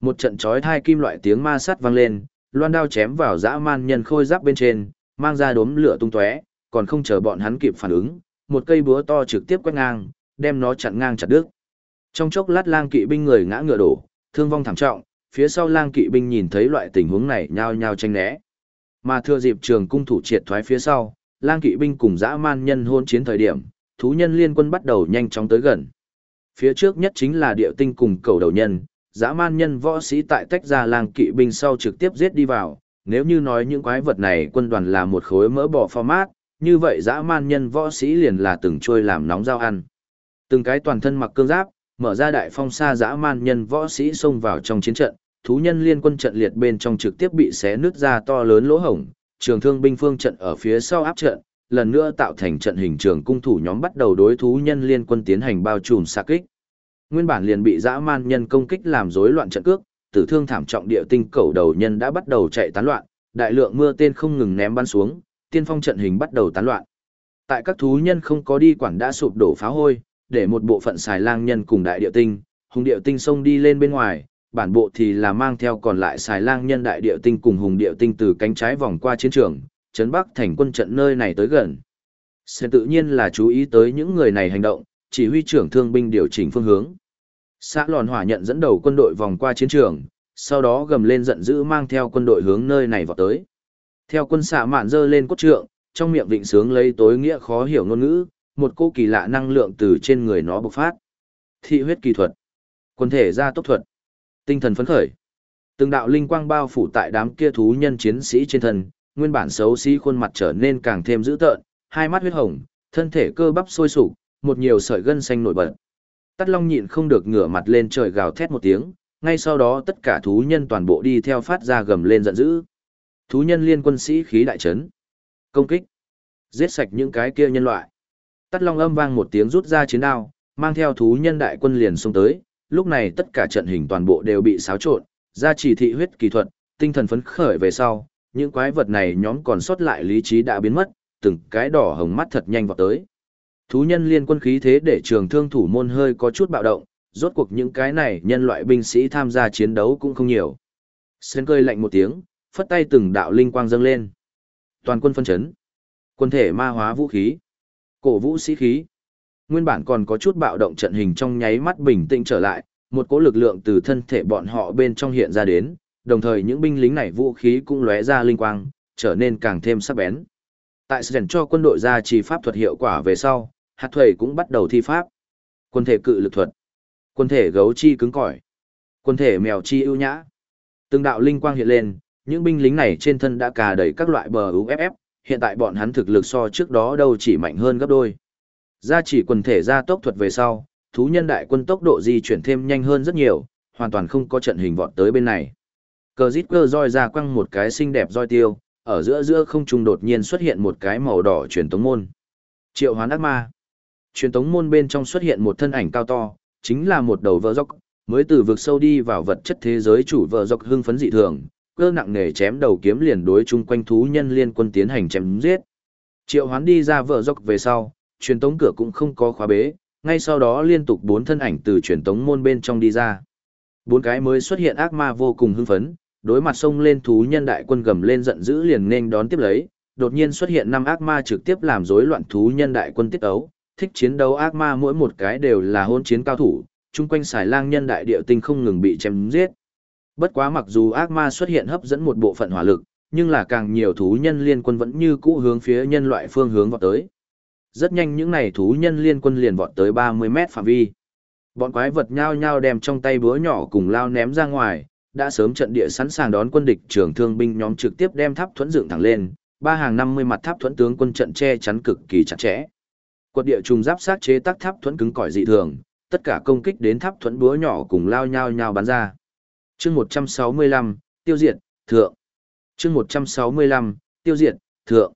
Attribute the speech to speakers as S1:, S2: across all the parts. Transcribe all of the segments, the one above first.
S1: Một trận chói thai kim loại tiếng ma sát vang lên, loan đao chém vào dã man nhân khôi giáp bên trên, mang ra đốm lửa tung tóe, còn không chờ bọn hắn kịp phản ứng, một cây búa to trực tiếp quét ngang, đem nó chặn ngang chặt đứt. Trong chốc lát lang kỵ binh người ngã ngựa đổ, thương vong thảm trọng, phía sau lang kỵ binh nhìn thấy loại tình huống này nhao nhao tranh né. Mà thừa dịp trường cung thủ triệt thoái phía sau, lang kỵ binh cùng dã man nhân hôn chiến thời điểm, thú nhân liên quân bắt đầu nhanh chóng tới gần. Phía trước nhất chính là địa tinh cùng cầu đầu nhân, dã man nhân võ sĩ tại tách ra làng kỵ binh sau trực tiếp giết đi vào. Nếu như nói những quái vật này quân đoàn là một khối mỡ bò format, như vậy dã man nhân võ sĩ liền là từng trôi làm nóng dao ăn. Từng cái toàn thân mặc cương giáp, mở ra đại phong xa dã man nhân võ sĩ xông vào trong chiến trận, thú nhân liên quân trận liệt bên trong trực tiếp bị xé nứt ra to lớn lỗ hổng, trường thương binh phương trận ở phía sau áp trận, lần nữa tạo thành trận hình trường cung thủ nhóm bắt đầu đối thú nhân liên quân tiến hành bao trùm xạ kích. Nguyên bản liền bị dã man nhân công kích làm rối loạn trận cước, tử thương thảm trọng địa tinh cầu đầu nhân đã bắt đầu chạy tán loạn, đại lượng mưa tên không ngừng ném bắn xuống, tiên phong trận hình bắt đầu tán loạn. Tại các thú nhân không có đi quản đã sụp đổ phá hôi, để một bộ phận xài lang nhân cùng đại địa tinh, hùng địa tinh xông đi lên bên ngoài, bản bộ thì là mang theo còn lại xài lang nhân đại địa tinh cùng hùng địa tinh từ cánh trái vòng qua chiến trường, chấn bắc thành quân trận nơi này tới gần. Sẽ tự nhiên là chú ý tới những người này hành động, chỉ huy trưởng thương binh điều chỉnh phương hướng. Xã lòn hỏa nhận dẫn đầu quân đội vòng qua chiến trường, sau đó gầm lên giận dữ mang theo quân đội hướng nơi này vào tới. Theo quân xạ mạn dơ lên cốt trượng, trong miệng vịnh sướng lấy tối nghĩa khó hiểu ngôn ngữ, một cô kỳ lạ năng lượng từ trên người nó bộc phát. Thị huyết kỳ thuật, quân thể gia tốc thuật, tinh thần phấn khởi. Từng đạo linh quang bao phủ tại đám kia thú nhân chiến sĩ trên thân, nguyên bản xấu xí khuôn mặt trở nên càng thêm dữ tợn, hai mắt huyết hồng, thân thể cơ bắp sôi sục, một nhiều sợi gân xanh nổi bật. Tắt Long nhịn không được ngửa mặt lên trời gào thét một tiếng, ngay sau đó tất cả thú nhân toàn bộ đi theo phát ra gầm lên giận dữ. Thú nhân liên quân sĩ khí đại trấn. Công kích. Giết sạch những cái kia nhân loại. Tắt Long âm vang một tiếng rút ra chiến đao, mang theo thú nhân đại quân liền xông tới, lúc này tất cả trận hình toàn bộ đều bị xáo trộn, ra chỉ thị huyết kỳ thuật, tinh thần phấn khởi về sau, những quái vật này nhóm còn sót lại lý trí đã biến mất, từng cái đỏ hồng mắt thật nhanh vào tới. Thú nhân liên quân khí thế để trường thương thủ môn hơi có chút bạo động, rốt cuộc những cái này nhân loại binh sĩ tham gia chiến đấu cũng không nhiều. Sơn cơi lạnh một tiếng, phất tay từng đạo linh quang dâng lên. Toàn quân phân chấn. Quân thể ma hóa vũ khí. Cổ vũ sĩ khí. Nguyên bản còn có chút bạo động trận hình trong nháy mắt bình tĩnh trở lại, một cỗ lực lượng từ thân thể bọn họ bên trong hiện ra đến, đồng thời những binh lính này vũ khí cũng lóe ra linh quang, trở nên càng thêm sắc bén. Tại sự cho quân đội ra trì pháp thuật hiệu quả về sau, hạt thuầy cũng bắt đầu thi pháp. Quân thể cự lực thuật, quân thể gấu chi cứng cỏi, quân thể mèo chi ưu nhã. Từng đạo linh quang hiện lên, những binh lính này trên thân đã cà đầy các loại bờ UFF, hiện tại bọn hắn thực lực so trước đó đâu chỉ mạnh hơn gấp đôi. Gia chỉ quần thể ra tốc thuật về sau, thú nhân đại quân tốc độ di chuyển thêm nhanh hơn rất nhiều, hoàn toàn không có trận hình vọt tới bên này. Cờ dít cơ roi ra quăng một cái xinh đẹp roi tiêu, ở giữa giữa không trung đột nhiên xuất hiện một cái màu đỏ truyền tống môn. Triệu hoán ác ma. Truyền tống môn bên trong xuất hiện một thân ảnh cao to, chính là một đầu vợ dốc, mới từ vực sâu đi vào vật chất thế giới chủ vợ dốc hưng phấn dị thường, cơ nặng nề chém đầu kiếm liền đối chung quanh thú nhân liên quân tiến hành chém giết. Triệu hoán đi ra vợ dốc về sau, truyền tống cửa cũng không có khóa bế, ngay sau đó liên tục bốn thân ảnh từ truyền tống môn bên trong đi ra. Bốn cái mới xuất hiện ác ma vô cùng hưng phấn, đối mặt xông lên thú nhân đại quân gầm lên giận dữ liền nên đón tiếp lấy, đột nhiên xuất hiện năm ác ma trực tiếp làm rối loạn thú nhân đại quân tiết ấu, thích chiến đấu ác ma mỗi một cái đều là hôn chiến cao thủ, chung quanh xài lang nhân đại địa tinh không ngừng bị chém giết. Bất quá mặc dù ác ma xuất hiện hấp dẫn một bộ phận hỏa lực, nhưng là càng nhiều thú nhân liên quân vẫn như cũ hướng phía nhân loại phương hướng vọt tới. Rất nhanh những này thú nhân liên quân liền vọt tới 30 mét phạm vi. Bọn quái vật nhao nhao đem trong tay búa nhỏ cùng lao ném ra ngoài, đã sớm trận địa sẵn sàng đón quân địch trưởng thương binh nhóm trực tiếp đem tháp thuẫn dựng thẳng lên, ba hàng 50 mặt tháp thuẫn tướng quân trận che chắn cực kỳ chặt chẽ. Quật địa trùng giáp sát chế tác tháp thuẫn cứng cỏi dị thường, tất cả công kích đến tháp thuẫn búa nhỏ cùng lao nhau nhau bắn ra. Chương 165, tiêu diệt, thượng. Chương 165, tiêu diệt, thượng.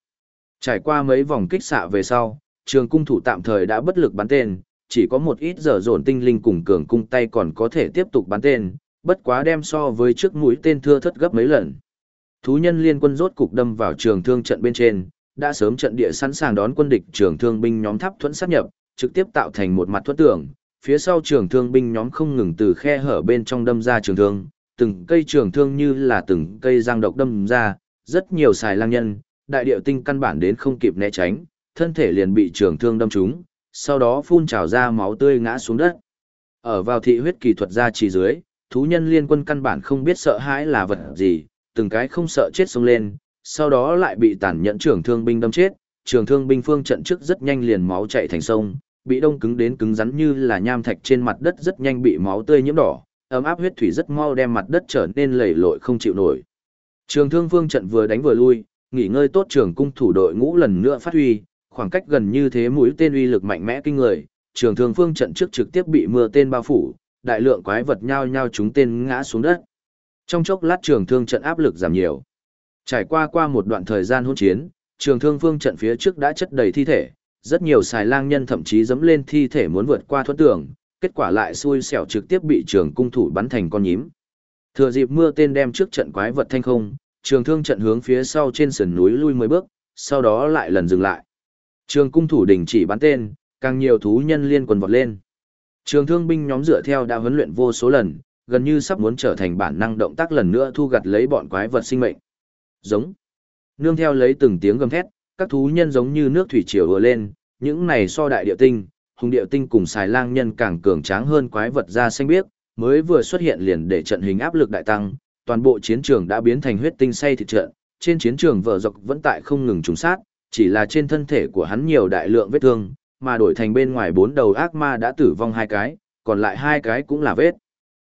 S1: Trải qua mấy vòng kích xạ về sau, trường cung thủ tạm thời đã bất lực bắn tên, chỉ có một ít giờ dồn tinh linh cùng cường cung tay còn có thể tiếp tục bắn tên, bất quá đem so với trước mũi tên thưa thất gấp mấy lần. Thú nhân liên quân rốt cục đâm vào trường thương trận bên trên, đã sớm trận địa sẵn sàng đón quân địch trường thương binh nhóm tháp thuẫn sát nhập, trực tiếp tạo thành một mặt thuẫn tường, phía sau trường thương binh nhóm không ngừng từ khe hở bên trong đâm ra trường thương, từng cây trường thương như là từng cây giang độc đâm ra, rất nhiều xài lang nhân, đại điệu tinh căn bản đến không kịp né tránh, thân thể liền bị trường thương đâm trúng, sau đó phun trào ra máu tươi ngã xuống đất. Ở vào thị huyết kỳ thuật ra chỉ dưới, thú nhân liên quân căn bản không biết sợ hãi là vật gì, từng cái không sợ chết xông lên, sau đó lại bị tàn nhẫn trường thương binh đâm chết, trường thương binh phương trận trước rất nhanh liền máu chảy thành sông, bị đông cứng đến cứng rắn như là nham thạch trên mặt đất rất nhanh bị máu tươi nhiễm đỏ, ấm áp huyết thủy rất mau đem mặt đất trở nên lầy lội không chịu nổi. Trường thương phương trận vừa đánh vừa lui, nghỉ ngơi tốt trường cung thủ đội ngũ lần nữa phát huy, khoảng cách gần như thế mũi tên uy lực mạnh mẽ kinh người, trường thương phương trận trước trực tiếp bị mưa tên bao phủ, đại lượng quái vật nhao nhao chúng tên ngã xuống đất. Trong chốc lát trường thương trận áp lực giảm nhiều. Trải qua qua một đoạn thời gian hỗn chiến, trường thương phương trận phía trước đã chất đầy thi thể, rất nhiều xài lang nhân thậm chí dẫm lên thi thể muốn vượt qua thuẫn tường, kết quả lại xui xẻo trực tiếp bị trường cung thủ bắn thành con nhím. Thừa dịp mưa tên đem trước trận quái vật thanh không, trường thương trận hướng phía sau trên sườn núi lui mười bước, sau đó lại lần dừng lại. Trường cung thủ đình chỉ bắn tên, càng nhiều thú nhân liên quần vọt lên. Trường thương binh nhóm dựa theo đã huấn luyện vô số lần, gần như sắp muốn trở thành bản năng động tác lần nữa thu gặt lấy bọn quái vật sinh mệnh. Giống. Nương theo lấy từng tiếng gầm thét, các thú nhân giống như nước thủy triều vừa lên, những này so đại địa tinh, hùng địa tinh cùng xài lang nhân càng cường tráng hơn quái vật ra xanh biếc, mới vừa xuất hiện liền để trận hình áp lực đại tăng, toàn bộ chiến trường đã biến thành huyết tinh say thịt trận, trên chiến trường vợ dọc vẫn tại không ngừng trùng sát, chỉ là trên thân thể của hắn nhiều đại lượng vết thương, mà đổi thành bên ngoài bốn đầu ác ma đã tử vong hai cái, còn lại hai cái cũng là vết.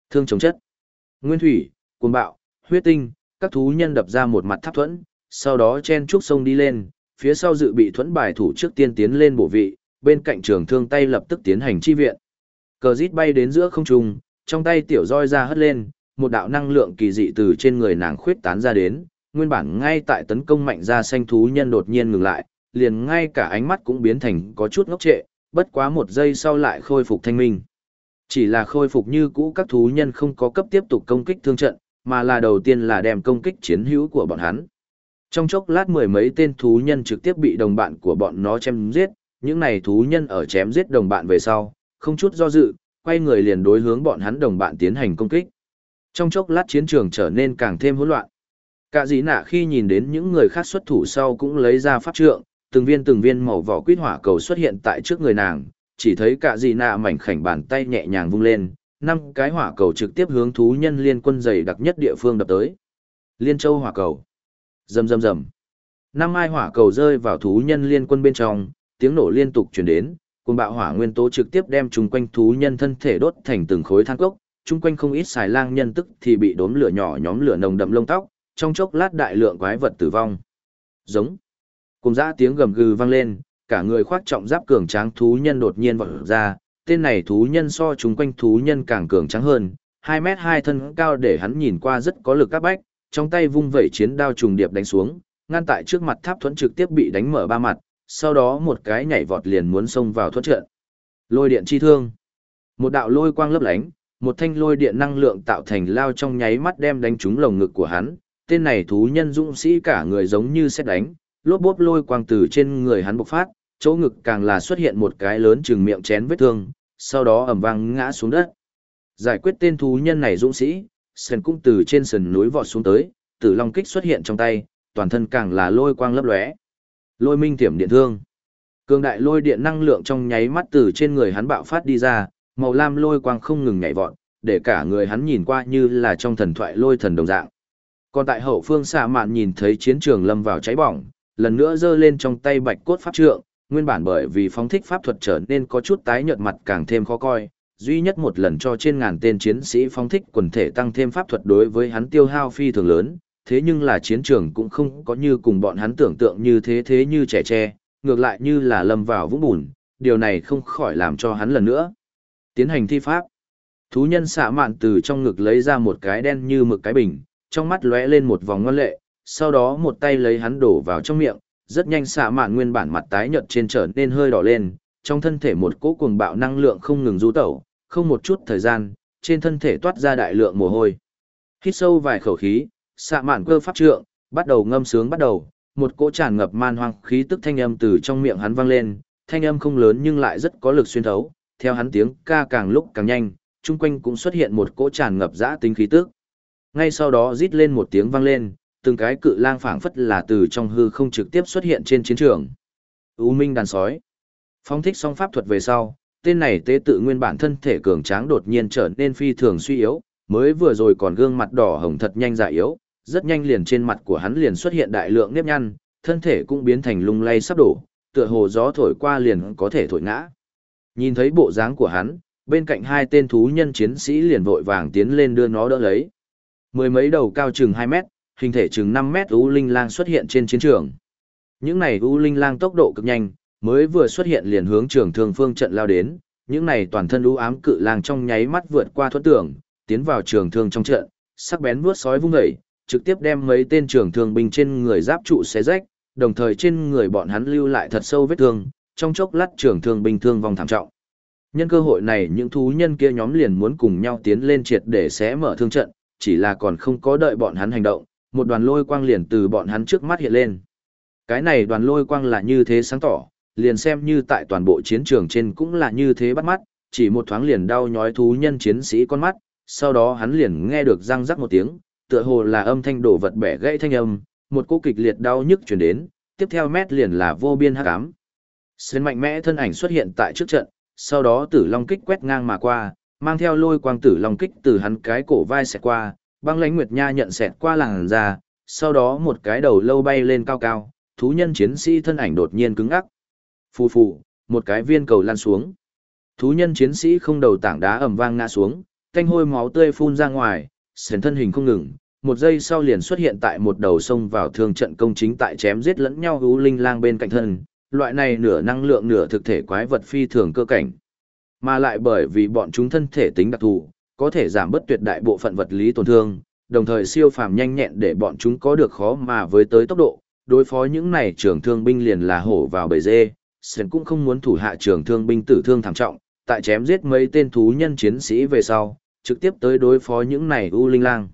S1: Thương chống chất. Nguyên thủy, cuồng bạo, huyết tinh, các thú nhân đập ra một mặt tháp thuẫn, sau đó chen trúc sông đi lên, phía sau dự bị thuẫn bài thủ trước tiên tiến lên bổ vị, bên cạnh trường thương tay lập tức tiến hành chi viện. Cờ rít bay đến giữa không trung, trong tay tiểu roi ra hất lên, một đạo năng lượng kỳ dị từ trên người nàng khuyết tán ra đến, nguyên bản ngay tại tấn công mạnh ra xanh thú nhân đột nhiên ngừng lại, liền ngay cả ánh mắt cũng biến thành có chút ngốc trệ, bất quá một giây sau lại khôi phục thanh minh. Chỉ là khôi phục như cũ các thú nhân không có cấp tiếp tục công kích thương trận, mà là đầu tiên là đem công kích chiến hữu của bọn hắn. Trong chốc lát mười mấy tên thú nhân trực tiếp bị đồng bạn của bọn nó chém giết, những này thú nhân ở chém giết đồng bạn về sau, không chút do dự, quay người liền đối hướng bọn hắn đồng bạn tiến hành công kích. Trong chốc lát chiến trường trở nên càng thêm hỗn loạn. Cả dĩ nạ khi nhìn đến những người khác xuất thủ sau cũng lấy ra pháp trượng, từng viên từng viên màu vỏ quýt hỏa cầu xuất hiện tại trước người nàng, chỉ thấy cả dĩ nạ mảnh khảnh bàn tay nhẹ nhàng vung lên, năm cái hỏa cầu trực tiếp hướng thú nhân liên quân dày đặc nhất địa phương đập tới. Liên châu hỏa cầu. Rầm rầm rầm. Năm mai hỏa cầu rơi vào thú nhân liên quân bên trong, tiếng nổ liên tục truyền đến, cùng bạo hỏa nguyên tố trực tiếp đem chung quanh thú nhân thân thể đốt thành từng khối than cốc, chung quanh không ít xài lang nhân tức thì bị đốm lửa nhỏ nhóm lửa nồng đậm lông tóc, trong chốc lát đại lượng quái vật tử vong. Giống. Cùng dã tiếng gầm gừ vang lên, cả người khoác trọng giáp cường tráng thú nhân đột nhiên vọt ra, tên này thú nhân so chúng quanh thú nhân càng cường trắng hơn, 2 mét 2 thân cao để hắn nhìn qua rất có lực các bách, trong tay vung vẩy chiến đao trùng điệp đánh xuống, ngăn tại trước mặt tháp thuẫn trực tiếp bị đánh mở ba mặt, sau đó một cái nhảy vọt liền muốn xông vào thuẫn trận. Lôi điện chi thương. Một đạo lôi quang lấp lánh, một thanh lôi điện năng lượng tạo thành lao trong nháy mắt đem đánh trúng lồng ngực của hắn, tên này thú nhân dũng sĩ cả người giống như xét đánh, lốp bốp lôi quang từ trên người hắn bộc phát, chỗ ngực càng là xuất hiện một cái lớn chừng miệng chén vết thương, sau đó ầm vang ngã xuống đất. Giải quyết tên thú nhân này dũng sĩ, Sơn cũng từ trên sườn núi vọt xuống tới, tử long kích xuất hiện trong tay, toàn thân càng là lôi quang lấp lóe. Lôi minh tiềm điện thương. Cường đại lôi điện năng lượng trong nháy mắt từ trên người hắn bạo phát đi ra, màu lam lôi quang không ngừng nhảy vọt, để cả người hắn nhìn qua như là trong thần thoại lôi thần đồng dạng. Còn tại hậu phương xạ mạn nhìn thấy chiến trường lâm vào cháy bỏng, lần nữa giơ lên trong tay bạch cốt pháp trượng, nguyên bản bởi vì phóng thích pháp thuật trở nên có chút tái nhợt mặt càng thêm khó coi, duy nhất một lần cho trên ngàn tên chiến sĩ phóng thích quần thể tăng thêm pháp thuật đối với hắn tiêu hao phi thường lớn, thế nhưng là chiến trường cũng không có như cùng bọn hắn tưởng tượng như thế thế như trẻ tre, ngược lại như là lâm vào vũng bùn, điều này không khỏi làm cho hắn lần nữa. Tiến hành thi pháp. Thú nhân xạ mạn từ trong ngực lấy ra một cái đen như mực cái bình, trong mắt lóe lên một vòng ngoan lệ, sau đó một tay lấy hắn đổ vào trong miệng, rất nhanh xạ mạn nguyên bản mặt tái nhợt trên trở nên hơi đỏ lên, trong thân thể một cỗ cuồng bạo năng lượng không ngừng du tẩu, không một chút thời gian, trên thân thể toát ra đại lượng mồ hôi. Hít sâu vài khẩu khí, xạ mạn cơ pháp trượng, bắt đầu ngâm sướng bắt đầu, một cỗ tràn ngập man hoang khí tức thanh âm từ trong miệng hắn vang lên, thanh âm không lớn nhưng lại rất có lực xuyên thấu, theo hắn tiếng ca càng lúc càng nhanh, chung quanh cũng xuất hiện một cỗ tràn ngập dã tính khí tức. Ngay sau đó rít lên một tiếng vang lên, từng cái cự lang phảng phất là từ trong hư không trực tiếp xuất hiện trên chiến trường. U Minh đàn sói. Phong thích song pháp thuật về sau, tên này tế tự nguyên bản thân thể cường tráng đột nhiên trở nên phi thường suy yếu, mới vừa rồi còn gương mặt đỏ hồng thật nhanh dạ yếu, rất nhanh liền trên mặt của hắn liền xuất hiện đại lượng nếp nhăn, thân thể cũng biến thành lung lay sắp đổ, tựa hồ gió thổi qua liền có thể thổi ngã. Nhìn thấy bộ dáng của hắn, bên cạnh hai tên thú nhân chiến sĩ liền vội vàng tiến lên đưa nó đỡ lấy. Mười mấy đầu cao chừng 2 mét, hình thể chừng 5 mét U Linh Lang xuất hiện trên chiến trường. Những này U Linh Lang tốc độ cực nhanh, mới vừa xuất hiện liền hướng trường thương phương trận lao đến, những này toàn thân u ám cự lang trong nháy mắt vượt qua thuẫn tưởng, tiến vào trường thương trong trận, sắc bén vuốt sói vung dậy, trực tiếp đem mấy tên trường thương binh trên người giáp trụ xé rách, đồng thời trên người bọn hắn lưu lại thật sâu vết thương, trong chốc lát trường thương binh thương vong thảm trọng. Nhân cơ hội này những thú nhân kia nhóm liền muốn cùng nhau tiến lên triệt để xé mở thương trận, chỉ là còn không có đợi bọn hắn hành động, một đoàn lôi quang liền từ bọn hắn trước mắt hiện lên. Cái này đoàn lôi quang là như thế sáng tỏ, liền xem như tại toàn bộ chiến trường trên cũng là như thế bắt mắt, chỉ một thoáng liền đau nhói thú nhân chiến sĩ con mắt, sau đó hắn liền nghe được răng rắc một tiếng, tựa hồ là âm thanh đổ vật bẻ gãy thanh âm, một cú kịch liệt đau nhức truyền đến, tiếp theo mét liền là vô biên hắc ám. xuyên mạnh mẽ thân ảnh xuất hiện tại trước trận, sau đó tử long kích quét ngang mà qua, mang theo lôi quang tử long kích từ hắn cái cổ vai xẹt qua, băng lãnh nguyệt nha nhận xẹt qua làng ra, sau đó một cái đầu lâu bay lên cao cao, thú nhân chiến sĩ thân ảnh đột nhiên cứng ngắc. Phù phù, một cái viên cầu lan xuống. Thú nhân chiến sĩ không đầu tảng đá ầm vang ngã xuống, thanh hôi máu tươi phun ra ngoài, sến thân hình không ngừng, một giây sau liền xuất hiện tại một đầu sông vào thương trận công chính tại chém giết lẫn nhau hú linh lang bên cạnh thân, loại này nửa năng lượng nửa thực thể quái vật phi thường cơ cảnh. Mà lại bởi vì bọn chúng thân thể tính đặc thù, có thể giảm bớt tuyệt đại bộ phận vật lý tổn thương, đồng thời siêu phàm nhanh nhẹn để bọn chúng có được khó mà với tới tốc độ, đối phó những này trưởng thương binh liền là hổ vào bầy dê, Sơn cũng không muốn thủ hạ trưởng thương binh tử thương thảm trọng, tại chém giết mấy tên thú nhân chiến sĩ về sau, trực tiếp tới đối phó những này U Linh Lang.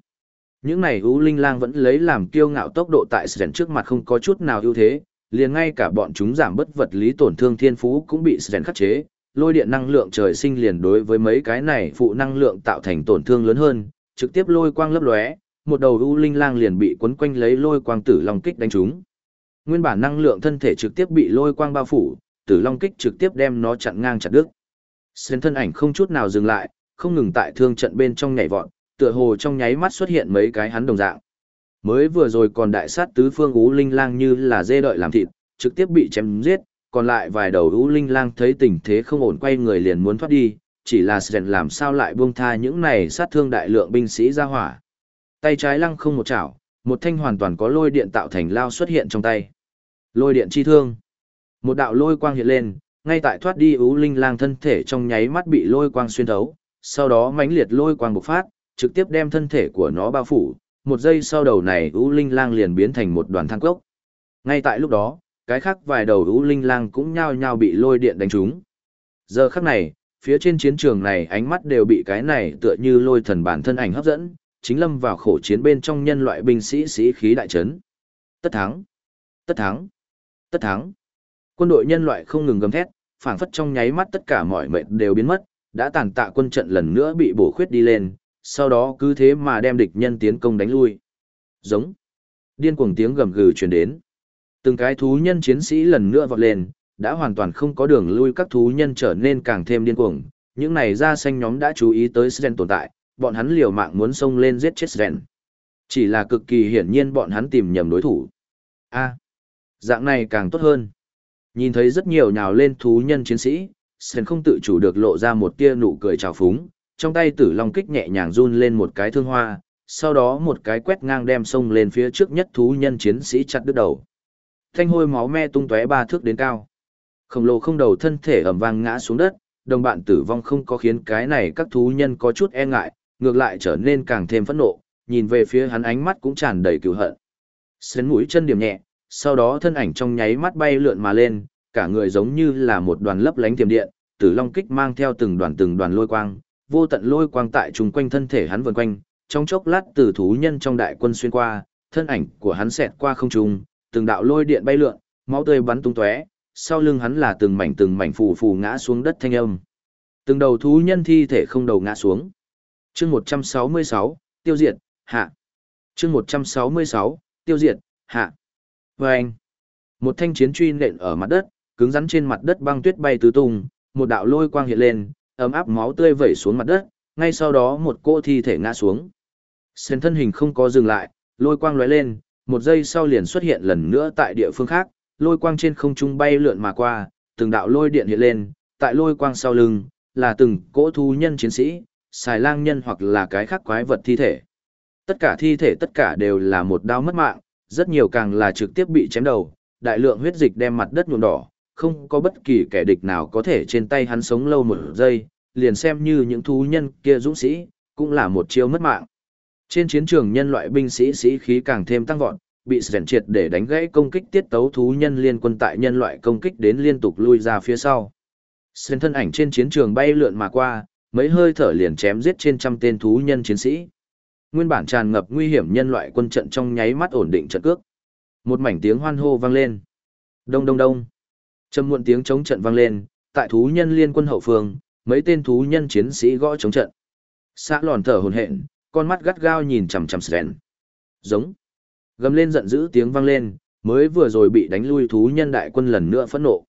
S1: Những này U Linh Lang vẫn lấy làm kiêu ngạo tốc độ tại Sơn trước mặt không có chút nào ưu thế, liền ngay cả bọn chúng giảm bất vật lý tổn thương thiên phú cũng bị Sơn khắc chế, lôi điện năng lượng trời sinh liền đối với mấy cái này phụ năng lượng tạo thành tổn thương lớn hơn, trực tiếp lôi quang lấp lóe, một đầu U Linh Lang liền bị quấn quanh lấy lôi quang tử long kích đánh trúng. Nguyên bản năng lượng thân thể trực tiếp bị lôi quang bao phủ, tử long kích trực tiếp đem nó chặn ngang chặt đứt. xuyên thân ảnh không chút nào dừng lại, không ngừng tại thương trận bên trong nhảy vọt, tựa hồ trong nháy mắt xuất hiện mấy cái hắn đồng dạng. Mới vừa rồi còn đại sát tứ phương u linh lang như là dê đợi làm thịt, trực tiếp bị chém giết, còn lại vài đầu ú linh lang thấy tình thế không ổn quay người liền muốn thoát đi, chỉ là Sren làm sao lại buông tha những này sát thương đại lượng binh sĩ ra hỏa. Tay trái lăng không một chảo, một thanh hoàn toàn có lôi điện tạo thành lao xuất hiện trong tay. Lôi điện chi thương. Một đạo lôi quang hiện lên, ngay tại thoát đi ú linh lang thân thể trong nháy mắt bị lôi quang xuyên thấu, sau đó mãnh liệt lôi quang bộc phát, trực tiếp đem thân thể của nó bao phủ, một giây sau đầu này ú linh lang liền biến thành một đoàn than cốc. Ngay tại lúc đó, cái khác vài đầu ú linh lang cũng nhao nhao bị lôi điện đánh trúng. Giờ khắc này, phía trên chiến trường này ánh mắt đều bị cái này tựa như lôi thần bản thân ảnh hấp dẫn, chính lâm vào khổ chiến bên trong nhân loại binh sĩ sĩ khí đại trấn. Tất thắng! Tất thắng! Tất thắng! Quân đội nhân loại không ngừng gầm thét, phảng phất trong nháy mắt tất cả mọi mệnh đều biến mất, đã tàn tạ quân trận lần nữa bị bổ khuyết đi lên, sau đó cứ thế mà đem địch nhân tiến công đánh lui. Giống. Điên cuồng tiếng gầm gừ truyền đến. Từng cái thú nhân chiến sĩ lần nữa vọt lên, đã hoàn toàn không có đường lui các thú nhân trở nên càng thêm điên cuồng. Những này ra xanh nhóm đã chú ý tới Sren tồn tại, bọn hắn liều mạng muốn xông lên giết chết Sren. Chỉ là cực kỳ hiển nhiên bọn hắn tìm nhầm đối thủ. A, dạng này càng tốt hơn. Nhìn thấy rất nhiều nhào lên thú nhân chiến sĩ, Sren không tự chủ được lộ ra một tia nụ cười trào phúng, trong tay tử long kích nhẹ nhàng run lên một cái thương hoa, sau đó một cái quét ngang đem sông lên phía trước nhất thú nhân chiến sĩ chặt đứt đầu. Thanh hôi máu me tung tóe ba thước đến cao. Khổng lồ không đầu thân thể ầm vang ngã xuống đất, đồng bạn tử vong không có khiến cái này các thú nhân có chút e ngại, ngược lại trở nên càng thêm phẫn nộ, nhìn về phía hắn ánh mắt cũng tràn đầy cừu hận. Sến mũi chân điểm nhẹ, sau đó thân ảnh trong nháy mắt bay lượn mà lên, cả người giống như là một đoàn lấp lánh tiềm điện, tử long kích mang theo từng đoàn từng đoàn lôi quang, vô tận lôi quang tại trùng quanh thân thể hắn vần quanh, trong chốc lát từ thú nhân trong đại quân xuyên qua, thân ảnh của hắn xẹt qua không trung, từng đạo lôi điện bay lượn, máu tươi bắn tung tóe, sau lưng hắn là từng mảnh từng mảnh phù phù ngã xuống đất thanh âm. Từng đầu thú nhân thi thể không đầu ngã xuống. Chương 166, tiêu diệt, hạ. chương 166, tiêu diệt, hạ. Và anh, một thanh chiến truy nện ở mặt đất, cứng rắn trên mặt đất băng tuyết bay tứ tung, một đạo lôi quang hiện lên, ấm áp máu tươi vẩy xuống mặt đất, ngay sau đó một cô thi thể ngã xuống. Sến thân hình không có dừng lại, lôi quang lóe lên, một giây sau liền xuất hiện lần nữa tại địa phương khác, lôi quang trên không trung bay lượn mà qua, từng đạo lôi điện hiện lên, tại lôi quang sau lưng, là từng cỗ thú nhân chiến sĩ, xài lang nhân hoặc là cái khác quái vật thi thể. Tất cả thi thể tất cả đều là một đao mất mạng, rất nhiều càng là trực tiếp bị chém đầu, đại lượng huyết dịch đem mặt đất nhuộm đỏ, không có bất kỳ kẻ địch nào có thể trên tay hắn sống lâu một giây, liền xem như những thú nhân kia dũng sĩ, cũng là một chiêu mất mạng. Trên chiến trường nhân loại binh sĩ sĩ khí càng thêm tăng vọt, bị sẻn triệt để đánh gãy công kích tiết tấu thú nhân liên quân tại nhân loại công kích đến liên tục lui ra phía sau. Sẻn thân ảnh trên chiến trường bay lượn mà qua, mấy hơi thở liền chém giết trên trăm tên thú nhân chiến sĩ. Nguyên bản tràn ngập nguy hiểm nhân loại quân trận trong nháy mắt ổn định trận cước. Một mảnh tiếng hoan hô vang lên. Đông đông đông. Trầm muộn tiếng chống trận vang lên, tại thú nhân liên quân hậu phương, mấy tên thú nhân chiến sĩ gõ chống trận. Xã lòn thở hồn hện, con mắt gắt gao nhìn chằm chằm Sven. Giống. Gầm lên giận dữ tiếng vang lên, mới vừa rồi bị đánh lui thú nhân đại quân lần nữa phẫn nộ.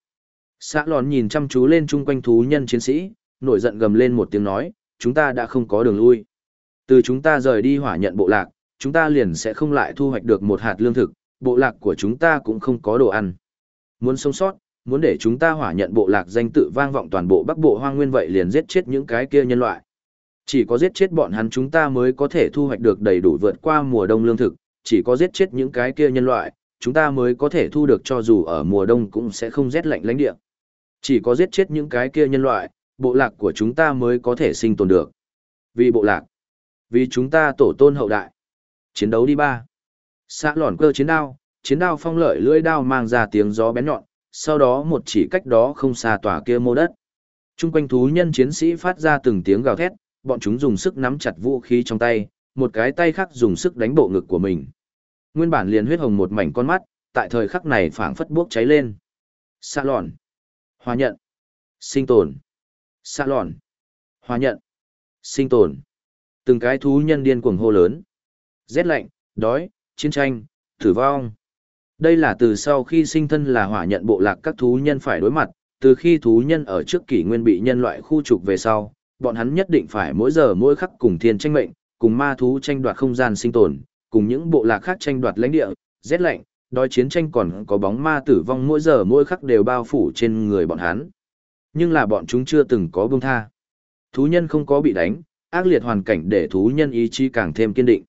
S1: Xã lòn nhìn chăm chú lên chung quanh thú nhân chiến sĩ, nổi giận gầm lên một tiếng nói, chúng ta đã không có đường lui. Từ chúng ta rời đi hỏa nhận bộ lạc, chúng ta liền sẽ không lại thu hoạch được một hạt lương thực, bộ lạc của chúng ta cũng không có đồ ăn. Muốn sống sót, muốn để chúng ta hỏa nhận bộ lạc danh tự vang vọng toàn bộ bắc bộ hoang nguyên vậy liền giết chết những cái kia nhân loại. Chỉ có giết chết bọn hắn chúng ta mới có thể thu hoạch được đầy đủ vượt qua mùa đông lương thực, chỉ có giết chết những cái kia nhân loại, chúng ta mới có thể thu được cho dù ở mùa đông cũng sẽ không rét lạnh lãnh địa. Chỉ có giết chết những cái kia nhân loại, bộ lạc của chúng ta mới có thể sinh tồn được. Vì bộ lạc, vì chúng ta tổ tôn hậu đại. Chiến đấu đi ba. Xã lòn cơ chiến đao, chiến đao phong lợi lưỡi đao mang ra tiếng gió bén nhọn, sau đó một chỉ cách đó không xa tòa kia mô đất. Trung quanh thú nhân chiến sĩ phát ra từng tiếng gào thét, bọn chúng dùng sức nắm chặt vũ khí trong tay, một cái tay khác dùng sức đánh bộ ngực của mình. Nguyên bản liền huyết hồng một mảnh con mắt, tại thời khắc này phảng phất bốc cháy lên. Xa lòn. Hòa nhận. Sinh tồn. Xa lòn. Hòa nhận. Sinh tồn. Từng cái thú nhân điên cuồng hô lớn. Rét lạnh, đói, chiến tranh, tử vong. Đây là từ sau khi sinh thân là hỏa nhận bộ lạc các thú nhân phải đối mặt, từ khi thú nhân ở trước kỷ nguyên bị nhân loại khu trục về sau, bọn hắn nhất định phải mỗi giờ mỗi khắc cùng thiên tranh mệnh, cùng ma thú tranh đoạt không gian sinh tồn, cùng những bộ lạc khác tranh đoạt lãnh địa, rét lạnh, đói chiến tranh còn có bóng ma tử vong mỗi giờ mỗi khắc đều bao phủ trên người bọn hắn. Nhưng là bọn chúng chưa từng có buông tha. Thú nhân không có bị đánh, ác liệt hoàn cảnh để thú nhân ý chí càng thêm kiên định.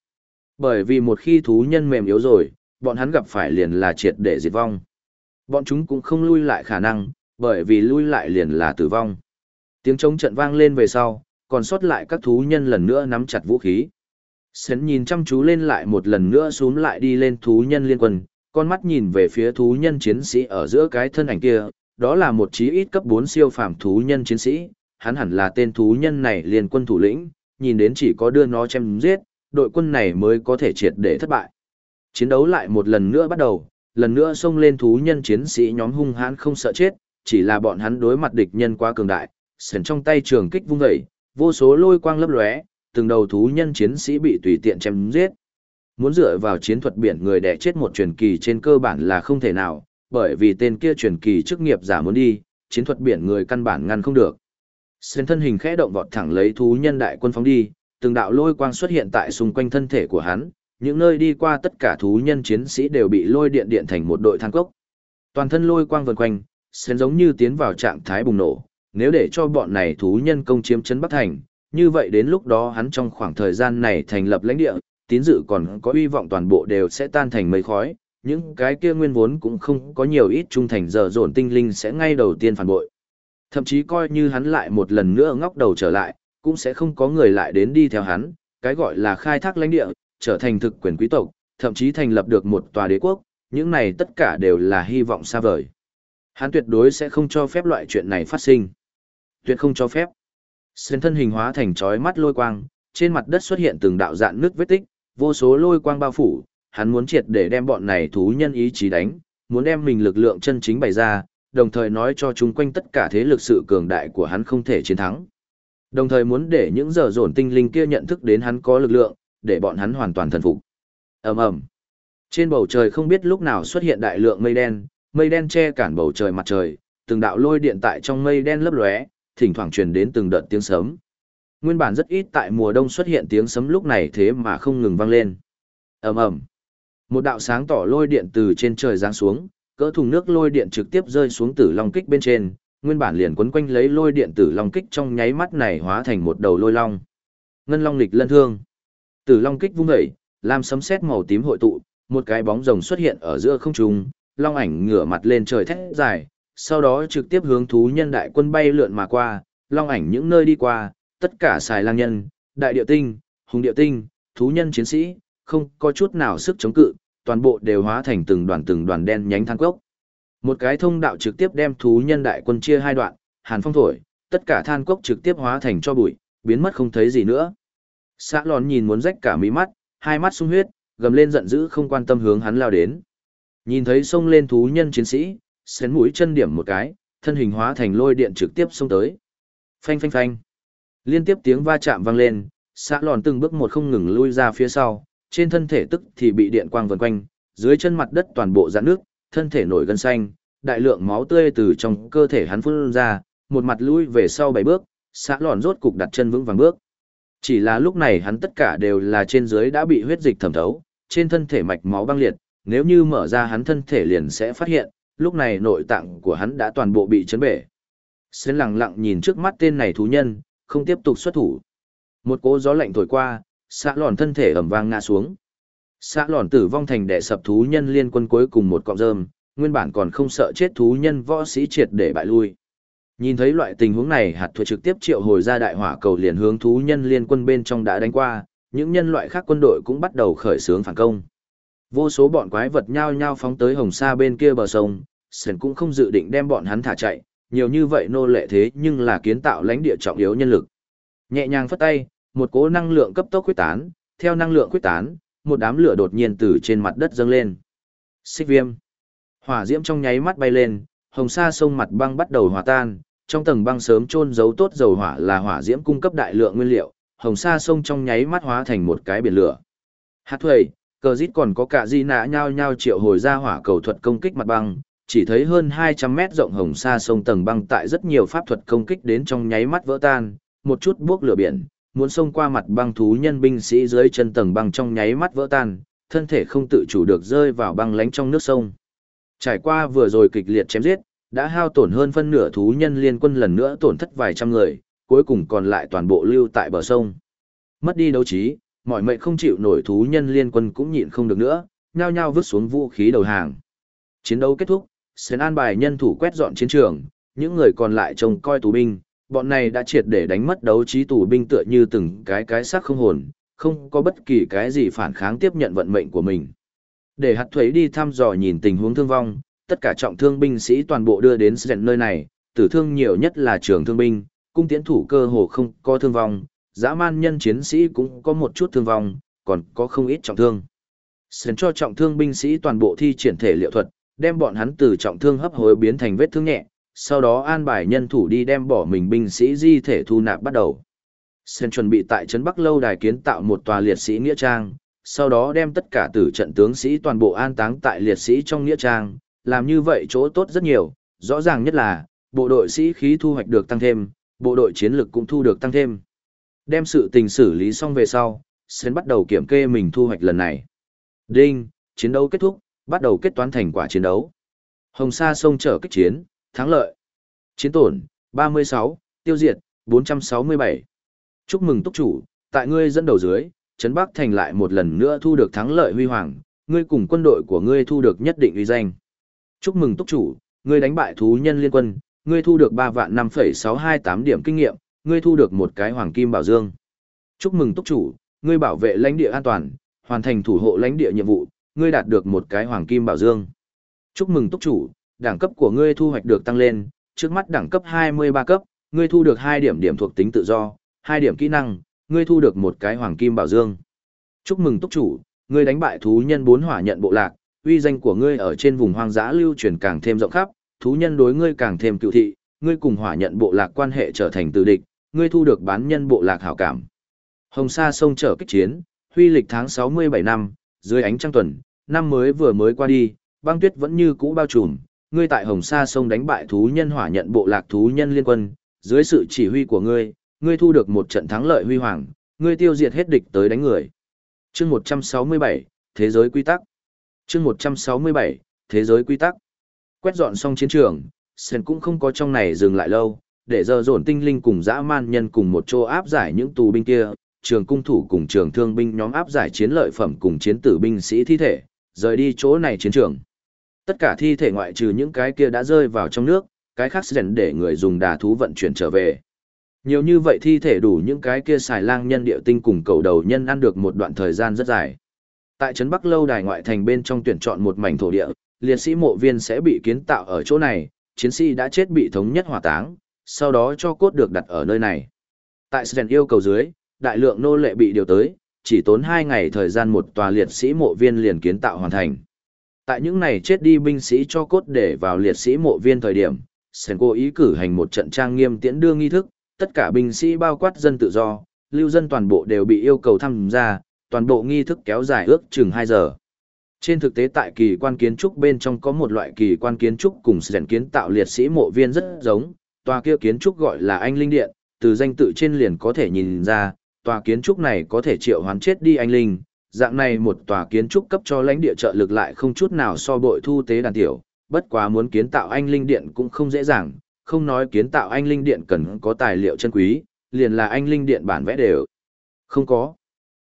S1: Bởi vì một khi thú nhân mềm yếu rồi, bọn hắn gặp phải liền là triệt để diệt vong. Bọn chúng cũng không lui lại khả năng, bởi vì lui lại liền là tử vong. Tiếng trống trận vang lên về sau, còn sót lại các thú nhân lần nữa nắm chặt vũ khí. Sến nhìn chăm chú lên lại một lần nữa xuống lại đi lên thú nhân liên quân, con mắt nhìn về phía thú nhân chiến sĩ ở giữa cái thân ảnh kia, đó là một chí ít cấp 4 siêu phàm thú nhân chiến sĩ, hắn hẳn là tên thú nhân này liên quân thủ lĩnh, nhìn đến chỉ có đưa nó chém giết, đội quân này mới có thể triệt để thất bại. Chiến đấu lại một lần nữa bắt đầu, lần nữa xông lên thú nhân chiến sĩ nhóm hung hãn không sợ chết, chỉ là bọn hắn đối mặt địch nhân quá cường đại, sần trong tay trường kích vung dậy, vô số lôi quang lấp lóe, từng đầu thú nhân chiến sĩ bị tùy tiện chém giết. Muốn dựa vào chiến thuật biển người đẻ chết một truyền kỳ trên cơ bản là không thể nào, bởi vì tên kia truyền kỳ chức nghiệp giả muốn đi, chiến thuật biển người căn bản ngăn không được. Sến thân hình khẽ động vọt thẳng lấy thú nhân đại quân phóng đi, từng đạo lôi quang xuất hiện tại xung quanh thân thể của hắn, những nơi đi qua tất cả thú nhân chiến sĩ đều bị lôi điện điện thành một đội thang cốc. Toàn thân lôi quang vần quanh, Sến giống như tiến vào trạng thái bùng nổ, nếu để cho bọn này thú nhân công chiếm chấn Bắc Thành, như vậy đến lúc đó hắn trong khoảng thời gian này thành lập lãnh địa, tín dự còn có hy vọng toàn bộ đều sẽ tan thành mây khói, những cái kia nguyên vốn cũng không có nhiều ít trung thành giờ dồn tinh linh sẽ ngay đầu tiên phản bội. Thậm chí coi như hắn lại một lần nữa ngóc đầu trở lại, cũng sẽ không có người lại đến đi theo hắn, cái gọi là khai thác lãnh địa, trở thành thực quyền quý tộc, thậm chí thành lập được một tòa đế quốc, những này tất cả đều là hy vọng xa vời. Hắn tuyệt đối sẽ không cho phép loại chuyện này phát sinh. Tuyệt không cho phép. xuyên thân hình hóa thành chói mắt lôi quang, trên mặt đất xuất hiện từng đạo dạn nước vết tích, vô số lôi quang bao phủ, hắn muốn triệt để đem bọn này thú nhân ý chí đánh, muốn đem mình lực lượng chân chính bày ra, đồng thời nói cho chúng quanh tất cả thế lực sự cường đại của hắn không thể chiến thắng. Đồng thời muốn để những giờ dồn tinh linh kia nhận thức đến hắn có lực lượng, để bọn hắn hoàn toàn thần phục. Ầm ầm. Trên bầu trời không biết lúc nào xuất hiện đại lượng mây đen, mây đen che cản bầu trời mặt trời, từng đạo lôi điện tại trong mây đen lấp lóe, thỉnh thoảng truyền đến từng đợt tiếng sấm. Nguyên bản rất ít tại mùa đông xuất hiện tiếng sấm lúc này thế mà không ngừng vang lên. Ầm ầm. Một đạo sáng tỏ lôi điện từ trên trời giáng xuống, cỡ thùng nước lôi điện trực tiếp rơi xuống tử long kích bên trên, nguyên bản liền quấn quanh lấy lôi điện tử long kích trong nháy mắt này hóa thành một đầu lôi long. Ngân long lịch lân thương. Tử long kích vung dậy, làm sấm sét màu tím hội tụ, một cái bóng rồng xuất hiện ở giữa không trung, long ảnh ngửa mặt lên trời thét dài, sau đó trực tiếp hướng thú nhân đại quân bay lượn mà qua, long ảnh những nơi đi qua, tất cả xài lang nhân, đại địa tinh, hùng địa tinh, thú nhân chiến sĩ, không có chút nào sức chống cự, toàn bộ đều hóa thành từng đoàn từng đoàn đen nhánh than cốc. Một cái thông đạo trực tiếp đem thú nhân đại quân chia hai đoạn, hàn phong thổi, tất cả than cốc trực tiếp hóa thành cho bụi, biến mất không thấy gì nữa. Xã lòn nhìn muốn rách cả mí mắt, hai mắt sung huyết, gầm lên giận dữ không quan tâm hướng hắn lao đến. Nhìn thấy xông lên thú nhân chiến sĩ, xén mũi chân điểm một cái, thân hình hóa thành lôi điện trực tiếp xông tới. Phanh phanh phanh. Liên tiếp tiếng va chạm vang lên, xã lòn từng bước một không ngừng lui ra phía sau, trên thân thể tức thì bị điện quang vần quanh, dưới chân mặt đất toàn bộ giãn nước, thân thể nổi gân xanh, đại lượng máu tươi từ trong cơ thể hắn phun ra, một mặt lui về sau bảy bước, xã lòn rốt cục đặt chân vững vàng bước. Chỉ là lúc này hắn tất cả đều là trên dưới đã bị huyết dịch thẩm thấu, trên thân thể mạch máu băng liệt, nếu như mở ra hắn thân thể liền sẽ phát hiện, lúc này nội tạng của hắn đã toàn bộ bị chấn bể. Xến lặng lặng nhìn trước mắt tên này thú nhân, không tiếp tục xuất thủ. Một cỗ gió lạnh thổi qua, xã lòn thân thể ẩm vang ngã xuống. Xã lòn tử vong thành đệ sập thú nhân liên quân cuối cùng một cọng rơm, nguyên bản còn không sợ chết thú nhân võ sĩ triệt để bại lui. Nhìn thấy loại tình huống này hạt thuật trực tiếp triệu hồi ra đại hỏa cầu liền hướng thú nhân liên quân bên trong đã đánh qua, những nhân loại khác quân đội cũng bắt đầu khởi xướng phản công. Vô số bọn quái vật nhao nhao phóng tới hồng sa bên kia bờ sông, Sơn cũng không dự định đem bọn hắn thả chạy, nhiều như vậy nô lệ thế nhưng là kiến tạo lãnh địa trọng yếu nhân lực. Nhẹ nhàng phất tay, một cỗ năng lượng cấp tốc quyết tán, theo năng lượng quyết tán, một đám lửa đột nhiên từ trên mặt đất dâng lên. Xích viêm. Hỏa diễm trong nháy mắt bay lên, hồng sa sông mặt băng bắt đầu hòa tan, trong tầng băng sớm chôn giấu tốt dầu hỏa là hỏa diễm cung cấp đại lượng nguyên liệu, hồng sa sông trong nháy mắt hóa thành một cái biển lửa. Hát thuầy, cờ dít còn có cả di nã nhao nhao triệu hồi ra hỏa cầu thuật công kích mặt băng, chỉ thấy hơn 200 mét rộng hồng sa sông tầng băng tại rất nhiều pháp thuật công kích đến trong nháy mắt vỡ tan, một chút bước lửa biển, muốn xông qua mặt băng thú nhân binh sĩ dưới chân tầng băng trong nháy mắt vỡ tan, thân thể không tự chủ được rơi vào băng lánh trong nước sông. Trải qua vừa rồi kịch liệt chém giết, đã hao tổn hơn phân nửa thú nhân liên quân lần nữa tổn thất vài trăm người, cuối cùng còn lại toàn bộ lưu tại bờ sông. Mất đi đấu trí, mọi mệnh không chịu nổi thú nhân liên quân cũng nhịn không được nữa, nhao nhao vứt xuống vũ khí đầu hàng. Chiến đấu kết thúc, Sến an bài nhân thủ quét dọn chiến trường, những người còn lại trông coi tù binh, bọn này đã triệt để đánh mất đấu trí tù binh tựa như từng cái cái xác không hồn, không có bất kỳ cái gì phản kháng tiếp nhận vận mệnh của mình. Để hạt thuế đi thăm dò nhìn tình huống thương vong, tất cả trọng thương binh sĩ toàn bộ đưa đến Sến nơi này, tử thương nhiều nhất là trường thương binh, cung tiến thủ cơ hồ không có thương vong, dã man nhân chiến sĩ cũng có một chút thương vong, còn có không ít trọng thương. Sến cho trọng thương binh sĩ toàn bộ thi triển thể liệu thuật, đem bọn hắn từ trọng thương hấp hối biến thành vết thương nhẹ, sau đó an bài nhân thủ đi đem bỏ mình binh sĩ di thể thu nạp bắt đầu. Sen chuẩn bị tại trấn Bắc lâu đài kiến tạo một tòa liệt sĩ nghĩa trang, sau đó đem tất cả tử trận tướng sĩ toàn bộ an táng tại liệt sĩ trong nghĩa trang, làm như vậy chỗ tốt rất nhiều, rõ ràng nhất là bộ đội sĩ khí thu hoạch được tăng thêm, bộ đội chiến lực cũng thu được tăng thêm. Đem sự tình xử lý xong về sau, Sen bắt đầu kiểm kê mình thu hoạch lần này. Đinh, chiến đấu kết thúc, bắt đầu kết toán thành quả chiến đấu. Hồng Sa sông trở kích chiến, thắng lợi. Chiến tổn, 36, tiêu diệt, 467. Chúc mừng túc chủ, tại ngươi dẫn đầu dưới, Trấn Bắc Thành lại một lần nữa thu được thắng lợi huy hoàng, ngươi cùng quân đội của ngươi thu được nhất định uy danh. Chúc mừng túc chủ, ngươi đánh bại thú nhân liên quân, ngươi thu được 3 vạn 5,628 điểm kinh nghiệm, ngươi thu được một cái hoàng kim bảo dương. Chúc mừng túc chủ, ngươi bảo vệ lãnh địa an toàn, hoàn thành thủ hộ lãnh địa nhiệm vụ, ngươi đạt được một cái hoàng kim bảo dương. Chúc mừng túc chủ, đẳng cấp của ngươi thu hoạch được tăng lên, trước mắt đẳng cấp 23 cấp, ngươi thu được 2 điểm điểm thuộc tính tự do, 2 điểm kỹ năng, ngươi thu được một cái hoàng kim bảo dương. Chúc mừng túc chủ, ngươi đánh bại thú nhân 4 hỏa nhận bộ lạc, uy danh của ngươi ở trên vùng hoang dã lưu truyền càng thêm rộng khắp, thú nhân đối ngươi càng thêm cựu thị, ngươi cùng hỏa nhận bộ lạc quan hệ trở thành tử địch, ngươi thu được bán nhân bộ lạc hảo cảm. Hồng Sa sông trở kích chiến, huy lịch tháng 67 năm, dưới ánh trăng tuần, năm mới vừa mới qua đi, băng tuyết vẫn như cũ bao trùm, ngươi tại Hồng Sa sông đánh bại thú nhân hỏa nhận bộ lạc thú nhân liên quân, dưới sự chỉ huy của ngươi, ngươi thu được một trận thắng lợi huy hoàng, ngươi tiêu diệt hết địch tới đánh người. Chương 167, Thế giới quy tắc. Chương 167, Thế giới quy tắc. Quét dọn xong chiến trường, Sen cũng không có trong này dừng lại lâu, để giờ dồn tinh linh cùng dã man nhân cùng một chỗ áp giải những tù binh kia, trường cung thủ cùng trường thương binh nhóm áp giải chiến lợi phẩm cùng chiến tử binh sĩ thi thể, rời đi chỗ này chiến trường. Tất cả thi thể ngoại trừ những cái kia đã rơi vào trong nước, cái khác sẽ để người dùng đà thú vận chuyển trở về. Nhiều như vậy thi thể đủ những cái kia xài lang nhân địa tinh cùng cầu đầu nhân ăn được một đoạn thời gian rất dài. Tại trấn Bắc lâu đài ngoại thành bên trong tuyển chọn một mảnh thổ địa, liệt sĩ mộ viên sẽ bị kiến tạo ở chỗ này, chiến sĩ đã chết bị thống nhất hỏa táng, sau đó cho cốt được đặt ở nơi này. Tại Sren yêu cầu dưới, đại lượng nô lệ bị điều tới, chỉ tốn 2 ngày thời gian một tòa liệt sĩ mộ viên liền kiến tạo hoàn thành. Tại những này chết đi binh sĩ cho cốt để vào liệt sĩ mộ viên thời điểm, Sen cố ý cử hành một trận trang nghiêm tiễn đưa nghi thức, tất cả binh sĩ bao quát dân tự do, lưu dân toàn bộ đều bị yêu cầu tham gia, toàn bộ nghi thức kéo dài ước chừng 2 giờ. Trên thực tế tại kỳ quan kiến trúc bên trong có một loại kỳ quan kiến trúc cùng Sven kiến tạo liệt sĩ mộ viên rất giống, tòa kia kiến trúc gọi là anh linh điện, từ danh tự trên liền có thể nhìn ra, tòa kiến trúc này có thể triệu hoán chết đi anh linh, dạng này một tòa kiến trúc cấp cho lãnh địa trợ lực lại không chút nào so bội thu tế đàn tiểu, bất quá muốn kiến tạo anh linh điện cũng không dễ dàng, không nói kiến tạo anh linh điện cần có tài liệu chân quý, liền là anh linh điện bản vẽ đều không có.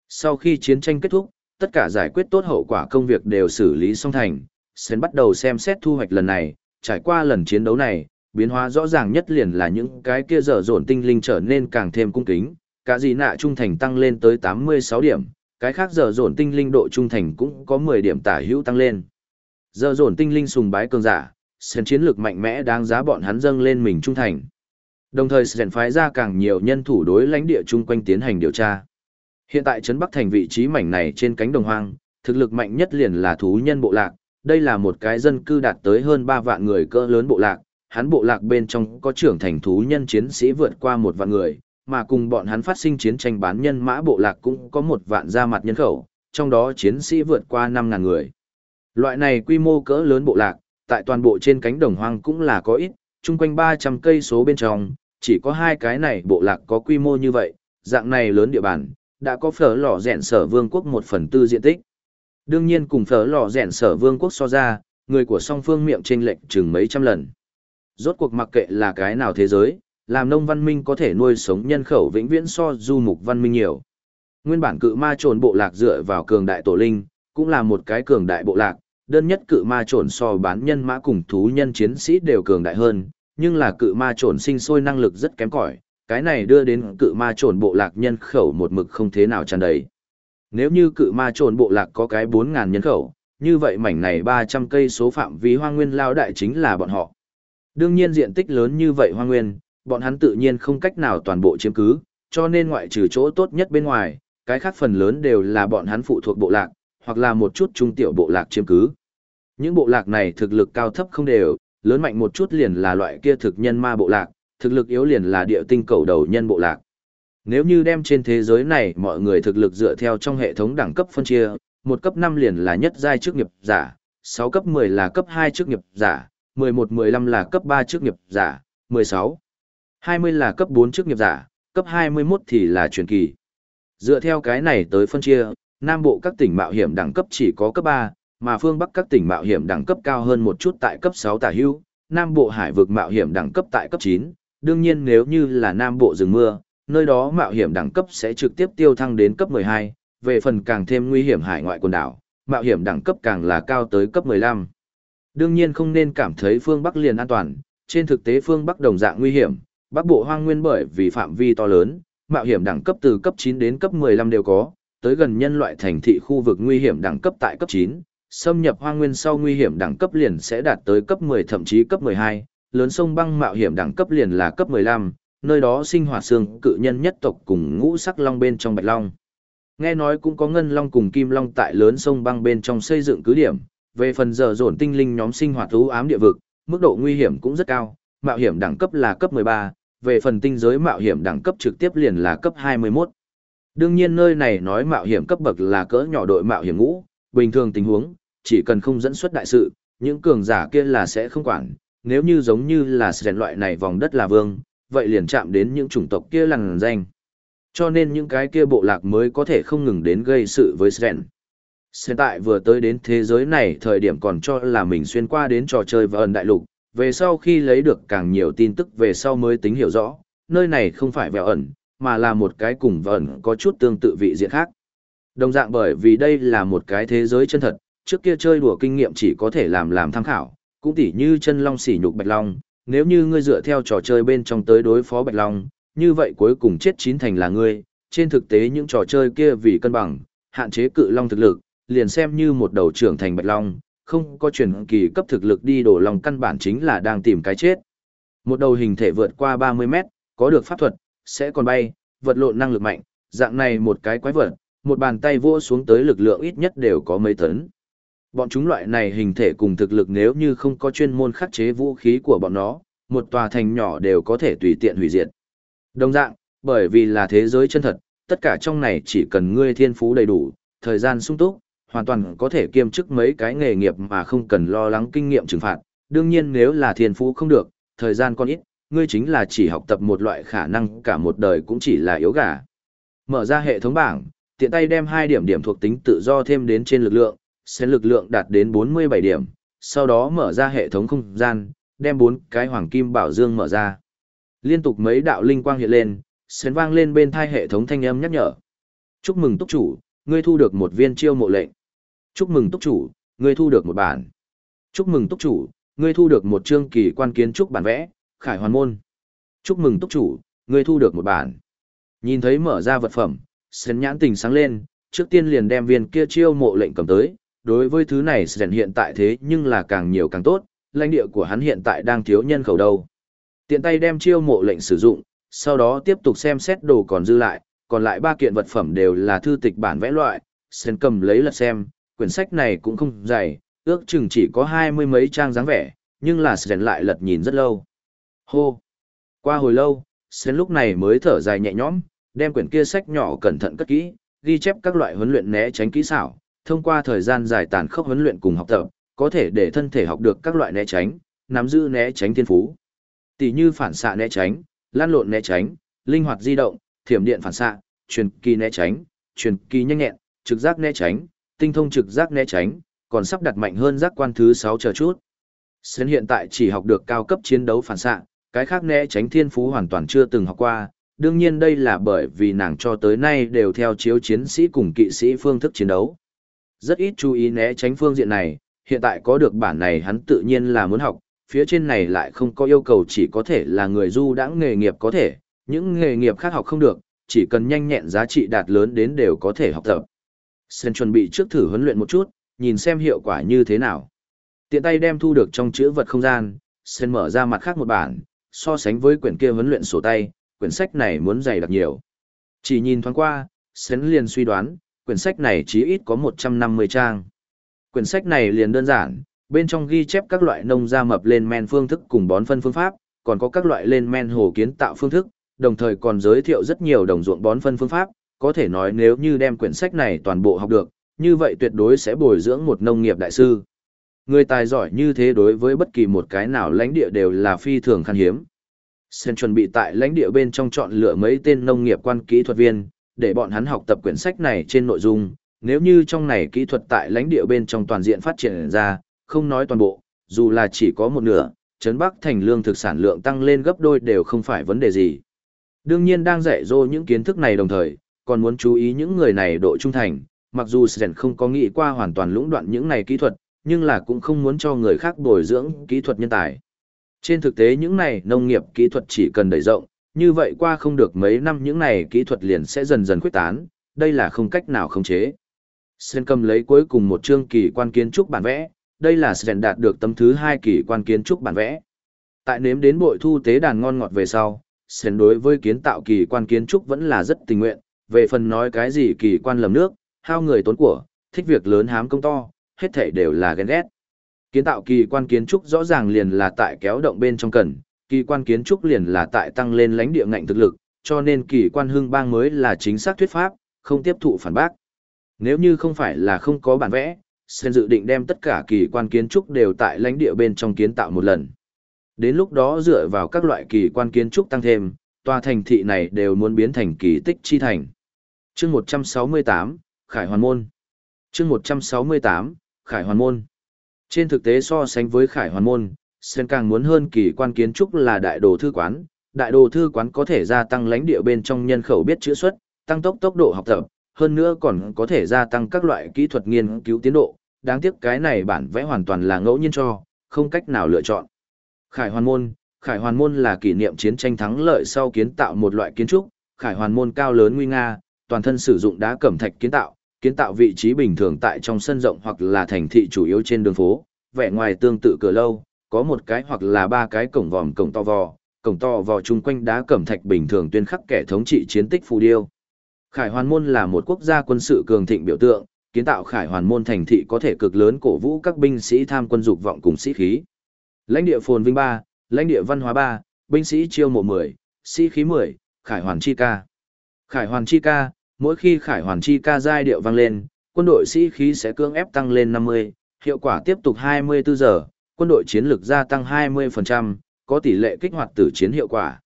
S1: Sau khi chiến tranh kết thúc, tất cả giải quyết tốt hậu quả công việc đều xử lý xong thành, Sến bắt đầu xem xét thu hoạch lần này, trải qua lần chiến đấu này, biến hóa rõ ràng nhất liền là những cái kia dở dồn tinh linh trở nên càng thêm cung kính, cả gì nạ trung thành tăng lên tới 86 điểm, cái khác giờ dồn tinh linh độ trung thành cũng có 10 điểm tả hữu tăng lên. Giờ dồn tinh linh sùng bái cường giả, sen chiến lược mạnh mẽ đáng giá bọn hắn dâng lên mình trung thành. Đồng thời sen phái ra càng nhiều nhân thủ đối lãnh địa chung quanh tiến hành điều tra. Hiện tại trấn Bắc thành vị trí mảnh này trên cánh đồng hoang, thực lực mạnh nhất liền là thú nhân bộ lạc, đây là một cái dân cư đạt tới hơn 3 vạn người cỡ lớn bộ lạc, hắn bộ lạc bên trong có trưởng thành thú nhân chiến sĩ vượt qua một vạn người, mà cùng bọn hắn phát sinh chiến tranh bán nhân mã bộ lạc cũng có một vạn ra mặt nhân khẩu, trong đó chiến sĩ vượt qua 5.000 người. Loại này quy mô cỡ lớn bộ lạc, tại toàn bộ trên cánh đồng hoang cũng là có ít, chung quanh 300 cây số bên trong, chỉ có hai cái này bộ lạc có quy mô như vậy, dạng này lớn địa bàn, đã có phở lò rèn sở vương quốc một phần tư diện tích. Đương nhiên cùng phở lò rèn sở vương quốc so ra, người của song phương miệng trên lệch chừng mấy trăm lần. Rốt cuộc mặc kệ là cái nào thế giới, làm nông văn minh có thể nuôi sống nhân khẩu vĩnh viễn so du mục văn minh nhiều. Nguyên bản cự ma trồn bộ lạc dựa vào cường đại tổ linh, cũng là một cái cường đại bộ lạc, đơn nhất cự ma trồn so bán nhân mã cùng thú nhân chiến sĩ đều cường đại hơn, nhưng là cự ma trồn sinh sôi năng lực rất kém cỏi, cái này đưa đến cự ma trồn bộ lạc nhân khẩu một mực không thế nào tràn đầy. Nếu như cự ma trồn bộ lạc có cái 4.000 nhân khẩu, như vậy mảnh này 300 cây số phạm vi hoang nguyên lao đại chính là bọn họ. Đương nhiên diện tích lớn như vậy hoang nguyên, bọn hắn tự nhiên không cách nào toàn bộ chiếm cứ, cho nên ngoại trừ chỗ tốt nhất bên ngoài, cái khác phần lớn đều là bọn hắn phụ thuộc bộ lạc, hoặc là một chút trung tiểu bộ lạc chiếm cứ. Những bộ lạc này thực lực cao thấp không đều, lớn mạnh một chút liền là loại kia thực nhân ma bộ lạc, thực lực yếu liền là địa tinh cầu đầu nhân bộ lạc. Nếu như đem trên thế giới này mọi người thực lực dựa theo trong hệ thống đẳng cấp phân chia, một cấp 5 liền là nhất giai chức nghiệp giả, 6 cấp 10 là cấp 2 chức nghiệp giả, 11-15 là cấp 3 chức nghiệp giả, 16. 20 là cấp 4 chức nghiệp giả, cấp 21 thì là truyền kỳ. Dựa theo cái này tới phân chia, Nam Bộ các tỉnh mạo hiểm đẳng cấp chỉ có cấp 3, mà phương Bắc các tỉnh mạo hiểm đẳng cấp cao hơn một chút tại cấp 6 tả hưu, Nam Bộ hải vực mạo hiểm đẳng cấp tại cấp 9, đương nhiên nếu như là Nam Bộ rừng mưa, nơi đó mạo hiểm đẳng cấp sẽ trực tiếp tiêu thăng đến cấp 12, về phần càng thêm nguy hiểm hải ngoại quần đảo, mạo hiểm đẳng cấp càng là cao tới cấp 15. Đương nhiên không nên cảm thấy phương Bắc liền an toàn, trên thực tế phương Bắc đồng dạng nguy hiểm, Bắc Bộ hoang nguyên bởi vì phạm vi to lớn, mạo hiểm đẳng cấp từ cấp 9 đến cấp 15 đều có, tới gần nhân loại thành thị khu vực nguy hiểm đẳng cấp tại cấp 9, xâm nhập hoang nguyên sau nguy hiểm đẳng cấp liền sẽ đạt tới cấp 10 thậm chí cấp 12, lớn sông băng mạo hiểm đẳng cấp liền là cấp 15, nơi đó sinh hoạt xương cự nhân nhất tộc cùng ngũ sắc long bên trong bạch long. Nghe nói cũng có ngân long cùng kim long tại lớn sông băng bên trong xây dựng cứ điểm, về phần giờ dồn tinh linh nhóm sinh hoạt thú ám địa vực, mức độ nguy hiểm cũng rất cao, mạo hiểm đẳng cấp là cấp 13, về phần tinh giới mạo hiểm đẳng cấp trực tiếp liền là cấp 21. Đương nhiên nơi này nói mạo hiểm cấp bậc là cỡ nhỏ đội mạo hiểm ngũ, bình thường tình huống, chỉ cần không dẫn xuất đại sự, những cường giả kia là sẽ không quản, nếu như giống như là rèn loại này vòng đất là vương, vậy liền chạm đến những chủng tộc kia lằn danh. Cho nên những cái kia bộ lạc mới có thể không ngừng đến gây sự với sren. Hiện tại vừa tới đến thế giới này thời điểm còn cho là mình xuyên qua đến trò chơi và ẩn đại lục, về sau khi lấy được càng nhiều tin tức về sau mới tính hiểu rõ, nơi này không phải vẹo ẩn, mà là một cái cùng vẩn có chút tương tự vị diện khác. Đồng dạng bởi vì đây là một cái thế giới chân thật, trước kia chơi đùa kinh nghiệm chỉ có thể làm làm tham khảo, cũng tỉ như chân long sỉ nhục bạch long, nếu như ngươi dựa theo trò chơi bên trong tới đối phó bạch long, như vậy cuối cùng chết chín thành là ngươi, trên thực tế những trò chơi kia vì cân bằng, hạn chế cự long thực lực, liền xem như một đầu trưởng thành bạch long, không có truyền kỳ cấp thực lực đi đổ lòng căn bản chính là đang tìm cái chết. Một đầu hình thể vượt qua 30 mét, có được pháp thuật, sẽ còn bay, vật lộn năng lực mạnh, dạng này một cái quái vật, một bàn tay vỗ xuống tới lực lượng ít nhất đều có mấy tấn. Bọn chúng loại này hình thể cùng thực lực nếu như không có chuyên môn khắc chế vũ khí của bọn nó, một tòa thành nhỏ đều có thể tùy tiện hủy diệt. Đồng dạng, bởi vì là thế giới chân thật, tất cả trong này chỉ cần ngươi thiên phú đầy đủ, thời gian sung túc, hoàn toàn có thể kiêm chức mấy cái nghề nghiệp mà không cần lo lắng kinh nghiệm trừng phạt. Đương nhiên nếu là thiên phú không được, thời gian còn ít, ngươi chính là chỉ học tập một loại khả năng cả một đời cũng chỉ là yếu gà. Mở ra hệ thống bảng, tiện tay đem hai điểm điểm thuộc tính tự do thêm đến trên lực lượng, sẽ lực lượng đạt đến 47 điểm, sau đó mở ra hệ thống không gian, đem bốn cái hoàng kim bảo dương mở ra. Liên tục mấy đạo linh quang hiện lên, sến vang lên bên thai hệ thống thanh âm nhắc nhở. Chúc mừng túc chủ, ngươi thu được một viên chiêu mộ lệnh. Chúc mừng túc chủ, ngươi thu được một bản. Chúc mừng túc chủ, ngươi thu được một chương kỳ quan kiến trúc bản vẽ, khải hoàn môn. Chúc mừng túc chủ, ngươi thu được một bản. Nhìn thấy mở ra vật phẩm, sến nhãn tình sáng lên, trước tiên liền đem viên kia chiêu mộ lệnh cầm tới. Đối với thứ này sến hiện tại thế nhưng là càng nhiều càng tốt, lãnh địa của hắn hiện tại đang thiếu nhân khẩu đâu. Tiện tay đem chiêu mộ lệnh sử dụng, sau đó tiếp tục xem xét đồ còn dư lại, còn lại ba kiện vật phẩm đều là thư tịch bản vẽ loại, sen cầm lấy lật xem, quyển sách này cũng không dày, ước chừng chỉ có hai mươi mấy trang dáng vẻ, nhưng là Sren lại lật nhìn rất lâu. Hô! Qua hồi lâu, Sren lúc này mới thở dài nhẹ nhõm, đem quyển kia sách nhỏ cẩn thận cất kỹ, ghi chép các loại huấn luyện né tránh kỹ xảo, thông qua thời gian dài tàn khốc huấn luyện cùng học tập, có thể để thân thể học được các loại né tránh, nắm giữ né tránh thiên phú. Tỷ như phản xạ né tránh, lan lộn né tránh, linh hoạt di động, thiểm điện phản xạ, truyền kỳ né tránh, truyền kỳ nhanh nhẹn, trực giác né tránh, tinh thông trực giác né tránh, còn sắp đặt mạnh hơn giác quan thứ 6 chờ chút. Sến hiện tại chỉ học được cao cấp chiến đấu phản xạ, cái khác né tránh thiên phú hoàn toàn chưa từng học qua, đương nhiên đây là bởi vì nàng cho tới nay đều theo chiếu chiến sĩ cùng kỵ sĩ phương thức chiến đấu. Rất ít chú ý né tránh phương diện này, hiện tại có được bản này hắn tự nhiên là muốn học, phía trên này lại không có yêu cầu chỉ có thể là người du đãng nghề nghiệp có thể, những nghề nghiệp khác học không được, chỉ cần nhanh nhẹn giá trị đạt lớn đến đều có thể học tập. Sơn chuẩn bị trước thử huấn luyện một chút, nhìn xem hiệu quả như thế nào. Tiện tay đem thu được trong chữ vật không gian, Sơn mở ra mặt khác một bản, so sánh với quyển kia huấn luyện sổ tay, quyển sách này muốn dày đặc nhiều. Chỉ nhìn thoáng qua, Sơn liền suy đoán, quyển sách này chí ít có 150 trang. Quyển sách này liền đơn giản, bên trong ghi chép các loại nông gia mập lên men phương thức cùng bón phân phương pháp, còn có các loại lên men hồ kiến tạo phương thức, đồng thời còn giới thiệu rất nhiều đồng ruộng bón phân phương pháp, có thể nói nếu như đem quyển sách này toàn bộ học được, như vậy tuyệt đối sẽ bồi dưỡng một nông nghiệp đại sư. Người tài giỏi như thế đối với bất kỳ một cái nào lãnh địa đều là phi thường khan hiếm. Sen chuẩn bị tại lãnh địa bên trong chọn lựa mấy tên nông nghiệp quan kỹ thuật viên, để bọn hắn học tập quyển sách này trên nội dung, nếu như trong này kỹ thuật tại lãnh địa bên trong toàn diện phát triển ra, không nói toàn bộ, dù là chỉ có một nửa, Trấn Bắc thành lương thực sản lượng tăng lên gấp đôi đều không phải vấn đề gì. Đương nhiên đang dạy dỗ những kiến thức này đồng thời, còn muốn chú ý những người này độ trung thành, mặc dù Sren không có nghĩ qua hoàn toàn lũng đoạn những này kỹ thuật, nhưng là cũng không muốn cho người khác bồi dưỡng kỹ thuật nhân tài. Trên thực tế những này nông nghiệp kỹ thuật chỉ cần đẩy rộng, như vậy qua không được mấy năm những này kỹ thuật liền sẽ dần dần khuếch tán, đây là không cách nào khống chế. Sren cầm lấy cuối cùng một chương kỳ quan kiến trúc bản vẽ, đây là Sren đạt được tấm thứ hai kỳ quan kiến trúc bản vẽ. Tại nếm đến bội thu tế đàn ngon ngọt về sau, Sren đối với kiến tạo kỳ quan kiến trúc vẫn là rất tình nguyện, về phần nói cái gì kỳ quan lầm nước, hao người tốn của, thích việc lớn hám công to, hết thảy đều là ghen ghét. Kiến tạo kỳ quan kiến trúc rõ ràng liền là tại kéo động bên trong cần, kỳ quan kiến trúc liền là tại tăng lên lãnh địa ngạnh thực lực, cho nên kỳ quan hưng bang mới là chính xác thuyết pháp, không tiếp thụ phản bác. Nếu như không phải là không có bản vẽ, Sen dự định đem tất cả kỳ quan kiến trúc đều tại lãnh địa bên trong kiến tạo một lần. Đến lúc đó dựa vào các loại kỳ quan kiến trúc tăng thêm, tòa thành thị này đều muốn biến thành kỳ tích chi thành. Chương 168, Khải Hoàn Môn. Chương 168, Khải Hoàn Môn. Trên thực tế so sánh với Khải Hoàn Môn, Sen càng muốn hơn kỳ quan kiến trúc là đại đồ thư quán. Đại đồ thư quán có thể gia tăng lãnh địa bên trong nhân khẩu biết chữ xuất, tăng tốc tốc độ học tập, hơn nữa còn có thể gia tăng các loại kỹ thuật nghiên cứu tiến độ. Đáng tiếc cái này bản vẽ hoàn toàn là ngẫu nhiên cho, không cách nào lựa chọn. Khải Hoàn Môn, Khải Hoàn Môn là kỷ niệm chiến tranh thắng lợi sau kiến tạo một loại kiến trúc, Khải Hoàn Môn cao lớn nguy nga, toàn thân sử dụng đá cẩm thạch kiến tạo, kiến tạo vị trí bình thường tại trong sân rộng hoặc là thành thị chủ yếu trên đường phố, vẻ ngoài tương tự cửa lâu, có một cái hoặc là ba cái cổng vòm cổng to vò, cổng to vò chung quanh đá cẩm thạch bình thường tuyên khắc kẻ thống trị chiến tích phù điêu. Khải Hoàn Môn là một quốc gia quân sự cường thịnh biểu tượng, kiến tạo Khải Hoàn Môn thành thị có thể cực lớn cổ vũ các binh sĩ tham quân dục vọng cùng sĩ khí. Lãnh địa phồn vinh ba, lãnh địa văn hóa ba, binh sĩ chiêu mộ 10, sĩ khí 10, Khải Hoàn chi ca. Khải Hoàn chi ca, mỗi khi Khải Hoàn chi ca giai điệu vang lên, quân đội sĩ khí sẽ cưỡng ép tăng lên 50, hiệu quả tiếp tục 24 giờ, quân đội chiến lược gia tăng 20%, có tỷ lệ kích hoạt tử chiến hiệu quả.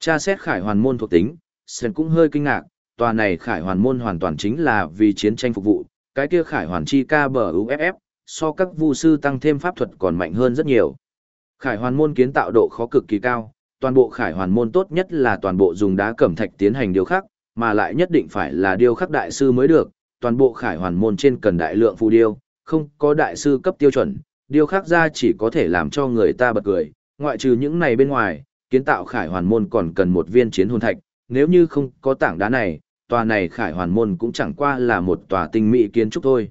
S1: Tra xét Khải Hoàn môn thuộc tính, Sơn cũng hơi kinh ngạc, tòa này Khải Hoàn môn hoàn toàn chính là vì chiến tranh phục vụ, cái kia Khải Hoàn chi ca bờ UFF, so các vu sư tăng thêm pháp thuật còn mạnh hơn rất nhiều. Khải hoàn môn kiến tạo độ khó cực kỳ cao, toàn bộ khải hoàn môn tốt nhất là toàn bộ dùng đá cẩm thạch tiến hành điều khắc, mà lại nhất định phải là điêu khắc đại sư mới được, toàn bộ khải hoàn môn trên cần đại lượng phù điêu, không có đại sư cấp tiêu chuẩn, điêu khắc ra chỉ có thể làm cho người ta bật cười, ngoại trừ những này bên ngoài, kiến tạo khải hoàn môn còn cần một viên chiến hồn thạch, nếu như không có tảng đá này, tòa này khải hoàn môn cũng chẳng qua là một tòa tinh mỹ kiến trúc thôi.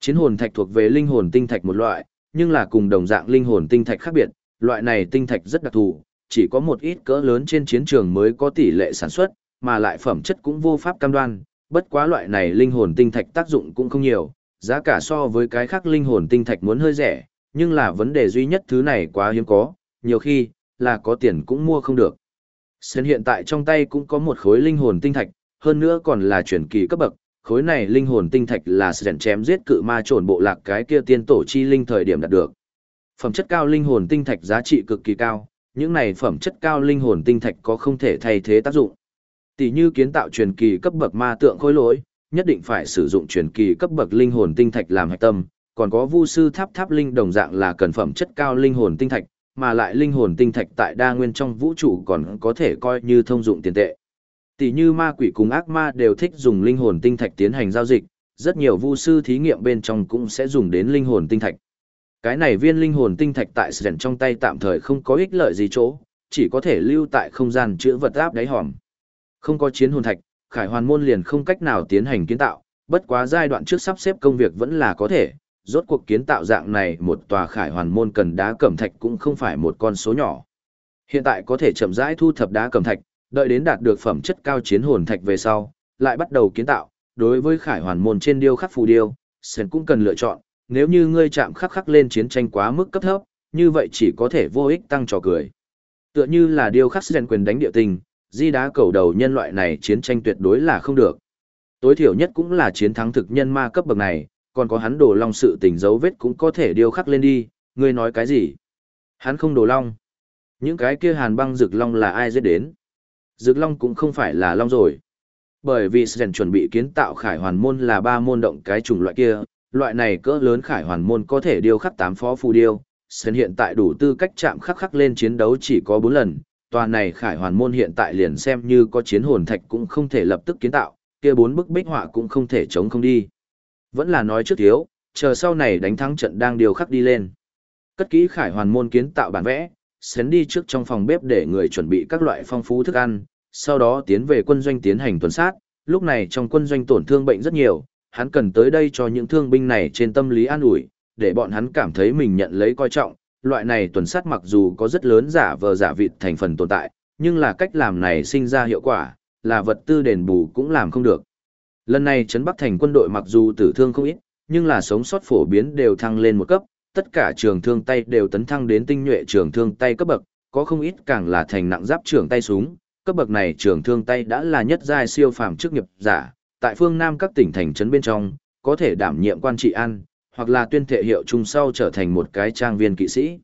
S1: Chiến hồn thạch thuộc về linh hồn tinh thạch một loại, nhưng là cùng đồng dạng linh hồn tinh thạch khác biệt, loại này tinh thạch rất đặc thù, chỉ có một ít cỡ lớn trên chiến trường mới có tỷ lệ sản xuất, mà lại phẩm chất cũng vô pháp cam đoan, bất quá loại này linh hồn tinh thạch tác dụng cũng không nhiều, giá cả so với cái khác linh hồn tinh thạch muốn hơi rẻ, nhưng là vấn đề duy nhất thứ này quá hiếm có, nhiều khi, là có tiền cũng mua không được. Sơn hiện tại trong tay cũng có một khối linh hồn tinh thạch, hơn nữa còn là chuyển kỳ cấp bậc, khối này linh hồn tinh thạch là sẻn chém giết cự ma trồn bộ lạc cái kia tiên tổ chi linh thời điểm đạt được. Phẩm chất cao linh hồn tinh thạch giá trị cực kỳ cao, những này phẩm chất cao linh hồn tinh thạch có không thể thay thế tác dụng. Tỷ như kiến tạo truyền kỳ cấp bậc ma tượng khối lỗi, nhất định phải sử dụng truyền kỳ cấp bậc linh hồn tinh thạch làm hạch tâm, còn có vu sư tháp tháp linh đồng dạng là cần phẩm chất cao linh hồn tinh thạch, mà lại linh hồn tinh thạch tại đa nguyên trong vũ trụ còn có thể coi như thông dụng tiền tệ tỷ như ma quỷ cùng ác ma đều thích dùng linh hồn tinh thạch tiến hành giao dịch, rất nhiều vu sư thí nghiệm bên trong cũng sẽ dùng đến linh hồn tinh thạch. Cái này viên linh hồn tinh thạch tại Sren trong tay tạm thời không có ích lợi gì chỗ, chỉ có thể lưu tại không gian chữa vật áp đáy hòm. Không có chiến hồn thạch, Khải Hoàn môn liền không cách nào tiến hành kiến tạo, bất quá giai đoạn trước sắp xếp công việc vẫn là có thể, rốt cuộc kiến tạo dạng này một tòa Khải Hoàn môn cần đá cẩm thạch cũng không phải một con số nhỏ. Hiện tại có thể chậm rãi thu thập đá cẩm thạch, đợi đến đạt được phẩm chất cao chiến hồn thạch về sau, lại bắt đầu kiến tạo, đối với khải hoàn môn trên điêu khắc phù điêu, sơn cũng cần lựa chọn, nếu như ngươi chạm khắc khắc lên chiến tranh quá mức cấp thấp, như vậy chỉ có thể vô ích tăng trò cười. Tựa như là điêu khắc sơn quyền đánh địa tình, di đá cầu đầu nhân loại này chiến tranh tuyệt đối là không được. Tối thiểu nhất cũng là chiến thắng thực nhân ma cấp bậc này, còn có hắn đồ long sự tình dấu vết cũng có thể điêu khắc lên đi, ngươi nói cái gì? Hắn không đồ long. Những cái kia hàn băng rực long là ai giết đến? Dược Long cũng không phải là Long rồi. Bởi vì Sren chuẩn bị kiến tạo khải hoàn môn là ba môn động cái chủng loại kia, loại này cỡ lớn khải hoàn môn có thể điêu khắc tám phó phù điêu. Sren hiện tại đủ tư cách chạm khắc khắc lên chiến đấu chỉ có bốn lần, tòa này khải hoàn môn hiện tại liền xem như có chiến hồn thạch cũng không thể lập tức kiến tạo, kia bốn bức bích họa cũng không thể chống không đi. Vẫn là nói trước thiếu, chờ sau này đánh thắng trận đang điều khắc đi lên. Cất kỹ khải hoàn môn kiến tạo bản vẽ, xén đi trước trong phòng bếp để người chuẩn bị các loại phong phú thức ăn, sau đó tiến về quân doanh tiến hành tuần sát, lúc này trong quân doanh tổn thương bệnh rất nhiều, hắn cần tới đây cho những thương binh này trên tâm lý an ủi, để bọn hắn cảm thấy mình nhận lấy coi trọng, loại này tuần sát mặc dù có rất lớn giả vờ giả vịt thành phần tồn tại, nhưng là cách làm này sinh ra hiệu quả, là vật tư đền bù cũng làm không được. Lần này Trấn Bắc Thành quân đội mặc dù tử thương không ít, nhưng là sống sót phổ biến đều thăng lên một cấp, tất cả trường thương tay đều tấn thăng đến tinh nhuệ trường thương tay cấp bậc, có không ít càng là thành nặng giáp trường tay súng, cấp bậc này trường thương tay đã là nhất giai siêu phàm chức nghiệp giả, tại phương Nam các tỉnh thành trấn bên trong, có thể đảm nhiệm quan trị an, hoặc là tuyên thệ hiệu chung sau trở thành một cái trang viên kỵ sĩ.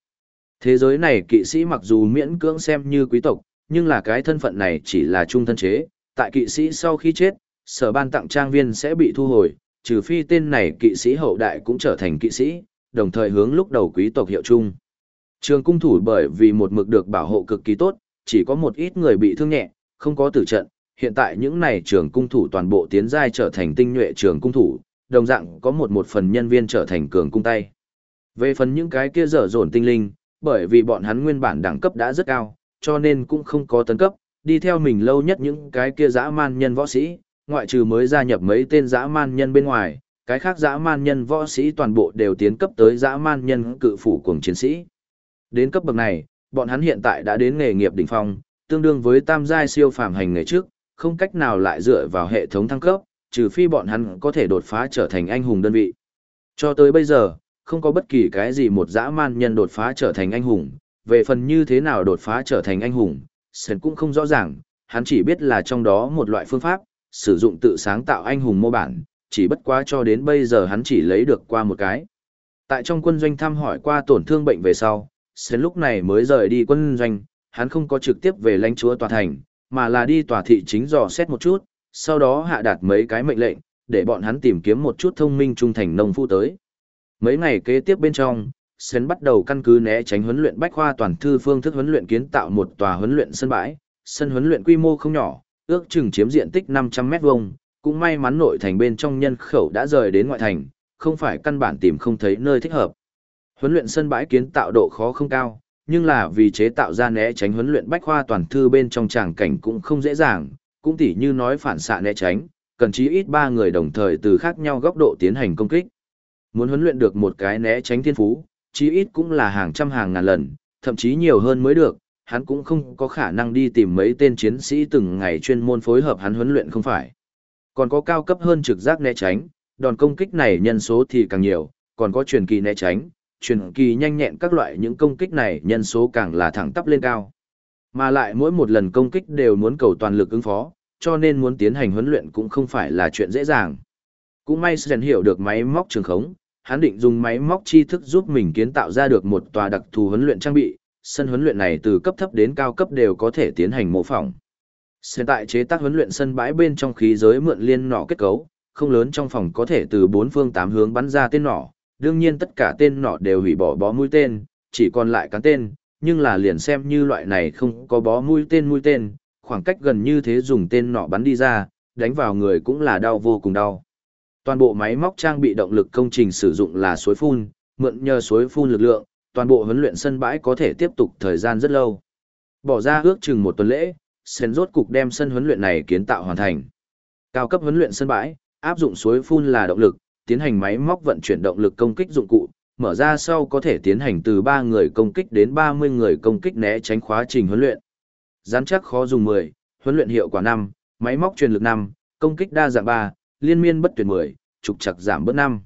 S1: Thế giới này kỵ sĩ mặc dù miễn cưỡng xem như quý tộc, nhưng là cái thân phận này chỉ là trung thân chế, tại kỵ sĩ sau khi chết, sở ban tặng trang viên sẽ bị thu hồi, trừ phi tên này kỵ sĩ hậu đại cũng trở thành kỵ sĩ, đồng thời hướng lúc đầu quý tộc hiệu chung. Trường cung thủ bởi vì một mực được bảo hộ cực kỳ tốt, chỉ có một ít người bị thương nhẹ, không có tử trận, hiện tại những này trường cung thủ toàn bộ tiến giai trở thành tinh nhuệ trường cung thủ, đồng dạng có một một phần nhân viên trở thành cường cung tay. Về phần những cái kia dở dồn tinh linh, bởi vì bọn hắn nguyên bản đẳng cấp đã rất cao, cho nên cũng không có tấn cấp, đi theo mình lâu nhất những cái kia dã man nhân võ sĩ, ngoại trừ mới gia nhập mấy tên dã man nhân bên ngoài, cái khác dã man nhân võ sĩ toàn bộ đều tiến cấp tới dã man nhân cự phủ cùng chiến sĩ. Đến cấp bậc này, bọn hắn hiện tại đã đến nghề nghiệp đỉnh phong, tương đương với tam giai siêu phàm hành nghề trước, không cách nào lại dựa vào hệ thống thăng cấp, trừ phi bọn hắn có thể đột phá trở thành anh hùng đơn vị. Cho tới bây giờ, không có bất kỳ cái gì một dã man nhân đột phá trở thành anh hùng, về phần như thế nào đột phá trở thành anh hùng, Sơn cũng không rõ ràng, hắn chỉ biết là trong đó một loại phương pháp, sử dụng tự sáng tạo anh hùng mô bản, chỉ bất quá cho đến bây giờ hắn chỉ lấy được qua một cái. Tại trong quân doanh thăm hỏi qua tổn thương bệnh về sau, Sơn lúc này mới rời đi quân doanh, hắn không có trực tiếp về lãnh chúa tòa thành, mà là đi tòa thị chính dò xét một chút, sau đó hạ đạt mấy cái mệnh lệnh, để bọn hắn tìm kiếm một chút thông minh trung thành nông phu tới. Mấy ngày kế tiếp bên trong, Sến bắt đầu căn cứ né tránh huấn luyện bách khoa toàn thư phương thức huấn luyện kiến tạo một tòa huấn luyện sân bãi, sân huấn luyện quy mô không nhỏ, ước chừng chiếm diện tích 500 mét vuông, cũng may mắn nội thành bên trong nhân khẩu đã rời đến ngoại thành, không phải căn bản tìm không thấy nơi thích hợp. Huấn luyện sân bãi kiến tạo độ khó không cao, nhưng là vì chế tạo ra né tránh huấn luyện bách khoa toàn thư bên trong tràng cảnh cũng không dễ dàng, cũng tỉ như nói phản xạ né tránh, cần chí ít ba người đồng thời từ khác nhau góc độ tiến hành công kích. Muốn huấn luyện được một cái né tránh thiên phú, chí ít cũng là hàng trăm hàng ngàn lần, thậm chí nhiều hơn mới được, hắn cũng không có khả năng đi tìm mấy tên chiến sĩ từng ngày chuyên môn phối hợp hắn huấn luyện không phải. Còn có cao cấp hơn trực giác né tránh, đòn công kích này nhân số thì càng nhiều, còn có truyền kỳ né tránh, truyền kỳ nhanh nhẹn các loại những công kích này nhân số càng là thẳng tắp lên cao. Mà lại mỗi một lần công kích đều muốn cầu toàn lực ứng phó, cho nên muốn tiến hành huấn luyện cũng không phải là chuyện dễ dàng. Cũng may Sren hiểu được máy móc trường khống, hắn định dùng máy móc tri thức giúp mình kiến tạo ra được một tòa đặc thù huấn luyện trang bị, sân huấn luyện này từ cấp thấp đến cao cấp đều có thể tiến hành mô phỏng. Hiện tại chế tác huấn luyện sân bãi bên trong khí giới mượn liên nỏ kết cấu, không lớn trong phòng có thể từ bốn phương tám hướng bắn ra tên nỏ, đương nhiên tất cả tên nỏ đều hủy bỏ bó mũi tên, chỉ còn lại cán tên, nhưng là liền xem như loại này không có bó mũi tên mũi tên, khoảng cách gần như thế dùng tên nọ bắn đi ra, đánh vào người cũng là đau vô cùng đau. Toàn bộ máy móc trang bị động lực công trình sử dụng là suối phun, mượn nhờ suối phun lực lượng, toàn bộ huấn luyện sân bãi có thể tiếp tục thời gian rất lâu. Bỏ ra ước chừng một tuần lễ, Sen rốt cục đem sân huấn luyện này kiến tạo hoàn thành. Cao cấp huấn luyện sân bãi, áp dụng suối phun là động lực, tiến hành máy móc vận chuyển động lực công kích dụng cụ, mở ra sau có thể tiến hành từ 3 người công kích đến 30 người công kích né tránh khóa trình huấn luyện. Gián chắc khó dùng 10, huấn luyện hiệu quả 5, máy móc truyền lực 5, công kích đa dạng 3, liên miên bất tuyệt 10, trục chặt giảm bớt 5.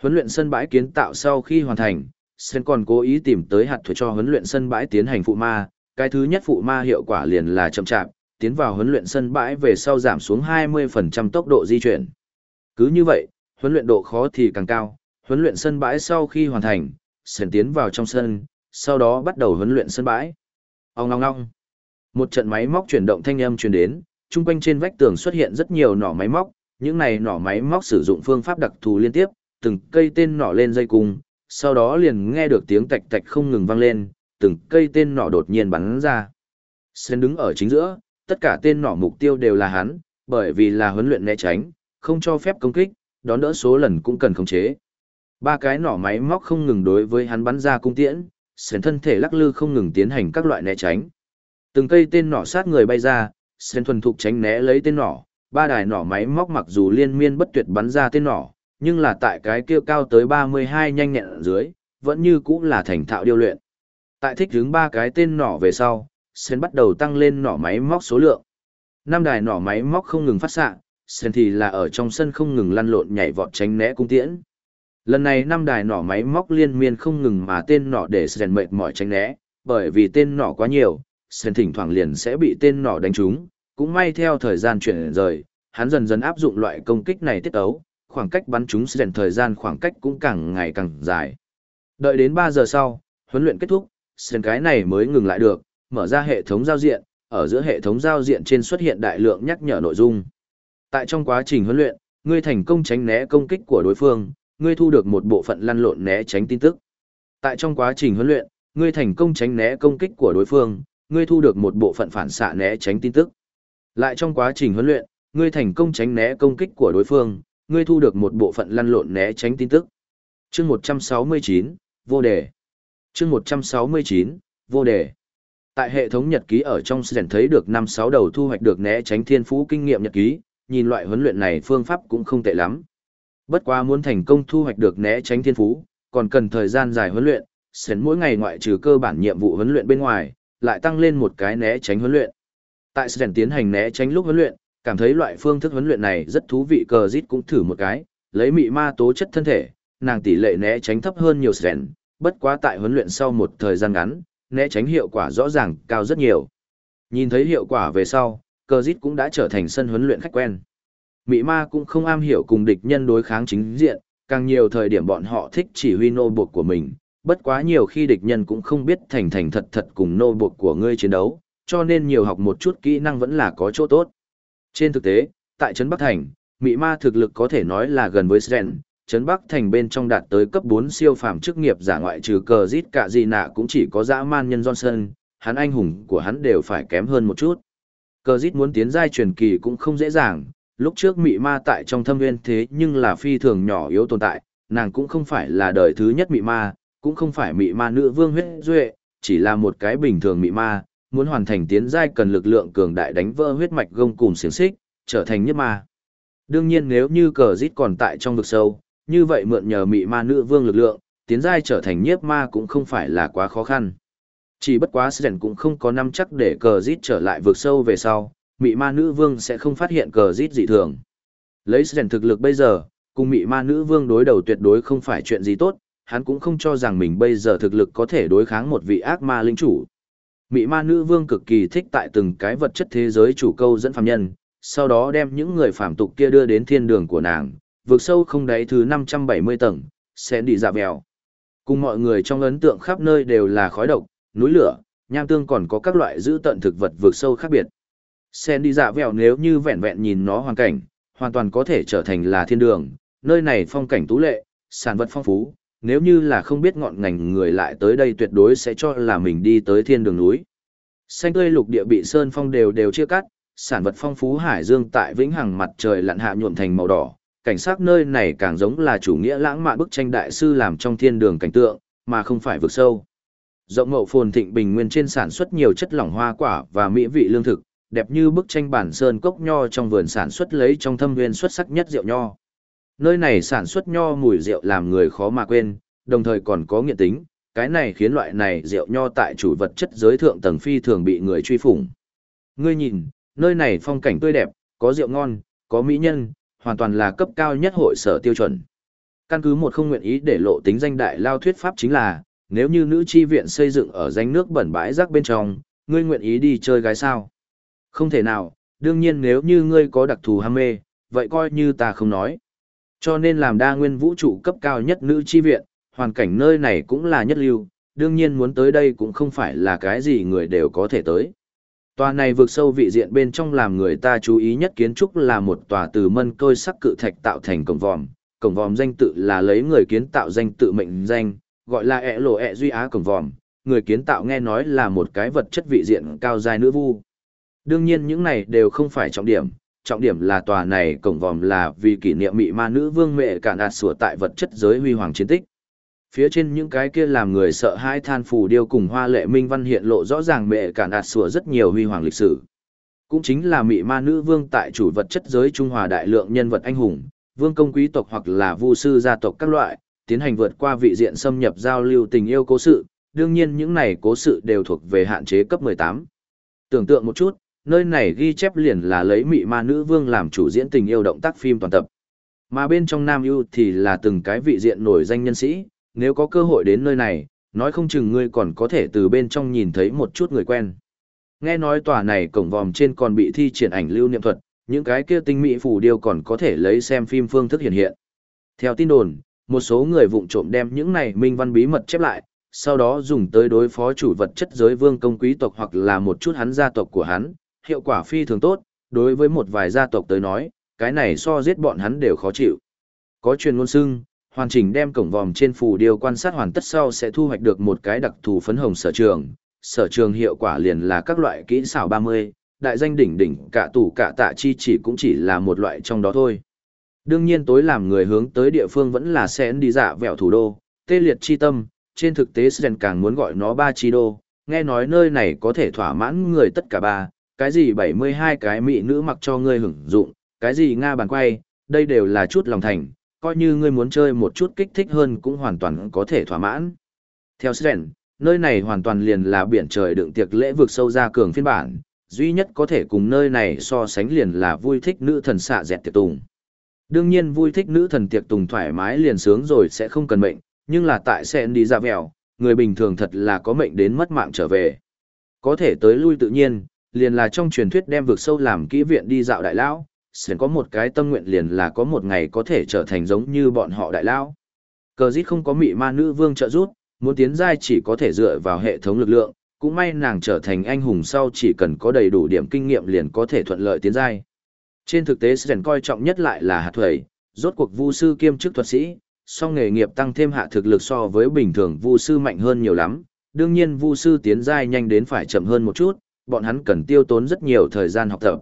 S1: Huấn luyện sân bãi kiến tạo sau khi hoàn thành, Sen còn cố ý tìm tới hạt thuế cho huấn luyện sân bãi tiến hành phụ ma, cái thứ nhất phụ ma hiệu quả liền là chậm chạp, tiến vào huấn luyện sân bãi về sau giảm xuống 20% tốc độ di chuyển. Cứ như vậy, huấn luyện độ khó thì càng cao, huấn luyện sân bãi sau khi hoàn thành, Sển tiến vào trong sân, sau đó bắt đầu huấn luyện sân bãi. Ông ngong ngong. Một trận máy móc chuyển động thanh âm truyền đến, trung quanh trên vách tường xuất hiện rất nhiều nỏ máy móc, những này nỏ máy móc sử dụng phương pháp đặc thù liên tiếp, từng cây tên nỏ lên dây cung, sau đó liền nghe được tiếng tạch tạch không ngừng vang lên, từng cây tên nỏ đột nhiên bắn ra. Sen đứng ở chính giữa, tất cả tên nỏ mục tiêu đều là hắn, bởi vì là huấn luyện né tránh, không cho phép công kích, đón đỡ số lần cũng cần khống chế. Ba cái nỏ máy móc không ngừng đối với hắn bắn ra cung tiễn, sến thân thể lắc lư không ngừng tiến hành các loại né tránh. Từng cây tên nỏ sát người bay ra, sến thuần thục tránh né lấy tên nỏ, ba đài nỏ máy móc mặc dù liên miên bất tuyệt bắn ra tên nỏ, nhưng là tại cái kia cao tới 32 nhanh nhẹn ở dưới, vẫn như cũng là thành thạo điêu luyện. Tại thích hướng ba cái tên nỏ về sau, Sen bắt đầu tăng lên nỏ máy móc số lượng. Năm đài nỏ máy móc không ngừng phát xạ, Sen thì là ở trong sân không ngừng lăn lộn nhảy vọt tránh né cung tiễn. Lần này năm đài nỏ máy móc liên miên không ngừng mà tên nỏ để sèn mệt mỏi tránh né, bởi vì tên nỏ quá nhiều, sèn thỉnh thoảng liền sẽ bị tên nỏ đánh trúng, cũng may theo thời gian chuyển rời, hắn dần dần áp dụng loại công kích này tiết ấu, khoảng cách bắn chúng sèn thời gian khoảng cách cũng càng ngày càng dài. Đợi đến 3 giờ sau, huấn luyện kết thúc, sèn cái này mới ngừng lại được, mở ra hệ thống giao diện, ở giữa hệ thống giao diện trên xuất hiện đại lượng nhắc nhở nội dung. Tại trong quá trình huấn luyện, ngươi thành công tránh né công kích của đối phương, ngươi thu được một bộ phận lăn lộn né tránh tin tức. Tại trong quá trình huấn luyện, ngươi thành công tránh né công kích của đối phương, ngươi thu được một bộ phận phản xạ né tránh tin tức. Lại trong quá trình huấn luyện, ngươi thành công tránh né công kích của đối phương, ngươi thu được một bộ phận lăn lộn né tránh tin tức. Chương 169, vô đề. Chương 169, vô đề. Tại hệ thống nhật ký ở trong sển thấy được 5-6 đầu thu hoạch được né tránh thiên phú kinh nghiệm nhật ký, nhìn loại huấn luyện này phương pháp cũng không tệ lắm. Bất quá muốn thành công thu hoạch được né tránh thiên phú, còn cần thời gian dài huấn luyện, sến mỗi ngày ngoại trừ cơ bản nhiệm vụ huấn luyện bên ngoài, lại tăng lên một cái né tránh huấn luyện. Tại sến tiến hành né tránh lúc huấn luyện, cảm thấy loại phương thức huấn luyện này rất thú vị cờ rít cũng thử một cái, lấy mị ma tố chất thân thể, nàng tỷ lệ né tránh thấp hơn nhiều sến, bất quá tại huấn luyện sau một thời gian ngắn, né tránh hiệu quả rõ ràng cao rất nhiều. Nhìn thấy hiệu quả về sau, cờ dít cũng đã trở thành sân huấn luyện khách quen. Mị ma cũng không am hiểu cùng địch nhân đối kháng chính diện, càng nhiều thời điểm bọn họ thích chỉ huy nô buộc của mình, bất quá nhiều khi địch nhân cũng không biết thành thành thật thật cùng nô buộc của ngươi chiến đấu, cho nên nhiều học một chút kỹ năng vẫn là có chỗ tốt. Trên thực tế, tại Trấn Bắc Thành, Mị ma thực lực có thể nói là gần với Sren, Trấn Bắc Thành bên trong đạt tới cấp 4 siêu phàm chức nghiệp giả ngoại trừ cờ giết cả gì nạ cũng chỉ có dã man nhân Johnson, hắn anh hùng của hắn đều phải kém hơn một chút. Cờ Rít muốn tiến giai truyền kỳ cũng không dễ dàng, lúc trước mị ma tại trong thâm nguyên thế nhưng là phi thường nhỏ yếu tồn tại, nàng cũng không phải là đời thứ nhất mị ma, cũng không phải mị ma nữ vương huyết duệ, chỉ là một cái bình thường mị ma, muốn hoàn thành tiến giai cần lực lượng cường đại đánh vỡ huyết mạch gông cùng xiềng xích, trở thành nhất ma. Đương nhiên nếu như cờ giết còn tại trong vực sâu, như vậy mượn nhờ mị ma nữ vương lực lượng, tiến giai trở thành nhiếp ma cũng không phải là quá khó khăn. Chỉ bất quá Sren cũng không có năm chắc để cờ giết trở lại vượt sâu về sau, mị ma nữ vương sẽ không phát hiện cờ rít dị thường. Lấy sèn thực lực bây giờ, cùng mị ma nữ vương đối đầu tuyệt đối không phải chuyện gì tốt, hắn cũng không cho rằng mình bây giờ thực lực có thể đối kháng một vị ác ma linh chủ. Mị ma nữ vương cực kỳ thích tại từng cái vật chất thế giới chủ câu dẫn phàm nhân, sau đó đem những người phàm tục kia đưa đến thiên đường của nàng, vượt sâu không đáy thứ 570 tầng, sẽ đi dạ bèo. Cùng mọi người trong ấn tượng khắp nơi đều là khói độc, núi lửa, nham tương còn có các loại giữ tận thực vật vượt sâu khác biệt. Sen đi dạ vẹo nếu như vẹn vẹn nhìn nó hoàn cảnh, hoàn toàn có thể trở thành là thiên đường, nơi này phong cảnh tú lệ, sản vật phong phú, nếu như là không biết ngọn ngành người lại tới đây tuyệt đối sẽ cho là mình đi tới thiên đường núi. Xanh tươi lục địa bị sơn phong đều đều chia cắt, sản vật phong phú hải dương tại vĩnh hằng mặt trời lặn hạ nhuộm thành màu đỏ, cảnh sát nơi này càng giống là chủ nghĩa lãng mạn bức tranh đại sư làm trong thiên đường cảnh tượng, mà không phải vực sâu. Rộng mậu phồn thịnh bình nguyên trên sản xuất nhiều chất lỏng hoa quả và mỹ vị lương thực, đẹp như bức tranh bản sơn cốc nho trong vườn sản xuất lấy trong thâm nguyên xuất sắc nhất rượu nho. Nơi này sản xuất nho mùi rượu làm người khó mà quên, đồng thời còn có nghiện tính, cái này khiến loại này rượu nho tại chủ vật chất giới thượng tầng phi thường bị người truy phủng. Ngươi nhìn, nơi này phong cảnh tươi đẹp, có rượu ngon, có mỹ nhân, hoàn toàn là cấp cao nhất hội sở tiêu chuẩn. Căn cứ một không nguyện ý để lộ tính danh đại lao thuyết pháp chính là, nếu như nữ chi viện xây dựng ở danh nước bẩn bãi rác bên trong, ngươi nguyện ý đi chơi gái sao? Không thể nào, đương nhiên nếu như ngươi có đặc thù ham mê, vậy coi như ta không nói. Cho nên làm đa nguyên vũ trụ cấp cao nhất nữ chi viện, hoàn cảnh nơi này cũng là nhất lưu, đương nhiên muốn tới đây cũng không phải là cái gì người đều có thể tới. Tòa này vượt sâu vị diện bên trong làm người ta chú ý nhất kiến trúc là một tòa từ mân côi sắc cự thạch tạo thành cổng vòm. Cổng vòm danh tự là lấy người kiến tạo danh tự mệnh danh, gọi là ẹ lộ ẹ duy á cổng vòm. Người kiến tạo nghe nói là một cái vật chất vị diện cao dài nữ vu. Đương nhiên những này đều không phải trọng điểm, trọng điểm là tòa này cổng vòm là vì kỷ niệm mị ma nữ vương mẹ cả đạt sủa tại vật chất giới huy hoàng chiến tích. Phía trên những cái kia làm người sợ hãi than phù điêu cùng hoa lệ minh văn hiện lộ rõ ràng mẹ cả đạt sủa rất nhiều huy hoàng lịch sử. Cũng chính là mị ma nữ vương tại chủ vật chất giới Trung Hòa đại lượng nhân vật anh hùng, vương công quý tộc hoặc là vu sư gia tộc các loại, tiến hành vượt qua vị diện xâm nhập giao lưu tình yêu cố sự, đương nhiên những này cố sự đều thuộc về hạn chế cấp 18. Tưởng tượng một chút, nơi này ghi chép liền là lấy mị ma nữ vương làm chủ diễn tình yêu động tác phim toàn tập. Mà bên trong Nam ưu thì là từng cái vị diện nổi danh nhân sĩ, nếu có cơ hội đến nơi này, nói không chừng ngươi còn có thể từ bên trong nhìn thấy một chút người quen. Nghe nói tòa này cổng vòm trên còn bị thi triển ảnh lưu niệm thuật, những cái kia tinh mỹ phù điêu còn có thể lấy xem phim phương thức hiện hiện. Theo tin đồn, một số người vụng trộm đem những này minh văn bí mật chép lại, sau đó dùng tới đối phó chủ vật chất giới vương công quý tộc hoặc là một chút hắn gia tộc của hắn, hiệu quả phi thường tốt, đối với một vài gia tộc tới nói, cái này so giết bọn hắn đều khó chịu. Có truyền ngôn xưng, hoàn chỉnh đem cổng vòm trên phù điêu quan sát hoàn tất sau sẽ thu hoạch được một cái đặc thù phấn hồng sở trường. Sở trường hiệu quả liền là các loại kỹ xảo 30, đại danh đỉnh đỉnh cả tủ cả tạ chi chỉ cũng chỉ là một loại trong đó thôi. Đương nhiên tối làm người hướng tới địa phương vẫn là sẽ đi dạ vẹo thủ đô, tê liệt chi tâm, trên thực tế Sren càng muốn gọi nó ba chi đô, nghe nói nơi này có thể thỏa mãn người tất cả ba, cái gì 72 cái mỹ nữ mặc cho ngươi hưởng dụng, cái gì Nga bàn quay, đây đều là chút lòng thành, coi như ngươi muốn chơi một chút kích thích hơn cũng hoàn toàn có thể thỏa mãn. Theo Sren, nơi này hoàn toàn liền là biển trời đựng tiệc lễ vực sâu ra cường phiên bản, duy nhất có thể cùng nơi này so sánh liền là vui thích nữ thần xạ dẹt tiệc tùng. Đương nhiên vui thích nữ thần tiệc tùng thoải mái liền sướng rồi sẽ không cần mệnh, nhưng là tại sẽ đi ra vẹo, người bình thường thật là có mệnh đến mất mạng trở về. Có thể tới lui tự nhiên, liền là trong truyền thuyết đem vực sâu làm kỹ viện đi dạo đại lão, sển có một cái tâm nguyện liền là có một ngày có thể trở thành giống như bọn họ đại lão. Cờ dít không có mị ma nữ vương trợ giúp, muốn tiến giai chỉ có thể dựa vào hệ thống lực lượng, cũng may nàng trở thành anh hùng sau chỉ cần có đầy đủ điểm kinh nghiệm liền có thể thuận lợi tiến giai. Trên thực tế Sren coi trọng nhất lại là hạt thuẩy, rốt cuộc vu sư kiêm chức thuật sĩ, song nghề nghiệp tăng thêm hạ thực lực so với bình thường vu sư mạnh hơn nhiều lắm. Đương nhiên vu sư tiến giai nhanh đến phải chậm hơn một chút, bọn hắn cần tiêu tốn rất nhiều thời gian học tập.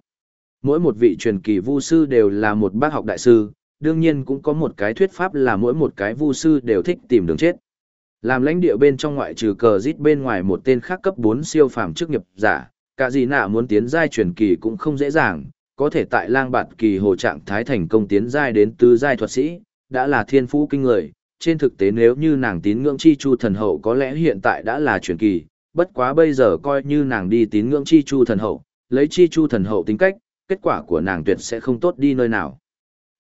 S1: Mỗi một vị truyền kỳ vu sư đều là một bác học đại sư, đương nhiên cũng có một cái thuyết pháp là mỗi một cái vu sư đều thích tìm đường chết. Làm lãnh địa bên trong ngoại trừ cờ rít bên ngoài một tên khác cấp 4 siêu phàm chức nghiệp giả, cả gì nạ muốn tiến giai truyền kỳ cũng không dễ dàng, có thể tại lang bạt kỳ hồ trạng thái thành công tiến giai đến tứ giai thuật sĩ, đã là thiên phú kinh người. Trên thực tế nếu như nàng tín ngưỡng chi chu thần hậu có lẽ hiện tại đã là truyền kỳ, bất quá bây giờ coi như nàng đi tín ngưỡng chi chu thần hậu, lấy chi chu thần hậu tính cách, kết quả của nàng tuyệt sẽ không tốt đi nơi nào.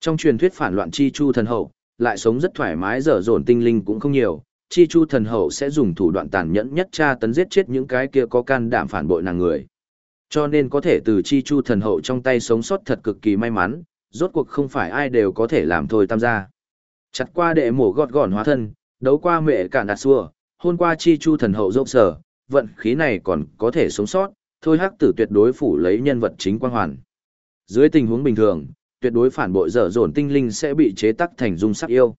S1: Trong truyền thuyết phản loạn chi chu thần hậu, lại sống rất thoải mái dở dồn tinh linh cũng không nhiều, chi chu thần hậu sẽ dùng thủ đoạn tàn nhẫn nhất tra tấn giết chết những cái kia có can đảm phản bội nàng người. Cho nên có thể từ chi chu thần hậu trong tay sống sót thật cực kỳ may mắn, rốt cuộc không phải ai đều có thể làm thôi tam gia. Chặt qua đệ mổ gọt gọn hóa thân, đấu qua mẹ cản đạt xua, hôn qua chi chu thần hậu dốc sở, vận khí này còn có thể sống sót, thôi hắc tử tuyệt đối phủ lấy nhân vật chính quang hoàn. Dưới tình huống bình thường, tuyệt đối phản bội dở dồn tinh linh sẽ bị chế tắc thành dung sắc yêu.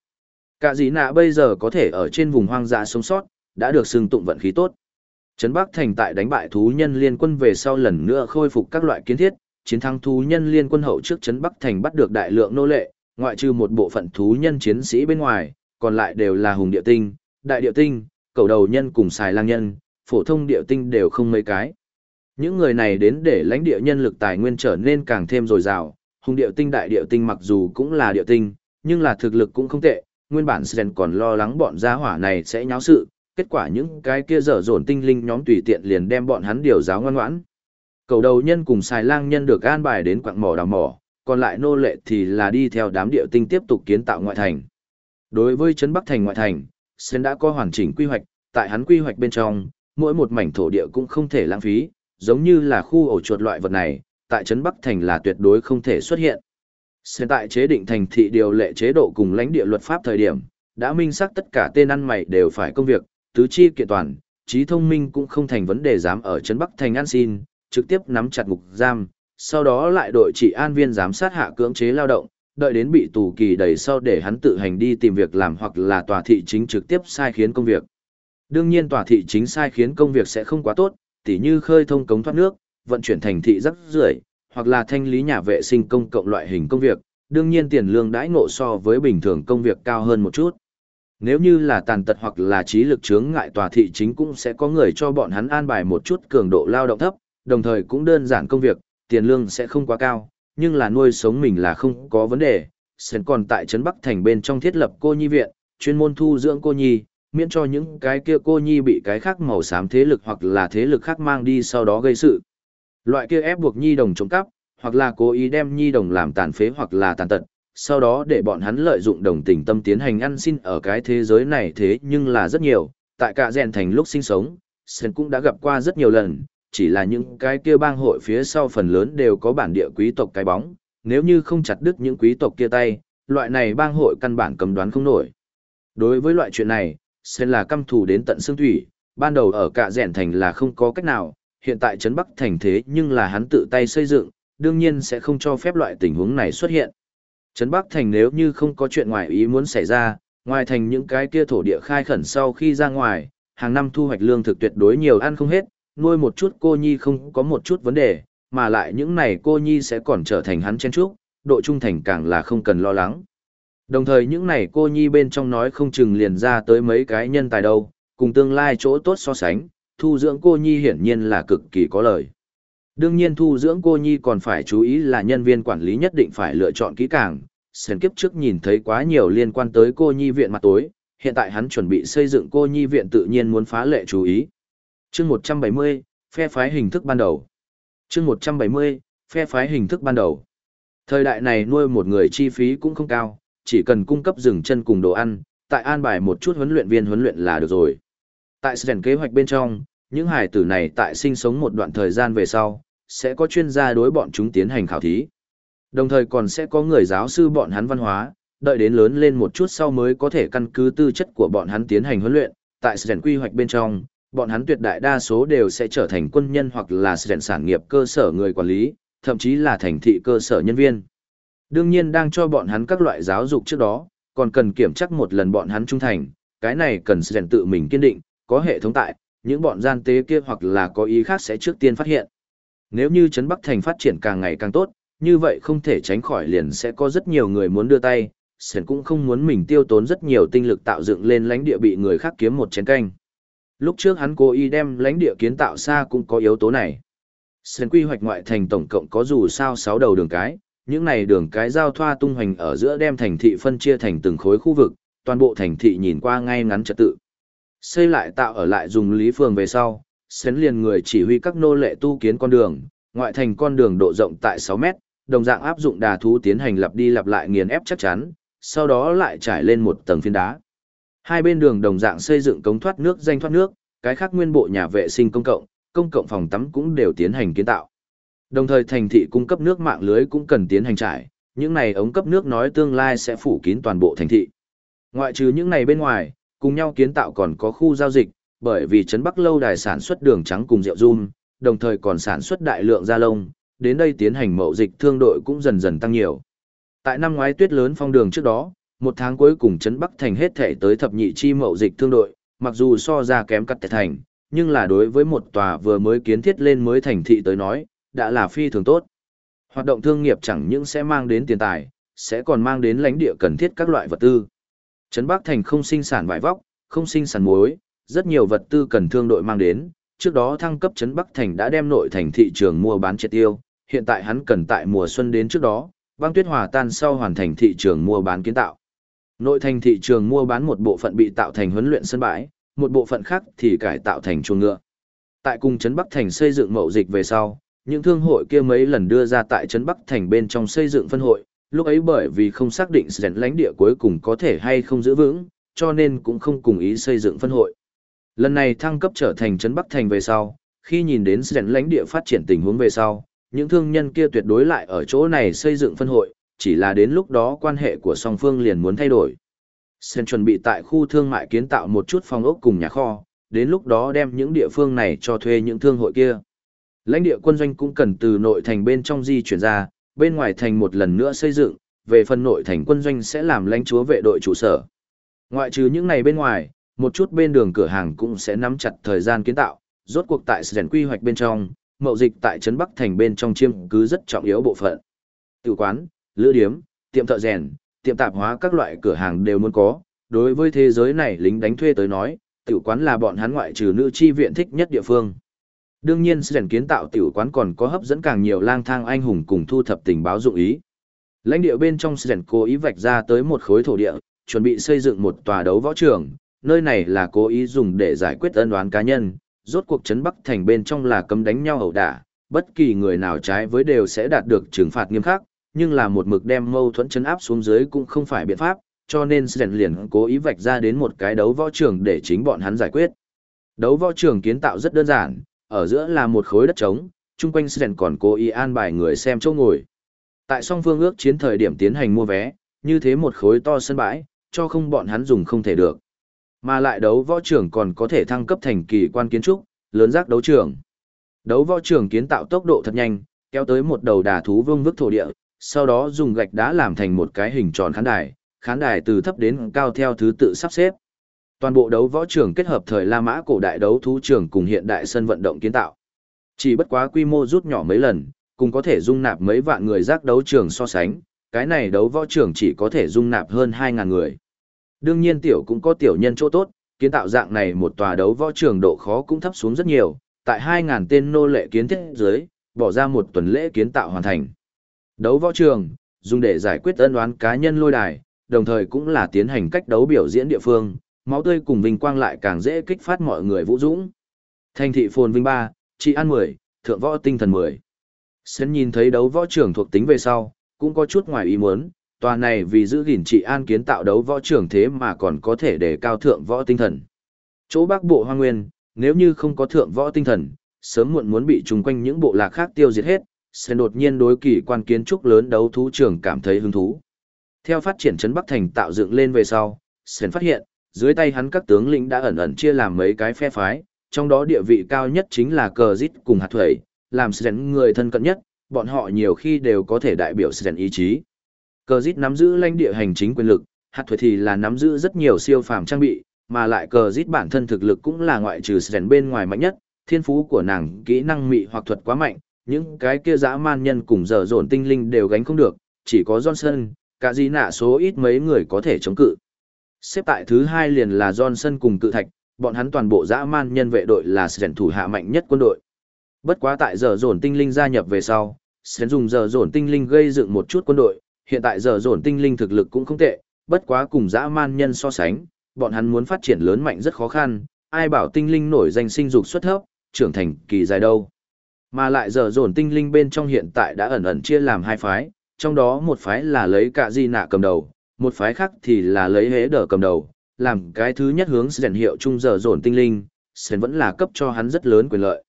S1: Cả dĩ nạ bây giờ có thể ở trên vùng hoang dã sống sót, đã được xưng tụng vận khí tốt. Trấn Bắc Thành tại đánh bại thú nhân liên quân về sau lần nữa khôi phục các loại kiến thiết, chiến thắng thú nhân liên quân hậu trước Trấn Bắc Thành bắt được đại lượng nô lệ, ngoại trừ một bộ phận thú nhân chiến sĩ bên ngoài, còn lại đều là hùng địa tinh, đại địa tinh, cầu đầu nhân cùng xài lang nhân, phổ thông địa tinh đều không mấy cái. Những người này đến để lãnh địa nhân lực tài nguyên trở nên càng thêm dồi dào, hùng địa tinh đại địa tinh mặc dù cũng là địa tinh, nhưng là thực lực cũng không tệ, nguyên bản Sren còn lo lắng bọn gia hỏa này sẽ nháo sự, kết quả những cái kia dở dồn tinh linh nhóm tùy tiện liền đem bọn hắn điều giáo ngoan ngoãn. Cầu đầu nhân cùng xài lang nhân được an bài đến quặng mỏ đào mỏ, còn lại nô lệ thì là đi theo đám địa tinh tiếp tục kiến tạo ngoại thành. Đối với trấn Bắc thành ngoại thành, Sen đã có hoàn chỉnh quy hoạch, tại hắn quy hoạch bên trong, mỗi một mảnh thổ địa cũng không thể lãng phí, giống như là khu ổ chuột loại vật này, tại trấn Bắc thành là tuyệt đối không thể xuất hiện. Hiện tại chế định thành thị điều lệ chế độ cùng lãnh địa luật pháp thời điểm, đã minh xác tất cả tên ăn mày đều phải công việc, tứ chi kiện toàn, trí thông minh cũng không thành vấn đề dám ở trấn Bắc thành ăn xin, trực tiếp nắm chặt ngục giam, sau đó lại đội trị an viên giám sát hạ cưỡng chế lao động, đợi đến bị tù kỳ đầy sau để hắn tự hành đi tìm việc làm hoặc là tòa thị chính trực tiếp sai khiến công việc. Đương nhiên tòa thị chính sai khiến công việc sẽ không quá tốt, tỉ như khơi thông cống thoát nước, vận chuyển thành thị rắc rưởi, hoặc là thanh lý nhà vệ sinh công cộng loại hình công việc, đương nhiên tiền lương đãi ngộ so với bình thường công việc cao hơn một chút. Nếu như là tàn tật hoặc là trí lực chướng ngại tòa thị chính cũng sẽ có người cho bọn hắn an bài một chút cường độ lao động thấp, đồng thời cũng đơn giản công việc, tiền lương sẽ không quá cao, nhưng là nuôi sống mình là không có vấn đề. Sen còn tại Trấn Bắc Thành bên trong thiết lập cô nhi viện, chuyên môn thu dưỡng cô nhi, miễn cho những cái kia cô nhi bị cái khác màu xám thế lực hoặc là thế lực khác mang đi sau đó gây sự. Loại kia ép buộc nhi đồng trộm cắp, hoặc là cố ý đem nhi đồng làm tàn phế hoặc là tàn tật, sau đó để bọn hắn lợi dụng đồng tình tâm tiến hành ăn xin ở cái thế giới này thế nhưng là rất nhiều, tại cả rèn thành lúc sinh sống, Sơn cũng đã gặp qua rất nhiều lần, chỉ là những cái kia bang hội phía sau phần lớn đều có bản địa quý tộc cái bóng, nếu như không chặt đứt những quý tộc kia tay, loại này bang hội căn bản cầm đoán không nổi. Đối với loại chuyện này, xem là căm thù đến tận xương thủy, ban đầu ở cả rèn thành là không có cách nào, hiện tại Trấn Bắc thành thế nhưng là hắn tự tay xây dựng, đương nhiên sẽ không cho phép loại tình huống này xuất hiện. Trấn Bắc thành nếu như không có chuyện ngoài ý muốn xảy ra, ngoài thành những cái kia thổ địa khai khẩn sau khi ra ngoài, hàng năm thu hoạch lương thực tuyệt đối nhiều ăn không hết, nuôi một chút cô nhi không có một chút vấn đề, mà lại những này cô nhi sẽ còn trở thành hắn chen trúc, độ trung thành càng là không cần lo lắng. Đồng thời những này cô nhi bên trong nói không chừng liền ra tới mấy cái nhân tài đâu, cùng tương lai chỗ tốt so sánh, thu dưỡng cô nhi hiển nhiên là cực kỳ có lợi. Đương nhiên thu dưỡng cô nhi còn phải chú ý là nhân viên quản lý nhất định phải lựa chọn kỹ càng. Sến kiếp trước nhìn thấy quá nhiều liên quan tới cô nhi viện mặt tối, hiện tại hắn chuẩn bị xây dựng cô nhi viện tự nhiên muốn phá lệ chú ý. chương 170, phe phái hình thức ban đầu. chương 170, phe phái hình thức ban đầu. Thời đại này nuôi một người chi phí cũng không cao, chỉ cần cung cấp rừng chân cùng đồ ăn, tại an bài một chút huấn luyện viên huấn luyện là được rồi. Tại sàn kế hoạch bên trong, những hải tử này tại sinh sống một đoạn thời gian về sau, sẽ có chuyên gia đối bọn chúng tiến hành khảo thí. Đồng thời còn sẽ có người giáo sư bọn hắn văn hóa, đợi đến lớn lên một chút sau mới có thể căn cứ tư chất của bọn hắn tiến hành huấn luyện. Tại sàn quy hoạch bên trong, bọn hắn tuyệt đại đa số đều sẽ trở thành quân nhân hoặc là sàn sản nghiệp cơ sở người quản lý, thậm chí là thành thị cơ sở nhân viên. Đương nhiên đang cho bọn hắn các loại giáo dục trước đó, còn cần kiểm chắc một lần bọn hắn trung thành, cái này cần rèn tự mình kiên định, có hệ thống tại, những bọn gian tế kia hoặc là có ý khác sẽ trước tiên phát hiện. Nếu như Trấn Bắc Thành phát triển càng ngày càng tốt, như vậy không thể tránh khỏi liền sẽ có rất nhiều người muốn đưa tay, Sến cũng không muốn mình tiêu tốn rất nhiều tinh lực tạo dựng lên lãnh địa bị người khác kiếm một chén canh. Lúc trước hắn cố ý đem lãnh địa kiến tạo xa cũng có yếu tố này. Sơn quy hoạch ngoại thành tổng cộng có dù sao 6 đầu đường cái, những này đường cái giao thoa tung hoành ở giữa đem thành thị phân chia thành từng khối khu vực, toàn bộ thành thị nhìn qua ngay ngắn trật tự. Xây lại tạo ở lại dùng lý phường về sau, xén liền người chỉ huy các nô lệ tu kiến con đường, ngoại thành con đường độ rộng tại 6 mét, đồng dạng áp dụng đà thú tiến hành lặp đi lặp lại nghiền ép chắc chắn, sau đó lại trải lên một tầng phiến đá. Hai bên đường đồng dạng xây dựng cống thoát nước danh thoát nước, cái khác nguyên bộ nhà vệ sinh công cộng, công cộng phòng tắm cũng đều tiến hành kiến tạo. Đồng thời thành thị cung cấp nước mạng lưới cũng cần tiến hành trải, những này ống cấp nước nói tương lai sẽ phủ kín toàn bộ thành thị. Ngoại trừ những này bên ngoài, cùng nhau kiến tạo còn có khu giao dịch, bởi vì Trấn Bắc lâu đài sản xuất đường trắng cùng rượu rum, đồng thời còn sản xuất đại lượng da lông, đến đây tiến hành mậu dịch thương đội cũng dần dần tăng nhiều. Tại năm ngoái tuyết lớn phong đường trước đó, một tháng cuối cùng Trấn Bắc thành hết thể tới thập nhị chi mậu dịch thương đội, mặc dù so ra kém cắt thành, nhưng là đối với một tòa vừa mới kiến thiết lên mới thành thị tới nói, đã là phi thường tốt. Hoạt động thương nghiệp chẳng những sẽ mang đến tiền tài, sẽ còn mang đến lãnh địa cần thiết các loại vật tư. Trấn Bắc Thành không sinh sản vải vóc, không sinh sản muối, rất nhiều vật tư cần thương đội mang đến. Trước đó thăng cấp Trấn Bắc Thành đã đem nội thành thị trường mua bán triệt tiêu, hiện tại hắn cần tại mùa xuân đến trước đó, băng tuyết hòa tan sau hoàn thành thị trường mua bán kiến tạo. Nội thành thị trường mua bán một bộ phận bị tạo thành huấn luyện sân bãi, một bộ phận khác thì cải tạo thành chuồng ngựa. Tại cùng trấn Bắc Thành xây dựng mậu dịch về sau, những thương hội kia mấy lần đưa ra tại trấn Bắc Thành bên trong xây dựng phân hội, lúc ấy bởi vì không xác định rèn lãnh địa cuối cùng có thể hay không giữ vững, cho nên cũng không cùng ý xây dựng phân hội. Lần này thăng cấp trở thành trấn Bắc Thành về sau, khi nhìn đến rèn lãnh địa phát triển tình huống về sau, những thương nhân kia tuyệt đối lại ở chỗ này xây dựng phân hội, chỉ là đến lúc đó quan hệ của song phương liền muốn thay đổi. Sen chuẩn bị tại khu thương mại kiến tạo một chút phòng ốc cùng nhà kho, đến lúc đó đem những địa phương này cho thuê những thương hội kia. Lãnh địa quân doanh cũng cần từ nội thành bên trong di chuyển ra, bên ngoài thành một lần nữa xây dựng, về phần nội thành quân doanh sẽ làm lãnh chúa vệ đội trụ sở. Ngoại trừ những này bên ngoài, một chút bên đường cửa hàng cũng sẽ nắm chặt thời gian kiến tạo, rốt cuộc tại sẻn quy hoạch bên trong, mậu dịch tại trấn Bắc thành bên trong chiêm cứ rất trọng yếu bộ phận. Tử quán, lữ điếm, tiệm thợ rèn, tiệm tạp hóa các loại cửa hàng đều muốn có. Đối với thế giới này lính đánh thuê tới nói, tử quán là bọn hắn ngoại trừ nữ chi viện thích nhất địa phương. Đương nhiên rèn kiến tạo tiểu quán còn có hấp dẫn càng nhiều lang thang anh hùng cùng thu thập tình báo dụng ý. Lãnh địa bên trong rèn cố ý vạch ra tới một khối thổ địa, chuẩn bị xây dựng một tòa đấu võ trường, nơi này là cố ý dùng để giải quyết ân đoán cá nhân, rốt cuộc trấn Bắc thành bên trong là cấm đánh nhau ẩu đả, bất kỳ người nào trái với đều sẽ đạt được trừng phạt nghiêm khắc, nhưng là một mực đem mâu thuẫn chấn áp xuống dưới cũng không phải biện pháp, cho nên Sren liền cố ý vạch ra đến một cái đấu võ trường để chính bọn hắn giải quyết. Đấu võ trường kiến tạo rất đơn giản, ở giữa là một khối đất trống, chung quanh Sren còn cố ý an bài người xem chỗ ngồi. Tại song phương ước chiến thời điểm tiến hành mua vé, như thế một khối to sân bãi, cho không bọn hắn dùng không thể được. Mà lại đấu võ trưởng còn có thể thăng cấp thành kỳ quan kiến trúc, lớn giác đấu trưởng. Đấu võ trưởng kiến tạo tốc độ thật nhanh, kéo tới một đầu đà thú vương vức thổ địa, sau đó dùng gạch đá làm thành một cái hình tròn khán đài, khán đài từ thấp đến cao theo thứ tự sắp xếp. Toàn bộ đấu võ trường kết hợp thời La Mã cổ đại đấu thú trường cùng hiện đại sân vận động kiến tạo. Chỉ bất quá quy mô rút nhỏ mấy lần, cùng có thể dung nạp mấy vạn người giác đấu trường so sánh, cái này đấu võ trường chỉ có thể dung nạp hơn 2.000 người. Đương nhiên tiểu cũng có tiểu nhân chỗ tốt, kiến tạo dạng này một tòa đấu võ trường độ khó cũng thấp xuống rất nhiều, tại 2.000 tên nô lệ kiến thiết dưới, bỏ ra một tuần lễ kiến tạo hoàn thành. Đấu võ trường, dùng để giải quyết ân oán cá nhân lôi đài, đồng thời cũng là tiến hành cách đấu biểu diễn địa phương, máu tươi cùng vinh quang lại càng dễ kích phát mọi người vũ dũng. Thành thị phồn vinh 3, trị an 10, thượng võ tinh thần 10. Sến nhìn thấy đấu võ trưởng thuộc tính về sau, cũng có chút ngoài ý muốn, tòa này vì giữ gìn trị an kiến tạo đấu võ trưởng thế mà còn có thể để cao thượng võ tinh thần. Chỗ bắc bộ hoang nguyên, nếu như không có thượng võ tinh thần, sớm muộn muốn bị trùng quanh những bộ lạc khác tiêu diệt hết, Sến đột nhiên đối kỳ quan kiến trúc lớn đấu thú trưởng cảm thấy hứng thú. Theo phát triển trấn Bắc Thành tạo dựng lên về sau, Sến phát hiện, dưới tay hắn các tướng lĩnh đã ẩn ẩn chia làm mấy cái phe phái, trong đó địa vị cao nhất chính là cờ dít cùng hạt thuẩy, làm Sến người thân cận nhất, bọn họ nhiều khi đều có thể đại biểu Sến ý chí. Cờ dít nắm giữ lãnh địa hành chính quyền lực, hạt thuẩy thì là nắm giữ rất nhiều siêu phàm trang bị, mà lại cờ dít bản thân thực lực cũng là ngoại trừ Sến bên ngoài mạnh nhất, thiên phú của nàng kỹ năng mị hoặc thuật quá mạnh, những cái kia dã man nhân cùng dở dồn tinh linh đều gánh không được, chỉ có Johnson, cả gì nạ số ít mấy người có thể chống cự. Xếp tại thứ hai liền là Johnson cùng cự thạch, bọn hắn toàn bộ dã man nhân vệ đội là sẻn thủ hạ mạnh nhất quân đội. Bất quá tại giờ dồn tinh linh gia nhập về sau, sẻn dùng giờ dồn tinh linh gây dựng một chút quân đội, hiện tại giờ dồn tinh linh thực lực cũng không tệ, bất quá cùng dã man nhân so sánh, bọn hắn muốn phát triển lớn mạnh rất khó khăn, ai bảo tinh linh nổi danh sinh dục xuất thấp, trưởng thành kỳ dài đâu. Mà lại giờ dồn tinh linh bên trong hiện tại đã ẩn ẩn chia làm hai phái, trong đó một phái là lấy cả di nạ cầm đầu, một phái khác thì là lấy hế đờ cầm đầu, làm cái thứ nhất hướng rèn hiệu chung giờ dồn tinh linh, sen vẫn là cấp cho hắn rất lớn quyền lợi.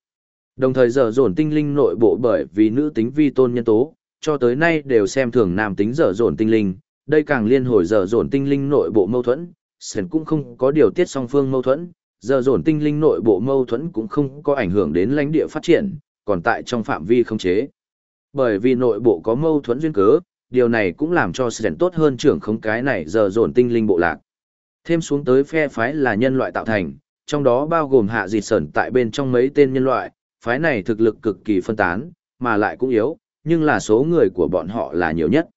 S1: Đồng thời giờ dồn tinh linh nội bộ bởi vì nữ tính vi tôn nhân tố, cho tới nay đều xem thường nam tính giờ dồn tinh linh, đây càng liên hồi giờ dồn tinh linh nội bộ mâu thuẫn, sen cũng không có điều tiết song phương mâu thuẫn, giờ dồn tinh linh nội bộ mâu thuẫn cũng không có ảnh hưởng đến lãnh địa phát triển, còn tại trong phạm vi không chế. Bởi vì nội bộ có mâu thuẫn duyên cớ, điều này cũng làm cho Sren tốt hơn trưởng không cái này giờ dồn tinh linh bộ lạc. Thêm xuống tới phe phái là nhân loại tạo thành, trong đó bao gồm hạ dịt sẩn tại bên trong mấy tên nhân loại, phái này thực lực cực kỳ phân tán, mà lại cũng yếu, nhưng là số người của bọn họ là nhiều nhất.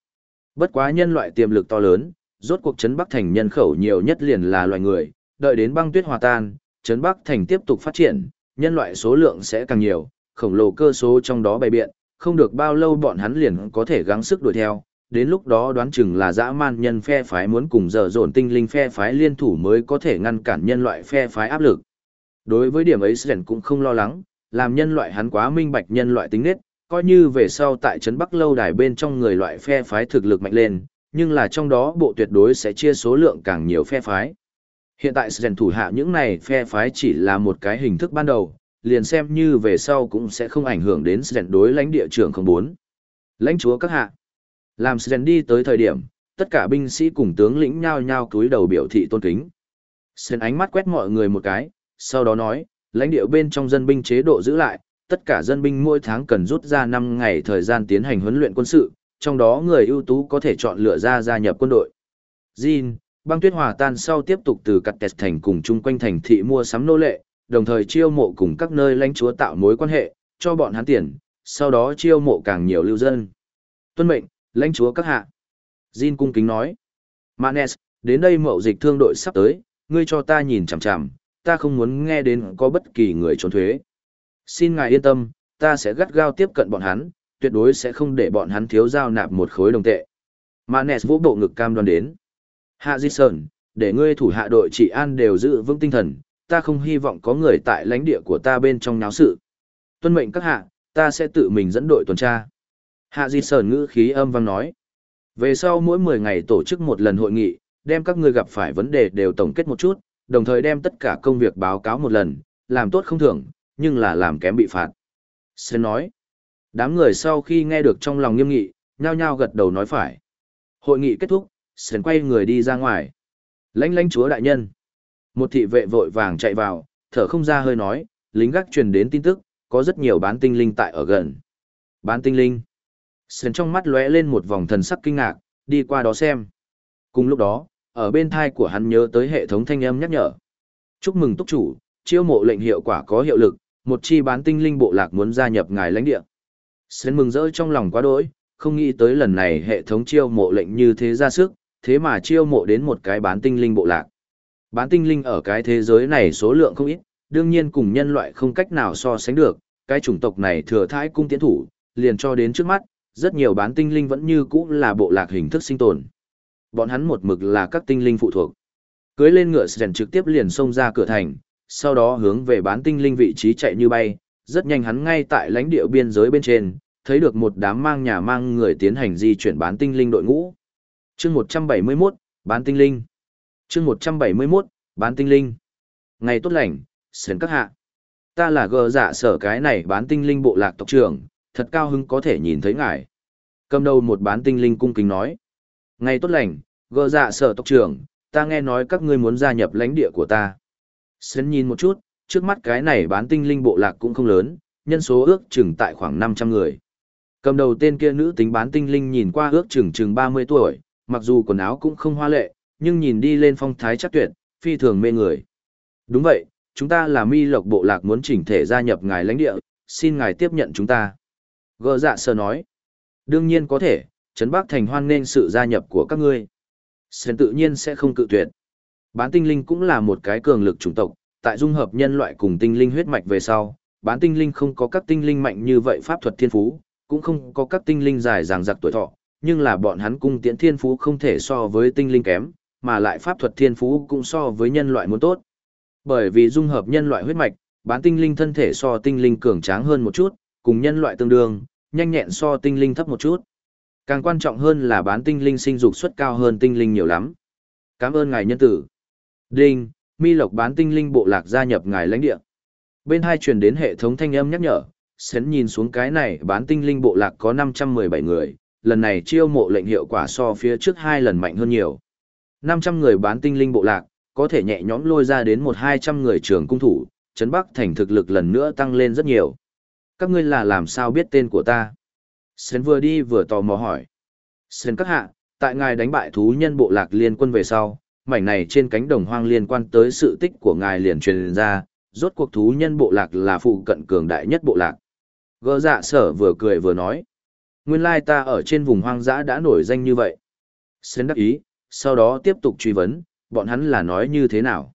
S1: Bất quá nhân loại tiềm lực to lớn, rốt cuộc chấn Bắc Thành nhân khẩu nhiều nhất liền là loài người, đợi đến băng tuyết hòa tan, chấn Bắc Thành tiếp tục phát triển, nhân loại số lượng sẽ càng nhiều, khổng lồ cơ số trong đó bày biện, không được bao lâu bọn hắn liền có thể gắng sức đuổi theo, đến lúc đó đoán chừng là dã man nhân phe phái muốn cùng dở dồn tinh linh phe phái liên thủ mới có thể ngăn cản nhân loại phe phái áp lực. Đối với điểm ấy Sren cũng không lo lắng, làm nhân loại hắn quá minh bạch nhân loại tính nết, coi như về sau tại trấn Bắc lâu đài bên trong người loại phe phái thực lực mạnh lên, nhưng là trong đó bộ tuyệt đối sẽ chia số lượng càng nhiều phe phái. Hiện tại Sren thủ hạ những này phe phái chỉ là một cái hình thức ban đầu, liền xem như về sau cũng sẽ không ảnh hưởng đến Sren đối lãnh địa trưởng không bốn. Lãnh chúa các hạ. Làm Sren đi tới thời điểm, tất cả binh sĩ cùng tướng lĩnh nhao nhao cúi đầu biểu thị tôn kính. Sren ánh mắt quét mọi người một cái, sau đó nói, lãnh địa bên trong dân binh chế độ giữ lại, tất cả dân binh mỗi tháng cần rút ra 5 ngày thời gian tiến hành huấn luyện quân sự, trong đó người ưu tú có thể chọn lựa ra gia nhập quân đội. Jin, băng tuyết hòa tan sau tiếp tục từ cặt tẹt thành cùng chung quanh thành thị mua sắm nô lệ, đồng thời chiêu mộ cùng các nơi lãnh chúa tạo mối quan hệ, cho bọn hắn tiền, sau đó chiêu mộ càng nhiều lưu dân. Tuân mệnh, lãnh chúa các hạ. Jin cung kính nói. Manes, đến đây mậu dịch thương đội sắp tới, ngươi cho ta nhìn chằm chằm, ta không muốn nghe đến có bất kỳ người trốn thuế. Xin ngài yên tâm, ta sẽ gắt gao tiếp cận bọn hắn, tuyệt đối sẽ không để bọn hắn thiếu giao nạp một khối đồng tệ. Manes vũ bộ ngực cam đoan đến. Hạ Di Sơn, để ngươi thủ hạ đội trị an đều giữ vững tinh thần, ta không hy vọng có người tại lãnh địa của ta bên trong náo sự. Tuân mệnh các hạ, ta sẽ tự mình dẫn đội tuần tra. Hạ Di Sơn ngữ khí âm vang nói. Về sau mỗi 10 ngày tổ chức một lần hội nghị, đem các ngươi gặp phải vấn đề đều tổng kết một chút, đồng thời đem tất cả công việc báo cáo một lần, làm tốt không thưởng, nhưng là làm kém bị phạt. Sến nói. Đám người sau khi nghe được trong lòng nghiêm nghị, nhao nhao gật đầu nói phải. Hội nghị kết thúc, Sến quay người đi ra ngoài. Lãnh lãnh chúa đại nhân. Một thị vệ vội vàng chạy vào, thở không ra hơi nói, lính gác truyền đến tin tức, có rất nhiều bán tinh linh tại ở gần. Bán tinh linh. sơn trong mắt lóe lên một vòng thần sắc kinh ngạc, đi qua đó xem. Cùng lúc đó, ở bên thai của hắn nhớ tới hệ thống thanh âm nhắc nhở. Chúc mừng túc chủ, chiêu mộ lệnh hiệu quả có hiệu lực, một chi bán tinh linh bộ lạc muốn gia nhập ngài lãnh địa. Sơn mừng rỡ trong lòng quá đỗi, không nghĩ tới lần này hệ thống chiêu mộ lệnh như thế ra sức, thế mà chiêu mộ đến một cái bán tinh linh bộ lạc. Bán tinh linh ở cái thế giới này số lượng không ít, đương nhiên cùng nhân loại không cách nào so sánh được, cái chủng tộc này thừa thãi cung tiến thủ, liền cho đến trước mắt, rất nhiều bán tinh linh vẫn như cũ là bộ lạc hình thức sinh tồn. Bọn hắn một mực là các tinh linh phụ thuộc. Cưới lên ngựa sèn trực tiếp liền xông ra cửa thành, sau đó hướng về bán tinh linh vị trí chạy như bay, rất nhanh hắn ngay tại lãnh địa biên giới bên trên, thấy được một đám mang nhà mang người tiến hành di chuyển bán tinh linh đội ngũ. Chương 171, bán tinh linh. Chương 171, bán tinh linh. Ngày tốt lành, sến các hạ. Ta là gờ giả sở cái này bán tinh linh bộ lạc tộc trưởng, thật cao hứng có thể nhìn thấy ngài. Cầm đầu một bán tinh linh cung kính nói. Ngày tốt lành, gờ giả sở tộc trưởng, ta nghe nói các ngươi muốn gia nhập lãnh địa của ta. Sến nhìn một chút, trước mắt cái này bán tinh linh bộ lạc cũng không lớn, nhân số ước chừng tại khoảng 500 người. Cầm đầu tên kia nữ tính bán tinh linh nhìn qua ước chừng chừng 30 tuổi, mặc dù quần áo cũng không hoa lệ, nhưng nhìn đi lên phong thái chắc tuyệt, phi thường mê người. Đúng vậy, chúng ta là mi lộc bộ lạc muốn chỉnh thể gia nhập ngài lãnh địa, xin ngài tiếp nhận chúng ta. Gơ dạ sơ nói. Đương nhiên có thể, Trấn Bắc Thành hoan nên sự gia nhập của các ngươi. Sơn tự nhiên sẽ không cự tuyệt. Bán tinh linh cũng là một cái cường lực chủng tộc, tại dung hợp nhân loại cùng tinh linh huyết mạch về sau, bán tinh linh không có các tinh linh mạnh như vậy pháp thuật thiên phú, cũng không có các tinh linh dài dàng giặc tuổi thọ, nhưng là bọn hắn cung tiễn thiên phú không thể so với tinh linh kém, mà lại pháp thuật thiên phú cũng so với nhân loại muốn tốt. Bởi vì dung hợp nhân loại huyết mạch, bán tinh linh thân thể so tinh linh cường tráng hơn một chút, cùng nhân loại tương đương, nhanh nhẹn so tinh linh thấp một chút. Càng quan trọng hơn là bán tinh linh sinh dục suất cao hơn tinh linh nhiều lắm. Cảm ơn ngài nhân tử. Đinh, mi lộc bán tinh linh bộ lạc gia nhập ngài lãnh địa. Bên hai truyền đến hệ thống thanh âm nhắc nhở, sến nhìn xuống cái này bán tinh linh bộ lạc có 517 người, lần này chiêu mộ lệnh hiệu quả so phía trước hai lần mạnh hơn nhiều. 500 người bán tinh linh bộ lạc, có thể nhẹ nhõm lôi ra đến một hai trăm người trường cung thủ, Trấn Bắc thành thực lực lần nữa tăng lên rất nhiều. Các ngươi là làm sao biết tên của ta? Sến vừa đi vừa tò mò hỏi. Sến các hạ, tại ngài đánh bại thú nhân bộ lạc liên quân về sau, mảnh này trên cánh đồng hoang liên quan tới sự tích của ngài liền truyền ra, rốt cuộc thú nhân bộ lạc là phụ cận cường đại nhất bộ lạc. Gơ dạ sở vừa cười vừa nói. Nguyên lai ta ở trên vùng hoang dã đã nổi danh như vậy. Sến đắc ý, sau đó tiếp tục truy vấn, bọn hắn là nói như thế nào?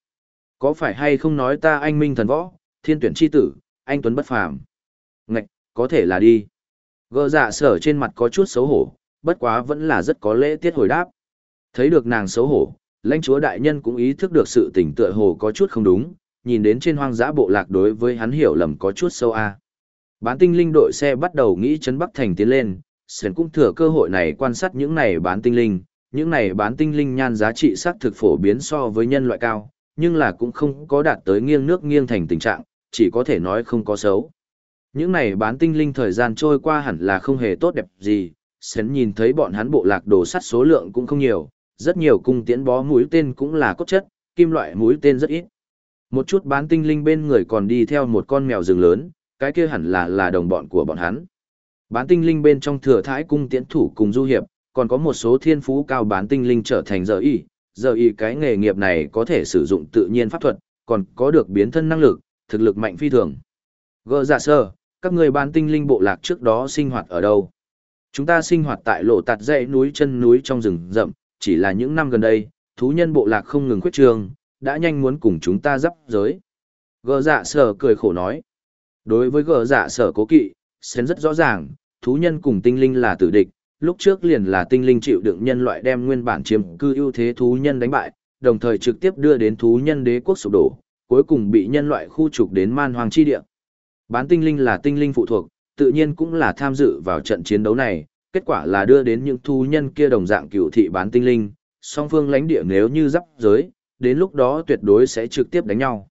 S1: Có phải hay không nói ta anh minh thần võ, thiên tuyển chi tử, anh tuấn bất phàm? Ngạch, có thể là đi. Gỡ dạ sở trên mặt có chút xấu hổ, bất quá vẫn là rất có lễ tiết hồi đáp. Thấy được nàng xấu hổ, lãnh chúa đại nhân cũng ý thức được sự tình tựa hồ có chút không đúng, nhìn đến trên hoang dã bộ lạc đối với hắn hiểu lầm có chút sâu a. Bán tinh linh đội xe bắt đầu nghĩ chấn Bắc Thành tiến lên, Sến cũng thừa cơ hội này quan sát những này bán tinh linh, những này bán tinh linh nhan giá trị xác thực phổ biến so với nhân loại cao, nhưng là cũng không có đạt tới nghiêng nước nghiêng thành tình trạng, chỉ có thể nói không có xấu. Những này bán tinh linh thời gian trôi qua hẳn là không hề tốt đẹp gì, Sến nhìn thấy bọn hắn bộ lạc đồ sắt số lượng cũng không nhiều, rất nhiều cung tiễn bó mũi tên cũng là cốt chất, kim loại mũi tên rất ít. Một chút bán tinh linh bên người còn đi theo một con mèo rừng lớn, cái kia hẳn là là đồng bọn của bọn hắn. Bán tinh linh bên trong thừa thái cung tiễn thủ cùng du hiệp, còn có một số thiên phú cao bán tinh linh trở thành giờ y. Giờ y cái nghề nghiệp này có thể sử dụng tự nhiên pháp thuật, còn có được biến thân năng lực, thực lực mạnh phi thường. Gỡ giả dạ sơ, các người bán tinh linh bộ lạc trước đó sinh hoạt ở đâu? Chúng ta sinh hoạt tại lộ tạt dãy núi chân núi trong rừng rậm, chỉ là những năm gần đây, thú nhân bộ lạc không ngừng khuyết trường đã nhanh muốn cùng chúng ta dắp giới. Gỡ dạ sở cười khổ nói. Đối với gỡ dạ sở cố kỵ, Sến rất rõ ràng, thú nhân cùng tinh linh là tử địch, lúc trước liền là tinh linh chịu đựng nhân loại đem nguyên bản chiếm cư ưu thế thú nhân đánh bại, đồng thời trực tiếp đưa đến thú nhân đế quốc sụp đổ, cuối cùng bị nhân loại khu trục đến man hoàng chi địa. Bán tinh linh là tinh linh phụ thuộc, tự nhiên cũng là tham dự vào trận chiến đấu này, kết quả là đưa đến những thú nhân kia đồng dạng cựu thị bán tinh linh, song phương lãnh địa nếu như giáp giới, đến lúc đó tuyệt đối sẽ trực tiếp đánh nhau.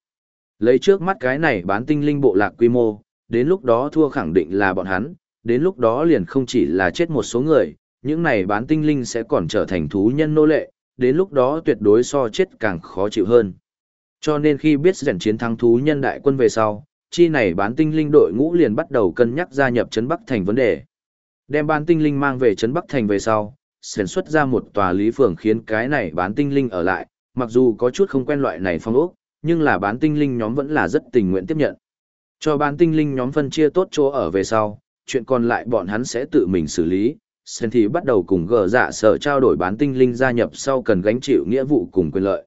S1: Lấy trước mắt cái này bán tinh linh bộ lạc quy mô, đến lúc đó thua khẳng định là bọn hắn, đến lúc đó liền không chỉ là chết một số người, những này bán tinh linh sẽ còn trở thành thú nhân nô lệ, đến lúc đó tuyệt đối so chết càng khó chịu hơn. Cho nên khi biết rèn chiến thắng thú nhân đại quân về sau, chi này bán tinh linh đội ngũ liền bắt đầu cân nhắc gia nhập Trấn Bắc Thành vấn đề. Đem bán tinh linh mang về Trấn Bắc Thành về sau, sản xuất ra một tòa lý phường khiến cái này bán tinh linh ở lại, mặc dù có chút không quen loại này phong ốc, nhưng là bán tinh linh nhóm vẫn là rất tình nguyện tiếp nhận. Cho bán tinh linh nhóm phân chia tốt chỗ ở về sau, chuyện còn lại bọn hắn sẽ tự mình xử lý. Sen thì bắt đầu cùng gờ dạ sở trao đổi bán tinh linh gia nhập sau cần gánh chịu nghĩa vụ cùng quyền lợi.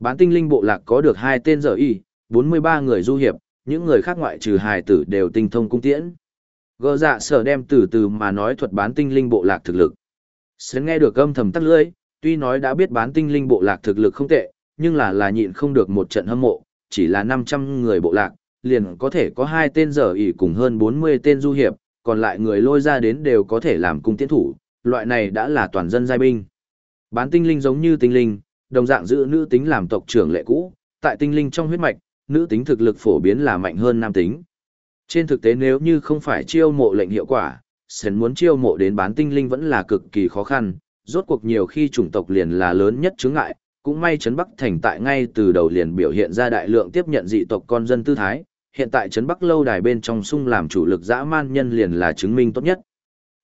S1: Bán tinh linh bộ lạc có được hai tên giờ y, 43 người du hiệp, những người khác ngoại trừ hài tử đều tinh thông cung tiễn. Gờ dạ sở đem từ từ mà nói thuật bán tinh linh bộ lạc thực lực. Sến nghe được âm thầm tắt lưỡi, tuy nói đã biết bán tinh linh bộ lạc thực lực không tệ, nhưng là là nhịn không được một trận hâm mộ, chỉ là 500 người bộ lạc, liền có thể có hai tên giờ ỉ cùng hơn 40 tên du hiệp, còn lại người lôi ra đến đều có thể làm cung tiến thủ, loại này đã là toàn dân giai binh. Bán tinh linh giống như tinh linh, đồng dạng giữ nữ tính làm tộc trưởng lệ cũ, tại tinh linh trong huyết mạch, nữ tính thực lực phổ biến là mạnh hơn nam tính. Trên thực tế nếu như không phải chiêu mộ lệnh hiệu quả, sến muốn chiêu mộ đến bán tinh linh vẫn là cực kỳ khó khăn, rốt cuộc nhiều khi chủng tộc liền là lớn nhất chướng ngại, cũng may Trấn Bắc Thành tại ngay từ đầu liền biểu hiện ra đại lượng tiếp nhận dị tộc con dân tư thái, hiện tại Trấn Bắc lâu đài bên trong sung làm chủ lực dã man nhân liền là chứng minh tốt nhất.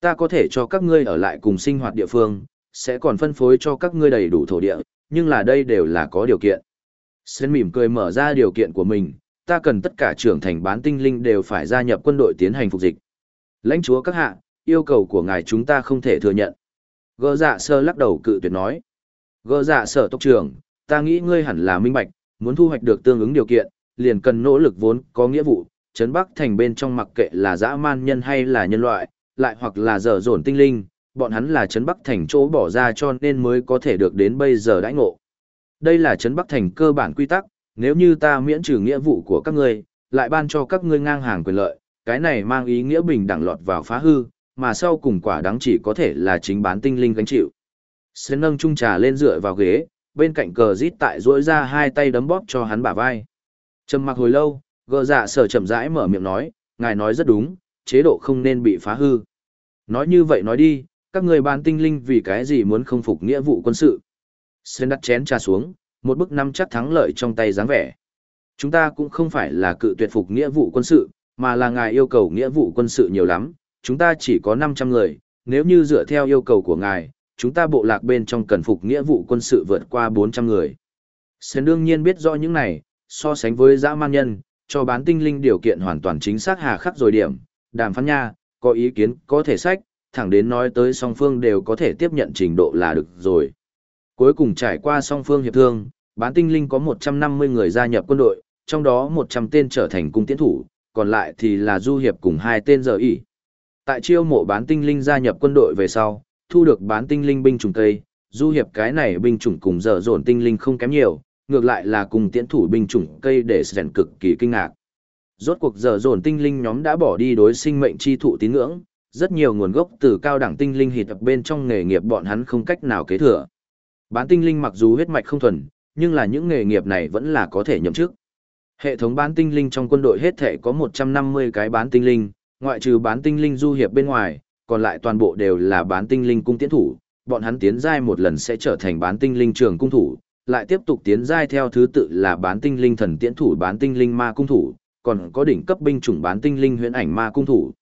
S1: Ta có thể cho các ngươi ở lại cùng sinh hoạt địa phương, sẽ còn phân phối cho các ngươi đầy đủ thổ địa, nhưng là đây đều là có điều kiện. Sơn mỉm cười mở ra điều kiện của mình, ta cần tất cả trưởng thành bán tinh linh đều phải gia nhập quân đội tiến hành phục dịch. Lãnh chúa các hạ, yêu cầu của ngài chúng ta không thể thừa nhận. Gơ dạ sơ lắc đầu cự tuyệt nói. Gơ dạ sở tộc trưởng, ta nghĩ ngươi hẳn là minh bạch, muốn thu hoạch được tương ứng điều kiện, liền cần nỗ lực vốn có nghĩa vụ, Trấn Bắc thành bên trong mặc kệ là dã man nhân hay là nhân loại, lại hoặc là dở dồn tinh linh, bọn hắn là Trấn Bắc thành chỗ bỏ ra cho nên mới có thể được đến bây giờ đãi ngộ. Đây là Trấn Bắc thành cơ bản quy tắc, nếu như ta miễn trừ nghĩa vụ của các ngươi, lại ban cho các ngươi ngang hàng quyền lợi, cái này mang ý nghĩa bình đẳng lọt vào phá hư, mà sau cùng quả đáng chỉ có thể là chính bán tinh linh gánh chịu. Sến nâng trung trà lên dựa vào ghế, bên cạnh cờ rít tại rỗi ra hai tay đấm bóp cho hắn bả vai. Trầm mặc hồi lâu, gờ dạ sở chậm rãi mở miệng nói, ngài nói rất đúng, chế độ không nên bị phá hư. Nói như vậy nói đi, các người bán tinh linh vì cái gì muốn không phục nghĩa vụ quân sự. sơn đặt chén trà xuống, một bức năm chắc thắng lợi trong tay dáng vẻ. Chúng ta cũng không phải là cự tuyệt phục nghĩa vụ quân sự, mà là ngài yêu cầu nghĩa vụ quân sự nhiều lắm, chúng ta chỉ có 500 người, nếu như dựa theo yêu cầu của ngài, chúng ta bộ lạc bên trong cần phục nghĩa vụ quân sự vượt qua 400 người. sơn đương nhiên biết rõ những này, so sánh với dã man nhân, cho bán tinh linh điều kiện hoàn toàn chính xác hà khắc rồi điểm, đàm phán nha, có ý kiến, có thể sách, thẳng đến nói tới song phương đều có thể tiếp nhận trình độ là được rồi. Cuối cùng trải qua song phương hiệp thương, bán tinh linh có 150 người gia nhập quân đội, trong đó 100 tên trở thành cung tiến thủ, còn lại thì là du hiệp cùng hai tên giờ ỉ. Tại chiêu mộ bán tinh linh gia nhập quân đội về sau, thu được bán tinh linh binh chủng tây du hiệp cái này binh chủng cùng dở dồn tinh linh không kém nhiều, ngược lại là cùng tiễn thủ binh chủng cây để rèn cực kỳ kinh ngạc. Rốt cuộc giờ dồn tinh linh nhóm đã bỏ đi đối sinh mệnh chi thụ tín ngưỡng, rất nhiều nguồn gốc từ cao đẳng tinh linh hịt bên trong nghề nghiệp bọn hắn không cách nào kế thừa. Bán tinh linh mặc dù huyết mạch không thuần, nhưng là những nghề nghiệp này vẫn là có thể nhậm chức. Hệ thống bán tinh linh trong quân đội hết thể có 150 cái bán tinh linh, ngoại trừ bán tinh linh du hiệp bên ngoài, còn lại toàn bộ đều là bán tinh linh cung tiến thủ, bọn hắn tiến giai một lần sẽ trở thành bán tinh linh trường cung thủ, lại tiếp tục tiến giai theo thứ tự là bán tinh linh thần tiễn thủ bán tinh linh ma cung thủ, còn có đỉnh cấp binh chủng bán tinh linh huyễn ảnh ma cung thủ.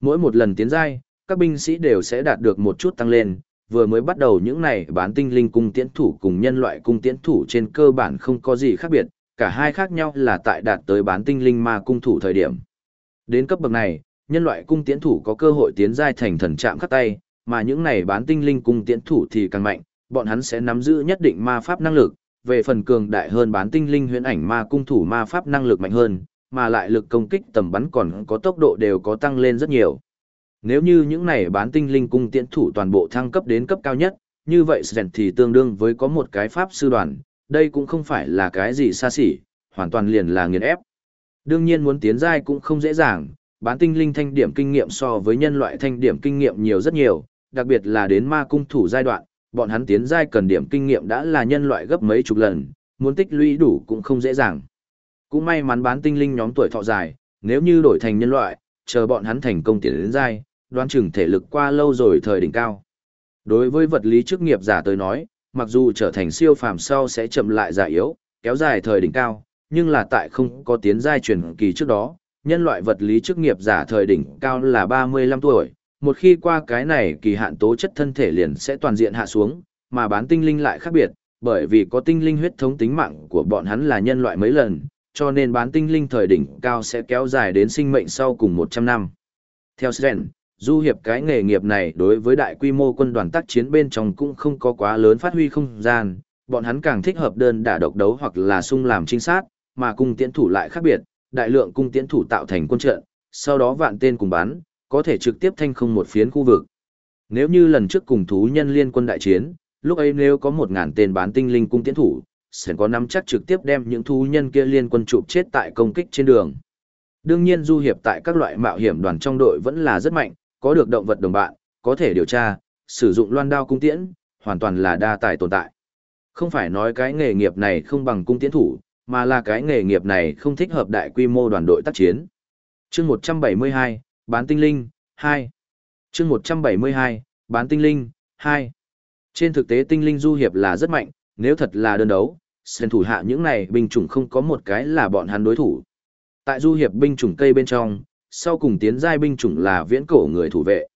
S1: Mỗi một lần tiến giai, các binh sĩ đều sẽ đạt được một chút tăng lên, vừa mới bắt đầu những này bán tinh linh cung tiễn thủ cùng nhân loại cung tiễn thủ trên cơ bản không có gì khác biệt, cả hai khác nhau là tại đạt tới bán tinh linh ma cung thủ thời điểm. Đến cấp bậc này, nhân loại cung tiễn thủ có cơ hội tiến giai thành thần trạm khắc tay, mà những này bán tinh linh cung tiễn thủ thì càng mạnh, bọn hắn sẽ nắm giữ nhất định ma pháp năng lực, về phần cường đại hơn bán tinh linh huyễn ảnh ma cung thủ ma pháp năng lực mạnh hơn, mà lại lực công kích tầm bắn còn có tốc độ đều có tăng lên rất nhiều. Nếu như những này bán tinh linh cung tiễn thủ toàn bộ thăng cấp đến cấp cao nhất, như vậy Sren thì tương đương với có một cái pháp sư đoàn, đây cũng không phải là cái gì xa xỉ, hoàn toàn liền là nghiền ép. Đương nhiên muốn tiến giai cũng không dễ dàng, bán tinh linh thanh điểm kinh nghiệm so với nhân loại thanh điểm kinh nghiệm nhiều rất nhiều, đặc biệt là đến ma cung thủ giai đoạn, bọn hắn tiến giai cần điểm kinh nghiệm đã là nhân loại gấp mấy chục lần, muốn tích lũy đủ cũng không dễ dàng. Cũng may mắn bán tinh linh nhóm tuổi thọ dài, nếu như đổi thành nhân loại, chờ bọn hắn thành công tiến đến giai, đoán chừng thể lực qua lâu rồi thời đỉnh cao. Đối với vật lý chức nghiệp giả tới nói, mặc dù trở thành siêu phàm sau sẽ chậm lại già yếu, kéo dài thời đỉnh cao, nhưng là tại không có tiến giai truyền kỳ trước đó, nhân loại vật lý chức nghiệp giả thời đỉnh cao là 35 tuổi, một khi qua cái này kỳ hạn tố chất thân thể liền sẽ toàn diện hạ xuống, mà bán tinh linh lại khác biệt, bởi vì có tinh linh huyết thống tính mạng của bọn hắn là nhân loại mấy lần, cho nên bán tinh linh thời đỉnh cao sẽ kéo dài đến sinh mệnh sau cùng 100 năm. Theo Sren, du hiệp cái nghề nghiệp này đối với đại quy mô quân đoàn tác chiến bên trong cũng không có quá lớn phát huy không gian, bọn hắn càng thích hợp đơn đả độc đấu hoặc là sung làm trinh sát, mà cung tiễn thủ lại khác biệt, đại lượng cung tiễn thủ tạo thành quân trận, sau đó vạn tên cùng bắn, có thể trực tiếp thanh không một phiến khu vực. Nếu như lần trước cùng thú nhân liên quân đại chiến, lúc ấy nếu có một ngàn tên bán tinh linh cung tiễn thủ, sẽ có nắm chắc trực tiếp đem những thú nhân kia liên quân chụp chết tại công kích trên đường. Đương nhiên du hiệp tại các loại mạo hiểm đoàn trong đội vẫn là rất mạnh, có được động vật đồng bạn, có thể điều tra, sử dụng loan đao cung tiễn, hoàn toàn là đa tài tồn tại. Không phải nói cái nghề nghiệp này không bằng cung tiễn thủ, mà là cái nghề nghiệp này không thích hợp đại quy mô đoàn đội tác chiến. Chương 172, Bán tinh linh, 2. Chương 172, Bán tinh linh, 2. Trên thực tế tinh linh du hiệp là rất mạnh, nếu thật là đơn đấu, sen thủ hạ những này binh chủng không có một cái là bọn hắn đối thủ. Tại du hiệp binh chủng cây bên trong, sau cùng tiến giai binh chủng là viễn cổ người thủ vệ.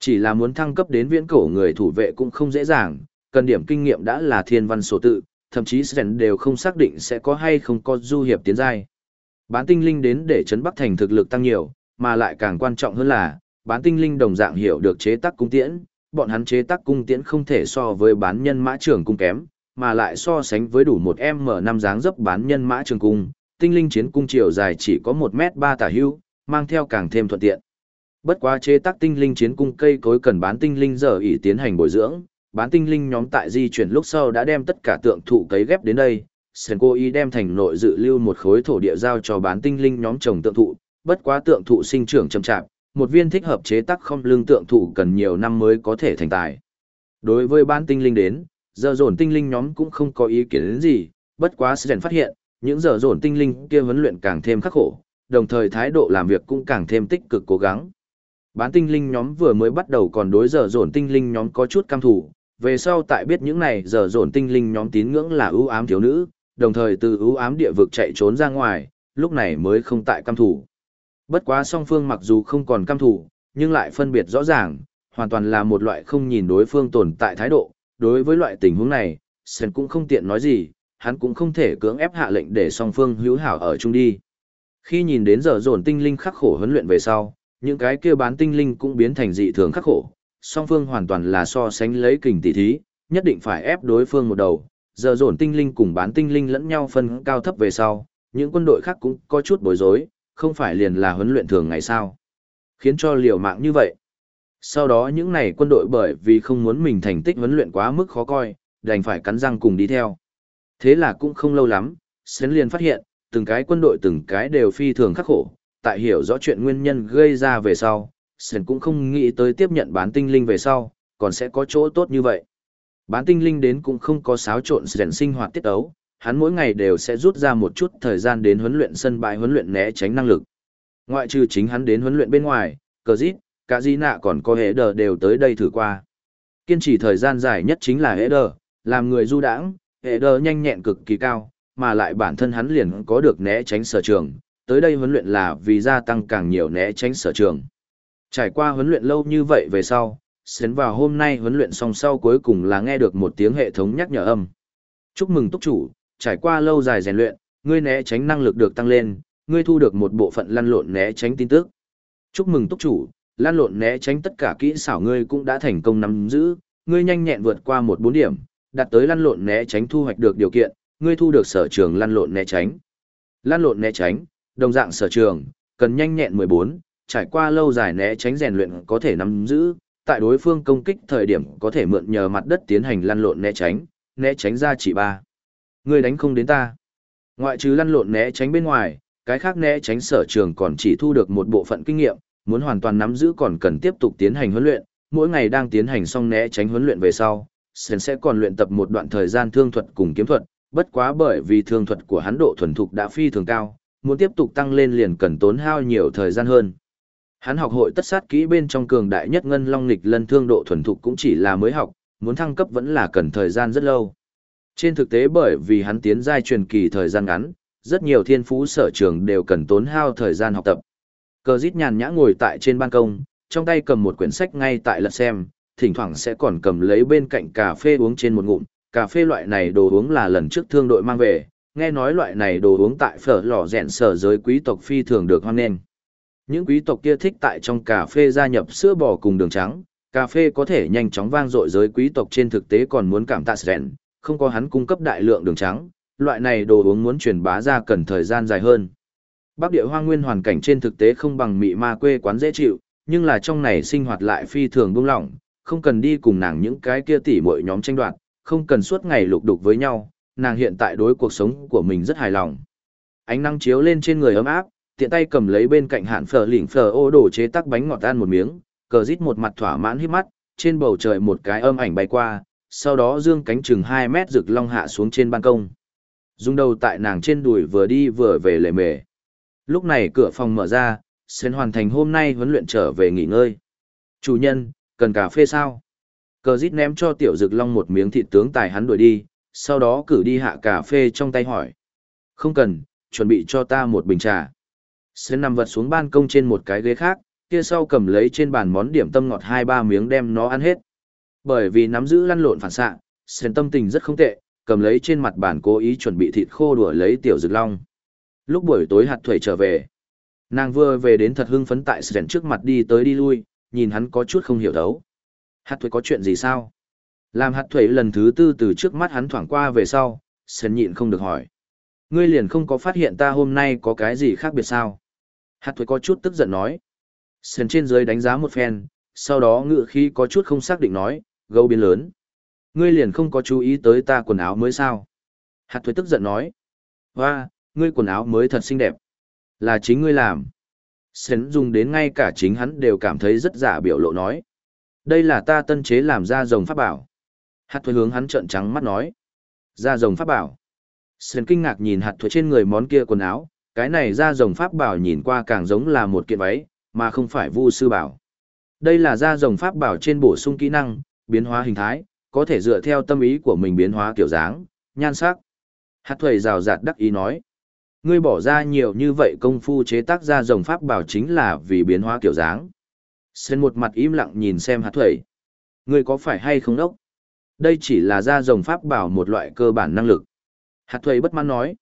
S1: Chỉ là muốn thăng cấp đến viễn cổ người thủ vệ cũng không dễ dàng, cần điểm kinh nghiệm đã là thiên văn sổ tự, thậm chí Sren đều không xác định sẽ có hay không có du hiệp tiến giai. Bán tinh linh đến để chấn Bắc thành thực lực tăng nhiều, mà lại càng quan trọng hơn là, bán tinh linh đồng dạng hiểu được chế tác cung tiễn, bọn hắn chế tác cung tiễn không thể so với bán nhân mã trường cung kém, mà lại so sánh với đủ một M5 dáng dấp bán nhân mã trường cung, tinh linh chiến cung chiều dài chỉ có 1 mét 3 tả hữu, mang theo càng thêm thuận tiện. Bất quá chế tác tinh linh chiến cung cây cối cần bán tinh linh giờ ỉ tiến hành bồi dưỡng, bán tinh linh nhóm tại di chuyển lúc sau đã đem tất cả tượng thụ cấy ghép đến đây. Sen cô ý đem thành nội dự lưu một khối thổ địa giao cho bán tinh linh nhóm trồng tượng thụ, bất quá tượng thụ sinh trưởng chậm chạp, một viên thích hợp chế tác không lương tượng thụ cần nhiều năm mới có thể thành tài. Đối với bán tinh linh đến, giờ dồn tinh linh nhóm cũng không có ý kiến đến gì, bất quá sẽ phát hiện, những giờ dồn tinh linh kia vấn luyện càng thêm khắc khổ, đồng thời thái độ làm việc cũng càng thêm tích cực cố gắng. Bán tinh linh nhóm vừa mới bắt đầu còn đối giờ dồn tinh linh nhóm có chút cam thủ, về sau tại biết những này giờ dồn tinh linh nhóm tín ngưỡng là ưu ám thiếu nữ, đồng thời từ ưu ám địa vực chạy trốn ra ngoài, lúc này mới không tại cam thủ. Bất quá song phương mặc dù không còn cam thủ, nhưng lại phân biệt rõ ràng, hoàn toàn là một loại không nhìn đối phương tồn tại thái độ. Đối với loại tình huống này, Sơn cũng không tiện nói gì, hắn cũng không thể cưỡng ép hạ lệnh để song phương hữu hảo ở chung đi. Khi nhìn đến giờ dồn tinh linh khắc khổ huấn luyện về sau, những cái kia bán tinh linh cũng biến thành dị thường khắc khổ, song phương hoàn toàn là so sánh lấy kình tỷ thí, nhất định phải ép đối phương một đầu. Giờ dồn tinh linh cùng bán tinh linh lẫn nhau phân cao thấp về sau, những quân đội khác cũng có chút bối rối, không phải liền là huấn luyện thường ngày sao. Khiến cho liều mạng như vậy. Sau đó những này quân đội bởi vì không muốn mình thành tích huấn luyện quá mức khó coi, đành phải cắn răng cùng đi theo. Thế là cũng không lâu lắm, Sến liền phát hiện, từng cái quân đội từng cái đều phi thường khắc khổ, tại hiểu rõ chuyện nguyên nhân gây ra về sau, Sến cũng không nghĩ tới tiếp nhận bán tinh linh về sau, còn sẽ có chỗ tốt như vậy. Bán tinh linh đến cũng không có xáo trộn Sến sinh hoạt tiết ấu, hắn mỗi ngày đều sẽ rút ra một chút thời gian đến huấn luyện sân bãi huấn luyện né tránh năng lực. Ngoại trừ chính hắn đến huấn luyện bên ngoài, cờ dít, cả di nạ còn có hệ đờ đều tới đây thử qua. Kiên trì thời gian dài nhất chính là hệ đờ, làm người du đãng, hệ đờ nhanh nhẹn cực kỳ cao, mà lại bản thân hắn liền có được né tránh sở trường, tới đây huấn luyện là vì gia tăng càng nhiều né tránh sở trường. Trải qua huấn luyện lâu như vậy về sau, xến vào hôm nay huấn luyện xong sau cuối cùng là nghe được một tiếng hệ thống nhắc nhở âm. Chúc mừng túc chủ, trải qua lâu dài rèn luyện, ngươi né tránh năng lực được tăng lên, ngươi thu được một bộ phận lăn lộn né tránh tin tức. Chúc mừng túc chủ, lăn lộn né tránh tất cả kỹ xảo ngươi cũng đã thành công nắm giữ, ngươi nhanh nhẹn vượt qua một bốn điểm, đạt tới lăn lộn né tránh thu hoạch được điều kiện, ngươi thu được sở trường lăn lộn né tránh. Lăn lộn né tránh, đồng dạng sở trường, cần nhanh nhẹn 14, trải qua lâu dài né tránh rèn luyện có thể nắm giữ, tại đối phương công kích thời điểm có thể mượn nhờ mặt đất tiến hành lăn lộn né tránh, né tránh ra chỉ 3. Ngươi đánh không đến ta. Ngoại trừ lăn lộn né tránh bên ngoài, cái khác né tránh sở trường còn chỉ thu được một bộ phận kinh nghiệm, muốn hoàn toàn nắm giữ còn cần tiếp tục tiến hành huấn luyện, mỗi ngày đang tiến hành xong né tránh huấn luyện về sau, Sen sẽ còn luyện tập một đoạn thời gian thương thuật cùng kiếm thuật, bất quá bởi vì thương thuật của hắn độ thuần thục đã phi thường cao, muốn tiếp tục tăng lên liền cần tốn hao nhiều thời gian hơn. Hắn học hội tất sát kỹ bên trong cường đại nhất ngân long nghịch lân thương độ thuần thục cũng chỉ là mới học, muốn thăng cấp vẫn là cần thời gian rất lâu. Trên thực tế bởi vì hắn tiến giai truyền kỳ thời gian ngắn, rất nhiều thiên phú sở trường đều cần tốn hao thời gian học tập. Cờ dít nhàn nhã ngồi tại trên ban công, trong tay cầm một quyển sách ngay tại lật xem, thỉnh thoảng sẽ còn cầm lấy bên cạnh cà phê uống trên một ngụm. Cà phê loại này đồ uống là lần trước thương đội mang về, nghe nói loại này đồ uống tại phở lò rèn sở giới quý tộc phi thường được hoan nghênh. Những quý tộc kia thích tại trong cà phê gia nhập sữa bò cùng đường trắng, cà phê có thể nhanh chóng vang dội giới quý tộc trên thực tế còn muốn cảm tạ rèn, không có hắn cung cấp đại lượng đường trắng, loại này đồ uống muốn truyền bá ra cần thời gian dài hơn. Bắc địa hoang nguyên hoàn cảnh trên thực tế không bằng mị ma quê quán dễ chịu, nhưng là trong này sinh hoạt lại phi thường buông lỏng, không cần đi cùng nàng những cái kia tỉ muội nhóm tranh đoạt, không cần suốt ngày lục đục với nhau, nàng hiện tại đối cuộc sống của mình rất hài lòng. Ánh nắng chiếu lên trên người ấm áp, tiện tay cầm lấy bên cạnh hạn phở lỉnh phở ô đổ chế tắc bánh ngọt ăn một miếng, cờ rít một mặt thỏa mãn hít mắt, trên bầu trời một cái âm ảnh bay qua, sau đó dương cánh chừng 2 mét rực long hạ xuống trên ban công. Dung đầu tại nàng trên đùi vừa đi vừa về lề mề. Lúc này cửa phòng mở ra, Sến hoàn thành hôm nay huấn luyện trở về nghỉ ngơi. Chủ nhân, cần cà phê sao? Cờ rít ném cho tiểu rực long một miếng thịt tướng tài hắn đuổi đi, sau đó cử đi hạ cà phê trong tay hỏi. Không cần, chuẩn bị cho ta một bình trà. Sến nằm vật xuống ban công trên một cái ghế khác, kia sau cầm lấy trên bàn món điểm tâm ngọt hai ba miếng đem nó ăn hết. Bởi vì nắm giữ lăn lộn phản xạ, Sến tâm tình rất không tệ, cầm lấy trên mặt bàn cố ý chuẩn bị thịt khô đùa lấy tiểu rực long. Lúc buổi tối hạt thuẩy trở về, nàng vừa về đến thật hưng phấn tại Sến trước mặt đi tới đi lui, nhìn hắn có chút không hiểu thấu. Hạt thuẩy có chuyện gì sao? Làm hạt thuẩy lần thứ tư từ trước mắt hắn thoảng qua về sau, Sến nhịn không được hỏi. Ngươi liền không có phát hiện ta hôm nay có cái gì khác biệt sao? Hạt thuế có chút tức giận nói. Sến trên dưới đánh giá một phen, sau đó ngựa khí có chút không xác định nói, gấu biến lớn. Ngươi liền không có chú ý tới ta quần áo mới sao? Hạt thuế tức giận nói. Hoa, ngươi quần áo mới thật xinh đẹp. Là chính ngươi làm. Sến dùng đến ngay cả chính hắn đều cảm thấy rất giả biểu lộ nói. Đây là ta tân chế làm ra rồng pháp bảo. Hạt thuế hướng hắn trợn trắng mắt nói. Ra rồng pháp bảo. Sến kinh ngạc nhìn hạt thuế trên người món kia quần áo, cái này ra rồng pháp bảo nhìn qua càng giống là một kiện váy, mà không phải vu sư bảo. Đây là da rồng pháp bảo trên bổ sung kỹ năng, biến hóa hình thái, có thể dựa theo tâm ý của mình biến hóa kiểu dáng, nhan sắc. Hạt thuầy rào rạt đắc ý nói. Ngươi bỏ ra nhiều như vậy công phu chế tác ra rồng pháp bảo chính là vì biến hóa kiểu dáng. Sơn một mặt im lặng nhìn xem hạt thuầy. Ngươi có phải hay không đốc? Đây chỉ là ra rồng pháp bảo một loại cơ bản năng lực. Hạt thuầy bất mãn nói.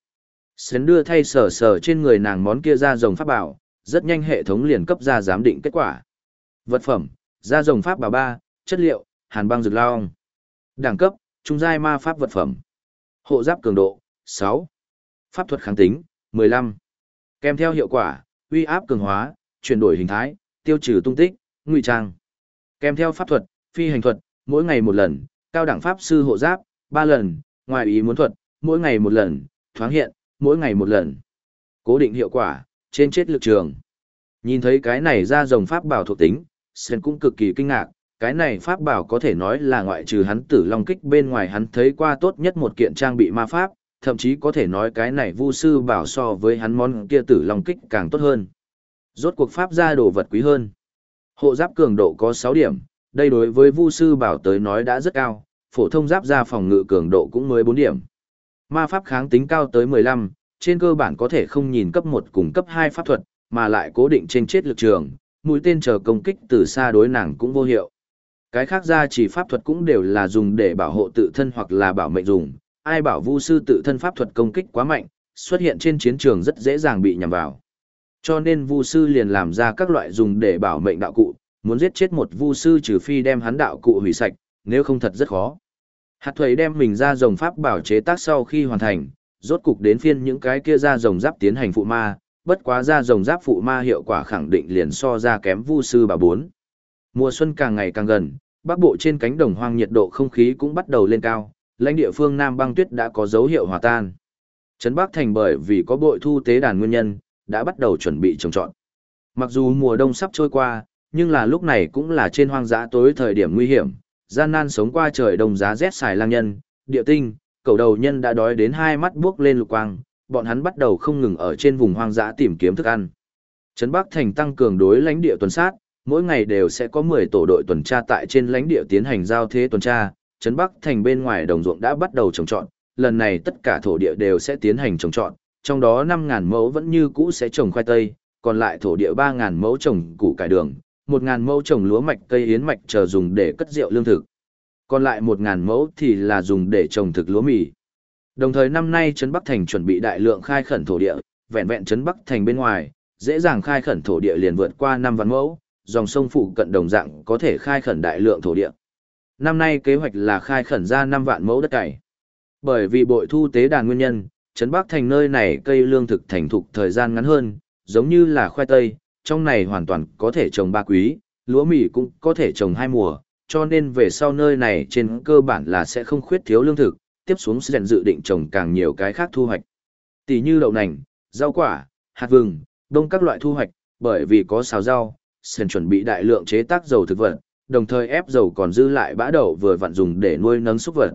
S1: Sơn đưa thay sờ sờ trên người nàng món kia ra rồng pháp bảo, rất nhanh hệ thống liền cấp ra giám định kết quả. Vật phẩm, ra rồng pháp bảo ba, chất liệu, hàn băng rực lao Đẳng cấp, trung giai ma pháp vật phẩm. Hộ giáp cường độ, 6. Pháp thuật kháng tính, 15. Kèm theo hiệu quả, uy áp cường hóa, chuyển đổi hình thái, tiêu trừ tung tích, ngụy trang. Kèm theo pháp thuật, phi hành thuật, mỗi ngày một lần, cao đẳng pháp sư hộ giáp, ba lần, ngoài ý muốn thuật, mỗi ngày một lần, thoáng hiện, mỗi ngày một lần. Cố định hiệu quả, trên chết lực trường. Nhìn thấy cái này ra dòng pháp bảo thuộc tính, Sen cũng cực kỳ kinh ngạc, cái này pháp bảo có thể nói là ngoại trừ hắn tử long kích bên ngoài hắn thấy qua tốt nhất một kiện trang bị ma pháp, thậm chí có thể nói cái này vu sư bảo so với hắn món kia tử long kích càng tốt hơn. Rốt cuộc pháp ra đồ vật quý hơn. Hộ giáp cường độ có sáu điểm, đây đối với vu sư bảo tới nói đã rất cao, phổ thông giáp ra phòng ngự cường độ cũng mới bốn điểm. Ma pháp kháng tính cao tới 15, trên cơ bản có thể không nhìn cấp một cùng cấp hai pháp thuật, mà lại cố định trên chết lực trường, mũi tên chờ công kích từ xa đối nàng cũng vô hiệu. Cái khác ra chỉ pháp thuật cũng đều là dùng để bảo hộ tự thân hoặc là bảo mệnh dùng, ai bảo vu sư tự thân pháp thuật công kích quá mạnh, xuất hiện trên chiến trường rất dễ dàng bị nhầm vào. Cho nên vu sư liền làm ra các loại dùng để bảo mệnh đạo cụ, muốn giết chết một vu sư trừ phi đem hắn đạo cụ hủy sạch, nếu không thật rất khó. Hạt thuầy đem mình ra rồng pháp bảo chế tác sau khi hoàn thành, rốt cục đến phiên những cái kia ra rồng giáp tiến hành phụ ma, bất quá ra rồng giáp phụ ma hiệu quả khẳng định liền so ra kém vu sư bà bốn. Mùa xuân càng ngày càng gần, bắc bộ trên cánh đồng hoang nhiệt độ không khí cũng bắt đầu lên cao, lãnh địa phương Nam băng tuyết đã có dấu hiệu hòa tan. Trấn Bắc Thành bởi vì có bội thu tế đàn nguyên nhân, đã bắt đầu chuẩn bị trồng trọt. Mặc dù mùa đông sắp trôi qua, nhưng là lúc này cũng là trên hoang dã tối thời điểm nguy hiểm, gian nan sống qua trời đông giá rét xài lang nhân, địa tinh, cầu đầu nhân đã đói đến hai mắt buốc lên lục quang, bọn hắn bắt đầu không ngừng ở trên vùng hoang dã tìm kiếm thức ăn. Trấn Bắc Thành tăng cường đối lãnh địa tuần sát, mỗi ngày đều sẽ có 10 tổ đội tuần tra tại trên lãnh địa tiến hành giao thế tuần tra, Trấn Bắc Thành bên ngoài đồng ruộng đã bắt đầu trồng trọt, lần này tất cả thổ địa đều sẽ tiến hành trồng trọt, trong đó 5000 mẫu vẫn như cũ sẽ trồng khoai tây, còn lại thổ địa 3000 mẫu trồng củ cải đường, 1000 mẫu trồng lúa mạch cây yến mạch chờ dùng để cất rượu lương thực. Còn lại 1000 mẫu thì là dùng để trồng thực lúa mì. Đồng thời năm nay Trấn Bắc Thành chuẩn bị đại lượng khai khẩn thổ địa, vẹn vẹn Trấn Bắc Thành bên ngoài, dễ dàng khai khẩn thổ địa liền vượt qua 5 vạn mẫu, dòng sông phụ cận đồng dạng có thể khai khẩn đại lượng thổ địa. Năm nay kế hoạch là khai khẩn ra 5 vạn mẫu đất cày. Bởi vì bội thu tế đàn nguyên nhân, Trấn Bắc thành nơi này cây lương thực thành thục thời gian ngắn hơn, giống như là khoai tây, trong này hoàn toàn có thể trồng ba quý, lúa mì cũng có thể trồng hai mùa, cho nên về sau nơi này trên cơ bản là sẽ không khuyết thiếu lương thực, tiếp xuống sẽ dự định trồng càng nhiều cái khác thu hoạch. Tỷ như đậu nành, rau quả, hạt vừng, đông các loại thu hoạch, bởi vì có xào rau, sẽ chuẩn bị đại lượng chế tác dầu thực vật, đồng thời ép dầu còn dư lại bã đậu vừa vặn dùng để nuôi nấng súc vật.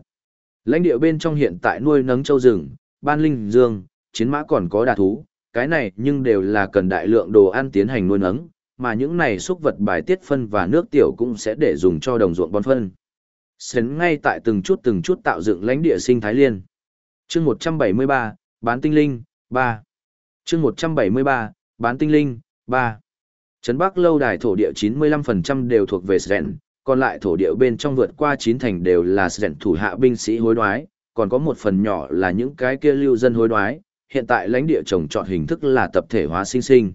S1: Lãnh địa bên trong hiện tại nuôi nấng châu rừng, ban linh dương, chiến mã còn có đà thú, cái này nhưng đều là cần đại lượng đồ ăn tiến hành nuôi nấng, mà những này xúc vật bài tiết phân và nước tiểu cũng sẽ để dùng cho đồng ruộng bón phân. Sến ngay tại từng chút từng chút tạo dựng lãnh địa sinh thái liên. Chương 173, bán tinh linh, 3. Chương 173, bán tinh linh, 3. Trấn Bắc lâu đài thổ địa 95% đều thuộc về Sren, còn lại thổ địa bên trong vượt qua 9 thành đều là Sren thủ hạ binh sĩ hối đoái, còn có một phần nhỏ là những cái kia lưu dân hối đoái, hiện tại lãnh địa trồng trọt hình thức là tập thể hóa sinh sinh.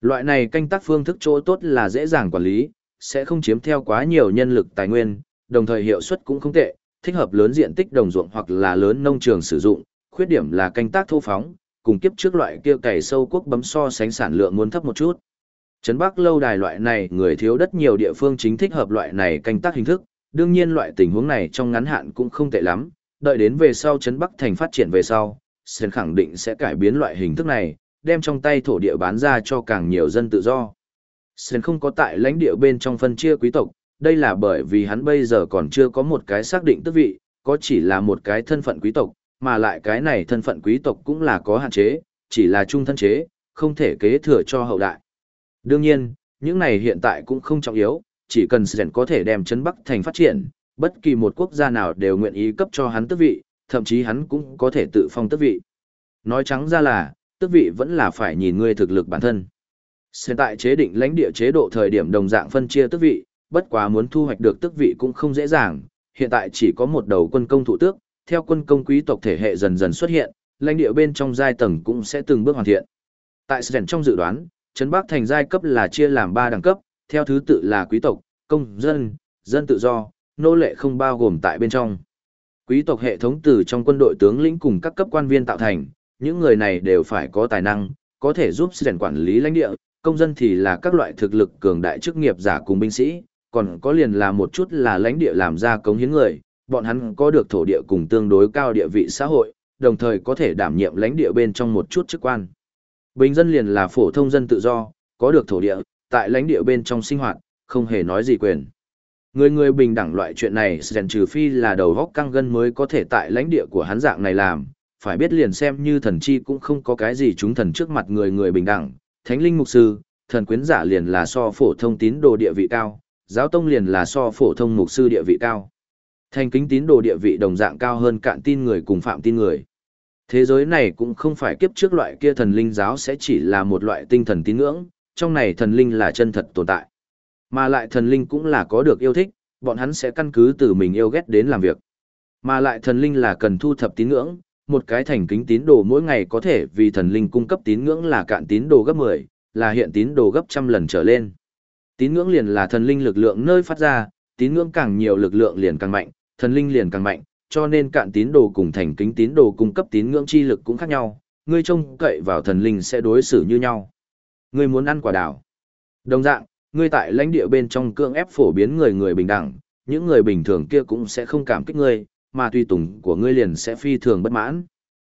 S1: Loại này canh tác phương thức chỗ tốt là dễ dàng quản lý, sẽ không chiếm theo quá nhiều nhân lực tài nguyên, đồng thời hiệu suất cũng không tệ, thích hợp lớn diện tích đồng ruộng hoặc là lớn nông trường sử dụng, khuyết điểm là canh tác thô phóng, cùng kiếp trước loại kia cày sâu quốc bấm so sánh sản lượng muốn thấp một chút. Trấn Bắc lâu đài loại này người thiếu đất nhiều địa phương chính thích hợp loại này canh tác hình thức, đương nhiên loại tình huống này trong ngắn hạn cũng không tệ lắm, đợi đến về sau Trấn Bắc thành phát triển về sau, Sơn khẳng định sẽ cải biến loại hình thức này, đem trong tay thổ địa bán ra cho càng nhiều dân tự do. Sơn không có tại lãnh địa bên trong phân chia quý tộc, đây là bởi vì hắn bây giờ còn chưa có một cái xác định tước vị, có chỉ là một cái thân phận quý tộc, mà lại cái này thân phận quý tộc cũng là có hạn chế, chỉ là trung thân chế, không thể kế thừa cho hậu đại. Đương nhiên, những này hiện tại cũng không trọng yếu, chỉ cần Sren có thể đem chấn Bắc thành phát triển, bất kỳ một quốc gia nào đều nguyện ý cấp cho hắn tước vị, thậm chí hắn cũng có thể tự phong tước vị. Nói trắng ra là, tước vị vẫn là phải nhìn ngươi thực lực bản thân. Hiện tại chế định lãnh địa chế độ thời điểm đồng dạng phân chia tước vị, bất quá muốn thu hoạch được tước vị cũng không dễ dàng, hiện tại chỉ có một đầu quân công thủ tước, theo quân công quý tộc thể hệ dần dần xuất hiện, lãnh địa bên trong giai tầng cũng sẽ từng bước hoàn thiện. Tại Sren trong dự đoán, Trấn Bắc thành giai cấp là chia làm 3 đẳng cấp, theo thứ tự là quý tộc, công dân, dân tự do, nô lệ không bao gồm tại bên trong. Quý tộc hệ thống từ trong quân đội tướng lĩnh cùng các cấp quan viên tạo thành, những người này đều phải có tài năng, có thể giúp Sren quản lý lãnh địa, công dân thì là các loại thực lực cường đại chức nghiệp giả cùng binh sĩ, còn có liền là một chút là lãnh địa làm ra cống hiến người, bọn hắn có được thổ địa cùng tương đối cao địa vị xã hội, đồng thời có thể đảm nhiệm lãnh địa bên trong một chút chức quan. Bình dân liền là phổ thông dân tự do, có được thổ địa, tại lãnh địa bên trong sinh hoạt, không hề nói gì quyền. Người người bình đẳng loại chuyện này Sren trừ phi là đầu góc căng gân mới có thể tại lãnh địa của hắn dạng này làm, phải biết liền xem như thần chi cũng không có cái gì chúng thần trước mặt người người bình đẳng, thánh linh mục sư, thần quyến giả liền là so phổ thông tín đồ địa vị cao, giáo tông liền là so phổ thông mục sư địa vị cao. Thành kính tín đồ địa vị đồng dạng cao hơn cạn tin người cùng phạm tin người. Thế giới này cũng không phải kiếp trước loại kia thần linh giáo sẽ chỉ là một loại tinh thần tín ngưỡng, trong này thần linh là chân thật tồn tại. Mà lại thần linh cũng là có được yêu thích, bọn hắn sẽ căn cứ từ mình yêu ghét đến làm việc. Mà lại thần linh là cần thu thập tín ngưỡng, một cái thành kính tín đồ mỗi ngày có thể vì thần linh cung cấp tín ngưỡng là cạn tín đồ gấp 10, là hiện tín đồ gấp trăm lần trở lên. Tín ngưỡng liền là thần linh lực lượng nơi phát ra, tín ngưỡng càng nhiều lực lượng liền càng mạnh, thần linh liền càng mạnh, cho nên cạn tín đồ cùng thành kính tín đồ cung cấp tín ngưỡng chi lực cũng khác nhau, ngươi trông cậy vào thần linh sẽ đối xử như nhau. Ngươi muốn ăn quả đào. Đồng dạng, ngươi tại lãnh địa bên trong cưỡng ép phổ biến người người bình đẳng, những người bình thường kia cũng sẽ không cảm kích ngươi, mà tùy tùng của ngươi liền sẽ phi thường bất mãn.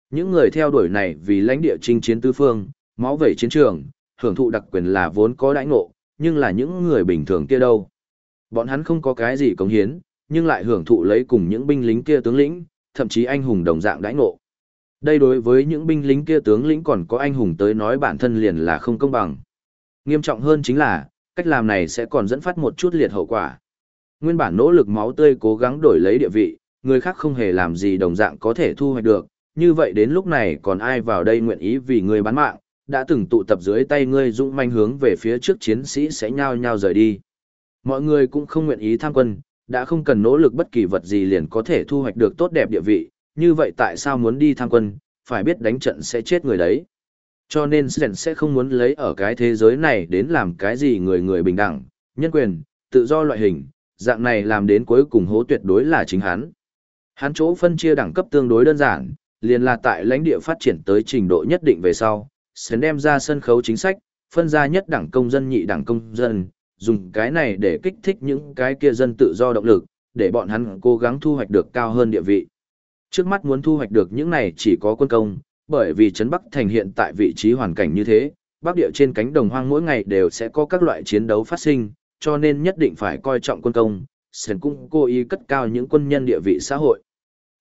S1: Những người theo đuổi này vì lãnh địa chinh chiến tứ phương, máu vẩy chiến trường, hưởng thụ đặc quyền là vốn có đãi ngộ, nhưng là những người bình thường kia đâu. Bọn hắn không có cái gì cống hiến, nhưng lại hưởng thụ lấy cùng những binh lính kia tướng lĩnh, thậm chí anh hùng đồng dạng đãi ngộ. Đây đối với những binh lính kia tướng lĩnh còn có anh hùng tới nói bản thân liền là không công bằng. Nghiêm trọng hơn chính là, cách làm này sẽ còn dẫn phát một chút liệt hậu quả. Nguyên bản nỗ lực máu tươi cố gắng đổi lấy địa vị, người khác không hề làm gì đồng dạng có thể thu hoạch được, như vậy đến lúc này còn ai vào đây nguyện ý vì người bán mạng, đã từng tụ tập dưới tay ngươi dũng manh hướng về phía trước chiến sĩ sẽ nhao nhao rời đi. Mọi người cũng không nguyện ý tham quân, đã không cần nỗ lực bất kỳ vật gì liền có thể thu hoạch được tốt đẹp địa vị, như vậy tại sao muốn đi tham quân, phải biết đánh trận sẽ chết người đấy. Cho nên Sren sẽ không muốn lấy ở cái thế giới này đến làm cái gì người người bình đẳng, nhân quyền, tự do loại hình, dạng này làm đến cuối cùng hố tuyệt đối là chính hắn. Hắn chỗ phân chia đẳng cấp tương đối đơn giản, liền là tại lãnh địa phát triển tới trình độ nhất định về sau, Sren đem ra sân khấu chính sách, phân ra nhất đẳng công dân nhị đẳng công dân, dùng cái này để kích thích những cái kia dân tự do động lực, để bọn hắn cố gắng thu hoạch được cao hơn địa vị. Trước mắt muốn thu hoạch được những này chỉ có quân công, bởi vì Trấn Bắc Thành hiện tại vị trí hoàn cảnh như thế, Bắc địa trên cánh đồng hoang mỗi ngày đều sẽ có các loại chiến đấu phát sinh, cho nên nhất định phải coi trọng quân công, Sến cũng cố ý cất cao những quân nhân địa vị xã hội.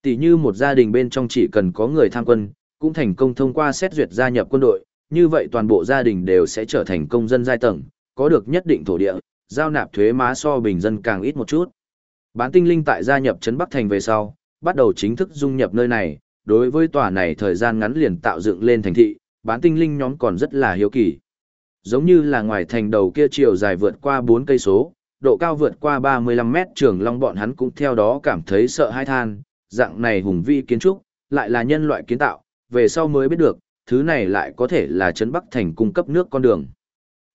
S1: Tỷ như một gia đình bên trong chỉ cần có người tham quân, cũng thành công thông qua xét duyệt gia nhập quân đội, như vậy toàn bộ gia đình đều sẽ trở thành công dân giai tầng, có được nhất định thổ địa, giao nạp thuế má so bình dân càng ít một chút. Bán tinh linh tại gia nhập Trấn Bắc Thành về sau, bắt đầu chính thức dung nhập nơi này, đối với tòa này thời gian ngắn liền tạo dựng lên thành thị, bán tinh linh nhóm còn rất là hiếu kỳ. Giống như là ngoài thành đầu kia chiều dài vượt qua 4 cây số, độ cao vượt qua 35 mét trường long bọn hắn cũng theo đó cảm thấy sợ hãi than, dạng này hùng vi kiến trúc, lại là nhân loại kiến tạo, về sau mới biết được, thứ này lại có thể là trấn Bắc Thành cung cấp nước con đường.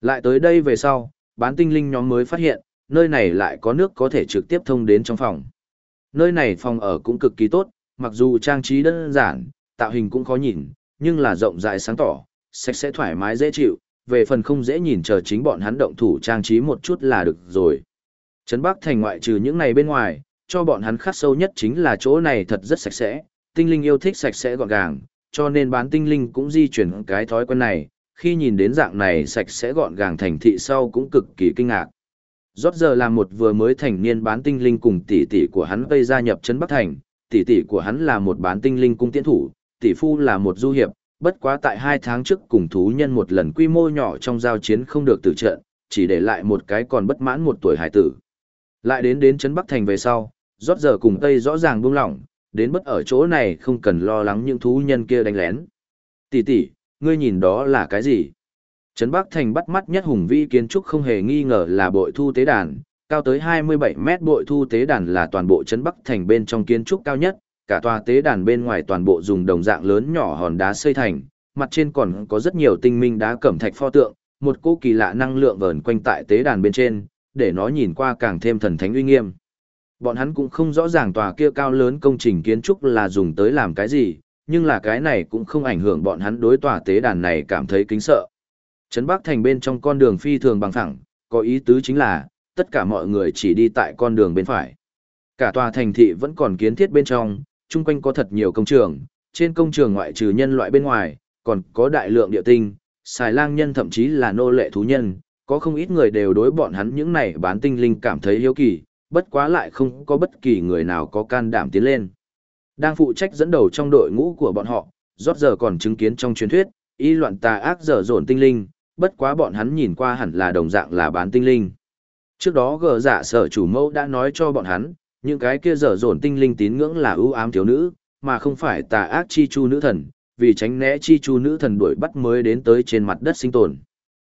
S1: Lại tới đây về sau, bán tinh linh nhóm mới phát hiện, nơi này lại có nước có thể trực tiếp thông đến trong phòng. Nơi này phòng ở cũng cực kỳ tốt, mặc dù trang trí đơn giản, tạo hình cũng khó nhìn, nhưng là rộng rãi sáng tỏ, sạch sẽ thoải mái dễ chịu, về phần không dễ nhìn chờ chính bọn hắn động thủ trang trí một chút là được rồi. Trấn Bắc thành ngoại trừ những này bên ngoài, cho bọn hắn khắc sâu nhất chính là chỗ này thật rất sạch sẽ, tinh linh yêu thích sạch sẽ gọn gàng, cho nên bán tinh linh cũng di chuyển cái thói quen này, khi nhìn đến dạng này sạch sẽ gọn gàng thành thị sau cũng cực kỳ kinh ngạc. Rót giờ là một vừa mới thành niên bán tinh linh cùng tỷ tỷ của hắn vây gia nhập trấn Bắc Thành, tỷ tỷ của hắn là một bán tinh linh cung tiễn thủ, tỷ phu là một du hiệp, bất quá tại hai tháng trước cùng thú nhân một lần quy mô nhỏ trong giao chiến không được tử trận, chỉ để lại một cái còn bất mãn một tuổi hải tử. Lại đến đến trấn Bắc Thành về sau, rót giờ cùng Tây rõ ràng buông lỏng, đến bất ở chỗ này không cần lo lắng những thú nhân kia đánh lén. Tỷ tỷ, ngươi nhìn đó là cái gì? Trấn Bắc Thành bắt mắt nhất hùng vĩ kiến trúc không hề nghi ngờ là bội thu tế đàn, cao tới 27 mét bội thu tế đàn là toàn bộ Trấn Bắc Thành bên trong kiến trúc cao nhất, cả tòa tế đàn bên ngoài toàn bộ dùng đồng dạng lớn nhỏ hòn đá xây thành, mặt trên còn có rất nhiều tinh minh đá cẩm thạch pho tượng, một cô kỳ lạ năng lượng vờn quanh tại tế đàn bên trên, để nó nhìn qua càng thêm thần thánh uy nghiêm. Bọn hắn cũng không rõ ràng tòa kia cao lớn công trình kiến trúc là dùng tới làm cái gì, nhưng là cái này cũng không ảnh hưởng bọn hắn đối tòa tế đàn này cảm thấy kính sợ. Trấn Bắc Thành bên trong con đường phi thường bằng thẳng, có ý tứ chính là, tất cả mọi người chỉ đi tại con đường bên phải. Cả tòa thành thị vẫn còn kiến thiết bên trong, chung quanh có thật nhiều công trường, trên công trường ngoại trừ nhân loại bên ngoài, còn có đại lượng địa tinh, xài lang nhân thậm chí là nô lệ thú nhân, có không ít người đều đối bọn hắn những này bán tinh linh cảm thấy hiếu kỳ, bất quá lại không có bất kỳ người nào có can đảm tiến lên. Đang phụ trách dẫn đầu trong đội ngũ của bọn họ, rót giờ còn chứng kiến trong truyền thuyết, y loạn tà ác dở dồn tinh linh, bất quá bọn hắn nhìn qua hẳn là đồng dạng là bán tinh linh. Trước đó gờ giả sở chủ mẫu đã nói cho bọn hắn, những cái kia dở dồn tinh linh tín ngưỡng là ưu ám thiếu nữ, mà không phải tà ác chi chu nữ thần, vì tránh né chi chu nữ thần đuổi bắt mới đến tới trên mặt đất sinh tồn.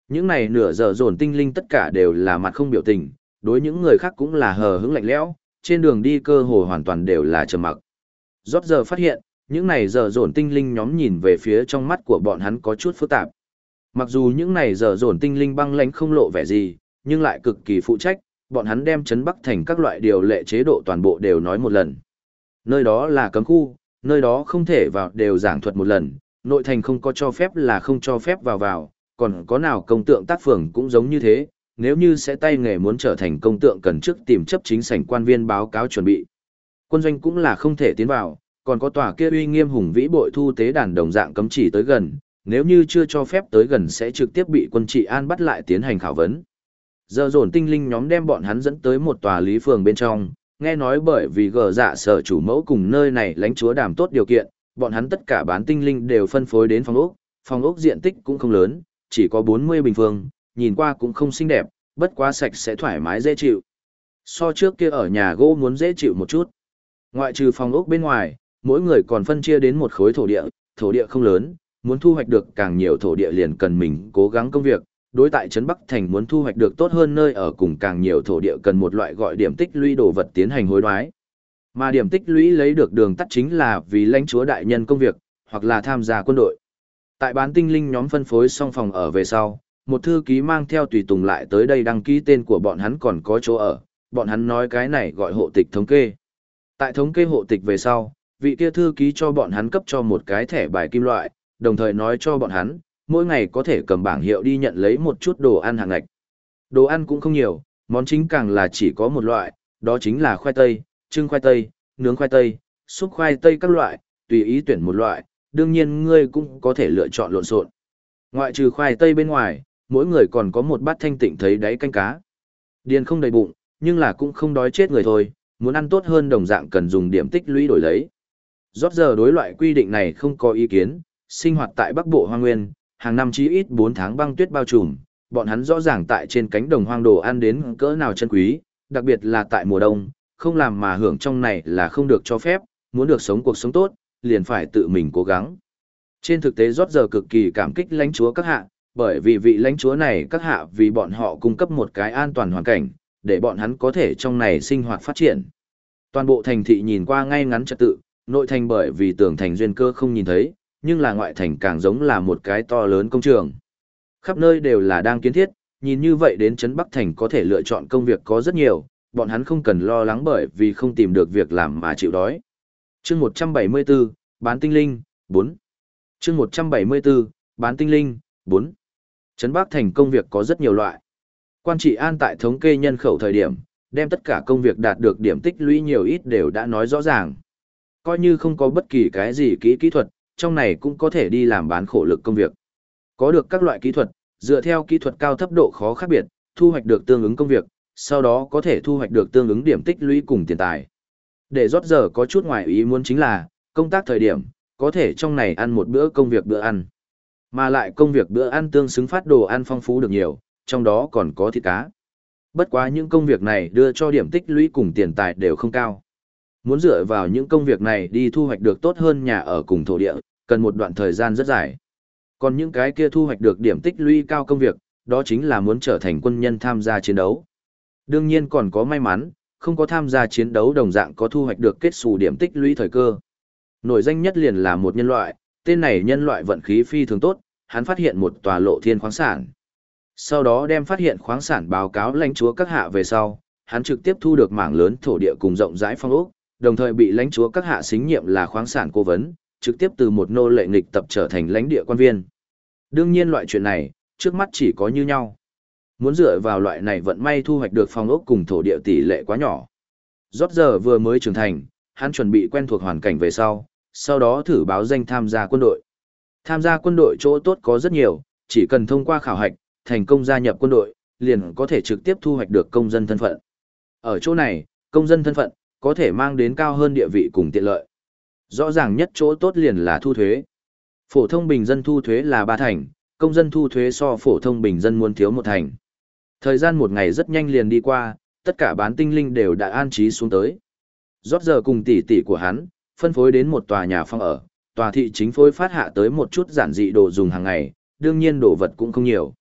S1: Những này nửa dở dồn tinh linh tất cả đều là mặt không biểu tình, đối những người khác cũng là hờ hững lạnh lẽo, trên đường đi cơ hồ hoàn toàn đều là trầm mặc rót giờ phát hiện, những này giờ dồn tinh linh nhóm nhìn về phía trong mắt của bọn hắn có chút phức tạp. Mặc dù những này giờ dồn tinh linh băng lãnh không lộ vẻ gì, nhưng lại cực kỳ phụ trách, bọn hắn đem chấn Bắc thành các loại điều lệ chế độ toàn bộ đều nói một lần. Nơi đó là cấm khu, nơi đó không thể vào đều giảng thuật một lần, nội thành không có cho phép là không cho phép vào vào, còn có nào công tượng tác phường cũng giống như thế, nếu như sẽ tay nghề muốn trở thành công tượng cần trước tìm chấp chính sảnh quan viên báo cáo chuẩn bị. Quân doanh cũng là không thể tiến vào, còn có tòa kia uy nghiêm hùng vĩ bội thu tế đàn đồng dạng cấm chỉ tới gần, nếu như chưa cho phép tới gần sẽ trực tiếp bị quân trị an bắt lại tiến hành khảo vấn. Giờ dồn tinh linh nhóm đem bọn hắn dẫn tới một tòa lý phường bên trong, nghe nói bởi vì gờ dạ sở chủ mẫu cùng nơi này lãnh chúa đàm tốt điều kiện, bọn hắn tất cả bán tinh linh đều phân phối đến phòng ốc, phòng ốc diện tích cũng không lớn, chỉ có 40 bình phương, nhìn qua cũng không xinh đẹp, bất quá sạch sẽ thoải mái dễ chịu. So trước kia ở nhà gỗ muốn dễ chịu một chút. Ngoại trừ phòng ốc bên ngoài, mỗi người còn phân chia đến một khối thổ địa, thổ địa không lớn, muốn thu hoạch được càng nhiều thổ địa liền cần mình cố gắng công việc. Đối tại Trấn Bắc Thành muốn thu hoạch được tốt hơn nơi ở cùng càng nhiều thổ địa cần một loại gọi điểm tích lũy đồ vật tiến hành hối đoái. Mà điểm tích lũy lấy được đường tắt chính là vì lãnh chúa đại nhân công việc, hoặc là tham gia quân đội. Tại bán tinh linh nhóm phân phối xong phòng ở về sau, một thư ký mang theo tùy tùng lại tới đây đăng ký tên của bọn hắn còn có chỗ ở, bọn hắn nói cái này gọi hộ tịch thống kê. Tại thống kê hộ tịch về sau, vị kia thư ký cho bọn hắn cấp cho một cái thẻ bài kim loại, đồng thời nói cho bọn hắn, mỗi ngày có thể cầm bảng hiệu đi nhận lấy một chút đồ ăn hàng ngạch. Đồ ăn cũng không nhiều, món chính càng là chỉ có một loại, đó chính là khoai tây, trưng khoai tây, nướng khoai tây, xúc khoai tây các loại, tùy ý tuyển một loại, đương nhiên ngươi cũng có thể lựa chọn lộn xộn. Ngoại trừ khoai tây bên ngoài, mỗi người còn có một bát thanh tịnh thấy đáy canh cá. Điền không đầy bụng, nhưng là cũng không đói chết người thôi, muốn ăn tốt hơn đồng dạng cần dùng điểm tích lũy đổi lấy. Rót giờ đối loại quy định này không có ý kiến, sinh hoạt tại Bắc Bộ Hoang Nguyên, hàng năm chí ít 4 tháng băng tuyết bao trùm, bọn hắn rõ ràng tại trên cánh đồng hoang đồ ăn đến cỡ nào chân quý, đặc biệt là tại mùa đông, không làm mà hưởng trong này là không được cho phép, muốn được sống cuộc sống tốt, liền phải tự mình cố gắng. Trên thực tế rót giờ cực kỳ cảm kích lãnh chúa các hạ, bởi vì vị lãnh chúa này các hạ vì bọn họ cung cấp một cái an toàn hoàn cảnh, để bọn hắn có thể trong này sinh hoạt phát triển. Toàn bộ thành thị nhìn qua ngay ngắn trật tự, nội thành bởi vì tường thành duyên cơ không nhìn thấy, nhưng là ngoại thành càng giống là một cái to lớn công trường. Khắp nơi đều là đang kiến thiết, nhìn như vậy đến Trấn Bắc Thành có thể lựa chọn công việc có rất nhiều, bọn hắn không cần lo lắng bởi vì không tìm được việc làm mà chịu đói. chương 174, Bán Tinh Linh, 4. chương 174, Bán Tinh Linh, 4. Trấn Bắc Thành công việc có rất nhiều loại. Quan trị an tại thống kê nhân khẩu thời điểm, đem tất cả công việc đạt được điểm tích lũy nhiều ít đều đã nói rõ ràng. Coi như không có bất kỳ cái gì kỹ kỹ thuật, trong này cũng có thể đi làm bán khổ lực công việc. Có được các loại kỹ thuật, dựa theo kỹ thuật cao thấp độ khó khác biệt, thu hoạch được tương ứng công việc, sau đó có thể thu hoạch được tương ứng điểm tích lũy cùng tiền tài. Để rót giờ có chút ngoài ý muốn chính là, công tác thời điểm, có thể trong này ăn một bữa công việc bữa ăn. Mà lại công việc bữa ăn tương xứng phát đồ ăn phong phú được nhiều, trong đó còn có thịt cá. Bất quá những công việc này đưa cho điểm tích lũy cùng tiền tài đều không cao. Muốn dựa vào những công việc này đi thu hoạch được tốt hơn nhà ở cùng thổ địa, cần một đoạn thời gian rất dài. Còn những cái kia thu hoạch được điểm tích lũy cao công việc, đó chính là muốn trở thành quân nhân tham gia chiến đấu. Đương nhiên còn có may mắn, không có tham gia chiến đấu đồng dạng có thu hoạch được kết xù điểm tích lũy thời cơ. Nổi danh nhất liền là một nhân loại, tên này nhân loại vận khí phi thường tốt, hắn phát hiện một tòa lộ thiên khoáng sản. Sau đó đem phát hiện khoáng sản báo cáo lãnh chúa các hạ về sau, hắn trực tiếp thu được mảng lớn thổ địa cùng rộng rãi phong ốc, đồng thời bị lãnh chúa các hạ xính nhiệm là khoáng sản cố vấn, trực tiếp từ một nô lệ nghịch tập trở thành lãnh địa quan viên. Đương nhiên loại chuyện này, trước mắt chỉ có như nhau. Muốn dựa vào loại này vận may thu hoạch được phong ốc cùng thổ địa tỷ lệ quá nhỏ. Rốt giờ vừa mới trưởng thành, hắn chuẩn bị quen thuộc hoàn cảnh về sau, sau đó thử báo danh tham gia quân đội. Tham gia quân đội chỗ tốt có rất nhiều, chỉ cần thông qua khảo hạch, thành công gia nhập quân đội, liền có thể trực tiếp thu hoạch được công dân thân phận. Ở chỗ này, công dân thân phận, có thể mang đến cao hơn địa vị cùng tiện lợi. Rõ ràng nhất chỗ tốt liền là thu thuế. Phổ thông bình dân thu thuế là ba thành, công dân thu thuế so phổ thông bình dân muốn thiếu một thành. Thời gian một ngày rất nhanh liền đi qua, tất cả bán tinh linh đều đã an trí xuống tới. Rót giờ cùng tỷ tỷ của hắn, phân phối đến một tòa nhà phong ở, tòa thị chính phối phát hạ tới một chút giản dị đồ dùng hàng ngày, đương nhiên đồ vật cũng không nhiều.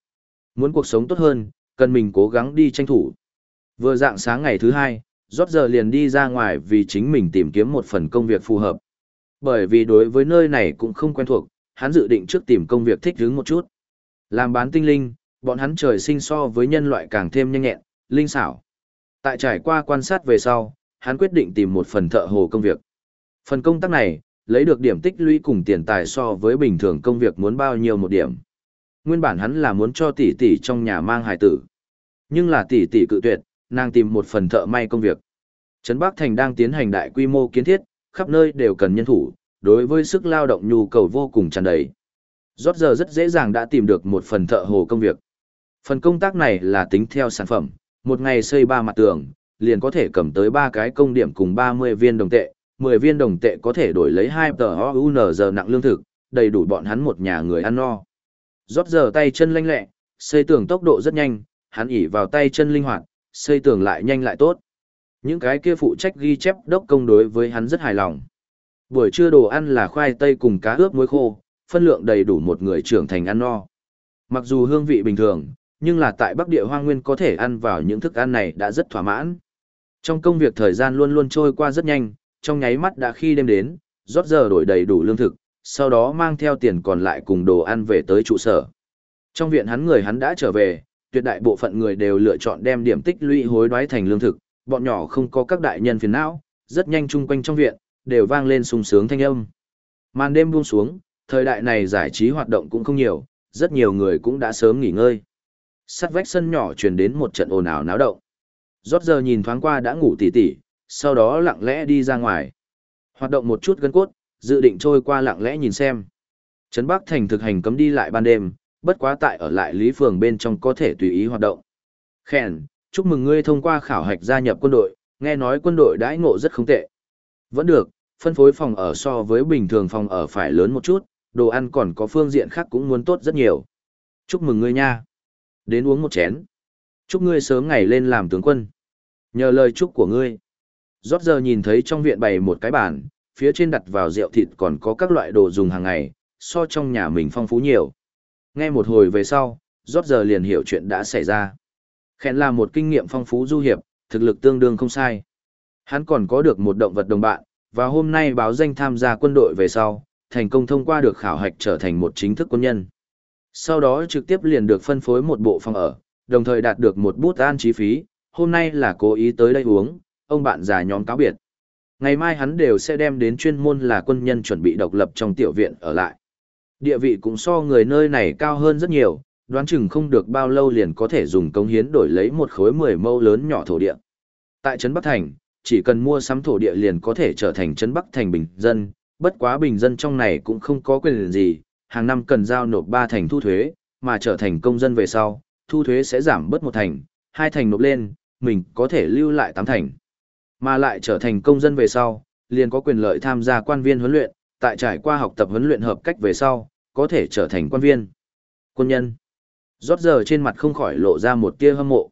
S1: Muốn cuộc sống tốt hơn, cần mình cố gắng đi tranh thủ. Vừa dạng sáng ngày thứ hai, rót giờ liền đi ra ngoài vì chính mình tìm kiếm một phần công việc phù hợp. Bởi vì đối với nơi này cũng không quen thuộc, hắn dự định trước tìm công việc thích ứng một chút. Làm bán tinh linh, bọn hắn trời sinh so với nhân loại càng thêm nhanh nhẹn, linh xảo. Tại trải qua quan sát về sau, hắn quyết định tìm một phần thợ hồ công việc. Phần công tác này, lấy được điểm tích lũy cùng tiền tài so với bình thường công việc muốn bao nhiêu một điểm. Nguyên bản hắn là muốn cho tỷ tỷ trong nhà mang hài tử. Nhưng là tỷ tỷ cự tuyệt, nàng tìm một phần thợ may công việc. Trấn Bắc Thành đang tiến hành đại quy mô kiến thiết, khắp nơi đều cần nhân thủ, đối với sức lao động nhu cầu vô cùng tràn đầy. Rốt giờ rất dễ dàng đã tìm được một phần thợ hồ công việc. Phần công tác này là tính theo sản phẩm, một ngày xây ba mặt tường, liền có thể cầm tới ba cái công điểm cùng 30 viên đồng tệ, 10 viên đồng tệ có thể đổi lấy hai tờ OUNZ nặng lương thực, đầy đủ bọn hắn một nhà người ăn no. Rót giờ tay chân lanh lẹ, xây tường tốc độ rất nhanh, hắn ỉ vào tay chân linh hoạt, xây tường lại nhanh lại tốt. Những cái kia phụ trách ghi chép đốc công đối với hắn rất hài lòng. Buổi trưa đồ ăn là khoai tây cùng cá ướp muối khô, phân lượng đầy đủ một người trưởng thành ăn no. Mặc dù hương vị bình thường, nhưng là tại Bắc Địa Hoang Nguyên có thể ăn vào những thức ăn này đã rất thỏa mãn. Trong công việc thời gian luôn luôn trôi qua rất nhanh, trong nháy mắt đã khi đêm đến, rót giờ đổi đầy đủ lương thực, sau đó mang theo tiền còn lại cùng đồ ăn về tới trụ sở. Trong viện hắn người hắn đã trở về, tuyệt đại bộ phận người đều lựa chọn đem điểm tích lũy hối đoái thành lương thực, bọn nhỏ không có các đại nhân phiền não, rất nhanh chung quanh trong viện, đều vang lên sung sướng thanh âm. Màn đêm buông xuống, thời đại này giải trí hoạt động cũng không nhiều, rất nhiều người cũng đã sớm nghỉ ngơi. Sắt vách sân nhỏ truyền đến một trận ồn ào náo động. Rốt giờ nhìn thoáng qua đã ngủ tỉ tỉ, sau đó lặng lẽ đi ra ngoài. Hoạt động một chút gân cốt, dự định trôi qua lặng lẽ nhìn xem. Trấn Bắc Thành thực hành cấm đi lại ban đêm, bất quá tại ở lại Lý Phường bên trong có thể tùy ý hoạt động. Khen, chúc mừng ngươi thông qua khảo hạch gia nhập quân đội, nghe nói quân đội đãi ngộ rất không tệ. Vẫn được, phân phối phòng ở so với bình thường phòng ở phải lớn một chút, đồ ăn còn có phương diện khác cũng muốn tốt rất nhiều. Chúc mừng ngươi nha. Đến uống một chén. Chúc ngươi sớm ngày lên làm tướng quân. Nhờ lời chúc của ngươi. Rót giờ nhìn thấy trong viện bày một cái bàn, phía trên đặt vào rượu thịt còn có các loại đồ dùng hàng ngày, so trong nhà mình phong phú nhiều. Nghe một hồi về sau, rót giờ liền hiểu chuyện đã xảy ra. Khen là một kinh nghiệm phong phú du hiệp, thực lực tương đương không sai. Hắn còn có được một động vật đồng bạn, và hôm nay báo danh tham gia quân đội về sau, thành công thông qua được khảo hạch trở thành một chính thức quân nhân. Sau đó trực tiếp liền được phân phối một bộ phòng ở, đồng thời đạt được một bút an chi phí, hôm nay là cố ý tới đây uống, ông bạn già nhóm cáo biệt. Ngày mai hắn đều sẽ đem đến chuyên môn là quân nhân chuẩn bị độc lập trong tiểu viện ở lại. Địa vị cũng so người nơi này cao hơn rất nhiều, đoán chừng không được bao lâu liền có thể dùng công hiến đổi lấy một khối 10 mâu lớn nhỏ thổ địa. Tại Trấn Bắc Thành, chỉ cần mua sắm thổ địa liền có thể trở thành Trấn Bắc Thành bình dân, bất quá bình dân trong này cũng không có quyền gì, hàng năm cần giao nộp 3 thành thu thuế, mà trở thành công dân về sau, thu thuế sẽ giảm bớt một thành, hai thành nộp lên, mình có thể lưu lại 8 thành. Mà lại trở thành công dân về sau, liền có quyền lợi tham gia quan viên huấn luyện, tại trải qua học tập huấn luyện hợp cách về sau, có thể trở thành quan viên. Quân nhân. Rót giờ trên mặt không khỏi lộ ra một tia hâm mộ.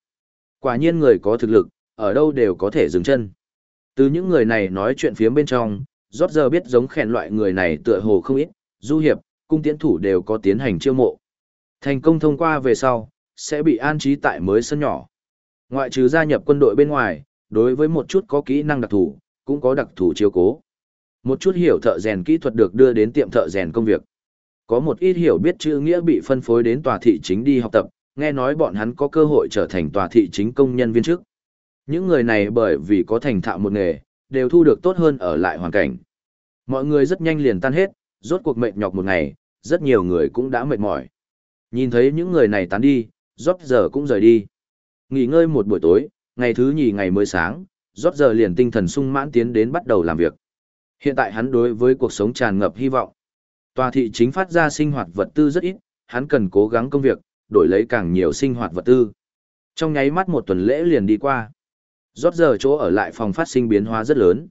S1: Quả nhiên người có thực lực, ở đâu đều có thể dừng chân. Từ những người này nói chuyện phía bên trong, rót giờ biết giống khen loại người này tựa hồ không ít, du hiệp, cung tiễn thủ đều có tiến hành chiêu mộ. Thành công thông qua về sau, sẽ bị an trí tại mới sân nhỏ. Ngoại trừ gia nhập quân đội bên ngoài, đối với một chút có kỹ năng đặc thù, cũng có đặc thù chiếu cố. Một chút hiểu thợ rèn kỹ thuật được đưa đến tiệm thợ rèn công việc. Có một ít hiểu biết chữ nghĩa bị phân phối đến tòa thị chính đi học tập, nghe nói bọn hắn có cơ hội trở thành tòa thị chính công nhân viên chức. Những người này bởi vì có thành thạo một nghề, đều thu được tốt hơn ở lại hoàn cảnh. Mọi người rất nhanh liền tan hết, rốt cuộc mệt nhọc một ngày, rất nhiều người cũng đã mệt mỏi. Nhìn thấy những người này tán đi, rót giờ cũng rời đi. Nghỉ ngơi một buổi tối, ngày thứ nhì ngày mới sáng, rót giờ liền tinh thần sung mãn tiến đến bắt đầu làm việc. Hiện tại hắn đối với cuộc sống tràn ngập hy vọng. Tòa thị chính phát ra sinh hoạt vật tư rất ít, hắn cần cố gắng công việc, đổi lấy càng nhiều sinh hoạt vật tư. Trong nháy mắt một tuần lễ liền đi qua. Rót giờ chỗ ở lại phòng phát sinh biến hóa rất lớn.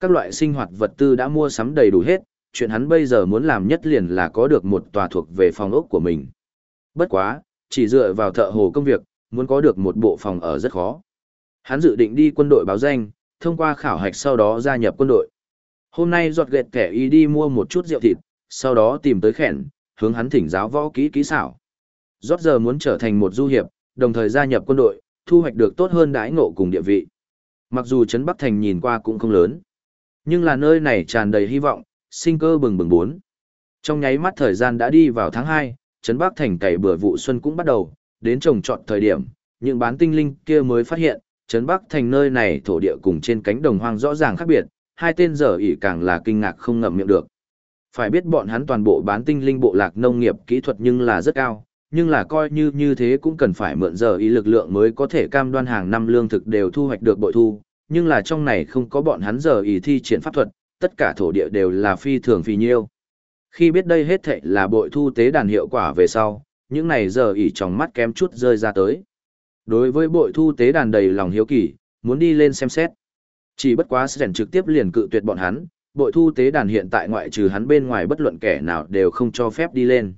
S1: Các loại sinh hoạt vật tư đã mua sắm đầy đủ hết, chuyện hắn bây giờ muốn làm nhất liền là có được một tòa thuộc về phòng ốc của mình. Bất quá, chỉ dựa vào thợ hồ công việc, muốn có được một bộ phòng ở rất khó. Hắn dự định đi quân đội báo danh, thông qua khảo hạch sau đó gia nhập quân đội. Hôm nay giọt gẹt kẻ y đi mua một chút rượu thịt, sau đó tìm tới khẻn, hướng hắn thỉnh giáo võ kỹ kỹ xảo. Giọt giờ muốn trở thành một du hiệp, đồng thời gia nhập quân đội, thu hoạch được tốt hơn đãi ngộ cùng địa vị. Mặc dù Trấn Bắc Thành nhìn qua cũng không lớn, nhưng là nơi này tràn đầy hy vọng, sinh cơ bừng bừng bốn. Trong nháy mắt thời gian đã đi vào tháng 2, Trấn Bắc Thành cày bừa vụ xuân cũng bắt đầu, đến trồng trọt thời điểm, những bán tinh linh kia mới phát hiện, Trấn Bắc Thành nơi này thổ địa cùng trên cánh đồng hoang rõ ràng khác biệt, hai tên giờ ỉ càng là kinh ngạc không ngậm miệng được. Phải biết bọn hắn toàn bộ bán tinh linh bộ lạc nông nghiệp kỹ thuật nhưng là rất cao, nhưng là coi như như thế cũng cần phải mượn giờ ý lực lượng mới có thể cam đoan hàng năm lương thực đều thu hoạch được bội thu, nhưng là trong này không có bọn hắn giờ ý thi triển pháp thuật, tất cả thổ địa đều là phi thường phi nhiêu. Khi biết đây hết thệ là bội thu tế đàn hiệu quả về sau, những này giờ ý trong mắt kém chút rơi ra tới. Đối với bội thu tế đàn đầy lòng hiếu kỳ, muốn đi lên xem xét. Chỉ bất quá Sren trực tiếp liền cự tuyệt bọn hắn, bội thu tế đàn hiện tại ngoại trừ hắn bên ngoài bất luận kẻ nào đều không cho phép đi lên.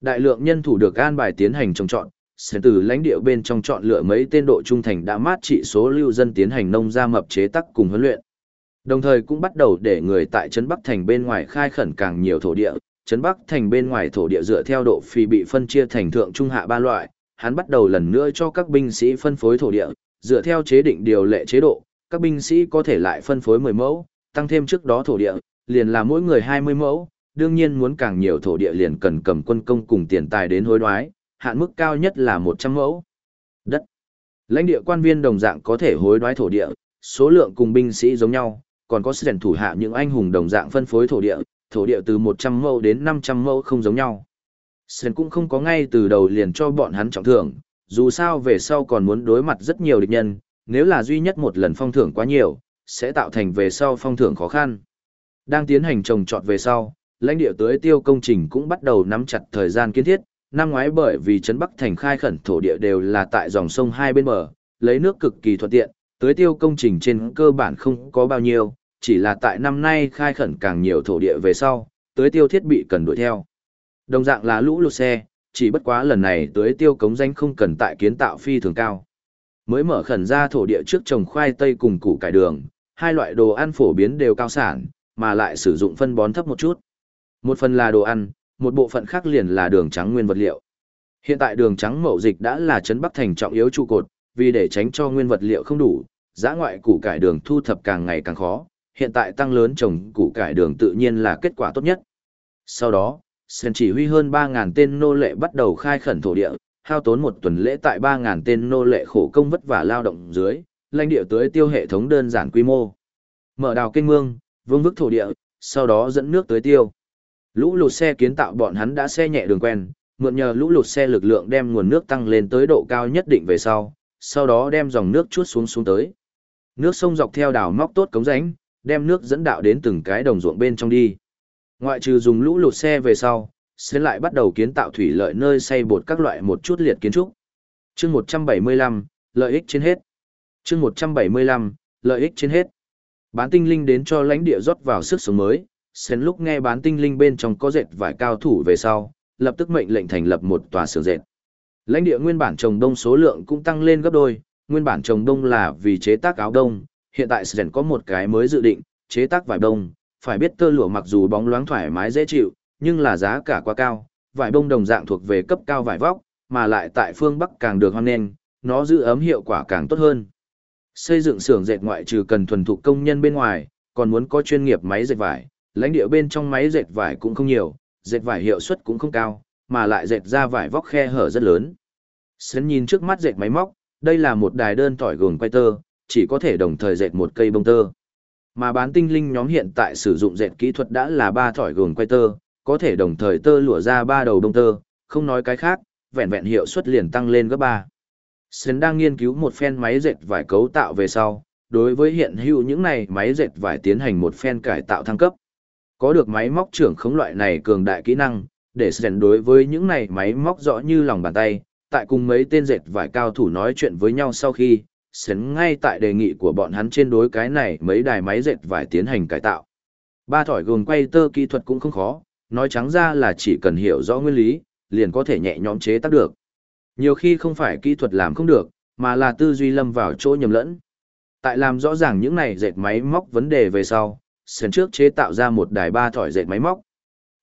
S1: Đại lượng nhân thủ được an bài tiến hành trồng trọt, sẽ từ lãnh địa bên trong chọn lựa mấy tên độ trung thành đã mát trị số lưu dân tiến hành nông gia mập chế tắc cùng huấn luyện. Đồng thời cũng bắt đầu để người tại Trấn Bắc Thành bên ngoài khai khẩn càng nhiều thổ địa, Trấn Bắc Thành bên ngoài thổ địa dựa theo độ phi bị phân chia thành thượng trung hạ ba loại, hắn bắt đầu lần nữa cho các binh sĩ phân phối thổ địa, dựa theo chế định điều lệ chế độ, các binh sĩ có thể lại phân phối 10 mẫu, tăng thêm trước đó thổ địa, liền là mỗi người 20 mẫu, đương nhiên muốn càng nhiều thổ địa liền cần cầm quân công cùng tiền tài đến hối đoái, hạn mức cao nhất là 100 mẫu. Đất. Lãnh địa quan viên đồng dạng có thể hối đoái thổ địa, số lượng cùng binh sĩ giống nhau, còn có sự thủ hạ những anh hùng đồng dạng phân phối thổ địa, thổ địa từ 100 mẫu đến 500 mẫu không giống nhau. Sơn cũng không có ngay từ đầu liền cho bọn hắn trọng thưởng, dù sao về sau còn muốn đối mặt rất nhiều địch nhân, nếu là duy nhất một lần phong thưởng quá nhiều, sẽ tạo thành về sau phong thưởng khó khăn. Đang tiến hành trồng trọt về sau, lãnh địa tưới tiêu công trình cũng bắt đầu nắm chặt thời gian kiến thiết, năm ngoái bởi vì trấn Bắc thành khai khẩn thổ địa đều là tại dòng sông hai bên bờ, lấy nước cực kỳ thuận tiện, tưới tiêu công trình trên cơ bản không có bao nhiêu, chỉ là tại năm nay khai khẩn càng nhiều thổ địa về sau, tưới tiêu thiết bị cần đuổi theo. Đồng dạng là lũ lụt xe, chỉ bất quá lần này tới tiêu cống danh không cần tại kiến tạo phi thường cao. Mới mở khẩn ra thổ địa trước trồng khoai tây cùng củ cải đường, hai loại đồ ăn phổ biến đều cao sản, mà lại sử dụng phân bón thấp một chút. Một phần là đồ ăn, một bộ phận khác liền là đường trắng nguyên vật liệu. Hiện tại đường trắng mậu dịch đã là trấn Bắc thành trọng yếu trụ cột, vì để tránh cho nguyên vật liệu không đủ, giã ngoại củ cải đường thu thập càng ngày càng khó, hiện tại tăng lớn trồng củ cải đường tự nhiên là kết quả tốt nhất. Sau đó, Sen chỉ huy hơn 3.000 tên nô lệ bắt đầu khai khẩn thổ địa, hao tốn một tuần lễ tại 3.000 tên nô lệ khổ công vất vả lao động dưới, lãnh địa tưới tiêu hệ thống đơn giản quy mô. Mở đào kênh mương, vương vức thổ địa, sau đó dẫn nước tưới tiêu. Lũ lụt xe kiến tạo bọn hắn đã xe nhẹ đường quen, mượn nhờ lũ lụt xe lực lượng đem nguồn nước tăng lên tới độ cao nhất định về sau, sau đó đem dòng nước chuốt xuống xuống tới. Nước sông dọc theo đào móc tốt cống rãnh, đem nước dẫn đạo đến từng cái đồng ruộng bên trong đi. Ngoại trừ dùng lũ lụt xe về sau, sẽ lại bắt đầu kiến tạo thủy lợi nơi xây bột các loại một chút liệt kiến trúc. Chương 175, lợi ích trên hết. Chương 175, lợi ích trên hết. Bán tinh linh đến cho lãnh địa rót vào sức sống mới, Sen lúc nghe bán tinh linh bên trong có dệt vải cao thủ về sau, lập tức mệnh lệnh thành lập một tòa xưởng dệt. Lãnh địa nguyên bản trồng đông số lượng cũng tăng lên gấp đôi, nguyên bản trồng đông là vì chế tác áo đông, hiện tại Sen có một cái mới dự định, chế tác vải đông, phải biết tơ lụa mặc dù bóng loáng thoải mái dễ chịu, nhưng là giá cả quá cao, vải bông đồng dạng thuộc về cấp cao vải vóc, mà lại tại phương Bắc càng được hoan nghênh, nó giữ ấm hiệu quả càng tốt hơn. Xây dựng xưởng dệt ngoại trừ cần thuần thục công nhân bên ngoài, còn muốn có chuyên nghiệp máy dệt vải, lãnh địa bên trong máy dệt vải cũng không nhiều, dệt vải hiệu suất cũng không cao, mà lại dệt ra vải vóc khe hở rất lớn. Sến nhìn trước mắt dệt máy móc, đây là một đài đơn tỏi gồm quay tơ, chỉ có thể đồng thời dệt một cây bông tơ. Mà bán tinh linh nhóm hiện tại sử dụng dệt kỹ thuật đã là ba thỏi gồm quay tơ, có thể đồng thời tơ lụa ra ba đầu đông tơ, không nói cái khác, vẹn vẹn hiệu suất liền tăng lên gấp ba. Sến đang nghiên cứu một phen máy dệt vải cấu tạo về sau, đối với hiện hữu những này máy dệt vải tiến hành một phen cải tạo thăng cấp. Có được máy móc trưởng khống loại này cường đại kỹ năng, để Sến đối với những này máy móc rõ như lòng bàn tay, tại cùng mấy tên dệt vải cao thủ nói chuyện với nhau sau khi, Sến ngay tại đề nghị của bọn hắn trên đối cái này mấy đài máy dệt vải tiến hành cải tạo. Ba thỏi gồm quay tơ kỹ thuật cũng không khó, nói trắng ra là chỉ cần hiểu rõ nguyên lý, liền có thể nhẹ nhõm chế tác được. Nhiều khi không phải kỹ thuật làm không được, mà là tư duy lâm vào chỗ nhầm lẫn. Tại làm rõ ràng những này dệt máy móc vấn đề về sau, sến trước chế tạo ra một đài ba thỏi dệt máy móc.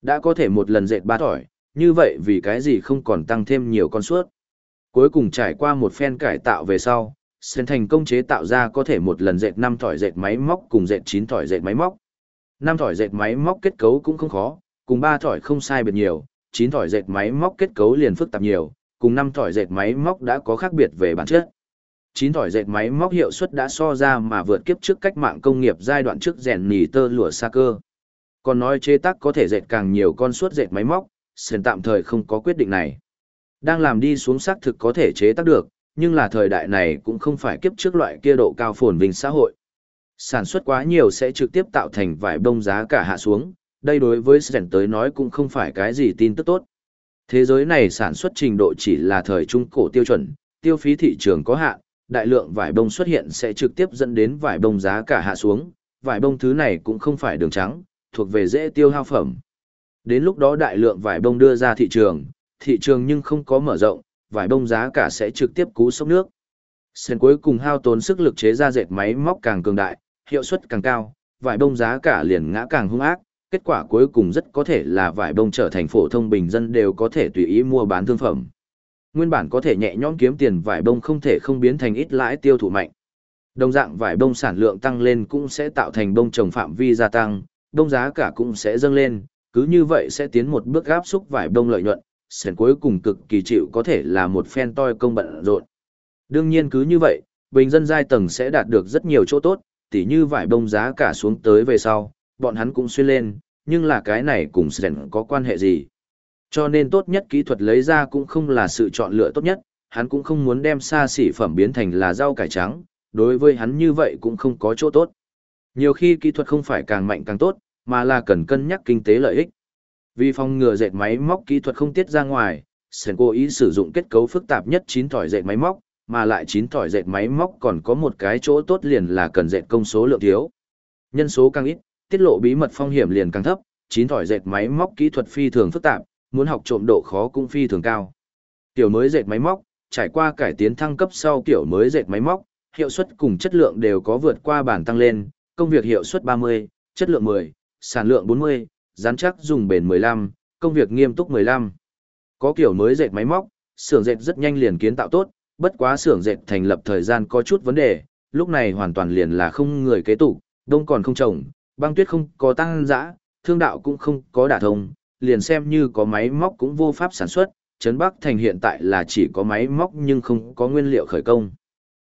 S1: Đã có thể một lần dệt ba thỏi, như vậy vì cái gì không còn tăng thêm nhiều con suốt. Cuối cùng trải qua một phen cải tạo về sau, Sến thành công chế tạo ra có thể một lần dệt năm thỏi dệt máy móc cùng dệt chín thỏi dệt máy móc. năm thỏi dệt máy móc kết cấu cũng không khó, cùng ba thỏi không sai biệt nhiều, chín thỏi dệt máy móc kết cấu liền phức tạp nhiều, cùng năm thỏi dệt máy móc đã có khác biệt về bản chất. Chín thỏi dệt máy móc hiệu suất đã so ra mà vượt kiếp trước cách mạng công nghiệp giai đoạn trước rèn nỉ tơ lụa xa cơ. Còn nói chế tác có thể dệt càng nhiều con suất dệt máy móc, sền tạm thời không có quyết định này. Đang làm đi xuống xác thực có thể chế tác được, nhưng là thời đại này cũng không phải kiếp trước loại kia độ cao phồn vinh xã hội. Sản xuất quá nhiều sẽ trực tiếp tạo thành vải bông giá cả hạ xuống, đây đối với Sren tới nói cũng không phải cái gì tin tức tốt. Thế giới này sản xuất trình độ chỉ là thời trung cổ tiêu chuẩn, tiêu phí thị trường có hạn, đại lượng vải bông xuất hiện sẽ trực tiếp dẫn đến vải bông giá cả hạ xuống, vải bông thứ này cũng không phải đường trắng, thuộc về dễ tiêu hao phẩm. Đến lúc đó đại lượng vải bông đưa ra thị trường, thị trường nhưng không có mở rộng, vải bông giá cả sẽ trực tiếp cú sốc nước. Sen cuối cùng hao tốn sức lực chế ra dệt máy móc càng cường đại, hiệu suất càng cao, vải bông giá cả liền ngã càng hung ác, kết quả cuối cùng rất có thể là vải bông trở thành phổ thông bình dân đều có thể tùy ý mua bán thương phẩm. Nguyên bản có thể nhẹ nhõm kiếm tiền vải bông không thể không biến thành ít lãi tiêu thụ mạnh. Đồng dạng vải bông sản lượng tăng lên cũng sẽ tạo thành bông trồng phạm vi gia tăng, bông giá cả cũng sẽ dâng lên, cứ như vậy sẽ tiến một bước gáp xúc vải bông lợi nhuận, sển cuối cùng cực kỳ chịu có thể là một phen toi công bận rộn. Đương nhiên cứ như vậy, bình dân giai tầng sẽ đạt được rất nhiều chỗ tốt, tỉ như vải bông giá cả xuống tới về sau, bọn hắn cũng xuyên lên, nhưng là cái này cùng sển có quan hệ gì. Cho nên tốt nhất kỹ thuật lấy ra cũng không là sự chọn lựa tốt nhất, hắn cũng không muốn đem xa xỉ phẩm biến thành là rau cải trắng, đối với hắn như vậy cũng không có chỗ tốt. Nhiều khi kỹ thuật không phải càng mạnh càng tốt, mà là cần cân nhắc kinh tế lợi ích. Vì phòng ngừa dệt máy móc kỹ thuật không tiết ra ngoài, Sen cố ý sử dụng kết cấu phức tạp nhất chín thỏi dệt máy móc, mà lại chín thỏi dệt máy móc còn có một cái chỗ tốt liền là cần dệt công số lượng thiếu. Nhân số càng ít, tiết lộ bí mật phong hiểm liền càng thấp, chín thỏi dệt máy móc kỹ thuật phi thường phức tạp, muốn học trộm độ khó cũng phi thường cao. Kiểu mới dệt máy móc, trải qua cải tiến thăng cấp sau kiểu mới dệt máy móc, hiệu suất cùng chất lượng đều có vượt qua bản tăng lên, công việc hiệu suất 30, chất lượng 10, sản lượng 40, rắn chắc dùng bền 15, công việc nghiêm túc 15. Có kiểu mới dệt máy móc, xưởng dệt rất nhanh liền kiến tạo tốt, bất quá xưởng dệt thành lập thời gian có chút vấn đề, lúc này hoàn toàn liền là không người kế tục, đông còn không trồng, băng tuyết không có tăng dã, thương đạo cũng không có đả thông, liền xem như có máy móc cũng vô pháp sản xuất, Trấn Bắc Thành hiện tại là chỉ có máy móc nhưng không có nguyên liệu khởi công.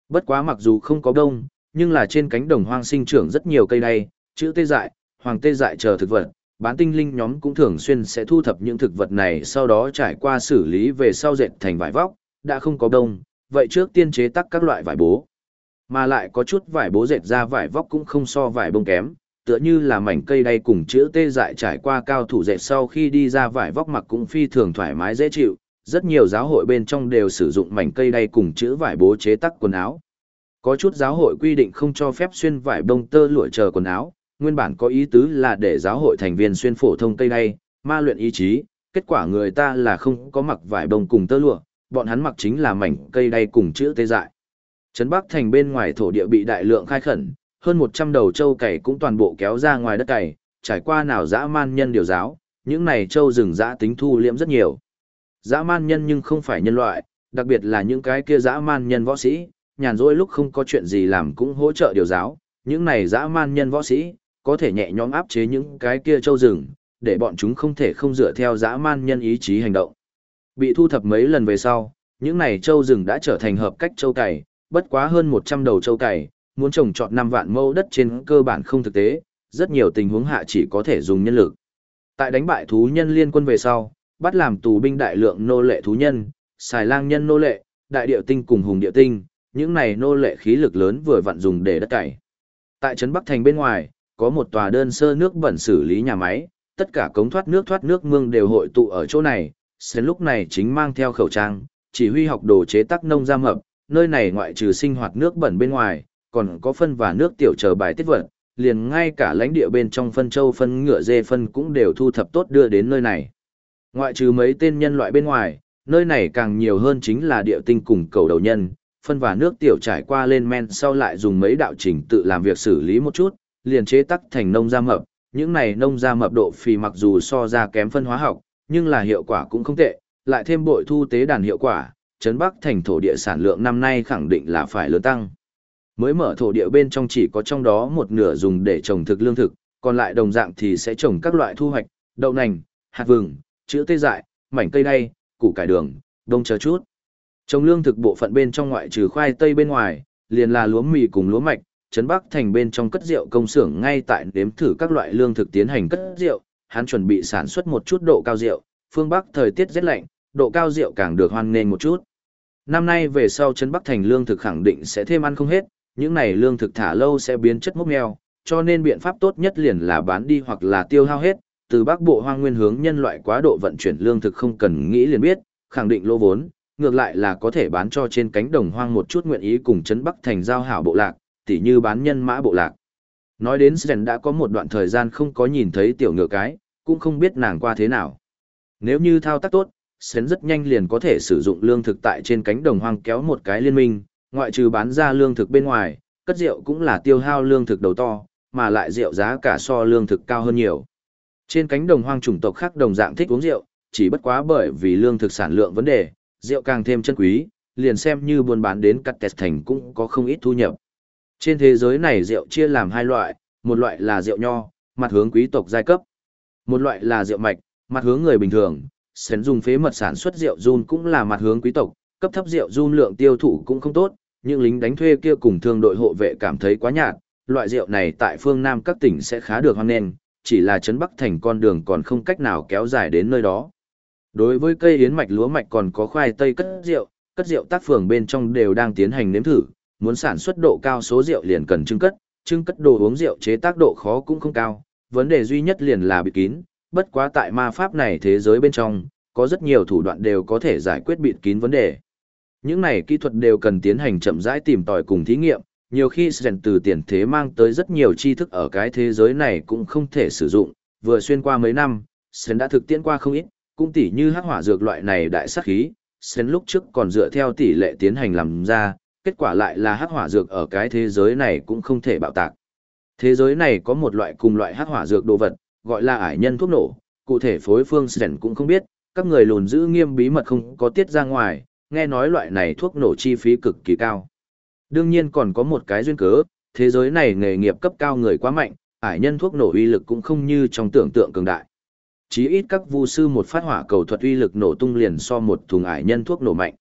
S1: Bất quá mặc dù không có đông, nhưng là trên cánh đồng hoang sinh trưởng rất nhiều cây đay, chữ tê dại, hoàng tê dại chờ thực vật, bán tinh linh nhóm cũng thường xuyên sẽ thu thập những thực vật này sau đó trải qua xử lý về sau dệt thành vải vóc, đã không có đông, vậy trước tiên chế tắc các loại vải bố. Mà lại có chút vải bố dệt ra vải vóc cũng không so vải bông kém, tựa như là mảnh cây đay cùng chữ tê dại trải qua cao thủ dệt sau khi đi ra vải vóc mặc cũng phi thường thoải mái dễ chịu, rất nhiều giáo hội bên trong đều sử dụng mảnh cây đay cùng chữ vải bố chế tắc quần áo. Có chút giáo hội quy định không cho phép xuyên vải bông tơ lụa chờ quần áo, nguyên bản có ý tứ là để giáo hội thành viên xuyên phổ thông cây đay, ma luyện ý chí, kết quả người ta là không có mặc vải bông cùng tơ lụa, bọn hắn mặc chính là mảnh cây đay cùng chữ tê dại. Trấn Bắc thành bên ngoài thổ địa bị đại lượng khai khẩn, hơn 100 đầu trâu cày cũng toàn bộ kéo ra ngoài đất cày, trải qua nào dã man nhân điều giáo, những này trâu rừng dã tính thu liễm rất nhiều. Dã man nhân nhưng không phải nhân loại, đặc biệt là những cái kia dã man nhân võ sĩ, nhàn rỗi lúc không có chuyện gì làm cũng hỗ trợ điều giáo, những này dã man nhân võ sĩ, có thể nhẹ nhõm áp chế những cái kia châu rừng, để bọn chúng không thể không dựa theo dã man nhân ý chí hành động. Bị thu thập mấy lần về sau, những này châu rừng đã trở thành hợp cách châu cày, bất quá hơn 100 đầu châu cày, muốn trồng trọt 5 vạn mẫu đất trên cơ bản không thực tế, rất nhiều tình huống hạ chỉ có thể dùng nhân lực. Tại đánh bại thú nhân liên quân về sau, bắt làm tù binh đại lượng nô lệ thú nhân, xài lang nhân nô lệ, đại điệu tinh cùng hùng điệu tinh, những này nô lệ khí lực lớn vừa vặn dùng để đất cày. Tại trấn Bắc Thành bên ngoài, có một tòa đơn sơ nước bẩn xử lý nhà máy, tất cả cống thoát nước thoát nước mương đều hội tụ ở chỗ này, Sến lúc này chính mang theo khẩu trang, chỉ huy học đồ chế tác nông giam mập, nơi này ngoại trừ sinh hoạt nước bẩn bên ngoài, còn có phân và nước tiểu chờ bài tiết vật, liền ngay cả lãnh địa bên trong phân châu phân ngựa dê phân cũng đều thu thập tốt đưa đến nơi này. Ngoại trừ mấy tên nhân loại bên ngoài, nơi này càng nhiều hơn chính là địa tinh cùng cầu đầu nhân, phân và nước tiểu trải qua lên men sau lại dùng mấy đạo trình tự làm việc xử lý một chút, liền chế tắc thành nông gia mập. Những này nông gia mập độ phì mặc dù so ra kém phân hóa học, nhưng là hiệu quả cũng không tệ, lại thêm bội thu tế đàn hiệu quả, Trấn Bắc thành thổ địa sản lượng năm nay khẳng định là phải lớn tăng. Mới mở thổ địa bên trong chỉ có trong đó một nửa dùng để trồng thực lương thực, còn lại đồng dạng thì sẽ trồng các loại thu hoạch, đậu nành, hạt vừng, chữ tê dại, mảnh cây đay, củ cải đường, đông chờ chút. Trồng lương thực bộ phận bên trong ngoại trừ khoai tây bên ngoài, liền là lúa mì cùng lúa mạch, trấn Bắc thành bên trong cất rượu công xưởng ngay tại đếm thử các loại lương thực tiến hành cất rượu, hắn chuẩn bị sản xuất một chút độ cao rượu, phương Bắc thời tiết rất lạnh, độ cao rượu càng được hoan nghênh một chút. Năm nay về sau trấn Bắc thành lương thực khẳng định sẽ thêm ăn không hết, những này lương thực thả lâu sẽ biến chất mốc nghèo, cho nên biện pháp tốt nhất liền là bán đi hoặc là tiêu hao hết, từ Bắc Bộ hoang nguyên hướng nhân loại quá độ vận chuyển lương thực không cần nghĩ liền biết, khẳng định lỗ vốn, ngược lại là có thể bán cho trên cánh đồng hoang một chút nguyện ý cùng Trấn Bắc thành giao hảo bộ lạc, tỉ như bán nhân mã bộ lạc. Nói đến Sren đã có một đoạn thời gian không có nhìn thấy tiểu ngựa cái, cũng không biết nàng qua thế nào. Nếu như thao tác tốt, Sren rất nhanh liền có thể sử dụng lương thực tại trên cánh đồng hoang kéo một cái liên minh, ngoại trừ bán ra lương thực bên ngoài, cất rượu cũng là tiêu hao lương thực đầu to, mà lại rượu giá cả so lương thực cao hơn nhiều. Trên cánh đồng hoang chủng tộc khác đồng dạng thích uống rượu, chỉ bất quá bởi vì lương thực sản lượng vấn đề, rượu càng thêm chân quý, liền xem như buôn bán đến cắt tẹt thành cũng có không ít thu nhập. Trên thế giới này rượu chia làm hai loại, một loại là rượu nho, mặt hướng quý tộc giai cấp. Một loại là rượu mạch, mặt hướng người bình thường. Sến dùng phế mật sản xuất rượu run cũng là mặt hướng quý tộc, cấp thấp rượu run lượng tiêu thụ cũng không tốt, nhưng lính đánh thuê kia cùng thương đội hộ vệ cảm thấy quá nhạt, loại rượu này tại phương Nam các tỉnh sẽ khá được hoan nghênh, chỉ là trấn Bắc thành con đường còn không cách nào kéo dài đến nơi đó. Đối với cây yến mạch lúa mạch còn có khoai tây cất rượu, cất rượu tác phường bên trong đều đang tiến hành nếm thử, muốn sản xuất độ cao số rượu liền cần trưng cất, trưng cất đồ uống rượu chế tác độ khó cũng không cao, vấn đề duy nhất liền là bịt kín, bất quá tại ma pháp này thế giới bên trong, có rất nhiều thủ đoạn đều có thể giải quyết bịt kín vấn đề. Những này kỹ thuật đều cần tiến hành chậm rãi tìm tòi cùng thí nghiệm, nhiều khi rèn từ tiền thế mang tới rất nhiều tri thức ở cái thế giới này cũng không thể sử dụng, vừa xuyên qua mấy năm, Sen đã thực tiễn qua không ít, cũng tỉ như hắc hỏa dược loại này đại sát khí, Sen lúc trước còn dựa theo tỷ lệ tiến hành làm ra, kết quả lại là hắc hỏa dược ở cái thế giới này cũng không thể bạo tạc. Thế giới này có một loại cùng loại hắc hỏa dược đồ vật, gọi là ải nhân thuốc nổ, cụ thể phối phương Sen cũng không biết, các người lùn giữ nghiêm bí mật không có tiết ra ngoài, nghe nói loại này thuốc nổ chi phí cực kỳ cao. Đương nhiên còn có một cái duyên cớ, thế giới này nghề nghiệp cấp cao người quá mạnh, ải nhân thuốc nổ uy lực cũng không như trong tưởng tượng cường đại. Chí ít các vu sư một phát hỏa cầu thuật uy lực nổ tung liền so một thùng ải nhân thuốc nổ mạnh.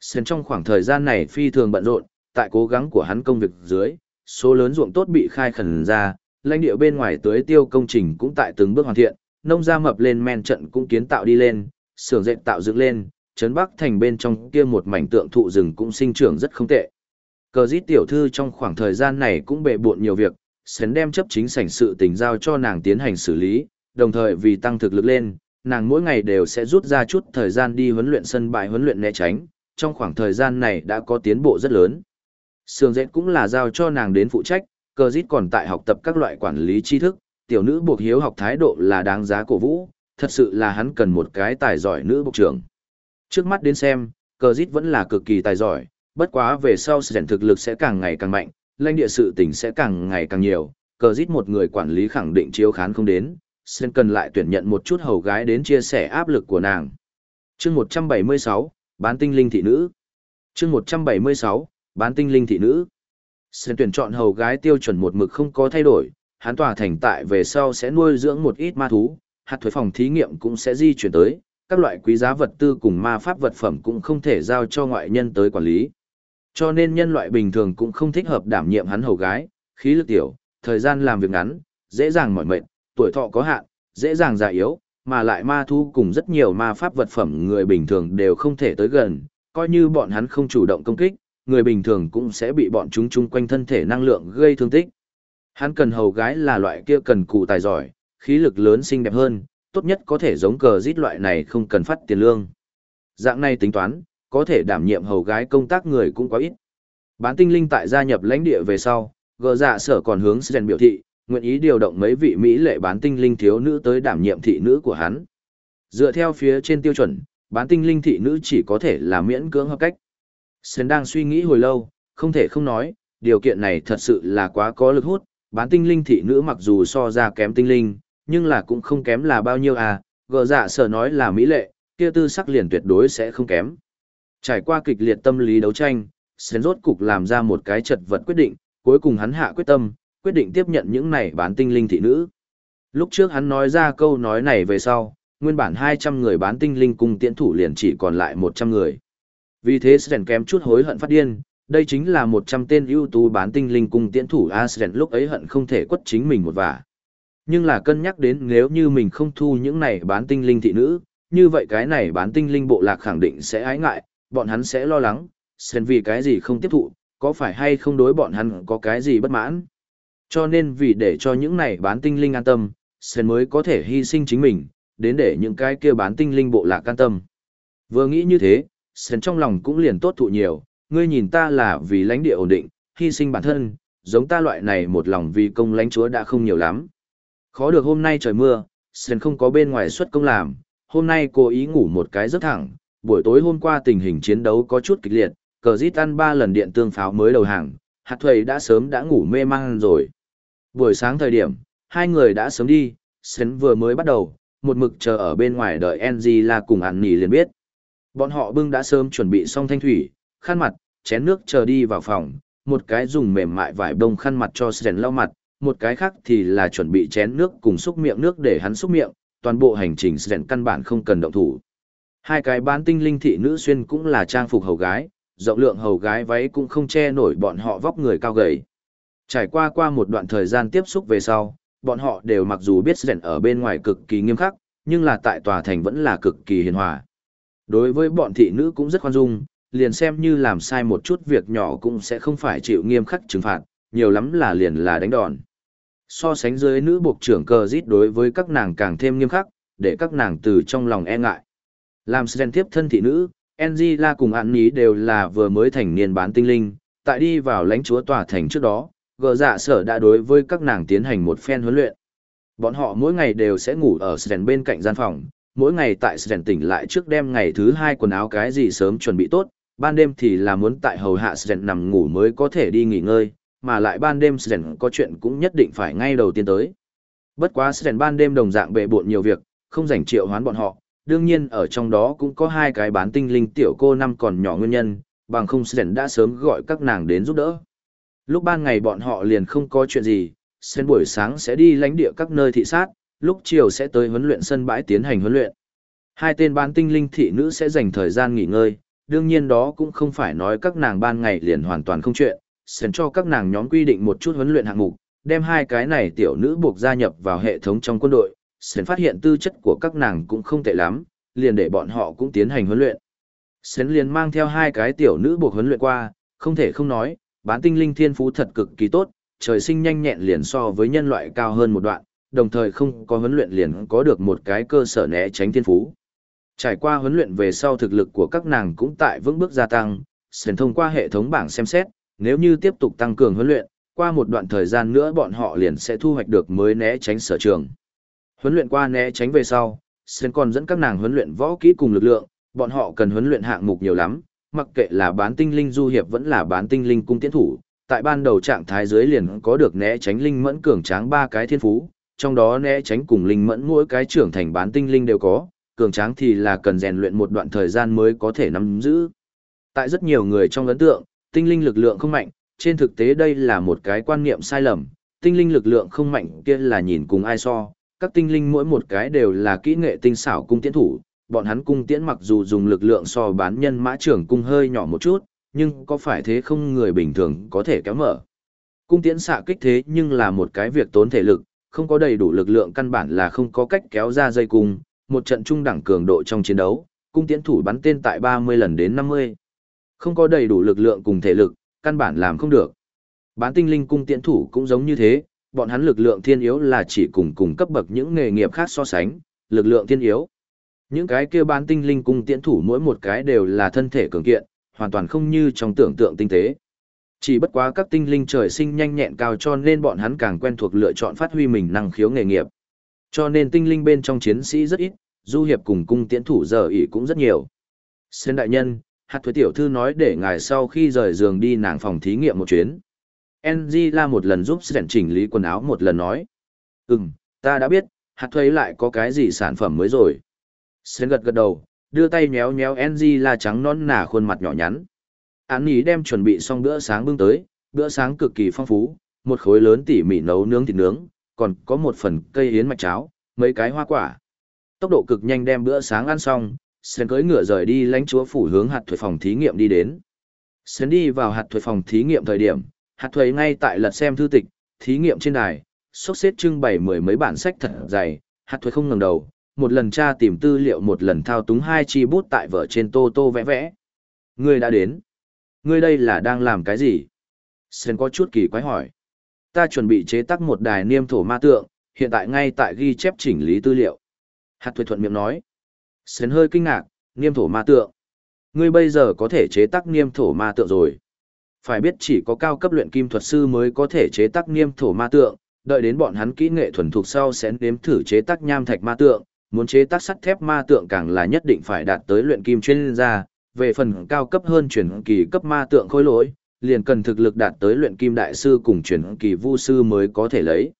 S1: Sen trong khoảng thời gian này phi thường bận rộn, tại cố gắng của hắn công việc dưới, số lớn ruộng tốt bị khai khẩn ra, lãnh địa bên ngoài tưới tiêu công trình cũng tại từng bước hoàn thiện, nông gia mập lên men trận cũng kiến tạo đi lên, xưởng dệt tạo dựng lên, trấn Bắc thành bên trong kia một mảnh tượng thụ rừng cũng sinh trưởng rất không tệ. Cờ dít tiểu thư trong khoảng thời gian này cũng bệ bộn nhiều việc, sến đem chấp chính sảnh sự tình giao cho nàng tiến hành xử lý, đồng thời vì tăng thực lực lên, nàng mỗi ngày đều sẽ rút ra chút thời gian đi huấn luyện sân bãi huấn luyện né tránh, trong khoảng thời gian này đã có tiến bộ rất lớn. Sương dệt cũng là giao cho nàng đến phụ trách, cờ dít còn tại học tập các loại quản lý tri thức, tiểu nữ buộc hiếu học thái độ là đáng giá cổ vũ, thật sự là hắn cần một cái tài giỏi nữ bộ trưởng. Trước mắt đến xem, cờ dít vẫn là cực kỳ tài giỏi, bất quá về sau sẽ thực lực sẽ càng ngày càng mạnh, lãnh địa sự tỉnh sẽ càng ngày càng nhiều, cờ dít một người quản lý khẳng định chiếu khán không đến, sen cần lại tuyển nhận một chút hầu gái đến chia sẻ áp lực của nàng. chương 176, bán tinh linh thị nữ. chương 176, bán tinh linh thị nữ. Sơn tuyển chọn hầu gái tiêu chuẩn một mực không có thay đổi, hắn tòa thành tại về sau sẽ nuôi dưỡng một ít ma thú, hạt thuế phòng thí nghiệm cũng sẽ di chuyển tới, các loại quý giá vật tư cùng ma pháp vật phẩm cũng không thể giao cho ngoại nhân tới quản lý. Cho nên nhân loại bình thường cũng không thích hợp đảm nhiệm hắn hầu gái, khí lực tiểu, thời gian làm việc ngắn, dễ dàng mỏi mệt, tuổi thọ có hạn, dễ dàng già yếu, mà lại ma thu cùng rất nhiều ma pháp vật phẩm người bình thường đều không thể tới gần, coi như bọn hắn không chủ động công kích, người bình thường cũng sẽ bị bọn chúng chung quanh thân thể năng lượng gây thương tích. Hắn cần hầu gái là loại kia cần cụ tài giỏi, khí lực lớn xinh đẹp hơn, tốt nhất có thể giống cờ giết loại này không cần phát tiền lương. Dạng này tính toán, có thể đảm nhiệm hầu gái công tác người cũng quá ít. Bán tinh linh tại gia nhập lãnh địa về sau, gờ dạ sở còn hướng Sren biểu thị, nguyện ý điều động mấy vị Mỹ lệ bán tinh linh thiếu nữ tới đảm nhiệm thị nữ của hắn. Dựa theo phía trên tiêu chuẩn, bán tinh linh thị nữ chỉ có thể là miễn cưỡng hợp cách. Sơn đang suy nghĩ hồi lâu, không thể không nói, điều kiện này thật sự là quá có lực hút, bán tinh linh thị nữ mặc dù so ra kém tinh linh, nhưng là cũng không kém là bao nhiêu à, gờ dạ sở nói là mỹ lệ, kia tư sắc liền tuyệt đối sẽ không kém. Trải qua kịch liệt tâm lý đấu tranh, Sơn rốt cục làm ra một cái chật vật quyết định, cuối cùng hắn hạ quyết tâm, quyết định tiếp nhận những này bán tinh linh thị nữ. Lúc trước hắn nói ra câu nói này về sau, nguyên bản 200 người bán tinh linh cung tiễn thủ liền chỉ còn lại 100 người. Vì thế Sren kém chút hối hận phát điên, đây chính là 100 tên ưu tú bán tinh linh cung tiễn thủ A Sren lúc ấy hận không thể quất chính mình một vả. Nhưng là cân nhắc đến nếu như mình không thu những này bán tinh linh thị nữ, như vậy cái này bán tinh linh bộ lạc khẳng định sẽ ái ngại, bọn hắn sẽ lo lắng, Sren vì cái gì không tiếp thụ, có phải hay không đối bọn hắn có cái gì bất mãn. Cho nên vì để cho những này bán tinh linh an tâm, Sen mới có thể hy sinh chính mình, đến để những cái kia bán tinh linh bộ lạc an tâm. Vừa nghĩ như thế, sơn trong lòng cũng liền tốt thụ nhiều, ngươi nhìn ta là vì lãnh địa ổn định, hy sinh bản thân, giống ta loại này một lòng vì công lãnh chúa đã không nhiều lắm. Khó được hôm nay trời mưa, sơn không có bên ngoài xuất công làm, hôm nay cô ý ngủ một cái rất thẳng, buổi tối hôm qua tình hình chiến đấu có chút kịch liệt, cờ giết ăn ba lần điện tương pháo mới đầu hàng, hạt thuầy đã sớm đã ngủ mê man rồi. Buổi sáng thời điểm, hai người đã sớm đi, Sến vừa mới bắt đầu, một mực chờ ở bên ngoài đợi NG là cùng ăn nỉ liền biết. Bọn họ bưng đã sớm chuẩn bị xong thanh thủy, khăn mặt, chén nước chờ đi vào phòng, một cái dùng mềm mại vải bông khăn mặt cho Sến lau mặt, một cái khác thì là chuẩn bị chén nước cùng xúc miệng nước để hắn xúc miệng, toàn bộ hành trình Sến căn bản không cần động thủ. Hai cái bán tinh linh thị nữ xuyên cũng là trang phục hầu gái, rộng lượng hầu gái váy cũng không che nổi bọn họ vóc người cao gầy. Trải qua qua một đoạn thời gian tiếp xúc về sau, bọn họ đều mặc dù biết rèn ở bên ngoài cực kỳ nghiêm khắc, nhưng là tại tòa thành vẫn là cực kỳ hiền hòa. Đối với bọn thị nữ cũng rất khoan dung, liền xem như làm sai một chút việc nhỏ cũng sẽ không phải chịu nghiêm khắc trừng phạt, nhiều lắm là liền là đánh đòn. So sánh dưới nữ buộc trưởng cờ rít đối với các nàng càng thêm nghiêm khắc, để các nàng từ trong lòng e ngại. Làm Sren tiếp thân thị nữ, Angela cùng An Ní đều là vừa mới thành niên bán tinh linh, tại đi vào lãnh chúa tòa thành trước đó, gờ dạ sở đã đối với các nàng tiến hành một phen huấn luyện. Bọn họ mỗi ngày đều sẽ ngủ ở Sren bên cạnh gian phòng, mỗi ngày tại Sren tỉnh lại trước đêm ngày thứ hai quần áo cái gì sớm chuẩn bị tốt, ban đêm thì là muốn tại hầu hạ Sren nằm ngủ mới có thể đi nghỉ ngơi, mà lại ban đêm Sren có chuyện cũng nhất định phải ngay đầu tiên tới. Bất quá Sren ban đêm đồng dạng bệ bộn nhiều việc, không dành triệu hoán bọn họ, đương nhiên ở trong đó cũng có hai cái bán tinh linh tiểu cô năm còn nhỏ nguyên nhân, bằng không Sren đã sớm gọi các nàng đến giúp đỡ. Lúc ban ngày bọn họ liền không có chuyện gì, Sen buổi sáng sẽ đi lãnh địa các nơi thị sát, lúc chiều sẽ tới huấn luyện sân bãi tiến hành huấn luyện. Hai tên bán tinh linh thị nữ sẽ dành thời gian nghỉ ngơi, đương nhiên đó cũng không phải nói các nàng ban ngày liền hoàn toàn không chuyện, Sen cho các nàng nhóm quy định một chút huấn luyện hạng mục, đem hai cái này tiểu nữ buộc gia nhập vào hệ thống trong quân đội, Sen phát hiện tư chất của các nàng cũng không tệ lắm, liền để bọn họ cũng tiến hành huấn luyện. Sến liền mang theo hai cái tiểu nữ buộc huấn luyện qua, không thể không nói, bán tinh linh thiên phú thật cực kỳ tốt, trời sinh nhanh nhẹn liền so với nhân loại cao hơn một đoạn, đồng thời không có huấn luyện liền có được một cái cơ sở né tránh thiên phú. Trải qua huấn luyện về sau thực lực của các nàng cũng tại vững bước gia tăng, sền thông qua hệ thống bảng xem xét, nếu như tiếp tục tăng cường huấn luyện, qua một đoạn thời gian nữa bọn họ liền sẽ thu hoạch được mới né tránh sở trường. Huấn luyện qua né tránh về sau, sền còn dẫn các nàng huấn luyện võ kỹ cùng lực lượng, bọn họ cần huấn luyện hạng mục nhiều lắm, mặc kệ là bán tinh linh du hiệp vẫn là bán tinh linh cung tiến thủ, tại ban đầu trạng thái dưới liền có được né tránh linh mẫn cường tráng ba cái thiên phú, trong đó né tránh cùng linh mẫn mỗi cái trưởng thành bán tinh linh đều có, cường tráng thì là cần rèn luyện một đoạn thời gian mới có thể nắm giữ. Tại rất nhiều người trong ấn tượng, tinh linh lực lượng không mạnh, trên thực tế đây là một cái quan niệm sai lầm, tinh linh lực lượng không mạnh kia là nhìn cùng ai so, các tinh linh mỗi một cái đều là kỹ nghệ tinh xảo cung tiến thủ, bọn hắn cung tiễn mặc dù dùng lực lượng so bán nhân mã trưởng cung hơi nhỏ một chút, nhưng có phải thế không người bình thường có thể kéo mở. Cung tiễn xạ kích thế nhưng là một cái việc tốn thể lực, không có đầy đủ lực lượng căn bản là không có cách kéo ra dây cung, một trận trung đẳng cường độ trong chiến đấu, cung tiễn thủ bắn tên tại 30 lần đến 50. Không có đầy đủ lực lượng cùng thể lực, căn bản làm không được. Bán tinh linh cung tiễn thủ cũng giống như thế, bọn hắn lực lượng thiên yếu là chỉ cùng cùng cấp bậc những nghề nghiệp khác so sánh, lực lượng thiên yếu. Những cái kia bán tinh linh cung tiễn thủ mỗi một cái đều là thân thể cường kiện, hoàn toàn không như trong tưởng tượng tinh tế. Chỉ bất quá các tinh linh trời sinh nhanh nhẹn cao cho nên bọn hắn càng quen thuộc lựa chọn phát huy mình năng khiếu nghề nghiệp. Cho nên tinh linh bên trong chiến sĩ rất ít, du hiệp cùng cung tiễn thủ giờ ỉ cũng rất nhiều. Xên đại nhân, hạt thuế tiểu thư nói để ngài sau khi rời giường đi nàng phòng thí nghiệm một chuyến. NG la một lần giúp Sren chỉnh lý quần áo một lần nói. Ừm, ta đã biết, hạt thuế lại có cái gì sản phẩm mới rồi. Sến gật gật đầu, đưa tay nhéo nhéo NG là trắng non nả khuôn mặt nhỏ nhắn. Án ý đem chuẩn bị xong bữa sáng bưng tới, bữa sáng cực kỳ phong phú, một khối lớn tỉ mỉ nấu nướng thịt nướng, còn có một phần cây yến mạch cháo, mấy cái hoa quả. Tốc độ cực nhanh đem bữa sáng ăn xong, Sến cưỡi ngựa rời đi lãnh chúa phủ hướng hạt thuế phòng thí nghiệm đi đến. Sến đi vào hạt thuế phòng thí nghiệm thời điểm, hạt thuế ngay tại lật xem thư tịch, thí nghiệm trên đài, xúc xếp trưng bày mười mấy bản sách thật dày, hạt thuế không ngẩng đầu, một lần tra tìm tư liệu một lần thao túng hai chi bút tại vở trên tô tô vẽ vẽ. Ngươi đã đến. Ngươi đây là đang làm cái gì? Sen có chút kỳ quái hỏi. Ta chuẩn bị chế tác một đài niêm thổ ma tượng, hiện tại ngay tại ghi chép chỉnh lý tư liệu. Hạt thuệ thuận miệng nói. Sen hơi kinh ngạc, niêm thổ ma tượng. Ngươi bây giờ có thể chế tác niêm thổ ma tượng rồi. Phải biết chỉ có cao cấp luyện kim thuật sư mới có thể chế tác niêm thổ ma tượng, đợi đến bọn hắn kỹ nghệ thuần thục sau sẽ nếm thử chế tác nham thạch ma tượng, muốn chế tác sắt thép ma tượng càng là nhất định phải đạt tới luyện kim chuyên gia, về phần cao cấp hơn chuyển kỳ cấp ma tượng khối lỗi, liền cần thực lực đạt tới luyện kim đại sư cùng chuyển kỳ vu sư mới có thể lấy.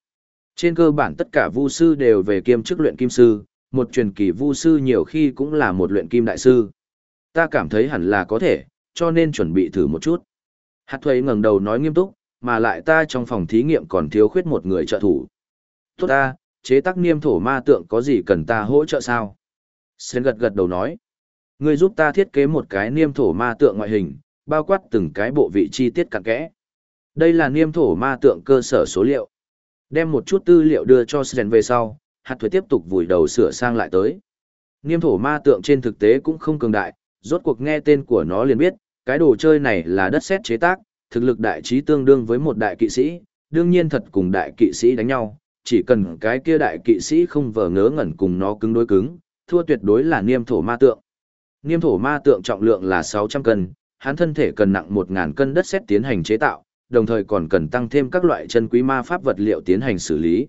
S1: Trên cơ bản tất cả vu sư đều về kiêm chức luyện kim sư, một truyền kỳ vu sư nhiều khi cũng là một luyện kim đại sư. Ta cảm thấy hẳn là có thể, cho nên chuẩn bị thử một chút. Hạt thuế ngẩng đầu nói nghiêm túc, mà lại ta trong phòng thí nghiệm còn thiếu khuyết một người trợ thủ. Tốt ta, chế tác niêm thổ ma tượng có gì cần ta hỗ trợ sao? Sến gật gật đầu nói. Ngươi giúp ta thiết kế một cái niêm thổ ma tượng ngoại hình, bao quát từng cái bộ vị chi tiết cặn kẽ. Đây là niêm thổ ma tượng cơ sở số liệu. Đem một chút tư liệu đưa cho Sến về sau, hạt thuế tiếp tục vùi đầu sửa sang lại tới. Niêm thổ ma tượng trên thực tế cũng không cường đại, rốt cuộc nghe tên của nó liền biết, cái đồ chơi này là đất sét chế tác, thực lực đại trí tương đương với một đại kỵ sĩ, đương nhiên thật cùng đại kỵ sĩ đánh nhau, chỉ cần cái kia đại kỵ sĩ không vờ ngớ ngẩn cùng nó cứng đối cứng, thua tuyệt đối là niêm thổ ma tượng. Niêm thổ ma tượng trọng lượng là 600 cân, hắn thân thể cần nặng 1000 cân đất sét tiến hành chế tạo, đồng thời còn cần tăng thêm các loại chân quý ma pháp vật liệu tiến hành xử lý.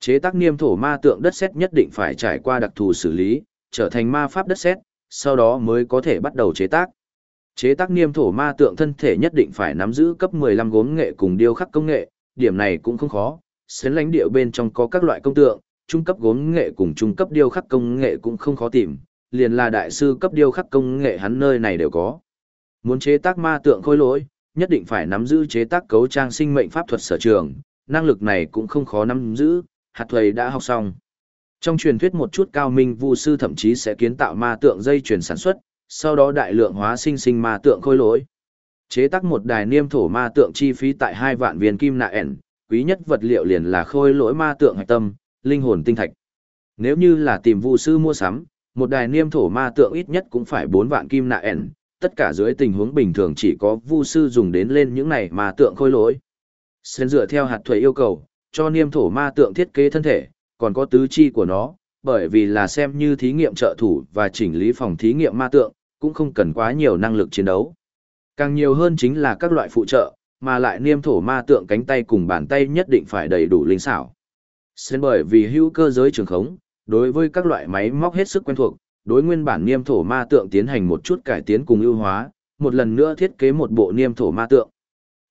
S1: Chế tác niêm thổ ma tượng đất sét nhất định phải trải qua đặc thù xử lý, trở thành ma pháp đất sét, sau đó mới có thể bắt đầu chế tác. Chế tác niêm thổ ma tượng thân thể nhất định phải nắm giữ cấp 15 gốm nghệ cùng điêu khắc công nghệ, điểm này cũng không khó. Xến lãnh địa bên trong có các loại công tượng, trung cấp gốm nghệ cùng trung cấp điêu khắc công nghệ cũng không khó tìm, liền là đại sư cấp điêu khắc công nghệ hắn nơi này đều có. Muốn chế tác ma tượng khôi lỗi, nhất định phải nắm giữ chế tác cấu trang sinh mệnh pháp thuật sở trường, năng lực này cũng không khó nắm giữ, hạt Thầy đã học xong. Trong truyền thuyết một chút cao minh vu sư thậm chí sẽ kiến tạo ma tượng dây chuyển sản xuất, sau đó đại lượng hóa sinh sinh ma tượng khôi lỗi. Chế tác một đài niêm thổ ma tượng chi phí tại hai vạn viên kim nạ ẻn, quý nhất vật liệu liền là khôi lỗi ma tượng hạch tâm, linh hồn tinh thạch. Nếu như là tìm vu sư mua sắm, một đài niêm thổ ma tượng ít nhất cũng phải 4 vạn kim nạ ẻn, tất cả dưới tình huống bình thường chỉ có vu sư dùng đến lên những này ma tượng khôi lỗi. Xen dựa theo hạt thuế yêu cầu, cho niêm thổ ma tượng thiết kế thân thể, còn có tứ chi của nó, bởi vì là xem như thí nghiệm trợ thủ và chỉnh lý phòng thí nghiệm ma tượng, cũng không cần quá nhiều năng lực chiến đấu. Càng nhiều hơn chính là các loại phụ trợ, mà lại niêm thổ ma tượng cánh tay cùng bàn tay nhất định phải đầy đủ linh xảo. Xen bởi vì hữu cơ giới trường khống, đối với các loại máy móc hết sức quen thuộc, đối nguyên bản niêm thổ ma tượng tiến hành một chút cải tiến cùng ưu hóa, một lần nữa thiết kế một bộ niêm thổ ma tượng.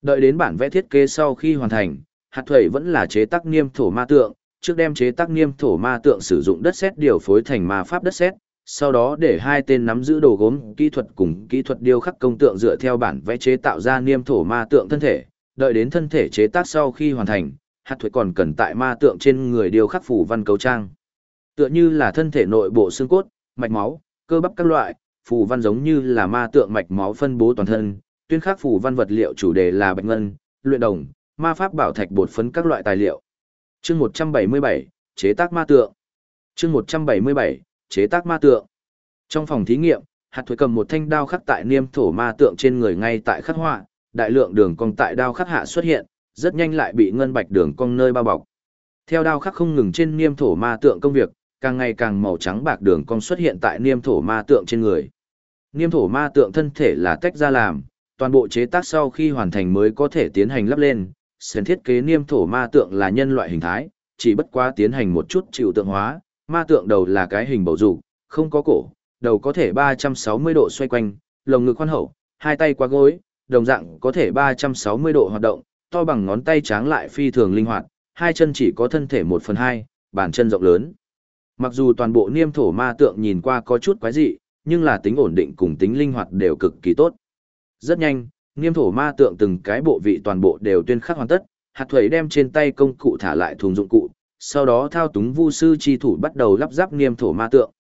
S1: Đợi đến bản vẽ thiết kế sau khi hoàn thành, hạt thủy vẫn là chế tác niêm thổ ma tượng, trước đem chế tác niêm thổ ma tượng sử dụng đất sét điều phối thành ma pháp đất sét, sau đó để hai tên nắm giữ đồ gốm kỹ thuật cùng kỹ thuật điêu khắc công tượng dựa theo bản vẽ chế tạo ra niêm thổ ma tượng thân thể, đợi đến thân thể chế tác sau khi hoàn thành, hạt thuế còn cần tại ma tượng trên người điêu khắc phủ văn cấu trang. Tựa như là thân thể nội bộ xương cốt, mạch máu, cơ bắp các loại, phù văn giống như là ma tượng mạch máu phân bố toàn thân, tuyên khắc phù văn vật liệu chủ đề là bạch ngân, luyện đồng, ma pháp bảo thạch bột phấn các loại tài liệu. Chương 177, chế tác ma tượng. Chương 177, chế tác ma tượng. Trong phòng thí nghiệm, hạt thuế cầm một thanh đao khắc tại niêm thổ ma tượng trên người ngay tại khắc họa, đại lượng đường cong tại đao khắc hạ xuất hiện, rất nhanh lại bị ngân bạch đường cong nơi bao bọc. Theo đao khắc không ngừng trên niêm thổ ma tượng công việc, càng ngày càng màu trắng bạc đường cong xuất hiện tại niêm thổ ma tượng trên người. Niêm thổ ma tượng thân thể là tách ra làm, toàn bộ chế tác sau khi hoàn thành mới có thể tiến hành lắp lên. Sến thiết kế niêm thổ ma tượng là nhân loại hình thái, chỉ bất quá tiến hành một chút chịu tượng hóa, ma tượng đầu là cái hình bầu dục, không có cổ, đầu có thể 360 độ xoay quanh, lồng ngực khoan hậu, hai tay qua gối, đồng dạng có thể 360 độ hoạt động, to bằng ngón tay tráng lại phi thường linh hoạt, hai chân chỉ có thân thể 1 phần 2, bàn chân rộng lớn. Mặc dù toàn bộ niêm thổ ma tượng nhìn qua có chút quái dị, nhưng là tính ổn định cùng tính linh hoạt đều cực kỳ tốt. Rất nhanh, niêm thổ ma tượng từng cái bộ vị toàn bộ đều tuyên khắc hoàn tất, hạt thuẩy đem trên tay công cụ thả lại thùng dụng cụ, sau đó thao túng vu sư chi thủ bắt đầu lắp ráp niêm thổ ma tượng.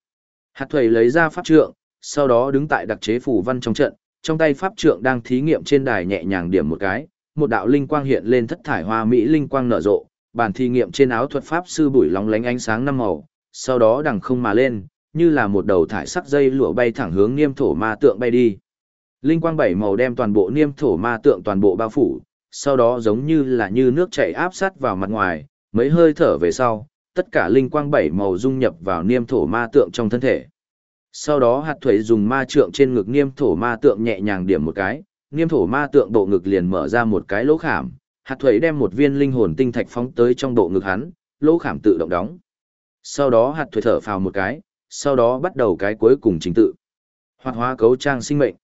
S1: Hạt thuẩy lấy ra pháp trượng, sau đó đứng tại đặc chế phủ văn trong trận, trong tay pháp trượng đang thí nghiệm trên đài nhẹ nhàng điểm một cái, một đạo linh quang hiện lên thất thải hoa mỹ linh quang nở rộ, bàn thí nghiệm trên áo thuật pháp sư bụi lóng lánh ánh sáng năm màu, sau đó đằng không mà lên, như là một đầu thải sắc dây lụa bay thẳng hướng niêm thổ ma tượng bay đi. Linh quang bảy màu đem toàn bộ niêm thổ ma tượng toàn bộ bao phủ, sau đó giống như là như nước chảy áp sát vào mặt ngoài, mấy hơi thở về sau, tất cả linh quang bảy màu dung nhập vào niêm thổ ma tượng trong thân thể. Sau đó hạt thuế dùng ma trượng trên ngực niêm thổ ma tượng nhẹ nhàng điểm một cái, niêm thổ ma tượng bộ ngực liền mở ra một cái lỗ khảm, hạt thuế đem một viên linh hồn tinh thạch phóng tới trong bộ ngực hắn, lỗ khảm tự động đóng. Sau đó hạt thuế thở phào một cái, sau đó bắt đầu cái cuối cùng trình tự. Hoạt hóa cấu trang sinh mệnh.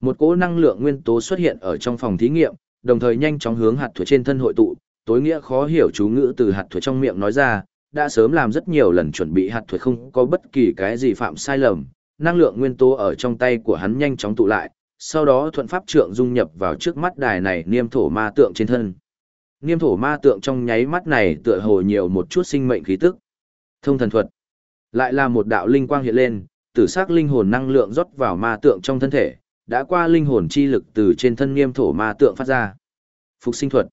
S1: Một cỗ năng lượng nguyên tố xuất hiện ở trong phòng thí nghiệm, đồng thời nhanh chóng hướng hạt thuế trên thân hội tụ, tối nghĩa khó hiểu chú ngữ từ hạt thuật trong miệng nói ra, đã sớm làm rất nhiều lần chuẩn bị hạt thuật không có bất kỳ cái gì phạm sai lầm, năng lượng nguyên tố ở trong tay của hắn nhanh chóng tụ lại, sau đó thuận pháp trượng dung nhập vào trước mắt đài này niêm thổ ma tượng trên thân. Niêm thổ ma tượng trong nháy mắt này tựa hồ nhiều một chút sinh mệnh khí tức. Thông thần thuật. Lại là một đạo linh quang hiện lên, tử sắc linh hồn năng lượng rót vào ma tượng trong thân thể, đã qua linh hồn chi lực từ trên thân niêm thổ ma tượng phát ra. Phục sinh thuật.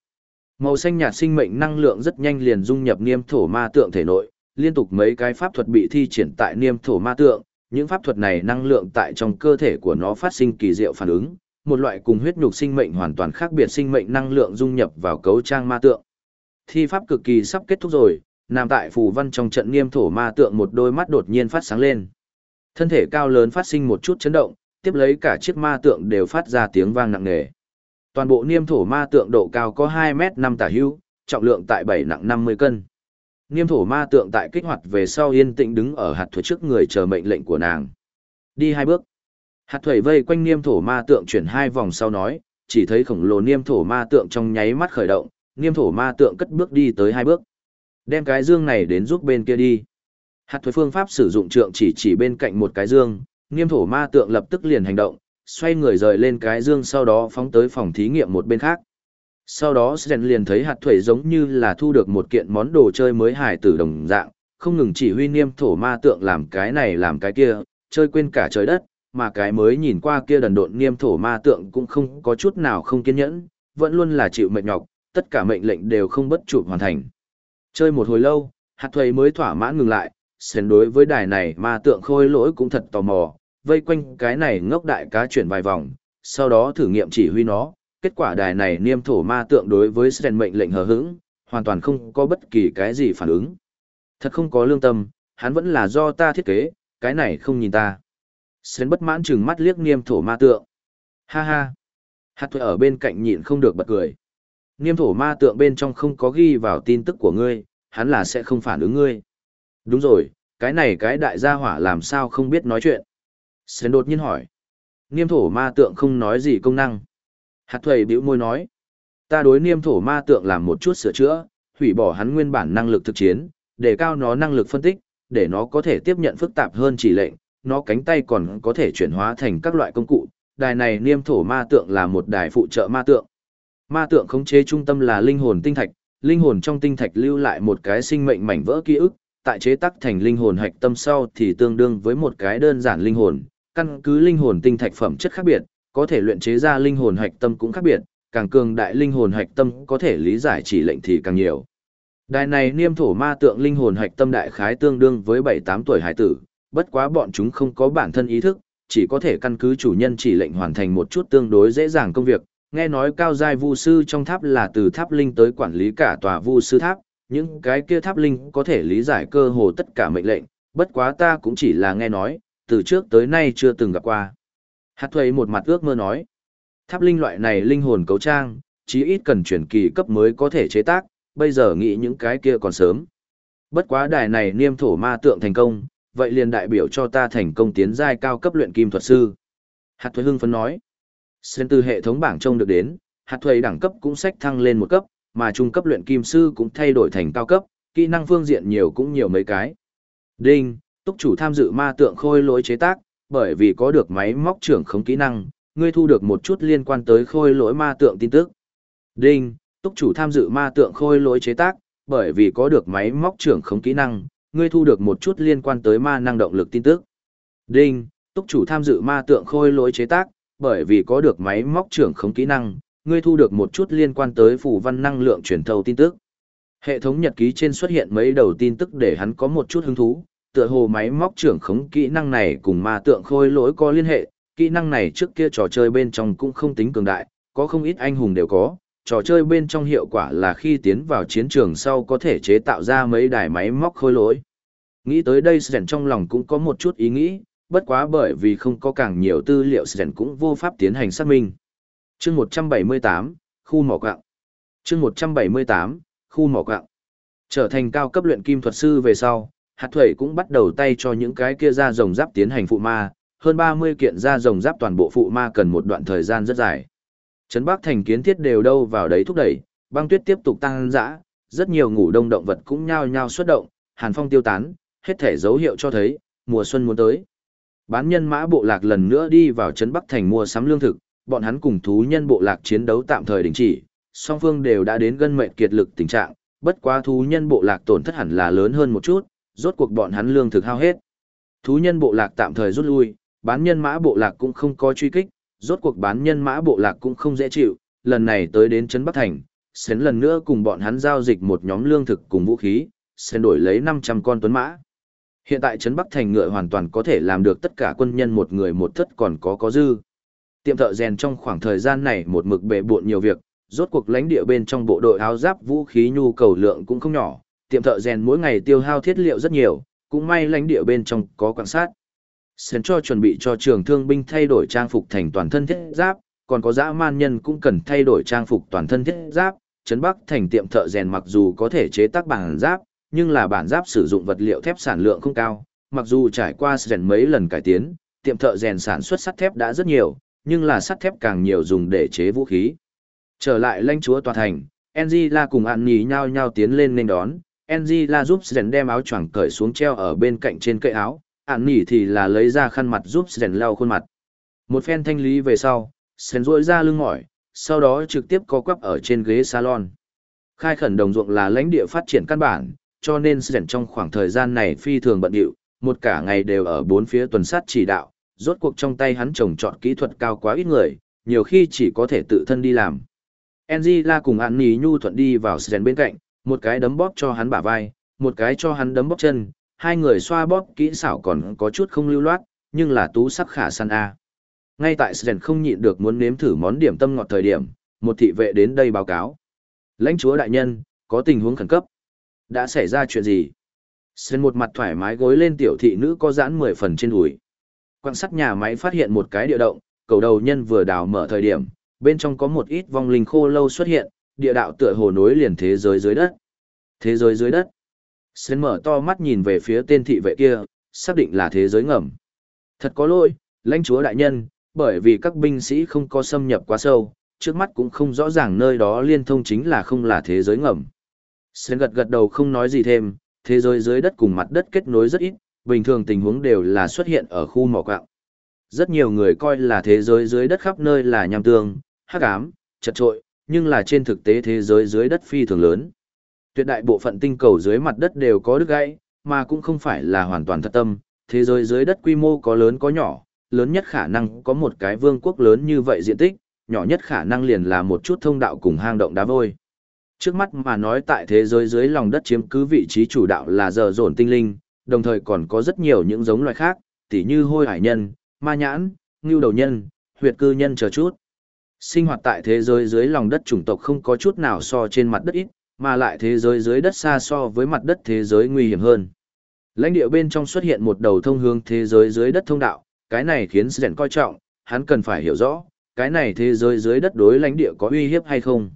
S1: Màu xanh nhạt sinh mệnh năng lượng rất nhanh liền dung nhập niêm thổ ma tượng thể nội, liên tục mấy cái pháp thuật bị thi triển tại niêm thổ ma tượng, những pháp thuật này năng lượng tại trong cơ thể của nó phát sinh kỳ diệu phản ứng, một loại cùng huyết nhục sinh mệnh hoàn toàn khác biệt sinh mệnh năng lượng dung nhập vào cấu trang ma tượng. Thi pháp cực kỳ sắp kết thúc rồi, nằm tại phù văn trong trận niêm thổ ma tượng một đôi mắt đột nhiên phát sáng lên. Thân thể cao lớn phát sinh một chút chấn động, tiếp lấy cả chiếc ma tượng đều phát ra tiếng vang nặng nề. Toàn bộ niêm thổ ma tượng độ cao có 2 m 5 tả hữu, trọng lượng tại 7 nặng 50 cân. Niêm thổ ma tượng tại kích hoạt về sau yên tĩnh đứng ở hạt thuế trước người chờ mệnh lệnh của nàng. Đi hai bước. Hạt thuế vây quanh niêm thổ ma tượng chuyển hai vòng sau nói, chỉ thấy khổng lồ niêm thổ ma tượng trong nháy mắt khởi động, niêm thổ ma tượng cất bước đi tới hai bước. Đem cái dương này đến giúp bên kia đi. Hạt thuế phương pháp sử dụng trượng chỉ chỉ bên cạnh một cái dương, niêm thổ ma tượng lập tức liền hành động, xoay người rời lên cái dương sau đó phóng tới phòng thí nghiệm một bên khác. Sau đó Sren liền thấy hạt thuẩy giống như là thu được một kiện món đồ chơi mới hài tử đồng dạng, không ngừng chỉ huy niêm thổ ma tượng làm cái này làm cái kia, chơi quên cả trời đất, mà cái mới nhìn qua kia đần độn niêm thổ ma tượng cũng không có chút nào không kiên nhẫn, vẫn luôn là chịu mệnh nhọc, tất cả mệnh lệnh đều không bất chủ hoàn thành. Chơi một hồi lâu, hạt thuẩy mới thỏa mãn ngừng lại, Sren đối với đài này ma tượng khôi lỗi cũng thật tò mò, vây quanh cái này ngốc đại cá chuyển vài vòng, sau đó thử nghiệm chỉ huy nó, kết quả đài này niêm thổ ma tượng đối với Sren mệnh lệnh hờ hững, hoàn toàn không có bất kỳ cái gì phản ứng. Thật không có lương tâm, hắn vẫn là do ta thiết kế, cái này không nhìn ta. Sren bất mãn chừng mắt liếc niêm thổ ma tượng. Ha ha. Hạt thuệ ở bên cạnh nhịn không được bật cười. Niêm thổ ma tượng bên trong không có ghi vào tin tức của ngươi, hắn là sẽ không phản ứng ngươi. Đúng rồi, cái này cái đại gia hỏa làm sao không biết nói chuyện. Sến đột nhiên hỏi. Niêm thổ ma tượng không nói gì công năng. Hạt thuầy bĩu môi nói. Ta đối niêm thổ ma tượng làm một chút sửa chữa, hủy bỏ hắn nguyên bản năng lực thực chiến, để cao nó năng lực phân tích, để nó có thể tiếp nhận phức tạp hơn chỉ lệnh, nó cánh tay còn có thể chuyển hóa thành các loại công cụ. Đài này niêm thổ ma tượng là một đài phụ trợ ma tượng. Ma tượng khống chế trung tâm là linh hồn tinh thạch, linh hồn trong tinh thạch lưu lại một cái sinh mệnh mảnh vỡ ký ức, tại chế tác thành linh hồn hạch tâm sau thì tương đương với một cái đơn giản linh hồn, căn cứ linh hồn tinh thạch phẩm chất khác biệt, có thể luyện chế ra linh hồn hạch tâm cũng khác biệt, càng cường đại linh hồn hạch tâm có thể lý giải chỉ lệnh thì càng nhiều. Đài này niêm thổ ma tượng linh hồn hạch tâm đại khái tương đương với 7-8 tuổi hải tử, bất quá bọn chúng không có bản thân ý thức, chỉ có thể căn cứ chủ nhân chỉ lệnh hoàn thành một chút tương đối dễ dàng công việc. Nghe nói cao giai vu sư trong tháp là từ tháp linh tới quản lý cả tòa vu sư tháp, những cái kia tháp linh có thể lý giải cơ hồ tất cả mệnh lệnh, bất quá ta cũng chỉ là nghe nói, từ trước tới nay chưa từng gặp qua. Hạt thuầy một mặt ước mơ nói, tháp linh loại này linh hồn cấu trang, chí ít cần chuyển kỳ cấp mới có thể chế tác, bây giờ nghĩ những cái kia còn sớm. Bất quá đài này niêm thổ ma tượng thành công, vậy liền đại biểu cho ta thành công tiến giai cao cấp luyện kim thuật sư. Hạt thuế hưng phấn nói, xuyên từ hệ thống bảng trông được đến, hạt thuế đẳng cấp cũng sách thăng lên một cấp, mà trung cấp luyện kim sư cũng thay đổi thành cao cấp, kỹ năng phương diện nhiều cũng nhiều mấy cái. Đinh, túc chủ tham dự ma tượng khôi lỗi chế tác, bởi vì có được máy móc trưởng khống kỹ năng, ngươi thu được một chút liên quan tới khôi lỗi ma tượng tin tức. Đinh, túc chủ tham dự ma tượng khôi lỗi chế tác, bởi vì có được máy móc trưởng khống kỹ năng, ngươi thu được một chút liên quan tới ma năng động lực tin tức. Đinh, túc chủ tham dự ma tượng khôi lỗi chế tác, bởi vì có được máy móc trưởng khống kỹ năng, ngươi thu được một chút liên quan tới phủ văn năng lượng truyền thâu tin tức. Hệ thống nhật ký trên xuất hiện mấy đầu tin tức để hắn có một chút hứng thú, tựa hồ máy móc trưởng khống kỹ năng này cùng ma tượng khôi lỗi có liên hệ, kỹ năng này trước kia trò chơi bên trong cũng không tính cường đại, có không ít anh hùng đều có, trò chơi bên trong hiệu quả là khi tiến vào chiến trường sau có thể chế tạo ra mấy đài máy móc khôi lỗi. Nghĩ tới đây Sren trong lòng cũng có một chút ý nghĩ, bất quá bởi vì không có càng nhiều tư liệu Sren cũng vô pháp tiến hành xác minh. chương 178, khu mỏ quạng. chương 178, khu mỏ quạng. Trở thành cao cấp luyện kim thuật sư về sau, hạt thuẩy cũng bắt đầu tay cho những cái kia da rồng giáp tiến hành phụ ma, hơn 30 kiện da rồng giáp toàn bộ phụ ma cần một đoạn thời gian rất dài. Trấn Bắc thành kiến thiết đều đâu vào đấy thúc đẩy, băng tuyết tiếp tục tăng dã, rất nhiều ngủ đông động vật cũng nhao nhao xuất động, hàn phong tiêu tán, hết thể dấu hiệu cho thấy, mùa xuân muốn tới. Bán nhân mã bộ lạc lần nữa đi vào trấn Bắc thành mua sắm lương thực, bọn hắn cùng thú nhân bộ lạc chiến đấu tạm thời đình chỉ, song phương đều đã đến gần mệnh kiệt lực tình trạng, bất quá thú nhân bộ lạc tổn thất hẳn là lớn hơn một chút, rốt cuộc bọn hắn lương thực hao hết. Thú nhân bộ lạc tạm thời rút lui, bán nhân mã bộ lạc cũng không có truy kích, rốt cuộc bán nhân mã bộ lạc cũng không dễ chịu, lần này tới đến Trấn Bắc Thành, Sến lần nữa cùng bọn hắn giao dịch một nhóm lương thực cùng vũ khí, Sến đổi lấy 500 con tuấn mã. Hiện tại Trấn Bắc Thành ngựa hoàn toàn có thể làm được tất cả quân nhân một người một thất còn có có dư. Tiệm thợ rèn trong khoảng thời gian này một mực bệ buộn nhiều việc, rốt cuộc lãnh địa bên trong bộ đội áo giáp vũ khí nhu cầu lượng cũng không nhỏ, tiệm thợ rèn mỗi ngày tiêu hao thiết liệu rất nhiều, cũng may lãnh địa bên trong có quan sát. Sến cho chuẩn bị cho trường thương binh thay đổi trang phục thành toàn thân thiết giáp, còn có dã man nhân cũng cần thay đổi trang phục toàn thân thiết giáp. Trấn Bắc thành tiệm thợ rèn mặc dù có thể chế tác bản giáp, nhưng là bản giáp sử dụng vật liệu thép sản lượng không cao. Mặc dù trải qua rèn mấy lần cải tiến, tiệm thợ rèn sản xuất sắt thép đã rất nhiều, nhưng là sắt thép càng nhiều dùng để chế vũ khí. Trở lại lãnh chúa tòa thành, Angela cùng An Nhi nhau nhau tiến lên nên đón, Angela giúp Sren đem áo choàng cởi xuống treo ở bên cạnh trên cây áo, ản nỉ thì là lấy ra khăn mặt giúp Sren lau khuôn mặt. Một phen thanh lý về sau, Sren rỗi ra lưng mỏi, sau đó trực tiếp co quắp ở trên ghế salon. Khai khẩn đồng ruộng là lãnh địa phát triển căn bản, cho nên Sren trong khoảng thời gian này phi thường bận điệu, một cả ngày đều ở bốn phía tuần sát chỉ đạo, rốt cuộc trong tay hắn trồng trọt kỹ thuật cao quá ít người, nhiều khi chỉ có thể tự thân đi làm. Angela cùng An Nhi nhu thuận đi vào Sren bên cạnh, một cái đấm bóp cho hắn bả vai, một cái cho hắn đấm bóp chân, hai người xoa bóp kỹ xảo còn có chút không lưu loát, nhưng là tú sắc khả săn A. Ngay tại Sren không nhịn được muốn nếm thử món điểm tâm ngọt thời điểm, một thị vệ đến đây báo cáo. Lãnh chúa đại nhân, có tình huống khẩn cấp. Đã xảy ra chuyện gì? Sren một mặt thoải mái gối lên tiểu thị nữ có giãn 10 phần trên đùi. Quan sát nhà máy phát hiện một cái địa động, cầu đầu nhân vừa đào mở thời điểm, bên trong có một ít vong linh khô lâu xuất hiện, địa đạo tựa hồ nối liền thế giới dưới đất. Thế giới dưới đất. Sến mở to mắt nhìn về phía tên thị vệ kia, xác định là thế giới ngầm. Thật có lỗi, lãnh chúa đại nhân, bởi vì các binh sĩ không có xâm nhập quá sâu, trước mắt cũng không rõ ràng nơi đó liên thông chính là không là thế giới ngầm. Sến gật gật đầu không nói gì thêm, thế giới dưới đất cùng mặt đất kết nối rất ít, bình thường tình huống đều là xuất hiện ở khu mỏ quạng. Rất nhiều người coi là thế giới dưới đất khắp nơi là nham tương, hắc ám, chật trội, nhưng là trên thực tế thế giới dưới đất phi thường lớn tuyệt đại bộ phận tinh cầu dưới mặt đất đều có đứt gãy, mà cũng không phải là hoàn toàn thật tâm, thế giới dưới đất quy mô có lớn có nhỏ, lớn nhất khả năng có một cái vương quốc lớn như vậy diện tích, nhỏ nhất khả năng liền là một chút thông đạo cùng hang động đá vôi. Trước mắt mà nói tại thế giới dưới lòng đất chiếm cứ vị trí chủ đạo là giờ dồn tinh linh, đồng thời còn có rất nhiều những giống loài khác, tỉ như hôi hải nhân, ma nhãn, ngưu đầu nhân, huyệt cư nhân chờ chút. Sinh hoạt tại thế giới dưới lòng đất chủng tộc không có chút nào so trên mặt đất ít, mà lại thế giới dưới đất xa so với mặt đất thế giới nguy hiểm hơn. Lãnh địa bên trong xuất hiện một đầu thông hướng thế giới dưới đất thông đạo, cái này khiến Sren coi trọng, hắn cần phải hiểu rõ, cái này thế giới dưới đất đối lãnh địa có uy hiếp hay không.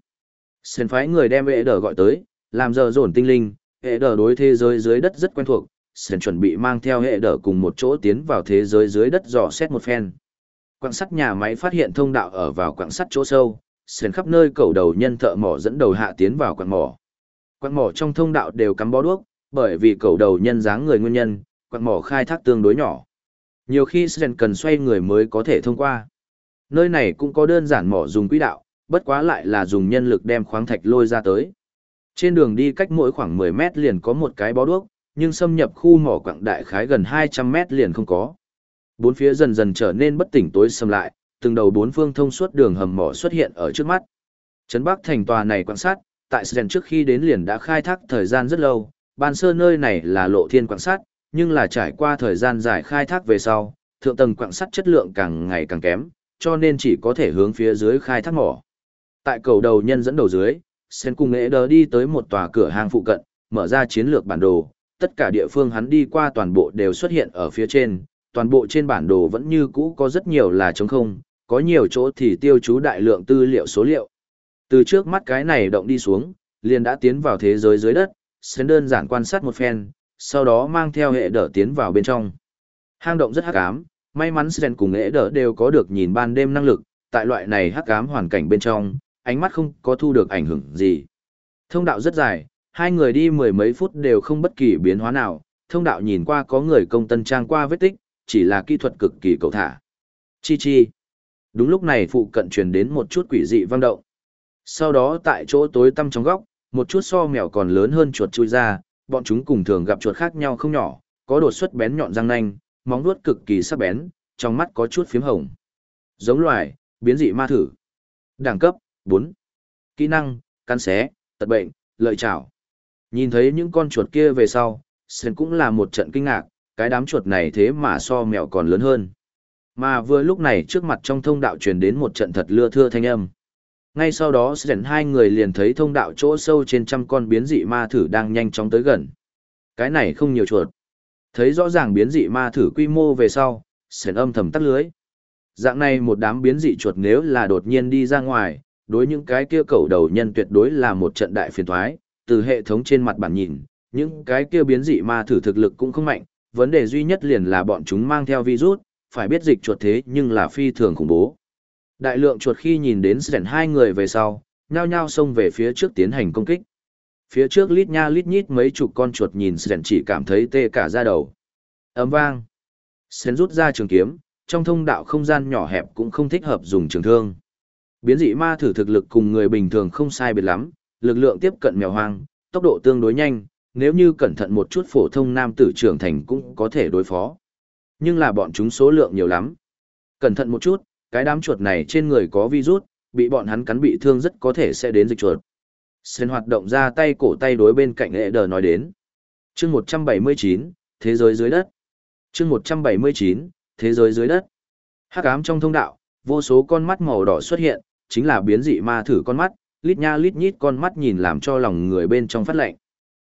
S1: Sren phái người đem hệ đờ gọi tới, làm giờ dồn tinh linh, hệ đờ đối thế giới dưới đất rất quen thuộc, Sren chuẩn bị mang theo hệ đờ cùng một chỗ tiến vào thế giới dưới đất dò xét một phen. Quạng sắt nhà máy phát hiện thông đạo ở vào quạng sắt chỗ sâu, sền khắp nơi cầu đầu nhân thợ mỏ dẫn đầu hạ tiến vào quặng mỏ. Quặng mỏ trong thông đạo đều cắm bó đuốc, bởi vì cầu đầu nhân dáng người nguyên nhân, quặng mỏ khai thác tương đối nhỏ. Nhiều khi sền cần xoay người mới có thể thông qua. Nơi này cũng có đơn giản mỏ dùng quỹ đạo, bất quá lại là dùng nhân lực đem khoáng thạch lôi ra tới. Trên đường đi cách mỗi khoảng 10 mét liền có một cái bó đuốc, nhưng xâm nhập khu mỏ quặng đại khái gần 200 mét liền không có. Bốn phía dần dần trở nên bất tỉnh tối sầm lại, từng đầu bốn phương thông suốt đường hầm mỏ xuất hiện ở trước mắt. Trấn Bắc thành tòa này quan sát, tại Sren trước khi đến liền đã khai thác thời gian rất lâu, ban sơ nơi này là lộ thiên quan sát, nhưng là trải qua thời gian dài khai thác về sau, thượng tầng quan sát chất lượng càng ngày càng kém, cho nên chỉ có thể hướng phía dưới khai thác mỏ. Tại cầu đầu nhân dẫn đầu dưới, Sen cùng nghệ đờ đi tới một tòa cửa hàng phụ cận, mở ra chiến lược bản đồ, tất cả địa phương hắn đi qua toàn bộ đều xuất hiện ở phía trên, toàn bộ trên bản đồ vẫn như cũ có rất nhiều là trống không, có nhiều chỗ thì tiêu chú đại lượng tư liệu số liệu. Từ trước mắt cái này động đi xuống, liền đã tiến vào thế giới dưới đất, Sến đơn giản quan sát một phen, sau đó mang theo hệ đỡ tiến vào bên trong. Hang động rất hắc ám, may mắn Sến cùng hệ đỡ đều có được nhìn ban đêm năng lực, tại loại này hắc ám hoàn cảnh bên trong, ánh mắt không có thu được ảnh hưởng gì. Thông đạo rất dài, hai người đi mười mấy phút đều không bất kỳ biến hóa nào, thông đạo nhìn qua có người công tân trang qua vết tích, chỉ là kỹ thuật cực kỳ cầu thả. Chi chi. Đúng lúc này phụ cận truyền đến một chút quỷ dị vang động. Sau đó tại chỗ tối tăm trong góc, một chút so mèo còn lớn hơn chuột chui ra, bọn chúng cùng thường gặp chuột khác nhau không nhỏ, có đột xuất bén nhọn răng nanh, móng vuốt cực kỳ sắc bén, trong mắt có chút phím hồng. Giống loài, biến dị ma thử. Đẳng cấp, 4. Kỹ năng, cắn xé, tật bệnh, lợi trảo. Nhìn thấy những con chuột kia về sau, Sơn cũng là một trận kinh ngạc, cái đám chuột này thế mà so mèo còn lớn hơn. Mà vừa lúc này trước mặt trong thông đạo truyền đến một trận thật lưa thưa thanh âm. Ngay sau đó Sen hai người liền thấy thông đạo chỗ sâu trên trăm con biến dị ma thử đang nhanh chóng tới gần. Cái này không nhiều chuột. Thấy rõ ràng biến dị ma thử quy mô về sau, sền âm thầm tắt lưới. Dạng này một đám biến dị chuột nếu là đột nhiên đi ra ngoài, đối những cái kia cầu đầu nhân tuyệt đối là một trận đại phiền thoái, từ hệ thống trên mặt bản nhìn, những cái kia biến dị ma thử thực lực cũng không mạnh, vấn đề duy nhất liền là bọn chúng mang theo virus, phải biết dịch chuột thế nhưng là phi thường khủng bố. Đại lượng chuột khi nhìn đến sẻn hai người về sau, nhao nhao xông về phía trước tiến hành công kích. Phía trước lít nha lít nhít mấy chục con chuột nhìn sẻn chỉ cảm thấy tê cả da đầu. Ấm vang. Sẻn rút ra trường kiếm, trong thông đạo không gian nhỏ hẹp cũng không thích hợp dùng trường thương. Biến dị ma thử thực lực cùng người bình thường không sai biệt lắm, lực lượng tiếp cận mèo hoang, tốc độ tương đối nhanh, nếu như cẩn thận một chút phổ thông nam tử trưởng thành cũng có thể đối phó. Nhưng là bọn chúng số lượng nhiều lắm. Cẩn thận một chút, cái đám chuột này trên người có virus, bị bọn hắn cắn bị thương rất có thể sẽ đến dịch chuột. Sen hoạt động ra tay cổ tay đối bên cạnh hệ đờ nói đến. chương 179, Thế giới dưới đất. chương 179, Thế giới dưới đất. Hắc ám trong thông đạo, vô số con mắt màu đỏ xuất hiện, chính là biến dị ma thử con mắt, lít nha lít nhít con mắt nhìn làm cho lòng người bên trong phát lạnh.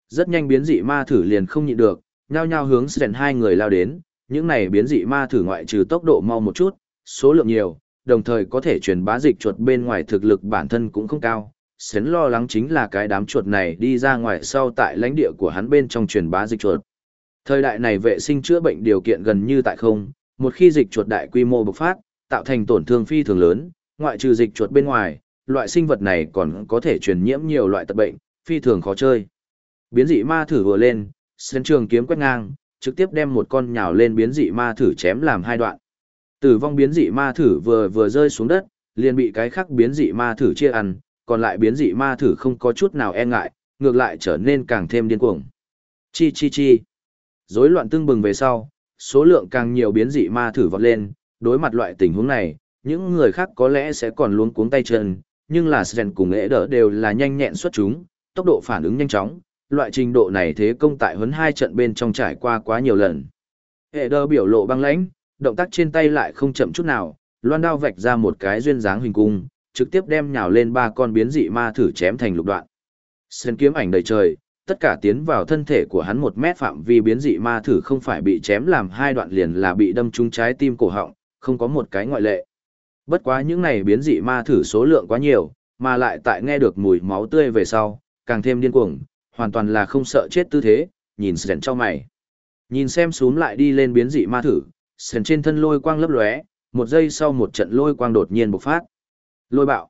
S1: Rất nhanh biến dị ma thử liền không nhịn được, nhao nhao hướng Sren hai người lao đến, những này biến dị ma thử ngoại trừ tốc độ mau một chút, số lượng nhiều, đồng thời có thể truyền bá dịch chuột bên ngoài thực lực bản thân cũng không cao. Sến lo lắng chính là cái đám chuột này đi ra ngoài sau tại lãnh địa của hắn bên trong truyền bá dịch chuột. Thời đại này vệ sinh chữa bệnh điều kiện gần như tại không, một khi dịch chuột đại quy mô bộc phát, tạo thành tổn thương phi thường lớn, ngoại trừ dịch chuột bên ngoài, loại sinh vật này còn có thể truyền nhiễm nhiều loại tật bệnh, phi thường khó chơi. Biến dị ma thử vừa lên, sân trường kiếm quét ngang, trực tiếp đem một con nhào lên biến dị ma thử chém làm hai đoạn. Tử vong biến dị ma thử vừa vừa rơi xuống đất, liền bị cái khác biến dị ma thử chia ăn, còn lại biến dị ma thử không có chút nào e ngại, ngược lại trở nên càng thêm điên cuồng. Chi chi chi. Rối loạn tương bừng về sau, số lượng càng nhiều biến dị ma thử vọt lên, đối mặt loại tình huống này, những người khác có lẽ sẽ còn luống cuống tay chân, nhưng là Sren cùng ế đỡ đều là nhanh nhẹn xuất chúng, tốc độ phản ứng nhanh chóng, loại trình độ này thế công tại huấn hai trận bên trong trải qua quá nhiều lần. Hệ Đơ biểu lộ băng lãnh, động tác trên tay lại không chậm chút nào, loan đao vạch ra một cái duyên dáng hình cung, trực tiếp đem nhào lên ba con biến dị ma thử chém thành lục đoạn. Sơn kiếm ảnh đầy trời, tất cả tiến vào thân thể của hắn một mét phạm vi biến dị ma thử không phải bị chém làm hai đoạn liền là bị đâm trúng trái tim cổ họng, không có một cái ngoại lệ. Bất quá những này biến dị ma thử số lượng quá nhiều, mà lại tại nghe được mùi máu tươi về sau, càng thêm điên cuồng, hoàn toàn là không sợ chết tư thế, nhìn Sren cho mày. Nhìn xem xuống lại đi lên biến dị ma thử, Sren trên thân lôi quang lấp lóe, một giây sau một trận lôi quang đột nhiên bộc phát. Lôi bạo.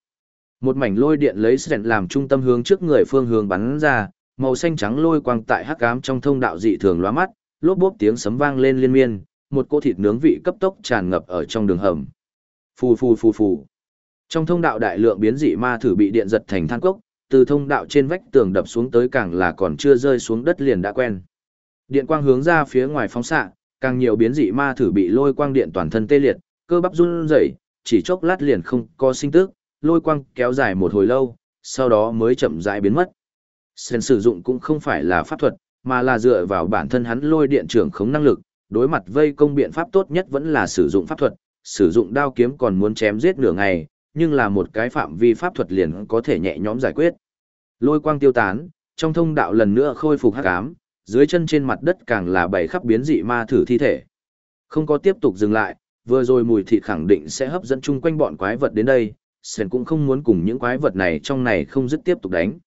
S1: Một mảnh lôi điện lấy Sren làm trung tâm hướng trước người phương hướng bắn ra, màu xanh trắng lôi quang tại hắc ám trong thông đạo dị thường lóa mắt, lốp bốp tiếng sấm vang lên liên miên, một cỗ thịt nướng vị cấp tốc tràn ngập ở trong đường hầm. Phù phù phù phù. Trong thông đạo đại lượng biến dị ma thử bị điện giật thành than cốc, từ thông đạo trên vách tường đập xuống tới càng là còn chưa rơi xuống đất liền đã quen. Điện quang hướng ra phía ngoài phóng xạ, càng nhiều biến dị ma thử bị lôi quang điện toàn thân tê liệt, cơ bắp run rẩy, chỉ chốc lát liền không có sinh tức, lôi quang kéo dài một hồi lâu, sau đó mới chậm rãi biến mất. Sen sử dụng cũng không phải là pháp thuật, mà là dựa vào bản thân hắn lôi điện trưởng khống năng lực, đối mặt vây công biện pháp tốt nhất vẫn là sử dụng pháp thuật, sử dụng đao kiếm còn muốn chém giết nửa ngày, nhưng là một cái phạm vi pháp thuật liền có thể nhẹ nhõm giải quyết. Lôi quang tiêu tán, trong thông đạo lần nữa khôi phục hắc ám, dưới chân trên mặt đất càng là bảy khắp biến dị ma thử thi thể. Không có tiếp tục dừng lại, vừa rồi mùi thịt khẳng định sẽ hấp dẫn chung quanh bọn quái vật đến đây, Sren cũng không muốn cùng những quái vật này trong này không dứt tiếp tục đánh.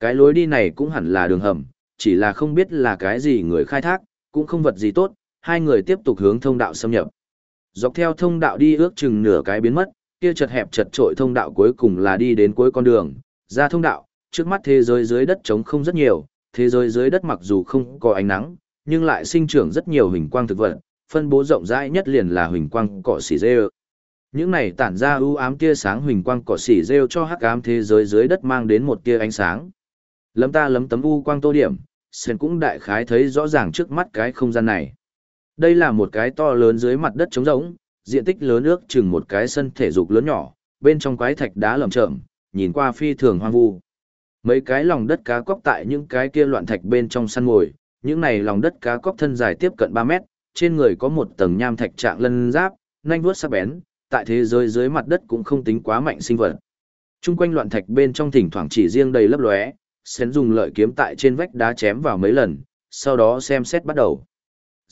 S1: Cái lối đi này cũng hẳn là đường hầm, chỉ là không biết là cái gì người khai thác, cũng không vật gì tốt, hai người tiếp tục hướng thông đạo xâm nhập. Dọc theo thông đạo đi ước chừng nửa cái biến mất, kia chật hẹp chật trội thông đạo cuối cùng là đi đến cuối con đường, ra thông đạo, trước mắt thế giới dưới đất trống không rất nhiều, thế giới dưới đất mặc dù không có ánh nắng, nhưng lại sinh trưởng rất nhiều hình quang thực vật, phân bố rộng rãi nhất liền là hình quang cỏ xỉ rêu. Những này tản ra ưu ám tia sáng hình quang cỏ xỉ rêu cho hắc ám thế giới dưới đất mang đến một tia ánh sáng. Lấm ta lấm tấm u quang tô điểm, Sen cũng đại khái thấy rõ ràng trước mắt cái không gian này. Đây là một cái to lớn dưới mặt đất trống rỗng, diện tích lớn ước chừng một cái sân thể dục lớn nhỏ, bên trong quái thạch đá lởm chởm, nhìn qua phi thường hoang vu. Mấy cái lòng đất cá cóc tại những cái kia loạn thạch bên trong săn mồi, những này lòng đất cá cóc thân dài tiếp cận 3 mét, trên người có một tầng nham thạch trạng lân giáp, nhanh vuốt sắc bén, tại thế giới dưới mặt đất cũng không tính quá mạnh sinh vật. Trung quanh loạn thạch bên trong thỉnh thoảng chỉ riêng đầy lấp lóe, Sến dùng lợi kiếm tại trên vách đá chém vào mấy lần, sau đó xem xét bắt đầu.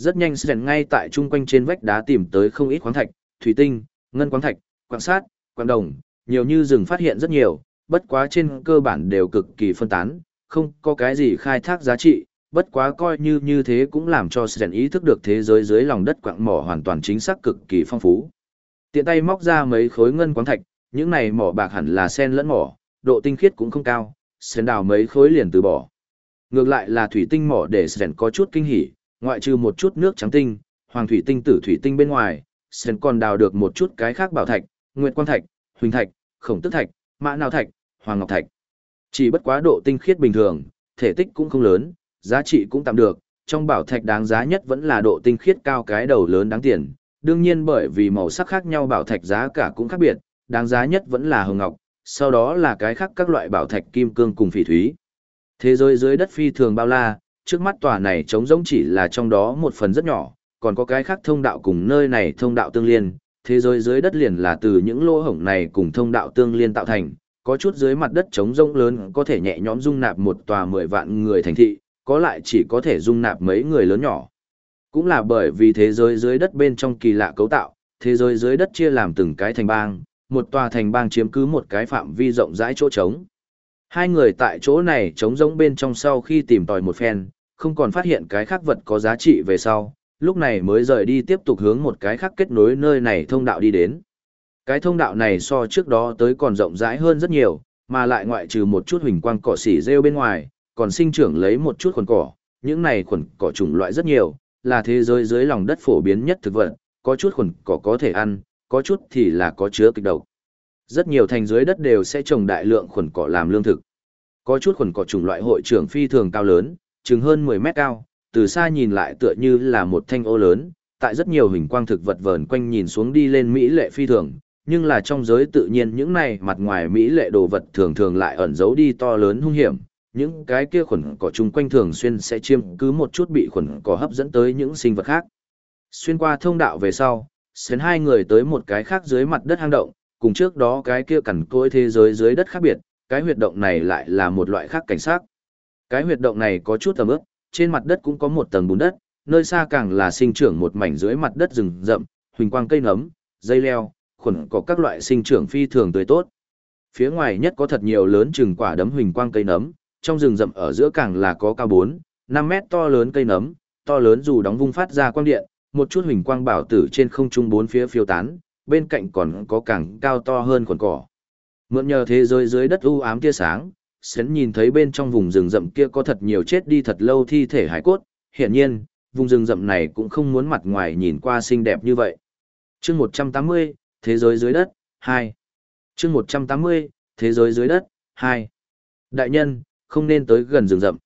S1: Rất nhanh Sến ngay tại trung quanh trên vách đá tìm tới không ít khoáng thạch, thủy tinh, ngân khoáng thạch, quạng sát, quạng đồng, nhiều như rừng phát hiện rất nhiều, bất quá trên cơ bản đều cực kỳ phân tán, không có cái gì khai thác giá trị, bất quá coi như như thế cũng làm cho Sren ý thức được thế giới dưới lòng đất quạng mỏ hoàn toàn chính xác cực kỳ phong phú. Tiện tay móc ra mấy khối ngân quáng thạch, những này mỏ bạc hẳn là sen lẫn mỏ, độ tinh khiết cũng không cao, Sren đào mấy khối liền từ bỏ. Ngược lại là thủy tinh mỏ để Sren có chút kinh hỉ, ngoại trừ một chút nước trắng tinh, hoàng thủy tinh tử thủy tinh bên ngoài, sơn còn đào được một chút cái khác bảo thạch, nguyệt quang thạch, huỳnh thạch, khổng tức thạch, mã nào thạch, hoàng ngọc thạch. Chỉ bất quá độ tinh khiết bình thường, thể tích cũng không lớn, giá trị cũng tạm được, trong bảo thạch đáng giá nhất vẫn là độ tinh khiết cao cái đầu lớn đáng tiền, đương nhiên bởi vì màu sắc khác nhau bảo thạch giá cả cũng khác biệt, đáng giá nhất vẫn là hồng ngọc, sau đó là cái khác các loại bảo thạch kim cương cùng phỉ thúy. Thế giới dưới đất phi thường bao la, trước mắt tòa này trống rỗng chỉ là trong đó một phần rất nhỏ, còn có cái khác thông đạo cùng nơi này thông đạo tương liên, thế giới dưới đất liền là từ những lỗ hổng này cùng thông đạo tương liên tạo thành, có chút dưới mặt đất trống rỗng lớn có thể nhẹ nhõm dung nạp một tòa 10 vạn người thành thị, có lại chỉ có thể dung nạp mấy người lớn nhỏ. Cũng là bởi vì thế giới dưới đất bên trong kỳ lạ cấu tạo, thế giới dưới đất chia làm từng cái thành bang, một tòa thành bang chiếm cứ một cái phạm vi rộng rãi chỗ trống. Hai người tại chỗ này trống rỗng bên trong sau khi tìm tòi một phen, không còn phát hiện cái khác vật có giá trị về sau, lúc này mới rời đi tiếp tục hướng một cái khác kết nối nơi này thông đạo đi đến. Cái thông đạo này so trước đó tới còn rộng rãi hơn rất nhiều, mà lại ngoại trừ một chút huỳnh quang cỏ xỉ rêu bên ngoài, còn sinh trưởng lấy một chút khuẩn cỏ, những này khuẩn cỏ chủng loại rất nhiều, là thế giới dưới lòng đất phổ biến nhất thực vật, có chút khuẩn cỏ có thể ăn, có chút thì là có chứa kịch độc. Rất nhiều thành dưới đất đều sẽ trồng đại lượng khuẩn cỏ làm lương thực. Có chút khuẩn cỏ chủng loại hội trưởng phi thường cao lớn, chừng hơn 10 mét cao, từ xa nhìn lại tựa như là một thanh ô lớn, tại rất nhiều hình quang thực vật vờn quanh nhìn xuống đi lên mỹ lệ phi thường, nhưng là trong giới tự nhiên những này mặt ngoài mỹ lệ đồ vật thường thường lại ẩn giấu đi to lớn hung hiểm, những cái kia khuẩn cỏ chung quanh thường xuyên sẽ chiêm cứ một chút bị khuẩn cỏ hấp dẫn tới những sinh vật khác. Xuyên qua thông đạo về sau, xến hai người tới một cái khác dưới mặt đất hang động, cùng trước đó cái kia cằn cỗi thế giới dưới đất khác biệt, cái huyệt động này lại là một loại khác cảnh sát. Cái huyệt động này có chút tầm ướp, trên mặt đất cũng có một tầng bùn đất, nơi xa càng là sinh trưởng một mảnh dưới mặt đất rừng rậm, huỳnh quang cây nấm, dây leo, khuẩn có các loại sinh trưởng phi thường tươi tốt. Phía ngoài nhất có thật nhiều lớn chừng quả đấm huỳnh quang cây nấm, trong rừng rậm ở giữa càng là có cao 4, 5 mét to lớn cây nấm, to lớn dù đóng vung phát ra quang điện, một chút huỳnh quang bảo tử trên không trung bốn phía phiêu tán, bên cạnh còn có càng cao to hơn quần cỏ. Mượn nhờ thế giới dưới đất u ám tia sáng, Sến nhìn thấy bên trong vùng rừng rậm kia có thật nhiều chết đi thật lâu thi thể hải cốt, hiện nhiên, vùng rừng rậm này cũng không muốn mặt ngoài nhìn qua xinh đẹp như vậy. Chương 180, Thế giới dưới đất, 2. Chương 180, Thế giới dưới đất, 2. Đại nhân, không nên tới gần rừng rậm.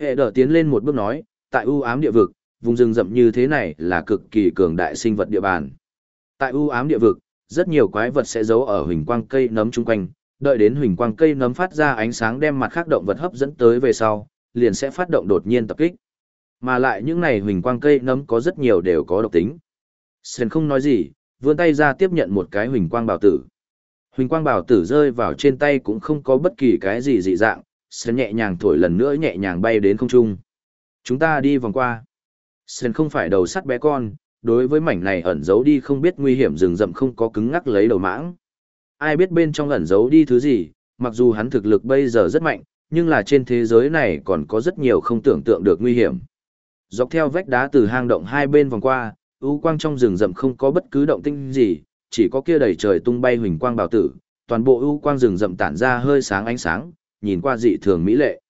S1: Hệ đỡ tiến lên một bước nói, tại u ám địa vực, vùng rừng rậm như thế này là cực kỳ cường đại sinh vật địa bàn. Tại u ám địa vực, rất nhiều quái vật sẽ giấu ở huỳnh quang cây nấm chung quanh, đợi đến huỳnh quang cây nấm phát ra ánh sáng đem mặt khác động vật hấp dẫn tới về sau, liền sẽ phát động đột nhiên tập kích. Mà lại những này huỳnh quang cây nấm có rất nhiều đều có độc tính. Sơn không nói gì, vươn tay ra tiếp nhận một cái huỳnh quang bảo tử. Huỳnh quang bảo tử rơi vào trên tay cũng không có bất kỳ cái gì dị dạng, Sơn nhẹ nhàng thổi lần nữa nhẹ nhàng bay đến không trung. Chúng ta đi vòng qua. Sơn không phải đầu sắt bé con, đối với mảnh này ẩn giấu đi không biết nguy hiểm rừng rậm không có cứng ngắc lấy đầu mãng. Ai biết bên trong ẩn giấu đi thứ gì, mặc dù hắn thực lực bây giờ rất mạnh, nhưng là trên thế giới này còn có rất nhiều không tưởng tượng được nguy hiểm. Dọc theo vách đá từ hang động hai bên vòng qua, ưu quang trong rừng rậm không có bất cứ động tĩnh gì, chỉ có kia đầy trời tung bay huỳnh quang bảo tử, toàn bộ ưu quang rừng rậm tản ra hơi sáng ánh sáng, nhìn qua dị thường mỹ lệ.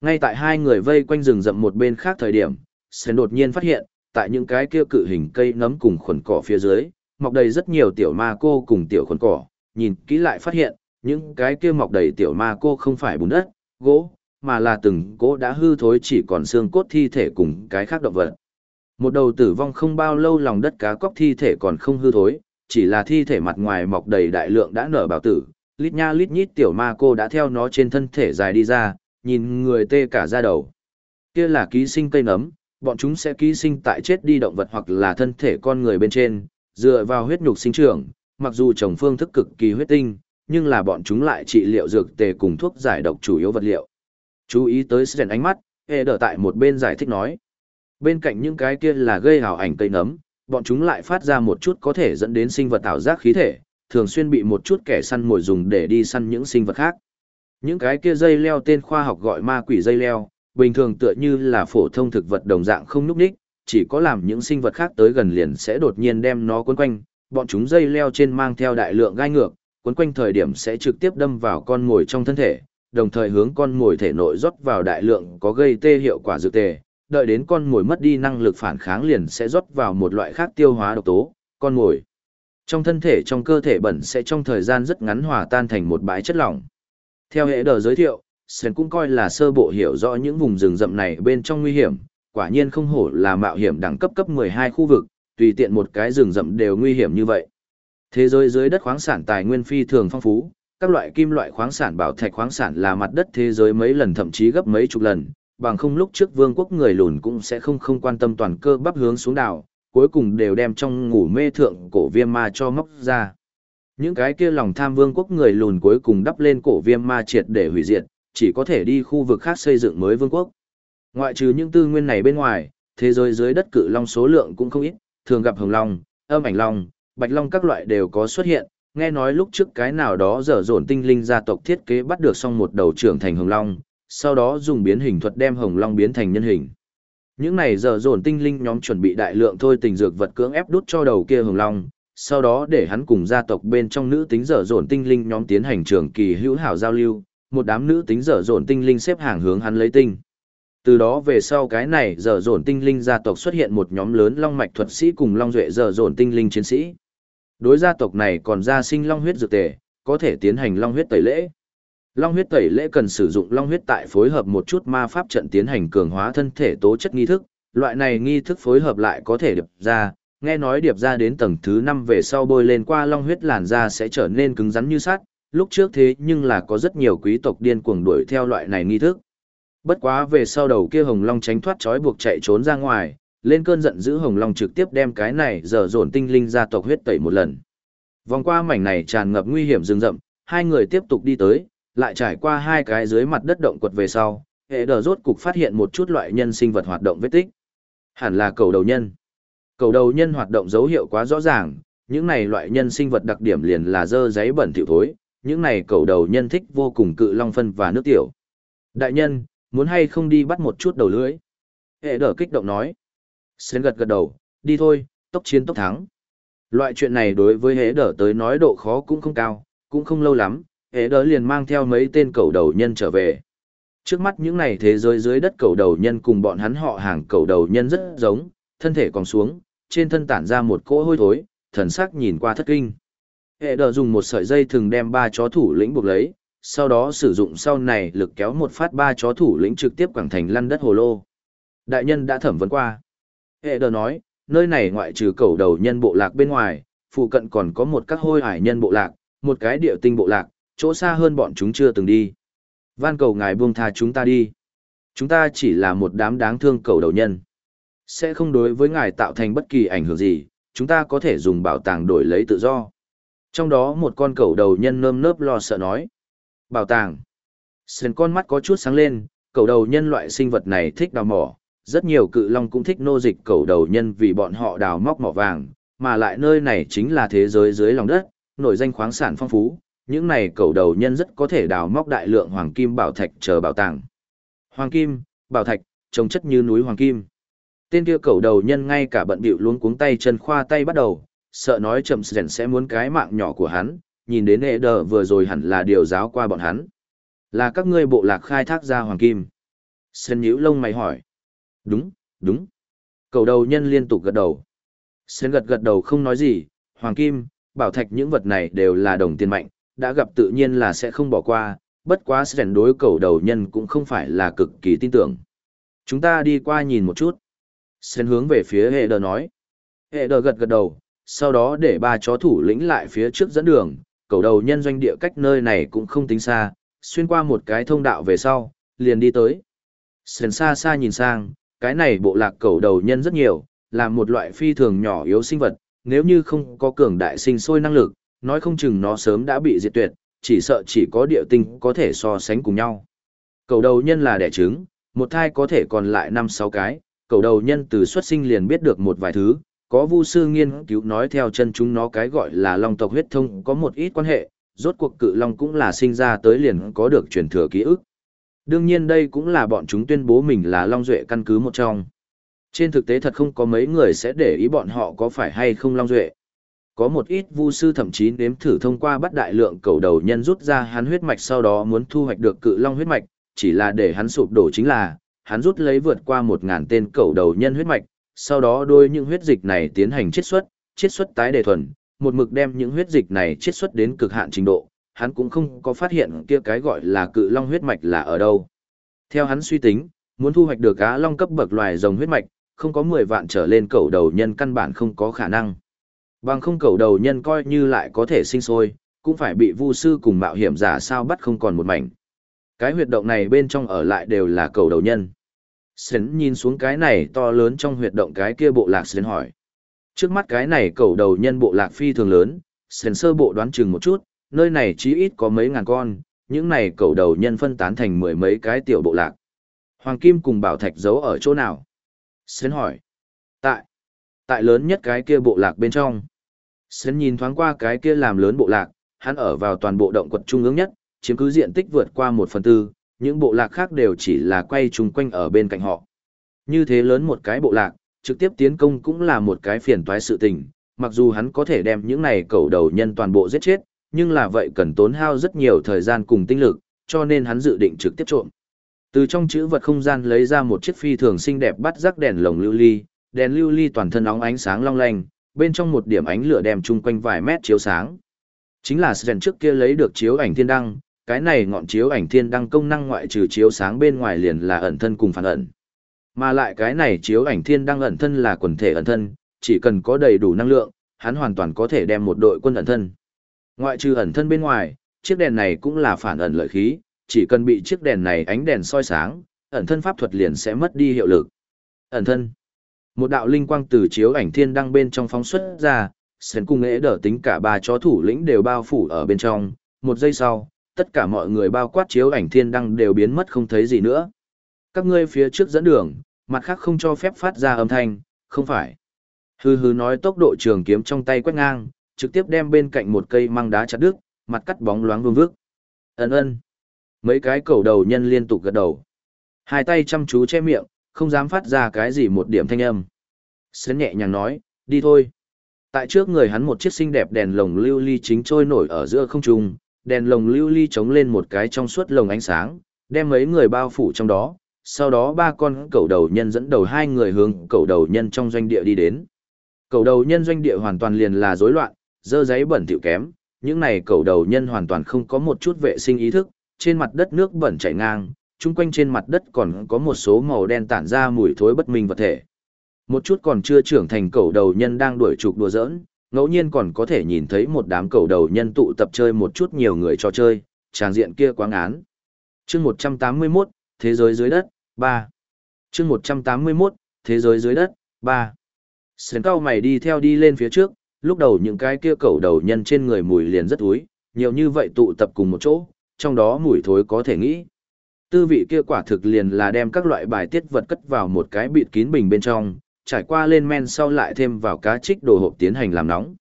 S1: Ngay tại hai người vây quanh rừng rậm một bên khác thời điểm, Sến đột nhiên phát hiện, tại những cái kia cự hình cây nấm cùng khuẩn cỏ phía dưới, mọc đầy rất nhiều tiểu ma cô cùng tiểu khuẩn cỏ, nhìn kỹ lại phát hiện, những cái kia mọc đầy tiểu ma cô không phải bùn đất, gỗ, mà là từng gỗ đã hư thối chỉ còn xương cốt thi thể cùng cái khác động vật. Một đầu tử vong không bao lâu lòng đất cá cóc thi thể còn không hư thối, chỉ là thi thể mặt ngoài mọc đầy đại lượng đã nở bào tử, lít nha lít nhít tiểu ma cô đã theo nó trên thân thể dài đi ra, nhìn người tê cả da đầu. Kia là ký sinh cây nấm, bọn chúng sẽ ký sinh tại chết đi động vật hoặc là thân thể con người bên trên, dựa vào huyết nhục sinh trưởng, mặc dù trồng phương thức cực kỳ huyết tinh, nhưng là bọn chúng lại trị liệu dược tề cùng thuốc giải độc chủ yếu vật liệu. Chú ý tới Sren ánh mắt, hệ đỡ tại một bên giải thích nói. Bên cạnh những cái kia là gây hào ảnh cây nấm, bọn chúng lại phát ra một chút có thể dẫn đến sinh vật ảo giác khí thể, thường xuyên bị một chút kẻ săn mồi dùng để đi săn những sinh vật khác. Những cái kia dây leo tên khoa học gọi ma quỷ dây leo, bình thường tựa như là phổ thông thực vật đồng dạng không núp ních, chỉ có làm những sinh vật khác tới gần liền sẽ đột nhiên đem nó quấn quanh, bọn chúng dây leo trên mang theo đại lượng gai ngược, quấn quanh thời điểm sẽ trực tiếp đâm vào con mồi trong thân thể, đồng thời hướng con mồi thể nội rót vào đại lượng có gây tê hiệu quả dược tề, đợi đến con mồi mất đi năng lực phản kháng liền sẽ rót vào một loại khác tiêu hóa độc tố, con mồi. Trong thân thể trong cơ thể bẩn sẽ trong thời gian rất ngắn hòa tan thành một bãi chất lỏng. Theo hệ đờ giới thiệu, Sen cũng coi là sơ bộ hiểu rõ những vùng rừng rậm này bên trong nguy hiểm, quả nhiên không hổ là mạo hiểm đẳng cấp cấp 12 khu vực, tùy tiện một cái rừng rậm đều nguy hiểm như vậy. Thế giới dưới đất khoáng sản tài nguyên phi thường phong phú, các loại kim loại khoáng sản bảo thạch khoáng sản là mặt đất thế giới mấy lần thậm chí gấp mấy chục lần, bằng không lúc trước vương quốc người lùn cũng sẽ không không quan tâm toàn cơ bắp hướng xuống đảo, cuối cùng đều đem trong ngủ mê thượng cổ viêm ma cho móc ra. Những cái kia lòng tham vương quốc người lùn cuối cùng đắp lên cổ viêm ma triệt để hủy diệt, chỉ có thể đi khu vực khác xây dựng mới vương quốc. Ngoại trừ những tư nguyên này bên ngoài, thế giới dưới đất cự long số lượng cũng không ít, thường gặp hồng long, âm ảnh long, bạch long các loại đều có xuất hiện. Nghe nói lúc trước cái nào đó dở dồn tinh linh gia tộc thiết kế bắt được xong một đầu trưởng thành hồng long, sau đó dùng biến hình thuật đem hồng long biến thành nhân hình. Những này dở dồn tinh linh nhóm chuẩn bị đại lượng thôi tình dược vật cưỡng ép đút cho đầu kia hồng long, sau đó để hắn cùng gia tộc bên trong nữ tính dở dồn tinh linh nhóm tiến hành trường kỳ hữu hảo giao lưu, một đám nữ tính dở dồn tinh linh xếp hàng hướng hắn lấy tinh. Từ đó về sau cái này dở dồn tinh linh gia tộc xuất hiện một nhóm lớn long mạch thuật sĩ cùng long duệ dở dồn tinh linh chiến sĩ. Đối gia tộc này còn ra sinh long huyết dược tề, có thể tiến hành long huyết tẩy lễ. Long huyết tẩy lễ cần sử dụng long huyết tại phối hợp một chút ma pháp trận tiến hành cường hóa thân thể tố chất nghi thức, loại này nghi thức phối hợp lại có thể điệp ra, nghe nói điệp ra đến tầng thứ 5 về sau bôi lên qua long huyết làn da sẽ trở nên cứng rắn như sắt, lúc trước thế nhưng là có rất nhiều quý tộc điên cuồng đuổi theo loại này nghi thức. Bất quá về sau đầu kia Hồng Long tránh thoát trói buộc chạy trốn ra ngoài, lên cơn giận dữ Hồng Long trực tiếp đem cái này dở dồn tinh linh gia tộc huyết tẩy một lần. Vòng qua mảnh này tràn ngập nguy hiểm rừng rậm, hai người tiếp tục đi tới, lại trải qua hai cái dưới mặt đất động quật về sau, hệ đờ rốt cục phát hiện một chút loại nhân sinh vật hoạt động vết tích. Hẳn là cầu đầu nhân. Cầu đầu nhân hoạt động dấu hiệu quá rõ ràng, những này loại nhân sinh vật đặc điểm liền là dơ giấy bẩn thỉu thối, những này cầu đầu nhân thích vô cùng cự long phân và nước tiểu. Đại nhân, muốn hay không đi bắt một chút đầu lưỡi. Hệ đỡ kích động nói. Sến gật gật đầu, đi thôi, tốc chiến tốc thắng. Loại chuyện này đối với hệ đỡ tới nói độ khó cũng không cao, cũng không lâu lắm, hệ đỡ liền mang theo mấy tên cầu đầu nhân trở về. Trước mắt những này thế giới dưới đất cầu đầu nhân cùng bọn hắn họ hàng cầu đầu nhân rất giống, thân thể còn xuống, trên thân tản ra một cỗ hôi thối, thần sắc nhìn qua thất kinh. Hệ đờ dùng một sợi dây thường đem ba chó thủ lĩnh buộc lấy, sau đó sử dụng sau này lực kéo một phát ba chó thủ lĩnh trực tiếp quảng thành lăn đất hồ lô. Đại nhân đã thẩm vấn qua. Hệ đờ nói, nơi này ngoại trừ cầu đầu nhân bộ lạc bên ngoài, phụ cận còn có một các hôi hải nhân bộ lạc, một cái địa tinh bộ lạc, chỗ xa hơn bọn chúng chưa từng đi. Van cầu ngài buông tha chúng ta đi. Chúng ta chỉ là một đám đáng thương cầu đầu nhân. Sẽ không đối với ngài tạo thành bất kỳ ảnh hưởng gì, chúng ta có thể dùng bảo tàng đổi lấy tự do. Trong đó một con cẩu đầu nhân nơm nớp lo sợ nói. Bảo tàng. Sơn con mắt có chút sáng lên, cẩu đầu nhân loại sinh vật này thích đào mỏ, Rất nhiều cự long cũng thích nô dịch cẩu đầu nhân vì bọn họ đào móc mỏ vàng, mà lại nơi này chính là thế giới dưới lòng đất, nổi danh khoáng sản phong phú, những này cẩu đầu nhân rất có thể đào móc đại lượng hoàng kim bảo thạch chờ bảo tàng. Hoàng kim, bảo thạch, trông chất như núi hoàng kim. Tên kia cẩu đầu nhân ngay cả bận bịu luống cuống tay chân khoa tay bắt đầu, sợ nói chậm rèn sẽ muốn cái mạng nhỏ của hắn, nhìn đến ế đờ vừa rồi hẳn là điều giáo qua bọn hắn. Là các ngươi bộ lạc khai thác ra hoàng kim. Sơn nhíu lông mày hỏi. Đúng, đúng. Cầu đầu nhân liên tục gật đầu. Sơn gật gật đầu không nói gì, hoàng kim, bảo thạch những vật này đều là đồng tiền mạnh, đã gặp tự nhiên là sẽ không bỏ qua, bất quá Sơn đối cầu đầu nhân cũng không phải là cực kỳ tin tưởng. Chúng ta đi qua nhìn một chút. Sơn hướng về phía hệ đờ nói. Hệ đờ gật gật đầu, sau đó để ba chó thủ lĩnh lại phía trước dẫn đường, cầu đầu nhân doanh địa cách nơi này cũng không tính xa, xuyên qua một cái thông đạo về sau, liền đi tới. Sơn xa xa nhìn sang, cái này bộ lạc cầu đầu nhân rất nhiều, là một loại phi thường nhỏ yếu sinh vật, nếu như không có cường đại sinh sôi năng lực, nói không chừng nó sớm đã bị diệt tuyệt, chỉ sợ chỉ có địa tinh có thể so sánh cùng nhau. Cầu đầu nhân là đẻ trứng, một thai có thể còn lại 5-6 cái, cầu đầu nhân từ xuất sinh liền biết được một vài thứ, có vu sư nghiên cứu nói theo chân chúng nó cái gọi là long tộc huyết thông có một ít quan hệ, rốt cuộc cự long cũng là sinh ra tới liền có được truyền thừa ký ức. Đương nhiên đây cũng là bọn chúng tuyên bố mình là long duệ căn cứ một trong. Trên thực tế thật không có mấy người sẽ để ý bọn họ có phải hay không long duệ. Có một ít vu sư thậm chí nếm thử thông qua bắt đại lượng cầu đầu nhân rút ra hắn huyết mạch sau đó muốn thu hoạch được cự long huyết mạch, chỉ là để hắn sụp đổ chính là, hắn rút lấy vượt qua một ngàn tên cầu đầu nhân huyết mạch, sau đó đôi những huyết dịch này tiến hành chiết xuất, chiết xuất tái đề thuần, một mực đem những huyết dịch này chiết xuất đến cực hạn trình độ, hắn cũng không có phát hiện kia cái gọi là cự long huyết mạch là ở đâu. Theo hắn suy tính, muốn thu hoạch được cá long cấp bậc loài rồng huyết mạch, không có 10 vạn trở lên cầu đầu nhân căn bản không có khả năng. Bằng không cầu đầu nhân coi như lại có thể sinh sôi, cũng phải bị vu sư cùng mạo hiểm giả sao bắt không còn một mảnh. Cái huyệt động này bên trong ở lại đều là cầu đầu nhân. Sến nhìn xuống cái này to lớn trong huyệt động cái kia bộ lạc Sến hỏi. Trước mắt cái này cầu đầu nhân bộ lạc phi thường lớn, Sến sơ bộ đoán chừng một chút, nơi này chí ít có mấy ngàn con, những này cầu đầu nhân phân tán thành mười mấy cái tiểu bộ lạc. Hoàng Kim cùng Bảo Thạch giấu ở chỗ nào? Sến hỏi. Tại. Tại lớn nhất cái kia bộ lạc bên trong. Sến nhìn thoáng qua cái kia làm lớn bộ lạc, hắn ở vào toàn bộ động quật trung ương nhất, chiếm cứ diện tích vượt qua một phần tư, những bộ lạc khác đều chỉ là quay chung quanh ở bên cạnh họ. Như thế lớn một cái bộ lạc, trực tiếp tiến công cũng là một cái phiền toái sự tình, mặc dù hắn có thể đem những này cầu đầu nhân toàn bộ giết chết, nhưng là vậy cần tốn hao rất nhiều thời gian cùng tinh lực, cho nên hắn dự định trực tiếp trộm. Từ trong chữ vật không gian lấy ra một chiếc phi thường xinh đẹp bắt rắc đèn lồng lưu ly, đèn lưu ly toàn thân óng ánh sáng long lanh, bên trong một điểm ánh lửa đem chung quanh vài mét chiếu sáng. Chính là Sven trước kia lấy được chiếu ảnh thiên đăng, cái này ngọn chiếu ảnh thiên đăng công năng ngoại trừ chiếu sáng bên ngoài liền là ẩn thân cùng phản ẩn. Mà lại cái này chiếu ảnh thiên đăng ẩn thân là quần thể ẩn thân, chỉ cần có đầy đủ năng lượng, hắn hoàn toàn có thể đem một đội quân ẩn thân. Ngoại trừ ẩn thân bên ngoài, chiếc đèn này cũng là phản ẩn lợi khí, chỉ cần bị chiếc đèn này ánh đèn soi sáng, ẩn thân pháp thuật liền sẽ mất đi hiệu lực. Ẩn thân. Một đạo linh quang từ chiếu ảnh thiên đăng bên trong phóng xuất ra, sến cung nghệ đỡ tính cả ba chó thủ lĩnh đều bao phủ ở bên trong, một giây sau, tất cả mọi người bao quát chiếu ảnh thiên đăng đều biến mất không thấy gì nữa. Các ngươi phía trước dẫn đường, mặt khác không cho phép phát ra âm thanh, không phải. Hừ hừ nói tốc độ trường kiếm trong tay quét ngang, trực tiếp đem bên cạnh một cây măng đá chặt đứt, mặt cắt bóng loáng vương vước. Ấn ơn. Mấy cái cầu đầu nhân liên tục gật đầu. Hai tay chăm chú che miệng, không dám phát ra cái gì một điểm thanh âm. Sến nhẹ nhàng nói, đi thôi. Tại trước người hắn một chiếc xinh đẹp đèn lồng lưu ly chính trôi nổi ở giữa không trung, đèn lồng lưu ly chống lên một cái trong suốt lồng ánh sáng, đem mấy người bao phủ trong đó, sau đó ba con cầu đầu nhân dẫn đầu hai người hướng cầu đầu nhân trong doanh địa đi đến. Cầu đầu nhân doanh địa hoàn toàn liền là rối loạn, dơ giấy bẩn thỉu kém, những này cầu đầu nhân hoàn toàn không có một chút vệ sinh ý thức, trên mặt đất nước bẩn chảy ngang, chung quanh trên mặt đất còn có một số màu đen tản ra mùi thối bất minh vật thể. Một chút còn chưa trưởng thành cầu đầu nhân đang đuổi trục đùa giỡn, ngẫu nhiên còn có thể nhìn thấy một đám cầu đầu nhân tụ tập chơi một chút nhiều người trò chơi, tràng diện kia quá ngán. chương 181, Thế giới dưới đất, 3. chương 181, Thế giới dưới đất, 3. Sến cao mày đi theo đi lên phía trước, lúc đầu những cái kia cầu đầu nhân trên người mùi liền rất úi, nhiều như vậy tụ tập cùng một chỗ, trong đó mùi thối có thể nghĩ. Tư vị kia quả thực liền là đem các loại bài tiết vật cất vào một cái bịt kín bình bên trong, trải qua lên men sau lại thêm vào cá trích đồ hộp tiến hành làm nóng.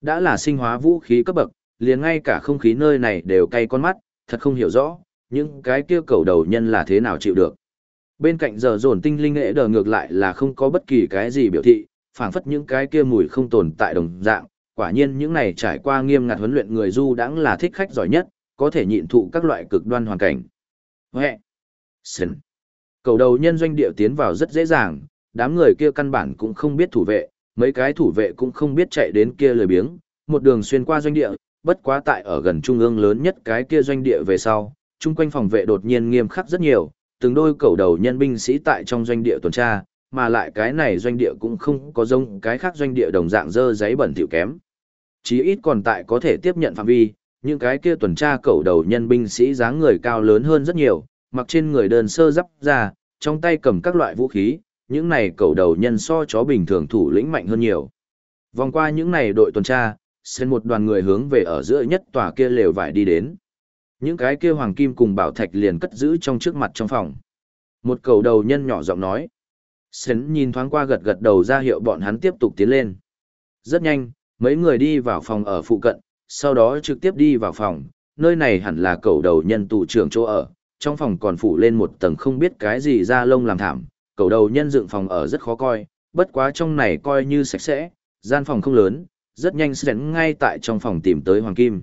S1: Đã là sinh hóa vũ khí cấp bậc, liền ngay cả không khí nơi này đều cay con mắt, thật không hiểu rõ, những cái kia cầu đầu nhân là thế nào chịu được. Bên cạnh giờ dồn tinh linh nghệ đờ ngược lại là không có bất kỳ cái gì biểu thị, phảng phất những cái kia mùi không tồn tại đồng dạng, quả nhiên những này trải qua nghiêm ngặt huấn luyện người du đãng là thích khách giỏi nhất, có thể nhịn thụ các loại cực đoan hoàn cảnh. Huệ! Sến! Cầu đầu nhân doanh địa tiến vào rất dễ dàng, đám người kia căn bản cũng không biết thủ vệ, mấy cái thủ vệ cũng không biết chạy đến kia lười biếng, một đường xuyên qua doanh địa, bất quá tại ở gần trung ương lớn nhất cái kia doanh địa về sau, chung quanh phòng vệ đột nhiên nghiêm khắc rất nhiều, từng đôi cầu đầu nhân binh sĩ tại trong doanh địa tuần tra, mà lại cái này doanh địa cũng không có giống cái khác doanh địa đồng dạng dơ giấy bẩn thỉu kém. Chí ít còn tại có thể tiếp nhận phạm vi, những cái kia tuần tra cầu đầu nhân binh sĩ dáng người cao lớn hơn rất nhiều, mặc trên người đơn sơ giáp ra, trong tay cầm các loại vũ khí, những này cầu đầu nhân so chó bình thường thủ lĩnh mạnh hơn nhiều. Vòng qua những này đội tuần tra, xen một đoàn người hướng về ở giữa nhất tòa kia lều vải đi đến. Những cái kia hoàng kim cùng bảo thạch liền cất giữ trong trước mặt trong phòng. Một cầu đầu nhân nhỏ giọng nói. Sến nhìn thoáng qua gật gật đầu ra hiệu bọn hắn tiếp tục tiến lên. Rất nhanh, mấy người đi vào phòng ở phụ cận, sau đó trực tiếp đi vào phòng, nơi này hẳn là cầu đầu nhân tù trưởng chỗ ở, trong phòng còn phủ lên một tầng không biết cái gì ra lông làm thảm, cầu đầu nhân dựng phòng ở rất khó coi, bất quá trong này coi như sạch sẽ, gian phòng không lớn, rất nhanh sẽ ngay tại trong phòng tìm tới hoàng kim.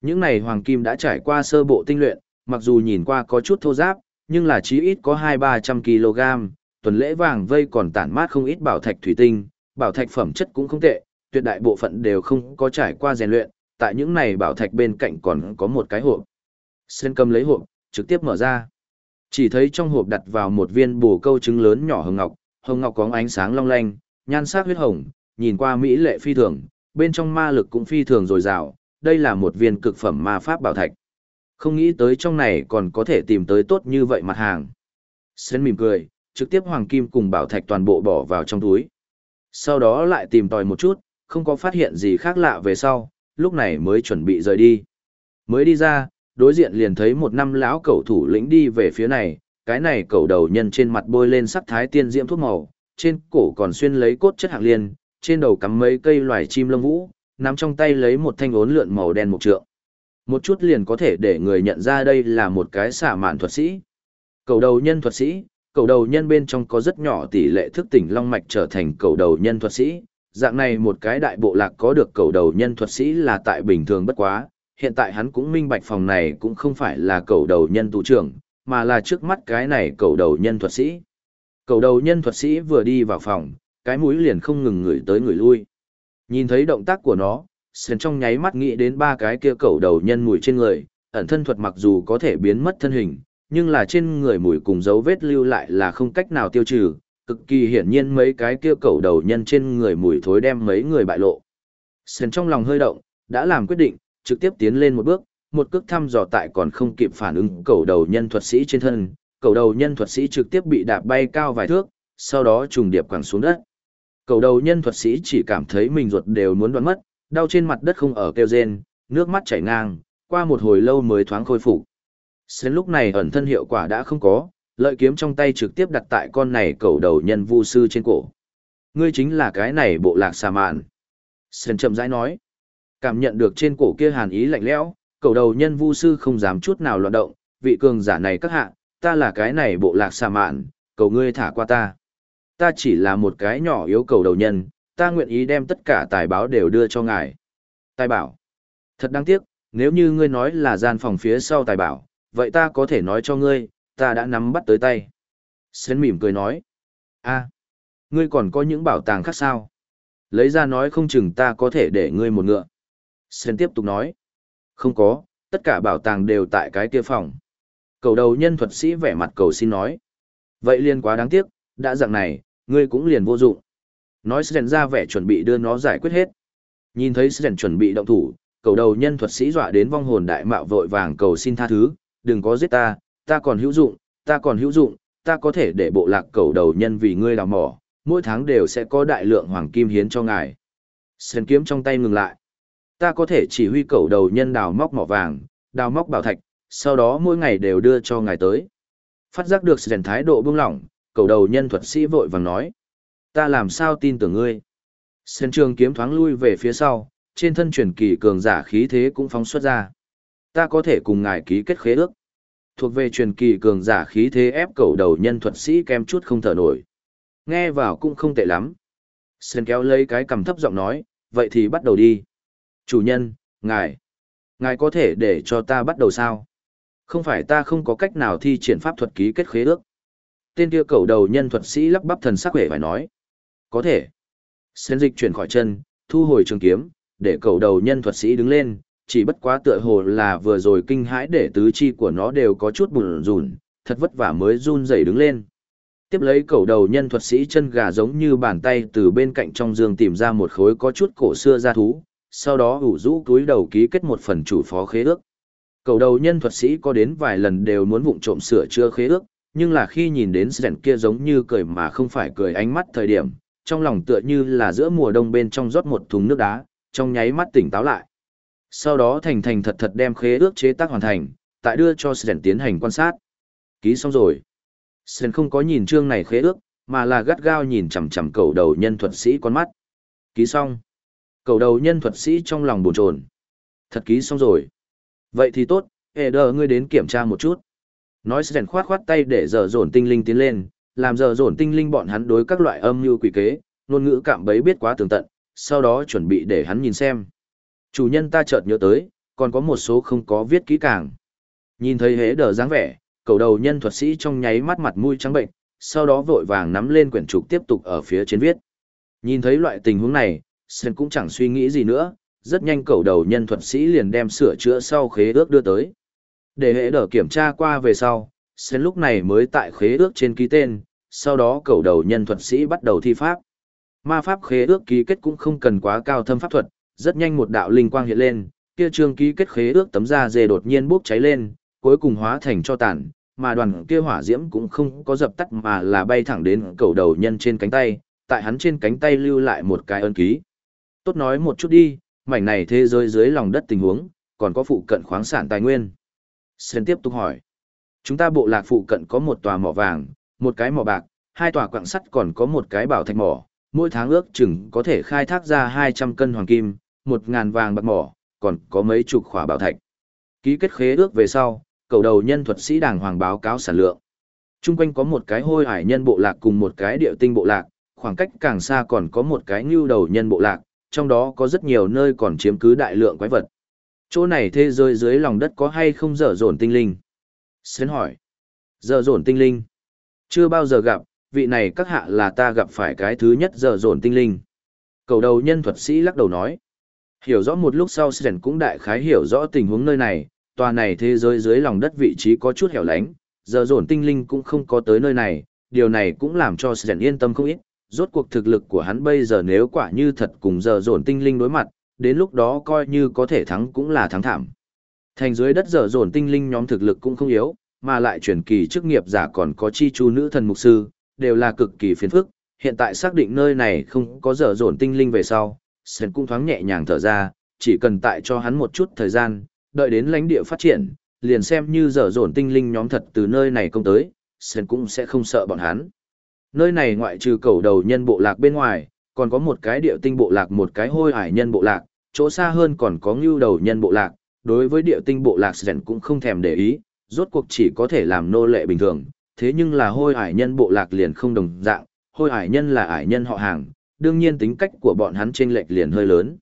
S1: Những này hoàng kim đã trải qua sơ bộ tinh luyện, mặc dù nhìn qua có chút thô giáp, nhưng là chí ít có 2-300 kg, tuần lễ vàng vây còn tản mát không ít bảo thạch thủy tinh, bảo thạch phẩm chất cũng không tệ, tuyệt đại bộ phận đều không có trải qua rèn luyện, tại những này bảo thạch bên cạnh còn có một cái hộp. Sơn cầm lấy hộp, trực tiếp mở ra. Chỉ thấy trong hộp đặt vào một viên bổ câu trứng lớn nhỏ hồng ngọc, hồng ngọc có ánh sáng long lanh, nhan sắc huyết hồng, nhìn qua mỹ lệ phi thường, bên trong ma lực cũng phi thường dồi dào, đây là một viên cực phẩm ma pháp bảo thạch. Không nghĩ tới trong này còn có thể tìm tới tốt như vậy mặt hàng. Sen mỉm cười, trực tiếp hoàng kim cùng bảo thạch toàn bộ bỏ vào trong túi. Sau đó lại tìm tòi một chút, không có phát hiện gì khác lạ về sau, lúc này mới chuẩn bị rời đi. Mới đi ra, đối diện liền thấy một năm lão cầu thủ lĩnh đi về phía này, cái này cầu đầu nhân trên mặt bôi lên sắc thái tiên diễm thuốc màu, trên cổ còn xuyên lấy cốt chất hạng liên, trên đầu cắm mấy cây loài chim lông vũ, nắm trong tay lấy một thanh ốn lượn màu đen một trượng. Một chút liền có thể để người nhận ra đây là một cái xả mạn thuật sĩ. Cầu đầu nhân thuật sĩ, cầu đầu nhân bên trong có rất nhỏ tỷ lệ thức tỉnh long mạch trở thành cầu đầu nhân thuật sĩ. Dạng này một cái đại bộ lạc có được cầu đầu nhân thuật sĩ là tại bình thường bất quá, hiện tại hắn cũng minh bạch phòng này cũng không phải là cầu đầu nhân tù trưởng, mà là trước mắt cái này cầu đầu nhân thuật sĩ. Cầu đầu nhân thuật sĩ vừa đi vào phòng, cái mũi liền không ngừng ngửi tới người lui. Nhìn thấy động tác của nó, sơn trong nháy mắt nghĩ đến ba cái kia cầu đầu nhân mùi trên người, ẩn thân thuật mặc dù có thể biến mất thân hình, nhưng là trên người mùi cùng dấu vết lưu lại là không cách nào tiêu trừ, cực kỳ hiển nhiên mấy cái kia cầu đầu nhân trên người mùi thối đem mấy người bại lộ. sơn trong lòng hơi động, đã làm quyết định, trực tiếp tiến lên một bước, một cước thăm dò tại còn không kịp phản ứng cầu đầu nhân thuật sĩ trên thân, cầu đầu nhân thuật sĩ trực tiếp bị đạp bay cao vài thước, sau đó trùng điệp quẳng xuống đất. Cầu đầu nhân thuật sĩ chỉ cảm thấy mình ruột đều muốn đoán mất, đau trên mặt đất không ở kêu rên, nước mắt chảy ngang, qua một hồi lâu mới thoáng khôi phục. Xến lúc này ẩn thân hiệu quả đã không có, lợi kiếm trong tay trực tiếp đặt tại con này cầu đầu nhân vu sư trên cổ. Ngươi chính là cái này bộ lạc xà mạn. Xến chậm rãi nói. Cảm nhận được trên cổ kia hàn ý lạnh lẽo, cầu đầu nhân vu sư không dám chút nào loạn động, vị cường giả này các hạ, ta là cái này bộ lạc xà mạn, cầu ngươi thả qua ta. Ta chỉ là một cái nhỏ yếu cầu đầu nhân, ta nguyện ý đem tất cả tài báo đều đưa cho ngài. Tài bảo. Thật đáng tiếc, nếu như ngươi nói là gian phòng phía sau tài bảo, vậy ta có thể nói cho ngươi, ta đã nắm bắt tới tay. Sến mỉm cười nói. a ngươi còn có những bảo tàng khác sao? Lấy ra nói không chừng ta có thể để ngươi một ngựa. Sơn tiếp tục nói. Không có, tất cả bảo tàng đều tại cái kia phòng. Cầu đầu nhân thuật sĩ vẻ mặt cầu xin nói. Vậy liền quá đáng tiếc, đã dạng này, ngươi cũng liền vô dụng. Nói Sơn ra vẻ chuẩn bị đưa nó giải quyết hết. Nhìn thấy Sơn chuẩn bị động thủ, cầu đầu nhân thuật sĩ dọa đến vong hồn đại mạo vội vàng cầu xin tha thứ, đừng có giết ta, ta còn hữu dụng, ta còn hữu dụng, ta có thể để bộ lạc cầu đầu nhân vì ngươi đào mỏ, mỗi tháng đều sẽ có đại lượng hoàng kim hiến cho ngài. Sơn kiếm trong tay ngừng lại. Ta có thể chỉ huy cầu đầu nhân đào móc mỏ vàng, đào móc bảo thạch, sau đó mỗi ngày đều đưa cho ngài tới. Phát giác được rèn thái độ buông lỏng, cầu đầu nhân thuật sĩ vội vàng nói. Ta làm sao tin tưởng ngươi? Sơn trường kiếm thoáng lui về phía sau, trên thân truyền kỳ cường giả khí thế cũng phóng xuất ra. Ta có thể cùng ngài ký kết khế ước. Thuộc về truyền kỳ cường giả khí thế ép cầu đầu nhân thuật sĩ kem chút không thở nổi. Nghe vào cũng không tệ lắm. Sơn kéo lấy cái cầm thấp giọng nói, vậy thì bắt đầu đi. Chủ nhân, ngài, ngài có thể để cho ta bắt đầu sao? Không phải ta không có cách nào thi triển pháp thuật ký kết khế ước. Tên kia cầu đầu nhân thuật sĩ lắp bắp thần sắc vẻ phải nói. Có thể. Sen dịch chuyển khỏi chân, thu hồi trường kiếm, để cầu đầu nhân thuật sĩ đứng lên, chỉ bất quá tựa hồ là vừa rồi kinh hãi để tứ chi của nó đều có chút bùn rùn, thật vất vả mới run rẩy đứng lên. Tiếp lấy cầu đầu nhân thuật sĩ chân gà giống như bàn tay từ bên cạnh trong giường tìm ra một khối có chút cổ xưa ra thú, sau đó ủ rũ túi đầu ký kết một phần chủ phó khế ước. Cầu đầu nhân thuật sĩ có đến vài lần đều muốn vụng trộm sửa chữa khế ước, nhưng là khi nhìn đến Sren kia giống như cười mà không phải cười ánh mắt thời điểm, trong lòng tựa như là giữa mùa đông bên trong rót một thùng nước đá, trong nháy mắt tỉnh táo lại. Sau đó thành thành thật thật đem khế ước chế tác hoàn thành, tại đưa cho Sren tiến hành quan sát. Ký xong rồi. Sren không có nhìn chương này khế ước, mà là gắt gao nhìn chằm chằm cầu đầu nhân thuật sĩ con mắt. Ký xong. Cầu đầu nhân thuật sĩ trong lòng bồn chồn. Thật ký xong rồi. Vậy thì tốt, hệ đờ ngươi đến kiểm tra một chút. Nói Sren khoát khoát tay để giờ dồn tinh linh tiến lên, làm giờ dồn tinh linh bọn hắn đối các loại âm mưu quỷ kế, ngôn ngữ cạm bấy biết quá tường tận, sau đó chuẩn bị để hắn nhìn xem. Chủ nhân ta chợt nhớ tới, còn có một số không có viết kỹ càng. Nhìn thấy hế đờ dáng vẻ, cầu đầu nhân thuật sĩ trong nháy mắt mặt mũi trắng bệnh, sau đó vội vàng nắm lên quyển trục tiếp tục ở phía trên viết. Nhìn thấy loại tình huống này, sơn cũng chẳng suy nghĩ gì nữa, rất nhanh cầu đầu nhân thuật sĩ liền đem sửa chữa sau khế ước đưa tới. Để hệ đỡ kiểm tra qua về sau, sơn lúc này mới tại khế ước trên ký tên, sau đó cầu đầu nhân thuật sĩ bắt đầu thi pháp. Ma pháp khế ước ký kết cũng không cần quá cao thâm pháp thuật, rất nhanh một đạo linh quang hiện lên, kia trương ký kết khế ước tấm da dê đột nhiên bốc cháy lên, cuối cùng hóa thành cho tàn, mà đoàn kia hỏa diễm cũng không có dập tắt mà là bay thẳng đến cầu đầu nhân trên cánh tay, tại hắn trên cánh tay lưu lại một cái ân ký. Tốt nói một chút đi, mảnh này thế giới dưới lòng đất tình huống, còn có phụ cận khoáng sản tài nguyên. Sơn tiếp tục hỏi. Chúng ta bộ lạc phụ cận có một tòa mỏ vàng, một cái mỏ bạc, hai tòa quặng sắt còn có một cái bảo thạch mỏ, mỗi tháng ước chừng có thể khai thác ra 200 cân hoàng kim, 1000 vàng bạc mỏ, còn có mấy chục khỏa bảo thạch. Ký kết khế ước về sau, cầu đầu nhân thuật sĩ đàng hoàng báo cáo sản lượng. Trung quanh có một cái hôi hải nhân bộ lạc cùng một cái điệu tinh bộ lạc, khoảng cách càng xa còn có một cái ngưu đầu nhân bộ lạc, trong đó có rất nhiều nơi còn chiếm cứ đại lượng quái vật. Chỗ này thế giới dưới lòng đất có hay không dở dồn tinh linh? Xến hỏi. Dở dồn tinh linh? Chưa bao giờ gặp, vị này các hạ là ta gặp phải cái thứ nhất dở dồn tinh linh. Cầu đầu nhân thuật sĩ lắc đầu nói. Hiểu rõ một lúc sau Sren cũng đại khái hiểu rõ tình huống nơi này, tòa này thế giới dưới lòng đất vị trí có chút hẻo lánh, giờ dồn tinh linh cũng không có tới nơi này, điều này cũng làm cho Sren yên tâm không ít, rốt cuộc thực lực của hắn bây giờ nếu quả như thật cùng giờ dồn tinh linh đối mặt, đến lúc đó coi như có thể thắng cũng là thắng thảm. Thành dưới đất giờ dồn tinh linh nhóm thực lực cũng không yếu, mà lại chuyển kỳ chức nghiệp giả còn có chi chu nữ thần mục sư, đều là cực kỳ phiền phức, hiện tại xác định nơi này không có giờ dồn tinh linh về sau, sơn cũng thoáng nhẹ nhàng thở ra, chỉ cần tại cho hắn một chút thời gian, đợi đến lãnh địa phát triển, liền xem như giờ dồn tinh linh nhóm thật từ nơi này công tới, sơn cũng sẽ không sợ bọn hắn. Nơi này ngoại trừ cầu đầu nhân bộ lạc bên ngoài, còn có một cái địa tinh bộ lạc một cái hôi hải nhân bộ lạc, chỗ xa hơn còn có ngưu đầu nhân bộ lạc, đối với địa tinh bộ lạc Sren cũng không thèm để ý, rốt cuộc chỉ có thể làm nô lệ bình thường, thế nhưng là hôi hải nhân bộ lạc liền không đồng dạng, hôi hải nhân là hải nhân họ hàng, đương nhiên tính cách của bọn hắn chênh lệch liền hơi lớn.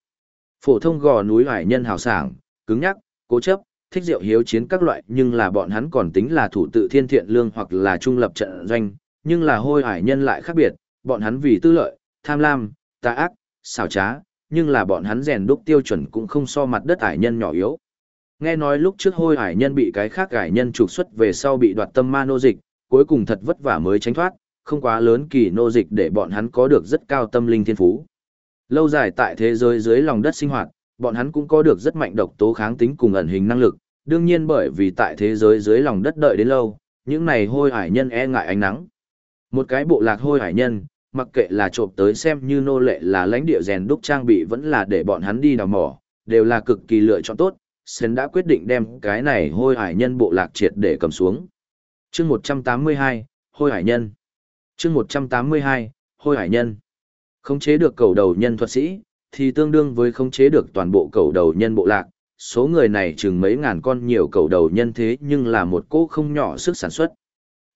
S1: Phổ thông gò núi hải nhân hào sảng, cứng nhắc, cố chấp, thích rượu hiếu chiến các loại nhưng là bọn hắn còn tính là thủ tự thiên thiện lương hoặc là trung lập trận doanh, nhưng là hôi hải nhân lại khác biệt, bọn hắn vì tư lợi, tham lam, tà ác, xảo trá, nhưng là bọn hắn rèn đúc tiêu chuẩn cũng không so mặt đất hải nhân nhỏ yếu. Nghe nói lúc trước hôi hải nhân bị cái khác hải nhân trục xuất về sau bị đoạt tâm ma nô dịch, cuối cùng thật vất vả mới tránh thoát, không quá lớn kỳ nô dịch để bọn hắn có được rất cao tâm linh thiên phú. Lâu dài tại thế giới dưới lòng đất sinh hoạt, bọn hắn cũng có được rất mạnh độc tố kháng tính cùng ẩn hình năng lực, đương nhiên bởi vì tại thế giới dưới lòng đất đợi đến lâu, những này hôi hải nhân e ngại ánh nắng. Một cái bộ lạc hôi hải nhân, mặc kệ là trộm tới xem như nô lệ là lãnh địa rèn đúc trang bị vẫn là để bọn hắn đi đào mỏ, đều là cực kỳ lựa chọn tốt, Sến đã quyết định đem cái này hôi hải nhân bộ lạc triệt để cầm xuống. chương 182, hôi hải nhân. chương 182, hôi hải nhân. Khống chế được cầu đầu nhân thuật sĩ, thì tương đương với khống chế được toàn bộ cầu đầu nhân bộ lạc. Số người này chừng mấy ngàn con nhiều cầu đầu nhân thế nhưng là một cô không nhỏ sức sản xuất.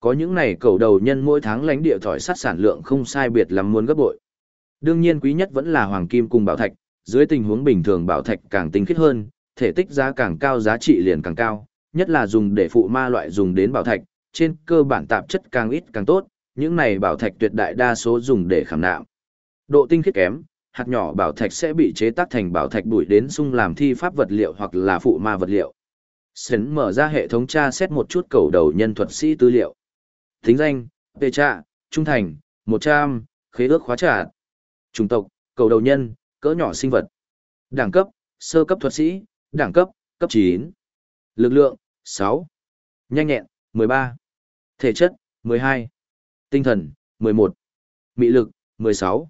S1: Có những này cầu đầu nhân mỗi tháng lãnh địa thỏi sắt sản lượng không sai biệt lắm muốn gấp bội. Đương nhiên quý nhất vẫn là hoàng kim cùng bảo thạch, dưới tình huống bình thường bảo thạch càng tinh khiết hơn, thể tích giá càng cao giá trị liền càng cao, nhất là dùng để phụ ma loại dùng đến bảo thạch, trên cơ bản tạp chất càng ít càng tốt, những này bảo thạch tuyệt đại đa số dùng để khảm nạm. Độ tinh khiết kém, hạt nhỏ bảo thạch sẽ bị chế tác thành bảo thạch bụi đến sung làm thi pháp vật liệu hoặc là phụ ma vật liệu. Sến mở ra hệ thống tra xét một chút cầu đầu nhân thuật sĩ tư liệu. Thính danh, Pê Trạ, Trung Thành, 100, khế ước khóa trả. Chủng tộc, cầu đầu nhân, cỡ nhỏ sinh vật. Đẳng cấp, sơ cấp thuật sĩ, đẳng cấp, cấp chín, Lực lượng, sáu, Nhanh nhẹn, 13. Thể chất, 12. Tinh thần, 11. Mị lực, 16.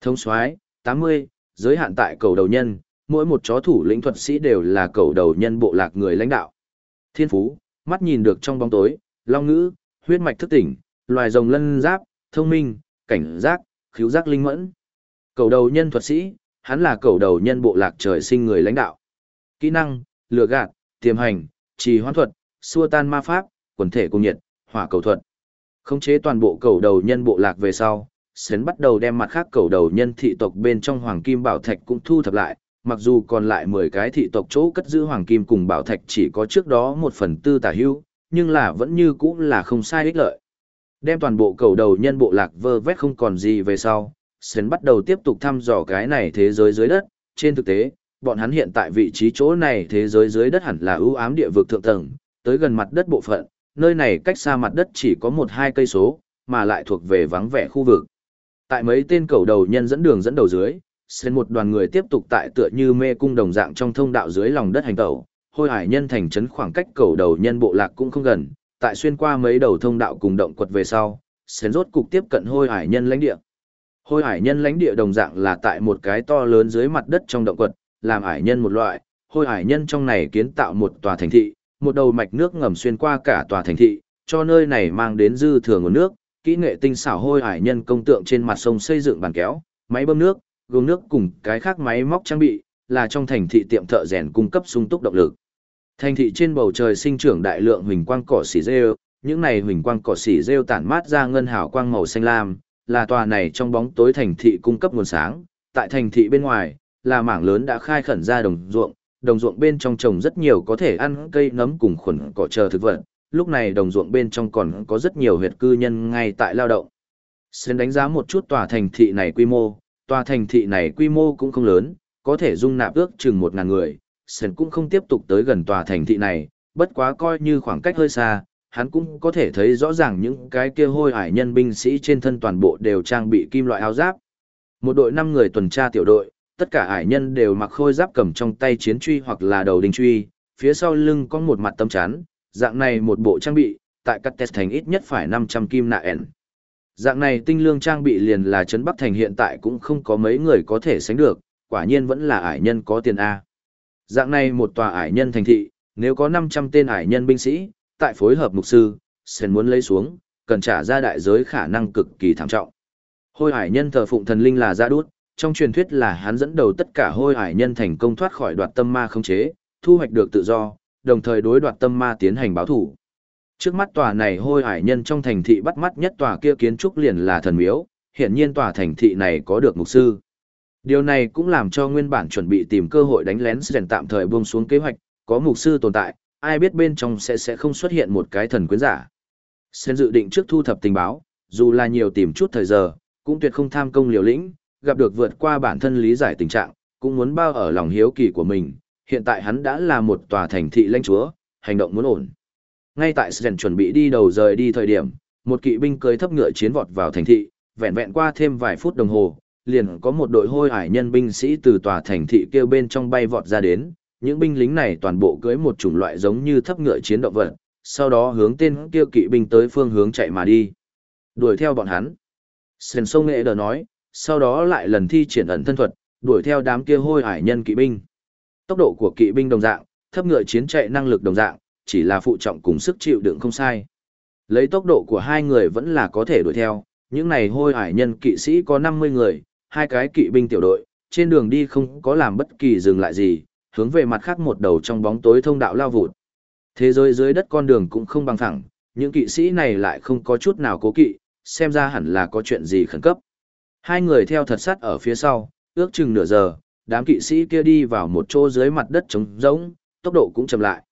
S1: Thông soái 80. Giới hạn tại cầu đầu nhân, mỗi một chó thủ lĩnh thuật sĩ đều là cầu đầu nhân bộ lạc người lãnh đạo. Thiên phú, mắt nhìn được trong bóng tối, long ngữ, huyết mạch thức tỉnh, loài rồng lân giáp, thông minh, cảnh giác, khiếu giác linh mẫn. Cầu đầu nhân thuật sĩ, hắn là cầu đầu nhân bộ lạc trời sinh người lãnh đạo. Kỹ năng, lừa gạt, tiềm hành, trì hoãn thuật, xua tan ma pháp, quần thể cung nhiệt, hỏa cầu thuật. Khống chế toàn bộ cầu đầu nhân bộ lạc về sau, Sến bắt đầu đem mặt khác cầu đầu nhân thị tộc bên trong hoàng kim bảo thạch cũng thu thập lại, mặc dù còn lại 10 cái thị tộc chỗ cất giữ hoàng kim cùng bảo thạch chỉ có trước đó một phần tư tả hưu, nhưng là vẫn như cũ là không sai ích lợi. Đem toàn bộ cầu đầu nhân bộ lạc vơ vét không còn gì về sau, Sến bắt đầu tiếp tục thăm dò cái này thế giới dưới đất, trên thực tế, bọn hắn hiện tại vị trí chỗ này thế giới dưới đất hẳn là ưu ám địa vực thượng tầng, tới gần mặt đất bộ phận, nơi này cách xa mặt đất chỉ có một hai cây số, mà lại thuộc về vắng vẻ khu vực. Tại mấy tên cầu đầu nhân dẫn đường dẫn đầu dưới, Sến một đoàn người tiếp tục tại tựa như mê cung đồng dạng trong thông đạo dưới lòng đất hành tẩu, hôi hải nhân thành trấn khoảng cách cầu đầu nhân bộ lạc cũng không gần, tại xuyên qua mấy đầu thông đạo cùng động quật về sau, Sến rốt cục tiếp cận hôi hải nhân lãnh địa. Hôi hải nhân lãnh địa đồng dạng là tại một cái to lớn dưới mặt đất trong động quật, làm hải nhân một loại, hôi hải nhân trong này kiến tạo một tòa thành thị, một đầu mạch nước ngầm xuyên qua cả tòa thành thị, cho nơi này mang đến dư thừa nguồn nước, kỹ nghệ tinh xảo hôi hải nhân công tượng trên mặt sông xây dựng bàn kéo, máy bơm nước, gương nước cùng cái khác máy móc trang bị, là trong thành thị tiệm thợ rèn cung cấp sung túc động lực. Thành thị trên bầu trời sinh trưởng đại lượng huỳnh quang cỏ xỉ rêu, những này huỳnh quang cỏ xỉ rêu tản mát ra ngân hào quang màu xanh lam, là tòa này trong bóng tối thành thị cung cấp nguồn sáng. Tại thành thị bên ngoài, là mảng lớn đã khai khẩn ra đồng ruộng, đồng ruộng bên trong trồng rất nhiều có thể ăn cây nấm cùng khuẩn cỏ chờ thực vật, lúc này đồng ruộng bên trong còn có rất nhiều huyệt cư nhân ngay tại lao động. Xin đánh giá một chút tòa thành thị này quy mô, tòa thành thị này quy mô cũng không lớn, có thể dung nạp ước chừng một ngàn người, Sơn cũng không tiếp tục tới gần tòa thành thị này, bất quá coi như khoảng cách hơi xa, hắn cũng có thể thấy rõ ràng những cái kia hôi hải nhân binh sĩ trên thân toàn bộ đều trang bị kim loại áo giáp. Một đội năm người tuần tra tiểu đội, tất cả ải nhân đều mặc khôi giáp cầm trong tay chiến truy hoặc là đầu đinh truy, phía sau lưng có một mặt tấm chắn, dạng này một bộ trang bị, tại các test thành ít nhất phải 500 kim nạ ẻn. Dạng này tinh lương trang bị liền là Trấn Bắc Thành hiện tại cũng không có mấy người có thể sánh được, quả nhiên vẫn là ải nhân có tiền A. Dạng này một tòa ải nhân thành thị, nếu có 500 tên ải nhân binh sĩ, tại phối hợp mục sư, sen muốn lấy xuống, cần trả ra đại giới khả năng cực kỳ thảm trọng. Hôi ải nhân thờ phụng thần linh là Gia Đút, trong truyền thuyết là hắn dẫn đầu tất cả hôi hải nhân thành công thoát khỏi đoạt tâm ma khống chế, thu hoạch được tự do, đồng thời đối đoạt tâm ma tiến hành báo thủ. Trước mắt tòa này hôi hải nhân trong thành thị bắt mắt nhất tòa kia kiến trúc liền là thần miếu, hiện nhiên tòa thành thị này có được mục sư. Điều này cũng làm cho nguyên bản chuẩn bị tìm cơ hội đánh lén Sren tạm thời buông xuống kế hoạch, có mục sư tồn tại, ai biết bên trong sẽ sẽ không xuất hiện một cái thần quyến giả. Sren dự định trước thu thập tình báo, dù là nhiều tìm chút thời giờ, cũng tuyệt không tham công liều lĩnh, gặp được vượt qua bản thân lý giải tình trạng, cũng muốn bao ở lòng hiếu kỳ của mình, hiện tại hắn đã là một tòa thành thị lãnh chúa, hành động muốn ổn. Ngay tại Sren chuẩn bị đi đầu rời đi thời điểm, một kỵ binh cưới thấp ngựa chiến vọt vào thành thị, vẹn vẹn qua thêm vài phút đồng hồ, liền có một đội hôi hải nhân binh sĩ từ tòa thành thị kêu bên trong bay vọt ra đến, những binh lính này toàn bộ cưới một chủng loại giống như thấp ngựa chiến động vật, sau đó hướng tên kia kỵ binh tới phương hướng chạy mà đi. Đuổi theo bọn hắn. Sền sông nghệ đờ nói, sau đó lại lần thi triển ẩn thân thuật, đuổi theo đám kia hôi hải nhân kỵ binh. Tốc độ của kỵ binh đồng dạng, thấp ngựa chiến chạy năng lực đồng dạng, chỉ là phụ trọng cùng sức chịu đựng không sai. Lấy tốc độ của hai người vẫn là có thể đuổi theo, những này hôi hải nhân kỵ sĩ có 50 người, hai cái kỵ binh tiểu đội, trên đường đi không có làm bất kỳ dừng lại gì, hướng về mặt khác một đầu trong bóng tối thông đạo lao vụt. Thế giới dưới đất con đường cũng không bằng thẳng, những kỵ sĩ này lại không có chút nào cố kỵ, xem ra hẳn là có chuyện gì khẩn cấp. Hai người theo thật sát ở phía sau, ước chừng nửa giờ, đám kỵ sĩ kia đi vào một chỗ dưới mặt đất trống rỗng, tốc độ cũng chậm lại.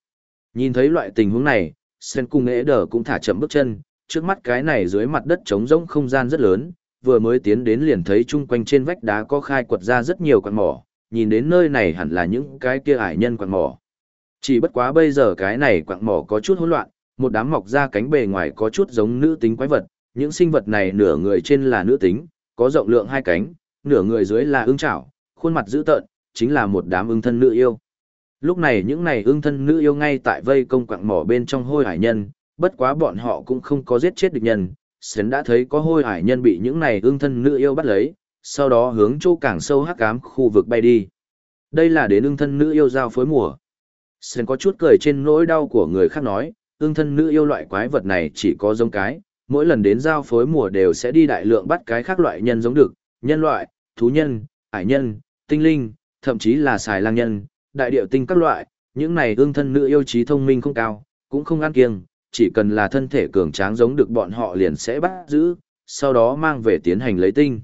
S1: Nhìn thấy loại tình huống này, Sen cung Nghệ đờ cũng thả chậm bước chân, trước mắt cái này dưới mặt đất trống rỗng không gian rất lớn, vừa mới tiến đến liền thấy chung quanh trên vách đá có khai quật ra rất nhiều quạt mỏ, nhìn đến nơi này hẳn là những cái kia ải nhân quạt mỏ. Chỉ bất quá bây giờ cái này quạt mỏ có chút hỗn loạn, một đám mọc ra cánh bề ngoài có chút giống nữ tính quái vật, những sinh vật này nửa người trên là nữ tính, có rộng lượng hai cánh, nửa người dưới là ưng chảo, khuôn mặt dữ tợn, chính là một đám ưng thân nữ yêu. Lúc này những này ưng thân nữ yêu ngay tại vây công quạng mỏ bên trong hôi hải nhân, bất quá bọn họ cũng không có giết chết địch nhân, Sến đã thấy có hôi hải nhân bị những này ương thân nữ yêu bắt lấy, sau đó hướng chỗ càng sâu hắc ám khu vực bay đi. Đây là đến ương thân nữ yêu giao phối mùa. Sến có chút cười trên nỗi đau của người khác nói, ương thân nữ yêu loại quái vật này chỉ có giống cái, mỗi lần đến giao phối mùa đều sẽ đi đại lượng bắt cái khác loại nhân giống được, nhân loại, thú nhân, ải nhân, tinh linh, thậm chí là xài lang nhân, đại điệu tinh các loại, những này ương thân nữ yêu trí thông minh không cao, cũng không ăn kiêng, chỉ cần là thân thể cường tráng giống được bọn họ liền sẽ bắt giữ, sau đó mang về tiến hành lấy tinh.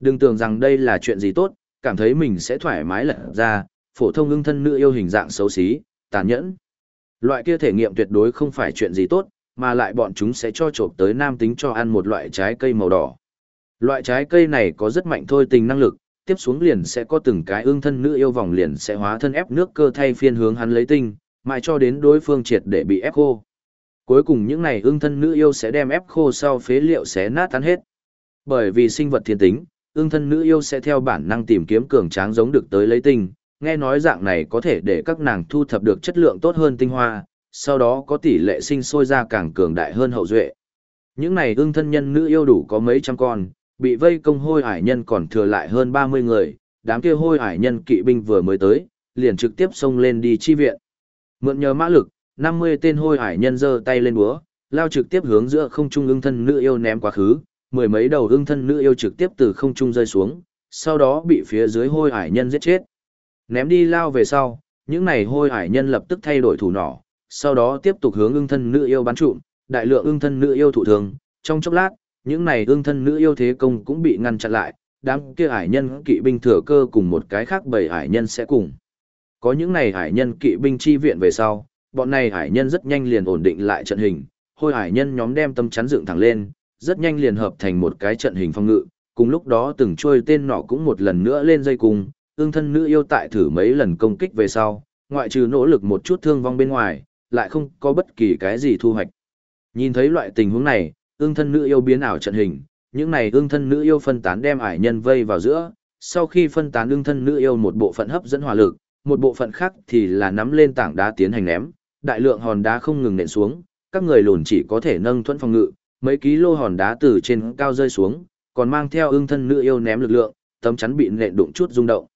S1: Đừng tưởng rằng đây là chuyện gì tốt, cảm thấy mình sẽ thoải mái lật ra, phổ thông ưng thân nữ yêu hình dạng xấu xí, tàn nhẫn. Loại kia thể nghiệm tuyệt đối không phải chuyện gì tốt, mà lại bọn chúng sẽ cho trộm tới nam tính cho ăn một loại trái cây màu đỏ. Loại trái cây này có rất mạnh thôi tình năng lực, tiếp xuống liền sẽ có từng cái ương thân nữ yêu vòng liền sẽ hóa thân ép nước cơ thay phiên hướng hắn lấy tinh, mãi cho đến đối phương triệt để bị ép khô. Cuối cùng những này ương thân nữ yêu sẽ đem ép khô sau phế liệu xé nát tan hết. Bởi vì sinh vật thiên tính, ương thân nữ yêu sẽ theo bản năng tìm kiếm cường tráng giống được tới lấy tinh, nghe nói dạng này có thể để các nàng thu thập được chất lượng tốt hơn tinh hoa, sau đó có tỷ lệ sinh sôi ra càng cường đại hơn hậu duệ. Những này ương thân nhân nữ yêu đủ có mấy trăm con, bị vây công hôi hải nhân còn thừa lại hơn 30 người, đám kia hôi hải nhân kỵ binh vừa mới tới, liền trực tiếp xông lên đi chi viện. Mượn nhờ mã lực, 50 tên hôi hải nhân giơ tay lên búa, lao trực tiếp hướng giữa không trung ưng thân nữ yêu ném quá khứ, mười mấy đầu ưng thân nữ yêu trực tiếp từ không trung rơi xuống, sau đó bị phía dưới hôi hải nhân giết chết. Ném đi lao về sau, những này hôi hải nhân lập tức thay đổi thủ nỏ, sau đó tiếp tục hướng ưng thân nữ yêu bắn trụm, đại lượng ưng thân nữ yêu thụ thường, trong chốc lát, những này ưng thân nữ yêu thế công cũng bị ngăn chặn lại, đám kia hải nhân kỵ binh thừa cơ cùng một cái khác bảy hải nhân sẽ cùng. Có những này hải nhân kỵ binh chi viện về sau, bọn này hải nhân rất nhanh liền ổn định lại trận hình, hôi hải nhân nhóm đem tâm chắn dựng thẳng lên, rất nhanh liền hợp thành một cái trận hình phong ngự, cùng lúc đó từng trôi tên nọ cũng một lần nữa lên dây cung, ương thân nữ yêu tại thử mấy lần công kích về sau, ngoại trừ nỗ lực một chút thương vong bên ngoài, lại không có bất kỳ cái gì thu hoạch. Nhìn thấy loại tình huống này, ương thân nữ yêu biến ảo trận hình, những này ương thân nữ yêu phân tán đem ải nhân vây vào giữa, sau khi phân tán ương thân nữ yêu một bộ phận hấp dẫn hỏa lực, một bộ phận khác thì là nắm lên tảng đá tiến hành ném, đại lượng hòn đá không ngừng nện xuống, các người lùn chỉ có thể nâng thuẫn phòng ngự, mấy ký lô hòn đá từ trên cao rơi xuống, còn mang theo ương thân nữ yêu ném lực lượng, tấm chắn bị nện đụng chút rung động.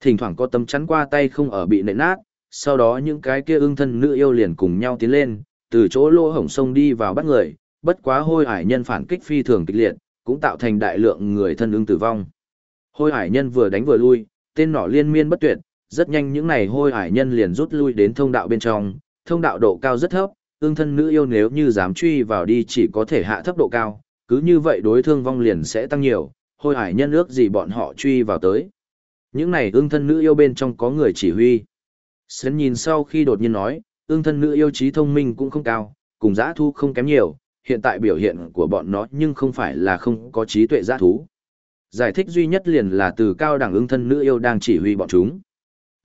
S1: Thỉnh thoảng có tấm chắn qua tay không ở bị nện nát, sau đó những cái kia ương thân nữ yêu liền cùng nhau tiến lên, từ chỗ lô hổng sông đi vào bắt người, bất quá hôi hải nhân phản kích phi thường kịch liệt, cũng tạo thành đại lượng người thân ứng tử vong. Hôi hải nhân vừa đánh vừa lui, tên nỏ liên miên bất tuyệt, rất nhanh những này hôi hải nhân liền rút lui đến thông đạo bên trong, thông đạo độ cao rất thấp, ương thân nữ yêu nếu như dám truy vào đi chỉ có thể hạ thấp độ cao, cứ như vậy đối thương vong liền sẽ tăng nhiều, hôi hải nhân ước gì bọn họ truy vào tới. Những này ương thân nữ yêu bên trong có người chỉ huy. Sến nhìn sau khi đột nhiên nói, ương thân nữ yêu trí thông minh cũng không cao, cùng giã thu không kém nhiều, hiện tại biểu hiện của bọn nó nhưng không phải là không có trí tuệ giã thú. Giải thích duy nhất liền là từ cao đẳng ương thân nữ yêu đang chỉ huy bọn chúng.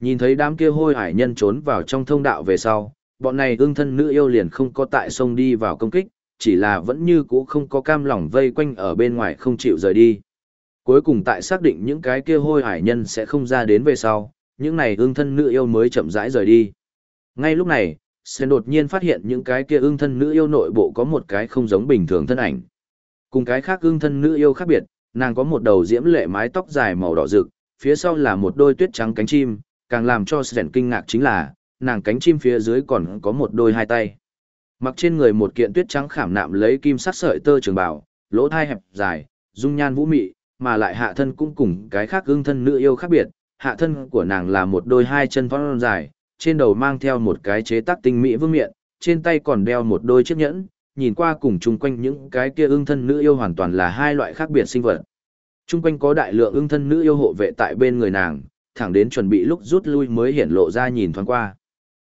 S1: Nhìn thấy đám kia hôi hải nhân trốn vào trong thông đạo về sau, bọn này ương thân nữ yêu liền không có tại sông đi vào công kích, chỉ là vẫn như cũ không có cam lòng vây quanh ở bên ngoài không chịu rời đi. Cuối cùng tại xác định những cái kia hôi hải nhân sẽ không ra đến về sau, những này ương thân nữ yêu mới chậm rãi rời đi. Ngay lúc này, Sến đột nhiên phát hiện những cái kia ương thân nữ yêu nội bộ có một cái không giống bình thường thân ảnh. Cùng cái khác ương thân nữ yêu khác biệt, nàng có một đầu diễm lệ mái tóc dài màu đỏ rực, phía sau là một đôi tuyết trắng cánh chim, càng làm cho Sến kinh ngạc chính là, nàng cánh chim phía dưới còn có một đôi hai tay. Mặc trên người một kiện tuyết trắng khảm nạm lấy kim sắc sợi tơ trường bào, lỗ thai hẹp dài, dung nhan vũ mị, mà lại hạ thân cũng cùng cái khác ưng thân nữ yêu khác biệt, hạ thân của nàng là một đôi hai chân vón dài, trên đầu mang theo một cái chế tác tinh mỹ vương miện, trên tay còn đeo một đôi chiếc nhẫn, nhìn qua cùng chung quanh những cái kia ưng thân nữ yêu hoàn toàn là hai loại khác biệt sinh vật. Chung quanh có đại lượng ưng thân nữ yêu hộ vệ tại bên người nàng, thẳng đến chuẩn bị lúc rút lui mới hiển lộ ra nhìn thoáng qua.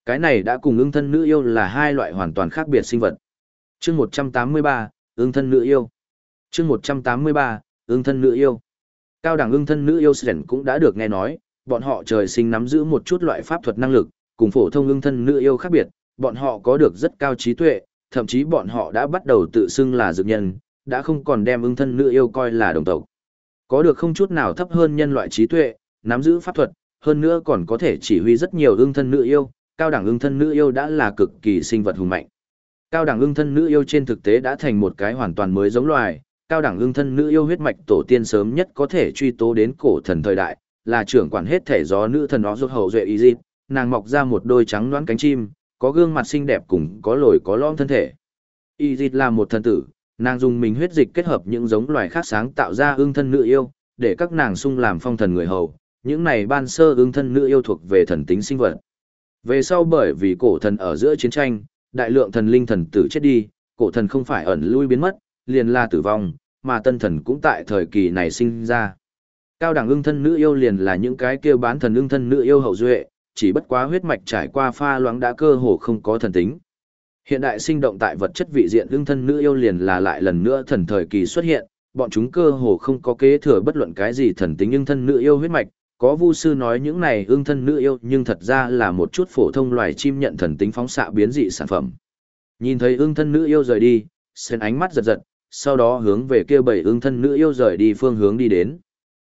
S1: Cái này đã cùng ưng thân nữ yêu là hai loại hoàn toàn khác biệt sinh vật. chương 183, ưng thân nữ yêu. chương 183, ưng thân nữ yêu. Cao đẳng ưng thân nữ yêu Sren cũng đã được nghe nói, bọn họ trời sinh nắm giữ một chút loại pháp thuật năng lực, cùng phổ thông ưng thân nữ yêu khác biệt, bọn họ có được rất cao trí tuệ, thậm chí bọn họ đã bắt đầu tự xưng là dược nhân, đã không còn đem ưng thân nữ yêu coi là đồng tộc. Có được không chút nào thấp hơn nhân loại trí tuệ, nắm giữ pháp thuật, hơn nữa còn có thể chỉ huy rất nhiều ưng thân nữ yêu, cao đẳng ương thân nữ yêu đã là cực kỳ sinh vật hùng mạnh. Cao đẳng ương thân nữ yêu trên thực tế đã thành một cái hoàn toàn mới giống loài, cao đẳng ương thân nữ yêu huyết mạch tổ tiên sớm nhất có thể truy tố đến cổ thần thời đại, là trưởng quản hết thể gió nữ thần đó rốt hậu duệ y dịp, nàng mọc ra một đôi trắng đoán cánh chim, có gương mặt xinh đẹp cùng có lồi có lõm thân thể. Y dịp là một thần tử, nàng dùng mình huyết dịch kết hợp những giống loài khác sáng tạo ra ương thân nữ yêu, để các nàng sung làm phong thần người hầu, những này ban sơ ương thân nữ yêu thuộc về thần tính sinh vật. Về sau bởi vì cổ thần ở giữa chiến tranh, đại lượng thần linh thần tử chết đi, cổ thần không phải ẩn lui biến mất, liền là tử vong, mà tân thần cũng tại thời kỳ này sinh ra. Cao đẳng ưng thân nữ yêu liền là những cái kia bán thần ưng thân nữ yêu hậu duệ, chỉ bất quá huyết mạch trải qua pha loãng đã cơ hồ không có thần tính. Hiện đại sinh động tại vật chất vị diện ưng thân nữ yêu liền là lại lần nữa thần thời kỳ xuất hiện, bọn chúng cơ hồ không có kế thừa bất luận cái gì thần tính ưng thân nữ yêu huyết mạch, có vu sư nói những này ương thân nữ yêu nhưng thật ra là một chút phổ thông loài chim nhận thần tính phóng xạ biến dị sản phẩm. Nhìn thấy ương thân nữ yêu rời đi, sen ánh mắt giật giật, sau đó hướng về kia bảy ương thân nữ yêu rời đi phương hướng đi đến.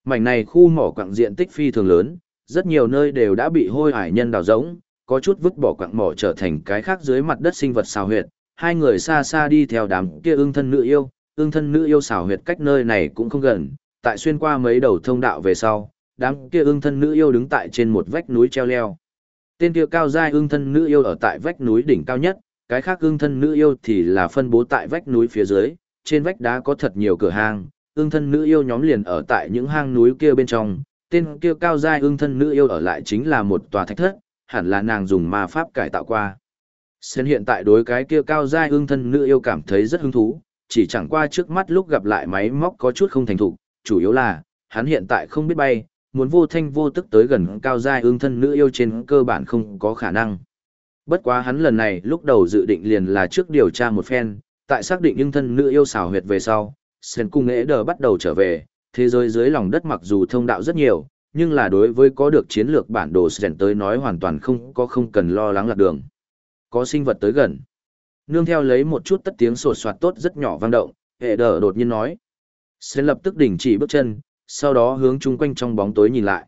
S1: Mảnh này khu mỏ quặng diện tích phi thường lớn, rất nhiều nơi đều đã bị hôi hải nhân đào rỗng, có chút vứt bỏ quặng mỏ trở thành cái khác dưới mặt đất sinh vật xào huyệt. Hai người xa xa đi theo đám kia ương thân nữ yêu, ương thân nữ yêu xào huyệt cách nơi này cũng không gần, tại xuyên qua mấy đầu thông đạo về sau, đám kia ương thân nữ yêu đứng tại trên một vách núi treo leo. Tên kia cao giai ương thân nữ yêu ở tại vách núi đỉnh cao nhất, cái khác ương thân nữ yêu thì là phân bố tại vách núi phía dưới, trên vách đá có thật nhiều cửa hang, ương thân nữ yêu nhóm liền ở tại những hang núi kia bên trong, tên kia cao giai ương thân nữ yêu ở lại chính là một tòa thạch thất, hẳn là nàng dùng ma pháp cải tạo qua. Sen hiện tại đối cái kia cao giai ương thân nữ yêu cảm thấy rất hứng thú, chỉ chẳng qua trước mắt lúc gặp lại máy móc có chút không thành thục, chủ yếu là, hắn hiện tại không biết bay, muốn vô thanh vô tức tới gần cao giai ương thân nữ yêu trên cơ bản không có khả năng. Bất quá hắn lần này lúc đầu dự định liền là trước điều tra một phen, tại xác định ương thân nữ yêu xảo huyệt về sau, Sen cung nghệ đờ bắt đầu trở về, thế giới dưới lòng đất mặc dù thông đạo rất nhiều, nhưng là đối với có được chiến lược bản đồ Sen tới nói hoàn toàn không có không cần lo lắng lạc đường. Có sinh vật tới gần. Nương theo lấy một chút tất tiếng sột soạt tốt rất nhỏ vang động, hệ đờ đột nhiên nói. Sen lập tức đình chỉ bước chân, sau đó hướng chung quanh trong bóng tối nhìn lại.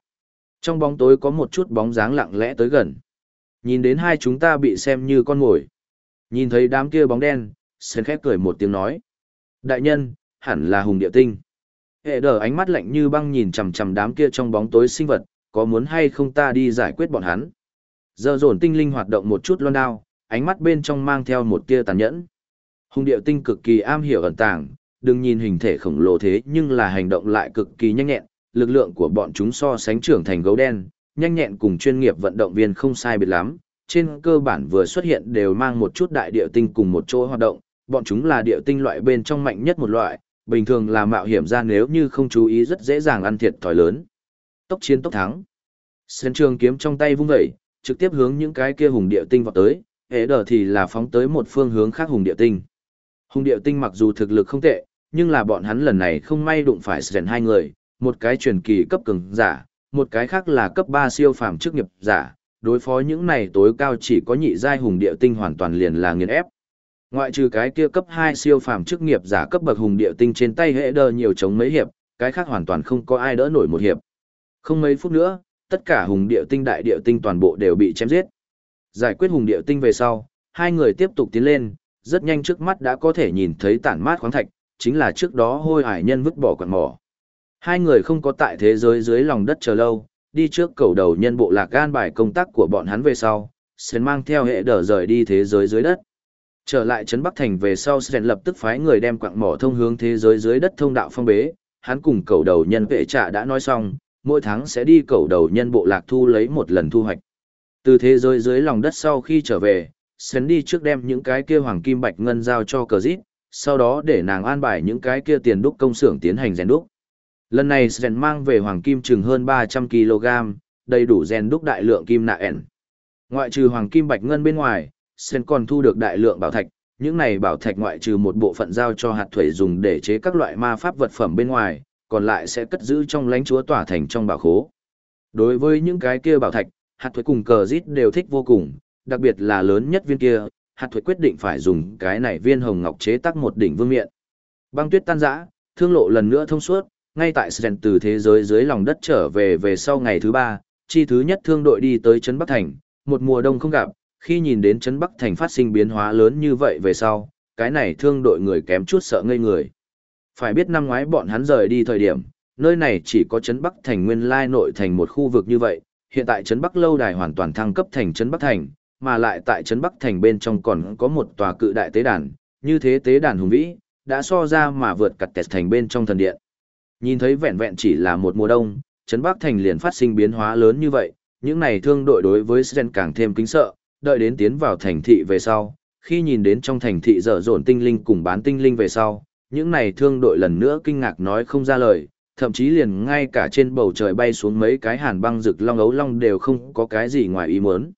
S1: Trong bóng tối có một chút bóng dáng lặng lẽ tới gần. Nhìn đến hai chúng ta bị xem như con mồi. Nhìn thấy đám kia bóng đen, Sơn khép cười một tiếng nói. Đại nhân, hẳn là hùng địa tinh. Hệ đờ ánh mắt lạnh như băng nhìn chằm chằm đám kia trong bóng tối sinh vật, có muốn hay không ta đi giải quyết bọn hắn. Giờ dồn tinh linh hoạt động một chút loan đao, ánh mắt bên trong mang theo một tia tàn nhẫn. Hùng địa tinh cực kỳ am hiểu ẩn tàng, đừng nhìn hình thể khổng lồ thế nhưng là hành động lại cực kỳ nhanh nhẹn, lực lượng của bọn chúng so sánh trưởng thành gấu đen, nhanh nhẹn cùng chuyên nghiệp vận động viên không sai biệt lắm, trên cơ bản vừa xuất hiện đều mang một chút đại địa tinh cùng một chỗ hoạt động, bọn chúng là địa tinh loại bên trong mạnh nhất một loại, bình thường là mạo hiểm ra nếu như không chú ý rất dễ dàng ăn thiệt thòi lớn. Tốc chiến tốc thắng. Sân trường kiếm trong tay vung dậy, trực tiếp hướng những cái kia hùng địa tinh vào tới, hệ đờ thì là phóng tới một phương hướng khác hùng địa tinh. Hùng địa tinh mặc dù thực lực không tệ, nhưng là bọn hắn lần này không may đụng phải Sren hai người, một cái truyền kỳ cấp cường giả, một cái khác là cấp 3 siêu phàm chức nghiệp giả, đối phó những này tối cao chỉ có nhị giai hùng địa tinh hoàn toàn liền là nghiền ép. Ngoại trừ cái kia cấp 2 siêu phàm chức nghiệp giả cấp bậc hùng địa tinh trên tay hệ đờ nhiều chống mấy hiệp, cái khác hoàn toàn không có ai đỡ nổi một hiệp. Không mấy phút nữa, tất cả hùng địa tinh đại địa tinh toàn bộ đều bị chém giết. Giải quyết hùng địa tinh về sau, hai người tiếp tục tiến lên, rất nhanh trước mắt đã có thể nhìn thấy tản mát khoáng thạch, chính là trước đó hôi hải nhân vứt bỏ quặng mỏ. Hai người không có tại thế giới dưới lòng đất chờ lâu, đi trước cầu đầu nhân bộ lạc gan bài công tác của bọn hắn về sau, sến mang theo hệ đỡ rời đi thế giới dưới đất. Trở lại trấn Bắc Thành về sau sến lập tức phái người đem quặng mỏ thông hướng thế giới dưới đất thông đạo phong bế, hắn cùng cầu đầu nhân vệ trả đã nói xong, mỗi tháng sẽ đi cầu đầu nhân bộ lạc thu lấy một lần thu hoạch. Từ thế giới dưới lòng đất sau khi trở về, sến đi trước đem những cái kia hoàng kim bạch ngân giao cho cờ dít, sau đó để nàng an bài những cái kia tiền đúc công xưởng tiến hành rèn đúc. Lần này rèn mang về hoàng kim chừng hơn 300 kg, đầy đủ rèn đúc đại lượng kim nạ ẻn. Ngoại trừ hoàng kim bạch ngân bên ngoài, Sen còn thu được đại lượng bảo thạch, những này bảo thạch ngoại trừ một bộ phận giao cho hạt thủy dùng để chế các loại ma pháp vật phẩm bên ngoài, còn lại sẽ cất giữ trong lãnh chúa tỏa thành trong bảo khố. Đối với những cái kia bảo thạch, hạt thủy cùng cờ rít đều thích vô cùng, đặc biệt là lớn nhất viên kia, hạt thuế quyết định phải dùng cái này viên hồng ngọc chế tác một đỉnh vương miện. Băng tuyết tan rã, thương lộ lần nữa thông suốt, ngay tại Sren từ thế giới dưới lòng đất trở về về sau ngày thứ ba, chi thứ nhất thương đội đi tới Trấn Bắc Thành, một mùa đông không gặp, khi nhìn đến Trấn Bắc Thành phát sinh biến hóa lớn như vậy về sau, cái này thương đội người kém chút sợ ngây người. Phải biết năm ngoái bọn hắn rời đi thời điểm, nơi này chỉ có Trấn Bắc Thành nguyên lai nội thành một khu vực như vậy, hiện tại Trấn Bắc Lâu Đài hoàn toàn thăng cấp thành Trấn Bắc Thành, mà lại tại Trấn Bắc Thành bên trong còn có một tòa cự đại tế đàn, như thế tế đàn hùng vĩ, đã so ra mà vượt cặt tẹt thành bên trong thần điện. Nhìn thấy vẹn vẹn chỉ là một mùa đông, Trấn Bắc Thành liền phát sinh biến hóa lớn như vậy, những này thương đội đối với Sren càng thêm kính sợ, đợi đến tiến vào thành thị về sau, khi nhìn đến trong thành thị dở dồn tinh linh cùng bán tinh linh về sau, những này thương đội lần nữa kinh ngạc nói không ra lời, thậm chí liền ngay cả trên bầu trời bay xuống mấy cái hàn băng rực long ấu long đều không có cái gì ngoài ý muốn.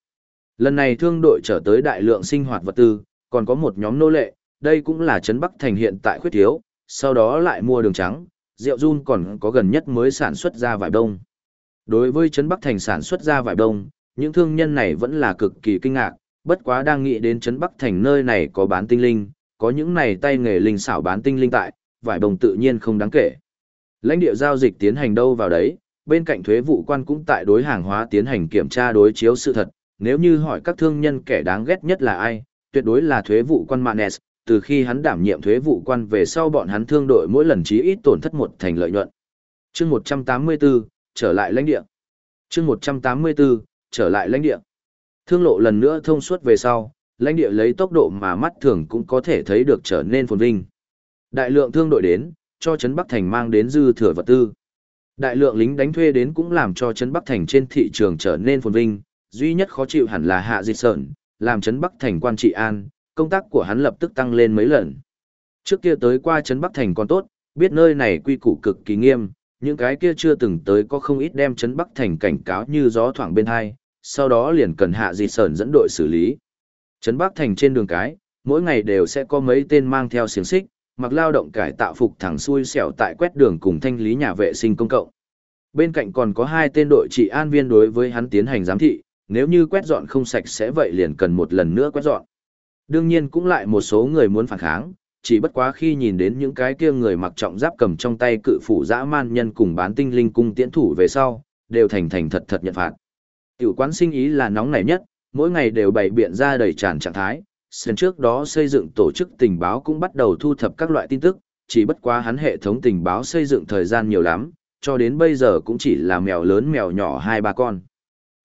S1: Lần này thương đội trở tới đại lượng sinh hoạt vật tư, còn có một nhóm nô lệ, đây cũng là Trấn Bắc Thành hiện tại khuyết thiếu, sau đó lại mua đường trắng, rượu run còn có gần nhất mới sản xuất ra vải đông. Đối với Trấn Bắc Thành sản xuất ra vải đông, những thương nhân này vẫn là cực kỳ kinh ngạc, bất quá đang nghĩ đến Trấn Bắc Thành nơi này có bán tinh linh, có những này tay nghề linh xảo bán tinh linh tại, vải đông tự nhiên không đáng kể. Lãnh địa giao dịch tiến hành đâu vào đấy, bên cạnh thuế vụ quan cũng tại đối hàng hóa tiến hành kiểm tra đối chiếu sự thật, nếu như hỏi các thương nhân kẻ đáng ghét nhất là ai, tuyệt đối là thuế vụ quan Manes, từ khi hắn đảm nhiệm thuế vụ quan về sau bọn hắn thương đội mỗi lần chí ít tổn thất một thành lợi nhuận. Chương 184, trở lại lãnh địa. Chương 184, trở lại lãnh địa. Thương lộ lần nữa thông suốt về sau, lãnh địa lấy tốc độ mà mắt thường cũng có thể thấy được trở nên phồn vinh. Đại lượng thương đội đến, cho trấn Bắc Thành mang đến dư thừa vật tư. Đại lượng lính đánh thuê đến cũng làm cho trấn Bắc Thành trên thị trường trở nên phồn vinh, duy nhất khó chịu hẳn là Hạ Dịch Sởn, làm trấn Bắc Thành quan trị an, công tác của hắn lập tức tăng lên mấy lần. Trước kia tới qua trấn Bắc Thành còn tốt, biết nơi này quy củ cực kỳ nghiêm, những cái kia chưa từng tới có không ít đem trấn Bắc Thành cảnh cáo như gió thoảng bên hai, sau đó liền cần hạ dịch sởn dẫn đội xử lý. Trấn Bắc Thành trên đường cái, mỗi ngày đều sẽ có mấy tên mang theo xiềng xích, mặc lao động cải tạo phục thẳng xuôi xẻo tại quét đường cùng thanh lý nhà vệ sinh công cộng. Bên cạnh còn có hai tên đội trị an viên đối với hắn tiến hành giám thị, nếu như quét dọn không sạch sẽ vậy liền cần một lần nữa quét dọn. Đương nhiên cũng lại một số người muốn phản kháng, chỉ bất quá khi nhìn đến những cái kia người mặc trọng giáp cầm trong tay cự phủ dã man nhân cùng bán tinh linh cung tiễn thủ về sau, đều thành thành thật thật nhận phạt. Tiểu quán sinh ý là nóng nảy nhất, mỗi ngày đều bày biện ra đầy tràn trạng thái. Sân trước đó xây dựng tổ chức tình báo cũng bắt đầu thu thập các loại tin tức, chỉ bất quá hắn hệ thống tình báo xây dựng thời gian nhiều lắm, cho đến bây giờ cũng chỉ là mèo lớn mèo nhỏ hai ba con.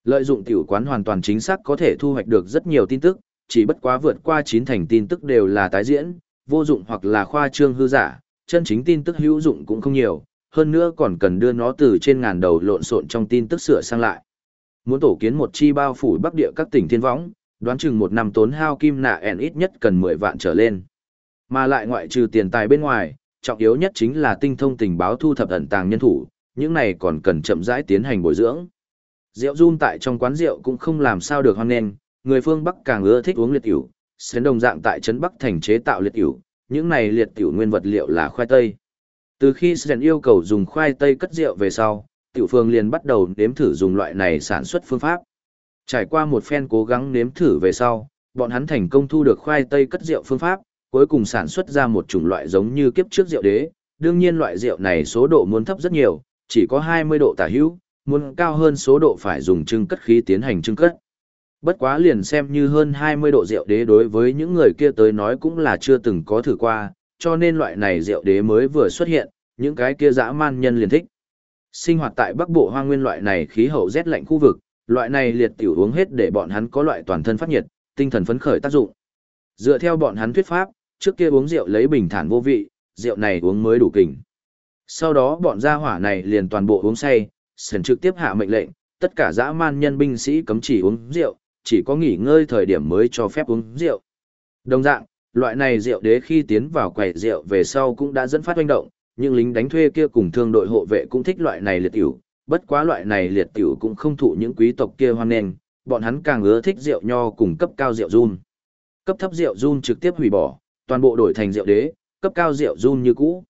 S1: Lợi dụng tiểu quán hoàn toàn chính xác có thể thu hoạch được rất nhiều tin tức, chỉ bất quá vượt qua chín thành tin tức đều là tái diễn, vô dụng hoặc là khoa trương hư giả, chân chính tin tức hữu dụng cũng không nhiều, hơn nữa còn cần đưa nó từ trên ngàn đầu lộn xộn trong tin tức sửa sang lại. Muốn tổ kiến một chi bao phủ bắc địa các tỉnh thiên võng, đoán chừng một năm tốn hao kim nạ ẻn ít nhất cần 10 vạn trở lên. Mà lại ngoại trừ tiền tài bên ngoài, trọng yếu nhất chính là tinh thông tình báo thu thập ẩn tàng nhân thủ, những này còn cần chậm rãi tiến hành bồi dưỡng. Rượu run tại trong quán rượu cũng không làm sao được hoan nghênh, người phương Bắc càng ưa thích uống liệt tiểu. xến đồng dạng tại trấn Bắc thành chế tạo liệt tiểu, những này liệt tiểu nguyên vật liệu là khoai tây. Từ khi Sren yêu cầu dùng khoai tây cất rượu về sau, tiểu phương liền bắt đầu nếm thử dùng loại này sản xuất phương pháp. Trải qua một phen cố gắng nếm thử về sau, bọn hắn thành công thu được khoai tây cất rượu phương pháp, cuối cùng sản xuất ra một chủng loại giống như kiếp trước rượu đế. Đương nhiên loại rượu này số độ muốn thấp rất nhiều, chỉ có 20 độ tả hữu, muốn cao hơn số độ phải dùng trưng cất khí tiến hành trưng cất. Bất quá liền xem như hơn 20 độ rượu đế đối với những người kia tới nói cũng là chưa từng có thử qua, cho nên loại này rượu đế mới vừa xuất hiện, những cái kia dã man nhân liền thích. Sinh hoạt tại Bắc Bộ Hoang Nguyên loại này khí hậu rét lạnh khu vực, loại này liệt tiểu uống hết để bọn hắn có loại toàn thân phát nhiệt, tinh thần phấn khởi tác dụng. Dựa theo bọn hắn thuyết pháp, trước kia uống rượu lấy bình thản vô vị, rượu này uống mới đủ kình. Sau đó bọn gia hỏa này liền toàn bộ uống say, sần trực tiếp hạ mệnh lệnh, tất cả dã man nhân binh sĩ cấm chỉ uống rượu, chỉ có nghỉ ngơi thời điểm mới cho phép uống rượu. Đồng dạng, loại này rượu đế khi tiến vào quầy rượu về sau cũng đã dẫn phát hoành động, nhưng lính đánh thuê kia cùng thương đội hộ vệ cũng thích loại này liệt tiểu, bất quá loại này liệt tiểu cũng không thụ những quý tộc kia hoan nghênh, bọn hắn càng ưa thích rượu nho cùng cấp cao rượu run. Cấp thấp rượu run trực tiếp hủy bỏ, toàn bộ đổi thành rượu đế, cấp cao rượu run như cũ.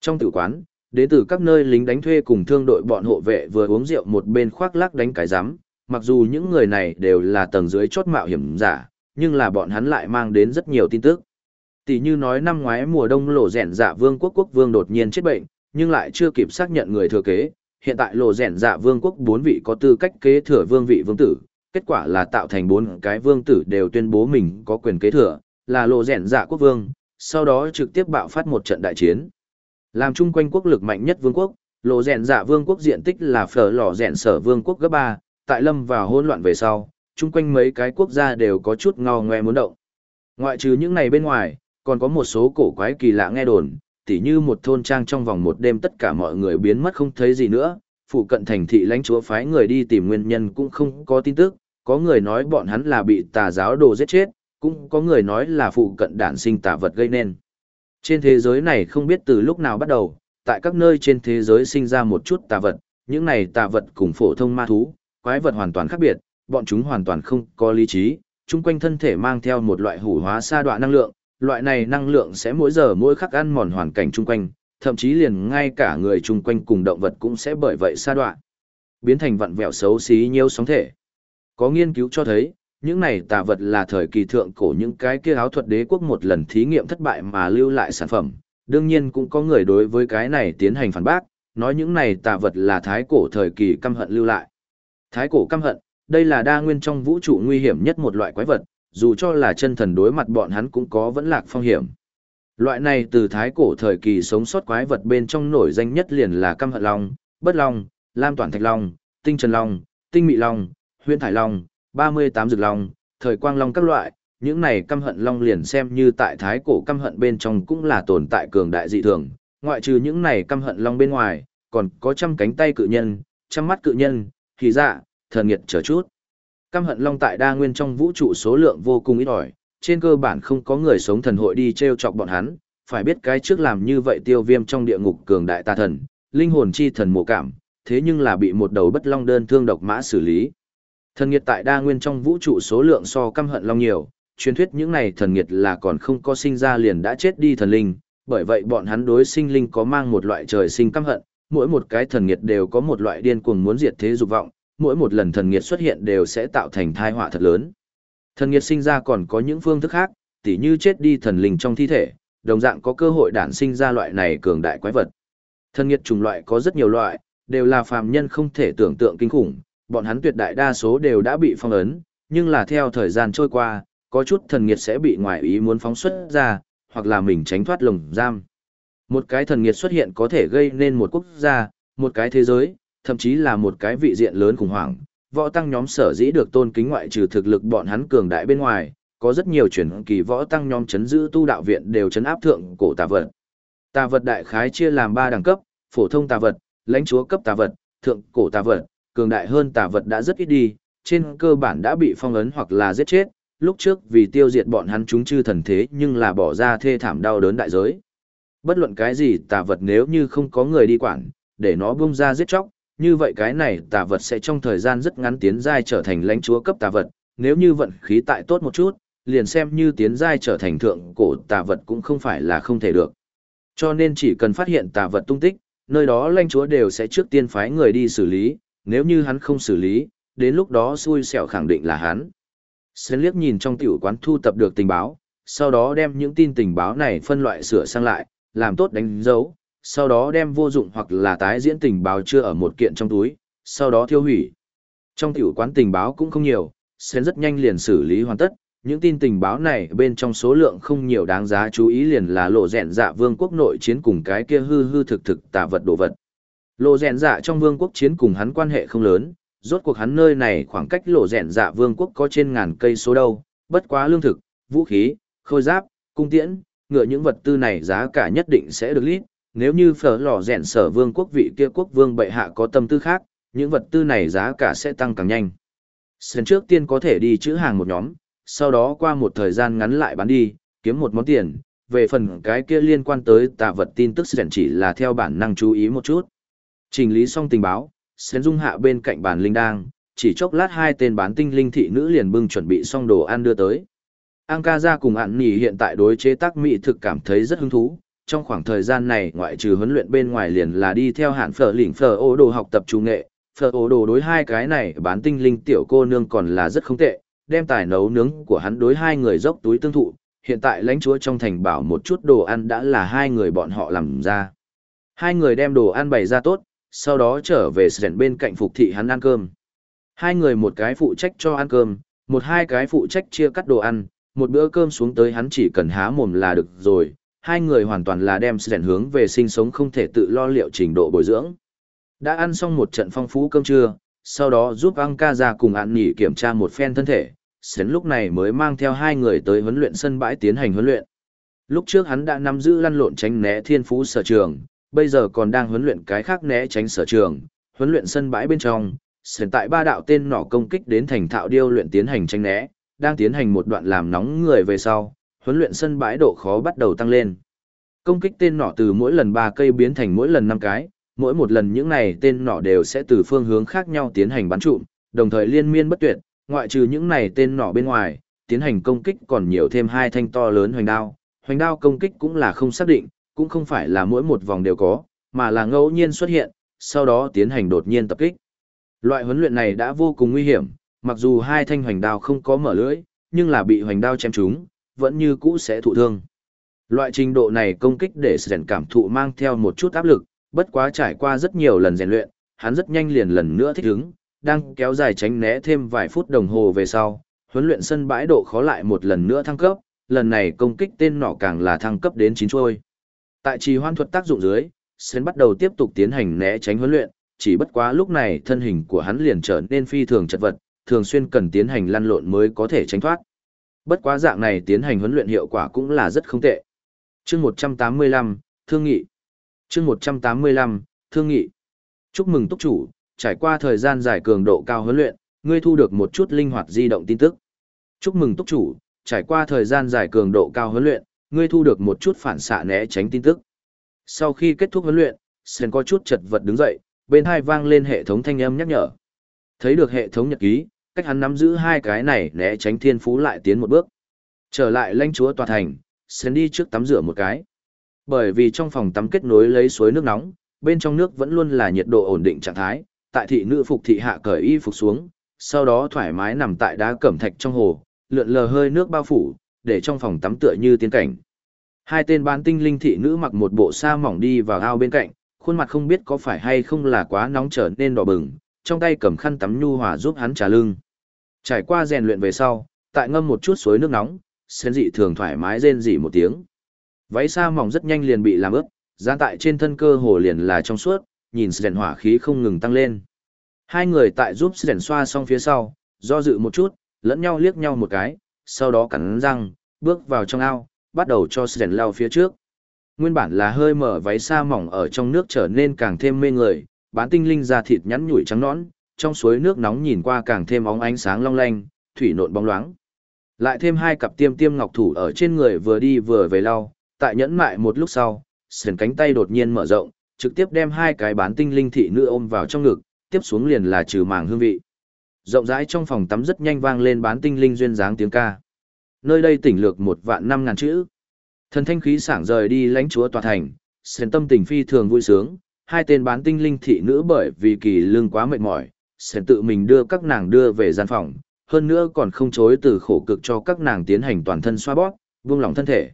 S1: Trong tử quán, đến từ các nơi lính đánh thuê cùng thương đội bọn hộ vệ vừa uống rượu một bên khoác lác đánh cái rắm mặc dù những người này đều là tầng dưới chốt mạo hiểm giả, nhưng là bọn hắn lại mang đến rất nhiều tin tức. Tỷ như nói năm ngoái mùa đông lộ rẻn dạ vương quốc quốc vương đột nhiên chết bệnh, nhưng lại chưa kịp xác nhận người thừa kế. Hiện tại lộ rẻn dạ vương quốc bốn vị có tư cách kế thừa vương vị vương tử, kết quả là tạo thành bốn cái vương tử đều tuyên bố mình có quyền kế thừa, là lộ rẻn dạ quốc vương, sau đó trực tiếp bạo phát một trận đại chiến. Làm chung quanh quốc lực mạnh nhất vương quốc, lộ rèn dạ vương quốc diện tích là phở lò rèn sở vương quốc gấp ba tại lâm vào hỗn loạn về sau, chung quanh mấy cái quốc gia đều có chút ngò ngoe muốn động. Ngoại trừ những này bên ngoài, còn có một số cổ quái kỳ lạ nghe đồn, tỉ như một thôn trang trong vòng một đêm tất cả mọi người biến mất không thấy gì nữa, phụ cận thành thị lãnh chúa phái người đi tìm nguyên nhân cũng không có tin tức, có người nói bọn hắn là bị tà giáo đồ giết chết, cũng có người nói là phụ cận đản sinh tà vật gây nên. Trên thế giới này không biết từ lúc nào bắt đầu, tại các nơi trên thế giới sinh ra một chút tà vật, những này tà vật cùng phổ thông ma thú, quái vật hoàn toàn khác biệt, bọn chúng hoàn toàn không có lý trí, chung quanh thân thể mang theo một loại hủ hóa sa đoạn năng lượng, loại này năng lượng sẽ mỗi giờ mỗi khắc ăn mòn hoàn cảnh chung quanh, thậm chí liền ngay cả người chung quanh cùng động vật cũng sẽ bởi vậy sa đoạn, biến thành vặn vẹo xấu xí nhiều sóng thể. Có nghiên cứu cho thấy, những này tà vật là thời kỳ thượng cổ những cái kia áo thuật đế quốc một lần thí nghiệm thất bại mà lưu lại sản phẩm. Đương nhiên cũng có người đối với cái này tiến hành phản bác, nói những này tà vật là thái cổ thời kỳ căm hận lưu lại. Thái cổ căm hận, đây là đa nguyên trong vũ trụ nguy hiểm nhất một loại quái vật, dù cho là chân thần đối mặt bọn hắn cũng có vẫn lạc phong hiểm. Loại này từ thái cổ thời kỳ sống sót quái vật bên trong nổi danh nhất liền là căm hận long, bất long, lam toàn thạch long, tinh trần long, tinh mị long, huyễn thải long, 38 rực long, thời quang long các loại, những này căm hận long liền xem như tại thái cổ căm hận bên trong cũng là tồn tại cường đại dị thường, ngoại trừ những này căm hận long bên ngoài, còn có trăm cánh tay cự nhân, trăm mắt cự nhân, kỳ dạ, thần nghiệt chờ chút. Căm hận long tại đa nguyên trong vũ trụ số lượng vô cùng ít ỏi, trên cơ bản không có người sống thần hội đi treo chọc bọn hắn, phải biết cái trước làm như vậy tiêu viêm trong địa ngục cường đại tà thần, linh hồn chi thần mộ cảm, thế nhưng là bị một đầu bất long đơn thương độc mã xử lý. Thần nghiệt tại đa nguyên trong vũ trụ số lượng so căm hận long nhiều, truyền thuyết những này thần nghiệt là còn không có sinh ra liền đã chết đi thần linh, bởi vậy bọn hắn đối sinh linh có mang một loại trời sinh căm hận, mỗi một cái thần nghiệt đều có một loại điên cuồng muốn diệt thế dục vọng, mỗi một lần thần nghiệt xuất hiện đều sẽ tạo thành tai họa thật lớn. Thần nghiệt sinh ra còn có những phương thức khác, tỉ như chết đi thần linh trong thi thể, đồng dạng có cơ hội đản sinh ra loại này cường đại quái vật. Thần nghiệt chủng loại có rất nhiều loại, đều là phàm nhân không thể tưởng tượng kinh khủng, bọn hắn tuyệt đại đa số đều đã bị phong ấn, nhưng là theo thời gian trôi qua, có chút thần nghiệt sẽ bị ngoại ý muốn phóng xuất ra, hoặc là mình tránh thoát lồng giam. Một cái thần nghiệt xuất hiện có thể gây nên một quốc gia, một cái thế giới, thậm chí là một cái vị diện lớn khủng hoảng. Võ tăng nhóm sở dĩ được tôn kính ngoại trừ thực lực bọn hắn cường đại bên ngoài, có rất nhiều chuyển kỳ võ tăng nhóm chấn giữ tu đạo viện đều chấn áp thượng cổ tà vật. Tà vật đại khái chia làm 3 đẳng cấp, phổ thông tà vật, lãnh chúa cấp tà vật, thượng cổ tà vật, cường đại hơn tà vật đã rất ít đi, trên cơ bản đã bị phong ấn hoặc là giết chết, lúc trước vì tiêu diệt bọn hắn chúng chư thần thế nhưng là bỏ ra thê thảm đau đớn đại giới. Bất luận cái gì tà vật nếu như không có người đi quản, để nó bung ra giết chóc, như vậy cái này tà vật sẽ trong thời gian rất ngắn tiến giai trở thành lãnh chúa cấp tà vật, nếu như vận khí tại tốt một chút, liền xem như tiến giai trở thành thượng cổ tà vật cũng không phải là không thể được. Cho nên chỉ cần phát hiện tà vật tung tích, nơi đó lãnh chúa đều sẽ trước tiên phái người đi xử lý, nếu như hắn không xử lý, đến lúc đó xui xẻo khẳng định là hắn. Sơn liếc nhìn trong tiểu quán thu tập được tình báo, sau đó đem những tin tình báo này phân loại sửa sang lại, làm tốt đánh dấu, sau đó đem vô dụng hoặc là tái diễn tình báo chưa ở một kiện trong túi, sau đó tiêu hủy. Trong tiểu quán tình báo cũng không nhiều, Sơn rất nhanh liền xử lý hoàn tất, những tin tình báo này bên trong số lượng không nhiều đáng giá chú ý liền là lộ rẹn dạ vương quốc nội chiến cùng cái kia hư hư thực thực tả vật đồ vật. Lộ rèn dạ trong vương quốc chiến cùng hắn quan hệ không lớn, rốt cuộc hắn nơi này khoảng cách lộ rèn dạ vương quốc có trên ngàn cây số đâu, bất quá lương thực, vũ khí, khôi giáp, cung tiễn, ngựa những vật tư này giá cả nhất định sẽ được lít, nếu như phở lò rèn sở vương quốc vị kia quốc vương bệ hạ có tâm tư khác, những vật tư này giá cả sẽ tăng càng nhanh. Sến trước tiên có thể đi chữ hàng một nhóm, sau đó qua một thời gian ngắn lại bán đi, kiếm một món tiền, về phần cái kia liên quan tới tạ vật tin tức Sến chỉ là theo bản năng chú ý một chút. Trình lý xong tình báo, Sến dung hạ bên cạnh bàn linh đang, chỉ chốc lát hai tên bán tinh linh thị nữ liền bưng chuẩn bị xong đồ ăn đưa tới. Anka cùng ạn nỉ hiện tại đối chế tác mỹ thực cảm thấy rất hứng thú. Trong khoảng thời gian này ngoại trừ huấn luyện bên ngoài liền là đi theo hạn phở lỉnh phở ô đồ học tập trung nghệ. Phở ô đồ đối hai cái này bán tinh linh tiểu cô nương còn là rất không tệ, đem tài nấu nướng của hắn đối hai người dốc túi tương thụ. Hiện tại lãnh chúa trong thành bảo một chút đồ ăn đã là hai người bọn họ làm ra. Hai người đem đồ ăn bày ra tốt, sau đó trở về sẻn bên cạnh phục thị hắn ăn cơm. Hai người một cái phụ trách cho ăn cơm, một hai cái phụ trách chia cắt đồ ăn, một bữa cơm xuống tới hắn chỉ cần há mồm là được rồi, hai người hoàn toàn là đem sẻn hướng về sinh sống không thể tự lo liệu trình độ bồi dưỡng. Đã ăn xong một trận phong phú cơm trưa, sau đó giúp Ang ca ra cùng ăn nghỉ kiểm tra một phen thân thể, sến lúc này mới mang theo hai người tới huấn luyện sân bãi tiến hành huấn luyện. Lúc trước hắn đã nắm giữ lăn lộn tránh né thiên phú sở trường, bây giờ còn đang huấn luyện cái khác né tránh sở trường, huấn luyện sân bãi bên trong, Hiện tại ba đạo tên nỏ công kích đến thành thạo điêu luyện tiến hành tránh né, đang tiến hành một đoạn làm nóng người về sau, huấn luyện sân bãi độ khó bắt đầu tăng lên. Công kích tên nỏ từ mỗi lần 3 cây biến thành mỗi lần 5 cái, mỗi một lần những này tên nỏ đều sẽ từ phương hướng khác nhau tiến hành bắn trụm, đồng thời liên miên bất tuyệt, ngoại trừ những này tên nỏ bên ngoài, tiến hành công kích còn nhiều thêm hai thanh to lớn hoành đao. Hoành đao công kích cũng là không xác định, cũng không phải là mỗi một vòng đều có, mà là ngẫu nhiên xuất hiện, sau đó tiến hành đột nhiên tập kích. Loại huấn luyện này đã vô cùng nguy hiểm, mặc dù hai thanh hoành đao không có mở lưỡi, nhưng là bị hoành đao chém trúng, vẫn như cũ sẽ thụ thương. Loại trình độ này công kích để rèn cảm thụ mang theo một chút áp lực, bất quá trải qua rất nhiều lần rèn luyện, hắn rất nhanh liền lần nữa thích ứng, đang kéo dài tránh né thêm vài phút đồng hồ về sau, huấn luyện sân bãi độ khó lại một lần nữa thăng cấp, lần này công kích tên nọ càng là thăng cấp đến chín trôi. Tại trì hoan thuật tác dụng dưới, Sến bắt đầu tiếp tục tiến hành né tránh huấn luyện, chỉ bất quá lúc này thân hình của hắn liền trở nên phi thường chật vật, thường xuyên cần tiến hành lăn lộn mới có thể tránh thoát. Bất quá dạng này tiến hành huấn luyện hiệu quả cũng là rất không tệ. Chương 185, Thương nghị. Chương 185, Thương nghị. Chúc mừng túc chủ, trải qua thời gian dài cường độ cao huấn luyện, ngươi thu được một chút linh hoạt di động tin tức. Chúc mừng túc chủ, trải qua thời gian dài cường độ cao huấn luyện, ngươi thu được một chút phản xạ né tránh tin tức. Sau khi kết thúc huấn luyện, Sen có chút chật vật đứng dậy, bên hai vang lên hệ thống thanh âm nhắc nhở. Thấy được hệ thống nhật ký, cách hắn nắm giữ hai cái này né tránh thiên phú lại tiến một bước. Trở lại lãnh chúa tòa thành, Sen đi trước tắm rửa một cái. Bởi vì trong phòng tắm kết nối lấy suối nước nóng, bên trong nước vẫn luôn là nhiệt độ ổn định trạng thái, tại thị nữ phục thị hạ cởi y phục xuống, sau đó thoải mái nằm tại đá cẩm thạch trong hồ, lượn lờ hơi nước bao phủ, để trong phòng tắm tựa như tiên cảnh. Hai tên bán tinh linh thị nữ mặc một bộ sa mỏng đi vào ao bên cạnh, khuôn mặt không biết có phải hay không là quá nóng trở nên đỏ bừng, trong tay cầm khăn tắm nhu hòa giúp hắn trà lưng. Trải qua rèn luyện về sau, tại ngâm một chút suối nước nóng, sen dị thường thoải mái rên rỉ một tiếng. Váy sa mỏng rất nhanh liền bị làm ướt, gian tại trên thân cơ hồ liền là trong suốt, nhìn rèn hỏa khí không ngừng tăng lên. Hai người tại giúp rèn xoa xong phía sau, do dự một chút, lẫn nhau liếc nhau một cái, sau đó cắn răng, bước vào trong ao, bắt đầu cho rèn lao phía trước. Nguyên bản là hơi mở váy sa mỏng ở trong nước trở nên càng thêm mê người, bán tinh linh da thịt nhắn nhủi trắng nõn, trong suối nước nóng nhìn qua càng thêm óng ánh sáng long lanh, thủy nộn bóng loáng. Lại thêm hai cặp tiêm tiêm ngọc thủ ở trên người vừa đi vừa về lau, tại nhẫn mại một lúc sau, sườn cánh tay đột nhiên mở rộng, trực tiếp đem hai cái bán tinh linh thị nữ ôm vào trong ngực, tiếp xuống liền là trừ màng hương vị. Rộng rãi trong phòng tắm rất nhanh vang lên bán tinh linh duyên dáng tiếng ca. Nơi đây tỉnh lược một vạn năm ngàn chữ. Thần thanh khí sảng rời đi lãnh chúa tòa thành, sườn tâm tình phi thường vui sướng, hai tên bán tinh linh thị nữ bởi vì kỳ lương quá mệt mỏi, sẽ tự mình đưa các nàng đưa về gian phòng, hơn nữa còn không chối từ khổ cực cho các nàng tiến hành toàn thân xoa bóp, buông lỏng thân thể.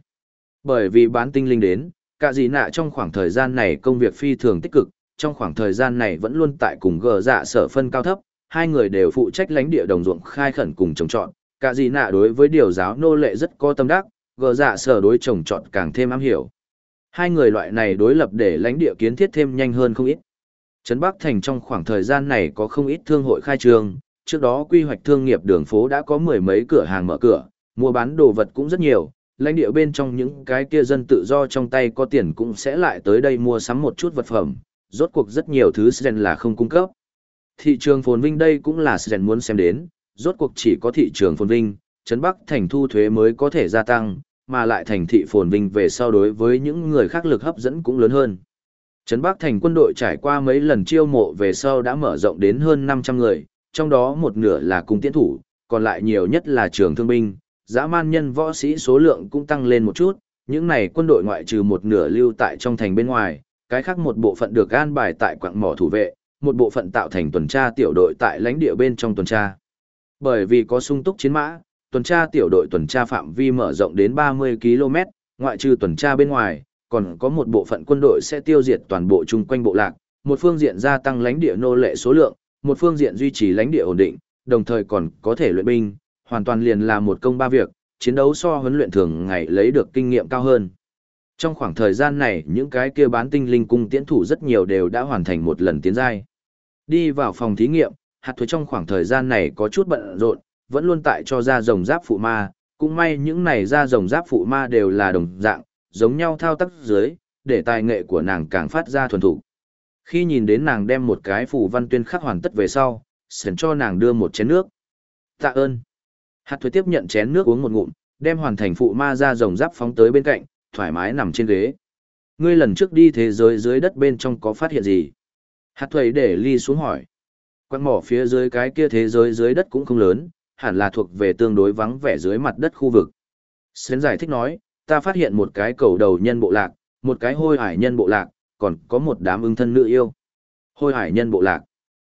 S1: Bởi vì bán tinh linh đến, cả gì nạ trong khoảng thời gian này công việc phi thường tích cực, trong khoảng thời gian này vẫn luôn tại cùng gờ dạ sở phân cao thấp, hai người đều phụ trách lãnh địa đồng ruộng khai khẩn cùng trồng trọt. Cả gì nạ đối với điều giáo nô lệ rất có tâm đắc, gờ dạ sở đối trồng trọt càng thêm am hiểu. Hai người loại này đối lập để lãnh địa kiến thiết thêm nhanh hơn không ít. Trấn Bắc Thành trong khoảng thời gian này có không ít thương hội khai trương, trước đó quy hoạch thương nghiệp đường phố đã có mười mấy cửa hàng mở cửa, mua bán đồ vật cũng rất nhiều, lãnh địa bên trong những cái kia dân tự do trong tay có tiền cũng sẽ lại tới đây mua sắm một chút vật phẩm, rốt cuộc rất nhiều thứ Sren là không cung cấp. Thị trường phồn vinh đây cũng là Sren muốn xem đến, rốt cuộc chỉ có thị trường phồn vinh, Trấn Bắc thành thu thuế mới có thể gia tăng, mà lại thành thị phồn vinh về sau đối với những người khác lực hấp dẫn cũng lớn hơn. Trấn Bắc thành quân đội trải qua mấy lần chiêu mộ về sau đã mở rộng đến hơn 500 người, trong đó một nửa là cung tiễn thủ, còn lại nhiều nhất là trường thương binh, dã man nhân võ sĩ số lượng cũng tăng lên một chút, những này quân đội ngoại trừ một nửa lưu tại trong thành bên ngoài, cái khác một bộ phận được an bài tại quạng mỏ thủ vệ, một bộ phận tạo thành tuần tra tiểu đội tại lãnh địa bên trong tuần tra. Bởi vì có sung túc chiến mã, tuần tra tiểu đội tuần tra phạm vi mở rộng đến 30 km, ngoại trừ tuần tra bên ngoài, còn có một bộ phận quân đội sẽ tiêu diệt toàn bộ chung quanh bộ lạc, một phương diện gia tăng lãnh địa nô lệ số lượng, một phương diện duy trì lãnh địa ổn định, đồng thời còn có thể luyện binh, hoàn toàn liền là một công ba việc, chiến đấu so huấn luyện thường ngày lấy được kinh nghiệm cao hơn. Trong khoảng thời gian này, những cái kia bán tinh linh cung tiễn thủ rất nhiều đều đã hoàn thành một lần tiến giai. Đi vào phòng thí nghiệm, hạt thuế trong khoảng thời gian này có chút bận rộn, vẫn luôn tại cho ra rồng giáp phụ ma, cũng may những này ra rồng giáp phụ ma đều là đồng dạng, giống nhau thao tác dưới, để tài nghệ của nàng càng phát ra thuần thủ. Khi nhìn đến nàng đem một cái phù văn tuyên khắc hoàn tất về sau, sển cho nàng đưa một chén nước. Tạ ơn. Hạt thuế tiếp nhận chén nước uống một ngụm, đem hoàn thành phụ ma ra rồng giáp phóng tới bên cạnh, thoải mái nằm trên ghế. Ngươi lần trước đi thế giới dưới đất bên trong có phát hiện gì? Hạt thuầy để ly xuống hỏi. Quang mỏ phía dưới cái kia thế giới dưới đất cũng không lớn, hẳn là thuộc về tương đối vắng vẻ dưới mặt đất khu vực. Sến giải thích nói, ta phát hiện một cái cầu đầu nhân bộ lạc, một cái hôi hải nhân bộ lạc, còn có một đám ưng thân nữ yêu. Hôi hải nhân bộ lạc.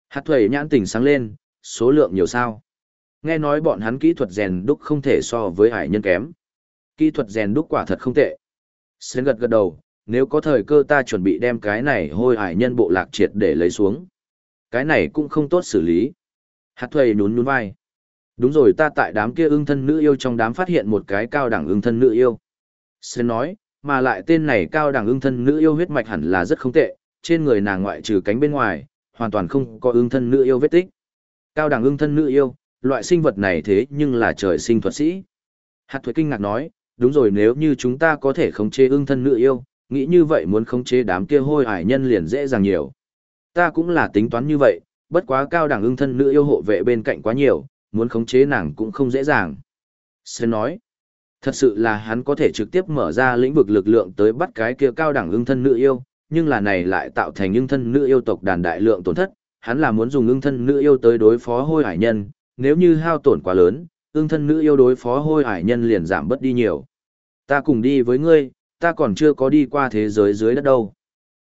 S1: Hạt thuầy nhãn tỉnh sáng lên, số lượng nhiều sao. Nghe nói bọn hắn kỹ thuật rèn đúc không thể so với hải nhân kém. Kỹ thuật rèn đúc quả thật không tệ. Sến gật gật đầu, nếu có thời cơ ta chuẩn bị đem cái này hôi hải nhân bộ lạc triệt để lấy xuống. Cái này cũng không tốt xử lý. Hạt thuầy nhún nhún vai. Đúng rồi ta tại đám kia ưng thân nữ yêu trong đám phát hiện một cái cao đẳng ưng thân nữ yêu. Sến nói, mà lại tên này cao đẳng ưng thân nữ yêu huyết mạch hẳn là rất không tệ, trên người nàng ngoại trừ cánh bên ngoài, hoàn toàn không có ưng thân nữ yêu vết tích. Cao đẳng ưng thân nữ yêu, loại sinh vật này thế nhưng là trời sinh thuật sĩ. Hạt thuế kinh ngạc nói, đúng rồi nếu như chúng ta có thể khống chế ưng thân nữ yêu, nghĩ như vậy muốn khống chế đám kia hôi hải nhân liền dễ dàng nhiều. Ta cũng là tính toán như vậy, bất quá cao đẳng ưng thân nữ yêu hộ vệ bên cạnh quá nhiều, muốn khống chế nàng cũng không dễ dàng. Sơn nói, thật sự là hắn có thể trực tiếp mở ra lĩnh vực lực lượng tới bắt cái kia cao đẳng ưng thân nữ yêu, nhưng là này lại tạo thành ưng thân nữ yêu tộc đàn đại lượng tổn thất, hắn là muốn dùng ưng thân nữ yêu tới đối phó hôi hải nhân, nếu như hao tổn quá lớn, ương thân nữ yêu đối phó hôi hải nhân liền giảm bớt đi nhiều. Ta cùng đi với ngươi, ta còn chưa có đi qua thế giới dưới đất đâu.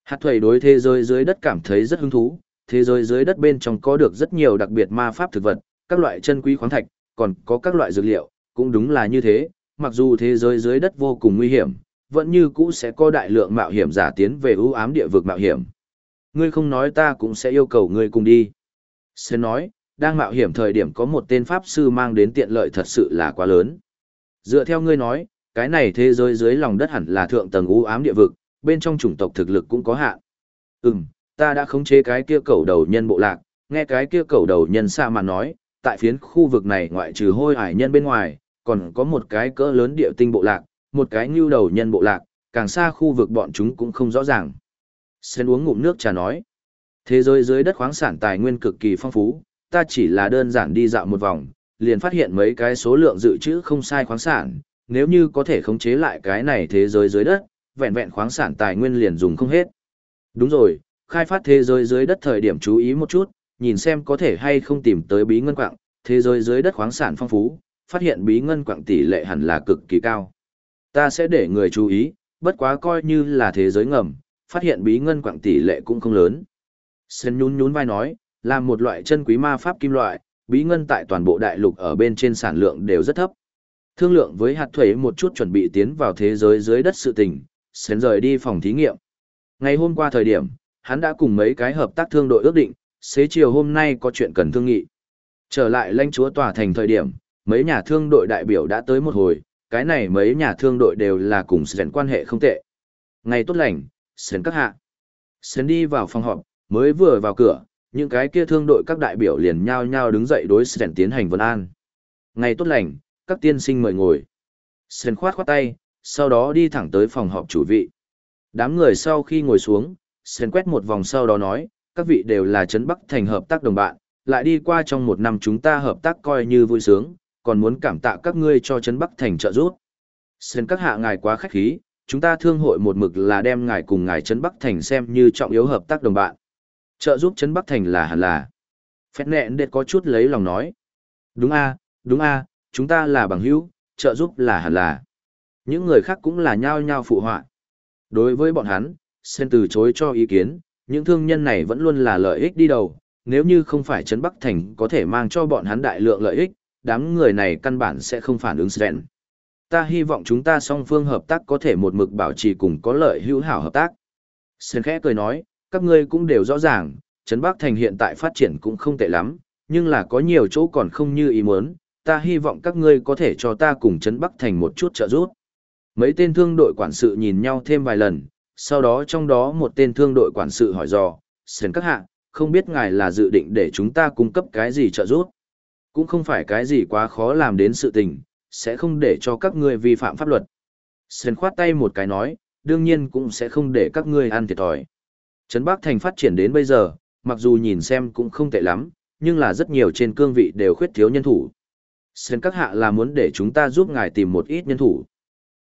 S1: Hạt thuầy đối thế giới dưới đất cảm thấy rất hứng thú, thế giới dưới đất bên trong có được rất nhiều đặc biệt ma pháp thực vật, các loại chân quý khoáng thạch, còn có các loại dược liệu, cũng đúng là như thế, mặc dù thế giới dưới đất vô cùng nguy hiểm, vẫn như cũ sẽ có đại lượng mạo hiểm giả tiến về ưu ám địa vực mạo hiểm. Ngươi không nói ta cũng sẽ yêu cầu ngươi cùng đi. Sẽ nói, đang mạo hiểm thời điểm có một tên pháp sư mang đến tiện lợi thật sự là quá lớn. Dựa theo ngươi nói, cái này thế giới dưới lòng đất hẳn là thượng tầng u ám địa vực, bên trong chủng tộc thực lực cũng có hạn. Ừm, ta đã khống chế cái kia cầu đầu nhân bộ lạc, nghe cái kia cầu đầu nhân xa mà nói, tại phiến khu vực này ngoại trừ hôi hải nhân bên ngoài, còn có một cái cỡ lớn địa tinh bộ lạc, một cái ngưu đầu nhân bộ lạc, càng xa khu vực bọn chúng cũng không rõ ràng. Sen uống ngụm nước trà nói, thế giới dưới đất khoáng sản tài nguyên cực kỳ phong phú, ta chỉ là đơn giản đi dạo một vòng, liền phát hiện mấy cái số lượng dự trữ không sai khoáng sản, nếu như có thể khống chế lại cái này thế giới dưới đất, vẹn vẹn khoáng sản tài nguyên liền dùng không hết. Đúng rồi, khai phát thế giới dưới đất thời điểm chú ý một chút, nhìn xem có thể hay không tìm tới bí ngân quạng, thế giới dưới đất khoáng sản phong phú, phát hiện bí ngân quạng tỷ lệ hẳn là cực kỳ cao. Ta sẽ để người chú ý, bất quá coi như là thế giới ngầm, phát hiện bí ngân quạng tỷ lệ cũng không lớn. Sơn nhún nhún vai nói, là một loại chân quý ma pháp kim loại, bí ngân tại toàn bộ đại lục ở bên trên sản lượng đều rất thấp. Thương lượng với hạt thuế một chút chuẩn bị tiến vào thế giới dưới đất sự tình, sến rời đi phòng thí nghiệm. Ngày hôm qua thời điểm, hắn đã cùng mấy cái hợp tác thương đội ước định, xế chiều hôm nay có chuyện cần thương nghị. Trở lại lãnh chúa tòa thành thời điểm, mấy nhà thương đội đại biểu đã tới một hồi, cái này mấy nhà thương đội đều là cùng sến quan hệ không tệ. Ngày tốt lành, sến các hạ. Sến đi vào phòng họp, Mới vừa vào cửa, những cái kia thương đội các đại biểu liền nhao nhao đứng dậy đối Sren tiến hành vấn an. Ngày tốt lành, các tiên sinh mời ngồi. Sren khoát khoát tay, sau đó đi thẳng tới phòng họp chủ vị. Đám người sau khi ngồi xuống, Sren quét một vòng sau đó nói, các vị đều là Trấn Bắc Thành hợp tác đồng bạn, lại đi qua trong một năm chúng ta hợp tác coi như vui sướng, còn muốn cảm tạ các ngươi cho Trấn Bắc Thành trợ giúp. Sren các hạ ngài quá khách khí, chúng ta thương hội một mực là đem ngài cùng ngài Trấn Bắc Thành xem như trọng yếu hợp tác đồng bạn. Trợ giúp Trấn Bắc Thành là hẳn là. Phét nẹn đệt có chút lấy lòng nói. Đúng a, đúng a, chúng ta là bằng hữu, trợ giúp là hẳn là. Những người khác cũng là nhao nhao phụ họa. Đối với bọn hắn, Sen từ chối cho ý kiến, những thương nhân này vẫn luôn là lợi ích đi đầu, nếu như không phải Trấn Bắc Thành có thể mang cho bọn hắn đại lượng lợi ích, đám người này căn bản sẽ không phản ứng Sen. Ta hy vọng chúng ta song phương hợp tác có thể một mực bảo trì cùng có lợi hữu hảo hợp tác. Sen khẽ cười nói, các ngươi cũng đều rõ ràng, Trấn Bắc Thành hiện tại phát triển cũng không tệ lắm, nhưng là có nhiều chỗ còn không như ý muốn, ta hy vọng các ngươi có thể cho ta cùng Trấn Bắc Thành một chút trợ giúp. Mấy tên thương đội quản sự nhìn nhau thêm vài lần, sau đó trong đó một tên thương đội quản sự hỏi dò, sơn các hạ, không biết ngài là dự định để chúng ta cung cấp cái gì trợ giúp. Cũng không phải cái gì quá khó làm đến sự tình, sẽ không để cho các ngươi vi phạm pháp luật. sơn khoát tay một cái nói, đương nhiên cũng sẽ không để các ngươi ăn thiệt thòi. Trấn Bắc Thành phát triển đến bây giờ, mặc dù nhìn xem cũng không tệ lắm, nhưng là rất nhiều trên cương vị đều khuyết thiếu nhân thủ. Sến các hạ là muốn để chúng ta giúp ngài tìm một ít nhân thủ.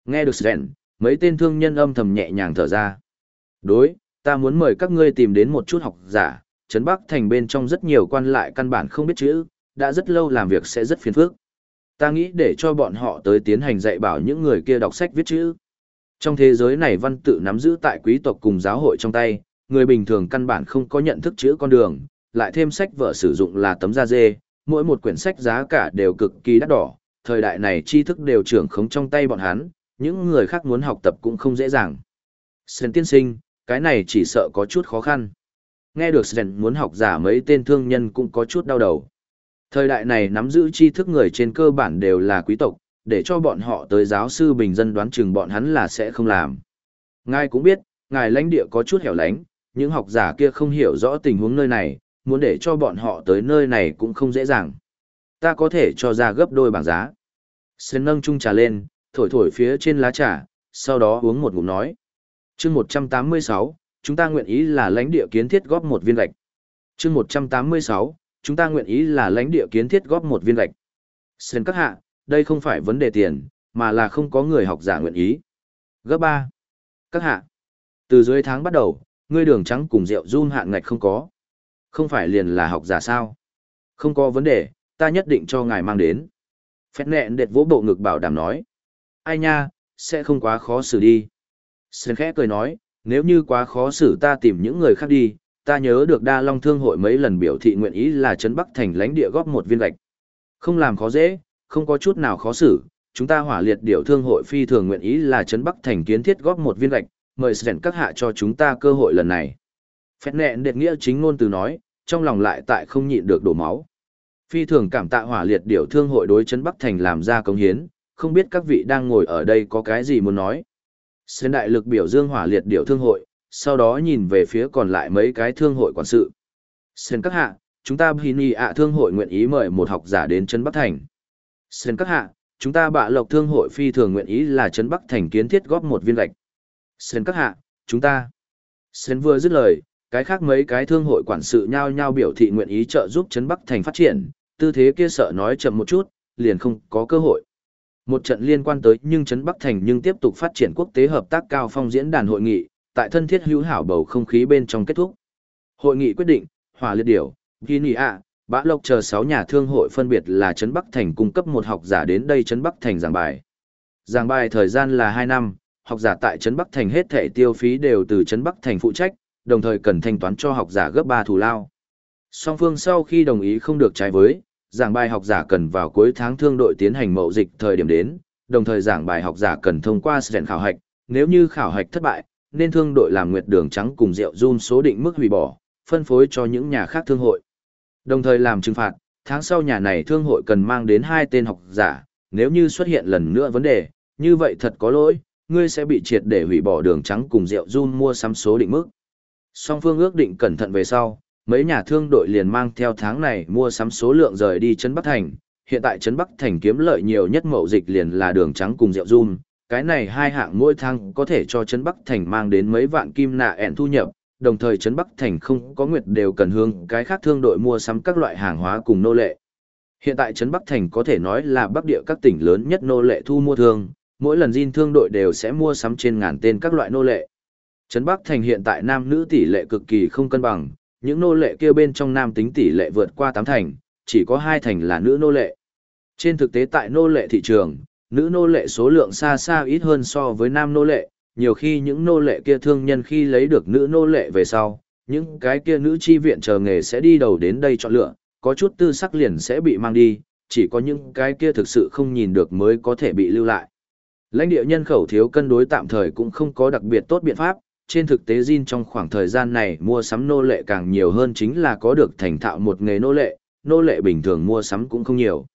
S1: Nghe được Sren, mấy tên thương nhân âm thầm nhẹ nhàng thở ra. Đối, ta muốn mời các ngươi tìm đến một chút học giả, Trấn Bắc Thành bên trong rất nhiều quan lại căn bản không biết chữ, đã rất lâu làm việc sẽ rất phiền phức. Ta nghĩ để cho bọn họ tới tiến hành dạy bảo những người kia đọc sách viết chữ. Trong thế giới này văn tự nắm giữ tại quý tộc cùng giáo hội trong tay, người bình thường căn bản không có nhận thức chữ con đường, lại thêm sách vở sử dụng là tấm da dê, mỗi một quyển sách giá cả đều cực kỳ đắt đỏ, thời đại này tri thức đều trưởng khống trong tay bọn hắn, những người khác muốn học tập cũng không dễ dàng. Sơn tiên sinh, cái này chỉ sợ có chút khó khăn. Nghe được Sơn muốn học giả mấy tên thương nhân cũng có chút đau đầu. Thời đại này nắm giữ tri thức người trên cơ bản đều là quý tộc, để cho bọn họ tới giáo sư bình dân đoán chừng bọn hắn là sẽ không làm. Ngài cũng biết, ngài lãnh địa có chút hẻo lánh, những học giả kia không hiểu rõ tình huống nơi này, muốn để cho bọn họ tới nơi này cũng không dễ dàng. Ta có thể cho ra gấp đôi bảng giá. Sơn nâng chung trà lên, thổi thổi phía trên lá trà, sau đó uống một ngụm nói. chương 186, chúng ta nguyện ý là lãnh địa kiến thiết góp một viên gạch. chương 186, chúng ta nguyện ý là lãnh địa kiến thiết góp một viên gạch. Sơn các hạ, đây không phải vấn đề tiền, mà là không có người học giả nguyện ý. Gấp 3. Các hạ, từ dưới tháng bắt đầu, ngươi đường trắng cùng rượu run hạn ngạch không có. Không phải liền là học giả sao? Không có vấn đề, ta nhất định cho ngài mang đến. Phét nẹn đệt vỗ bộ ngực bảo đảm nói ai nha, sẽ không quá khó xử đi. Sơn khẽ cười nói, nếu như quá khó xử ta tìm những người khác đi, ta nhớ được đa long thương hội mấy lần biểu thị nguyện ý là Trấn Bắc thành lãnh địa góp một viên gạch. Không làm khó dễ, không có chút nào khó xử, chúng ta hỏa liệt điệu thương hội phi thường nguyện ý là Trấn Bắc thành kiến thiết góp một viên gạch, mời Sơn các hạ cho chúng ta cơ hội lần này. Phép nẹn đệt nghĩa chính ngôn từ nói, trong lòng lại tại không nhịn được đổ máu. Phi thường cảm tạ hỏa liệt điệu thương hội đối chấn Bắc thành làm ra công hiến, không biết các vị đang ngồi ở đây có cái gì muốn nói. Xuyên đại lực biểu dương hỏa liệt điệu thương hội, sau đó nhìn về phía còn lại mấy cái thương hội quản sự. Xuyên các hạ, chúng ta Bhini ạ thương hội nguyện ý mời một học giả đến chân Bắc Thành. Xuyên các hạ, chúng ta bạ lộc thương hội phi thường nguyện ý là chân Bắc Thành kiến thiết góp một viên gạch. Sơn các hạ, chúng ta. Sơn vừa dứt lời, cái khác mấy cái thương hội quản sự nhau nhau biểu thị nguyện ý trợ giúp Trấn Bắc Thành phát triển, tư thế kia sợ nói chậm một chút, liền không có cơ hội. Một trận liên quan tới nhưng Trấn Bắc Thành nhưng tiếp tục phát triển quốc tế hợp tác cao phong diễn đàn hội nghị, tại thân thiết hữu hảo bầu không khí bên trong kết thúc. Hội nghị quyết định, hòa liệt điểu, Guinea, ạ, Bã Lộc chờ 6 nhà thương hội phân biệt là Trấn Bắc Thành cung cấp một học giả đến đây Trấn Bắc Thành giảng bài. Giảng bài thời gian là 2 năm, học giả tại Trấn Bắc Thành hết thể tiêu phí đều từ Trấn Bắc Thành phụ trách, đồng thời cần thanh toán cho học giả gấp 3 thù lao. Song phương sau khi đồng ý không được trái với, giảng bài học giả cần vào cuối tháng thương đội tiến hành mậu dịch thời điểm đến, đồng thời giảng bài học giả cần thông qua sẻn khảo hạch, nếu như khảo hạch thất bại, nên thương đội làm nguyệt đường trắng cùng rượu run số định mức hủy bỏ, phân phối cho những nhà khác thương hội. Đồng thời làm trừng phạt, tháng sau nhà này thương hội cần mang đến hai tên học giả, nếu như xuất hiện lần nữa vấn đề, như vậy thật có lỗi, ngươi sẽ bị triệt để hủy bỏ đường trắng cùng rượu run mua sắm số định mức. Song phương ước định cẩn thận về sau, mấy nhà thương đội liền mang theo tháng này mua sắm số lượng rời đi Trấn Bắc Thành. Hiện tại Trấn Bắc Thành kiếm lợi nhiều nhất mậu dịch liền là đường trắng cùng rượu run. Cái này hai hạng mỗi tháng có thể cho Trấn Bắc Thành mang đến mấy vạn kim nạ ẻn thu nhập, đồng thời Trấn Bắc Thành không có nguyệt đều cần hướng cái khác thương đội mua sắm các loại hàng hóa cùng nô lệ. Hiện tại Trấn Bắc Thành có thể nói là bắc địa các tỉnh lớn nhất nô lệ thu mua thương, mỗi lần Jin thương đội đều sẽ mua sắm trên ngàn tên các loại nô lệ. Trấn Bắc Thành hiện tại nam nữ tỷ lệ cực kỳ không cân bằng, những nô lệ kia bên trong nam tính tỷ lệ vượt qua 8 thành, chỉ có 2 thành là nữ nô lệ. Trên thực tế tại nô lệ thị trường, nữ nô lệ số lượng xa xa ít hơn so với nam nô lệ, nhiều khi những nô lệ kia thương nhân khi lấy được nữ nô lệ về sau, những cái kia nữ chi viện chờ nghề sẽ đi đầu đến đây chọn lựa, có chút tư sắc liền sẽ bị mang đi, chỉ có những cái kia thực sự không nhìn được mới có thể bị lưu lại. Lãnh địa nhân khẩu thiếu cân đối tạm thời cũng không có đặc biệt tốt biện pháp, trên thực tế Jin trong khoảng thời gian này mua sắm nô lệ càng nhiều hơn chính là có được thành thạo một nghề nô lệ, nô lệ bình thường mua sắm cũng không nhiều.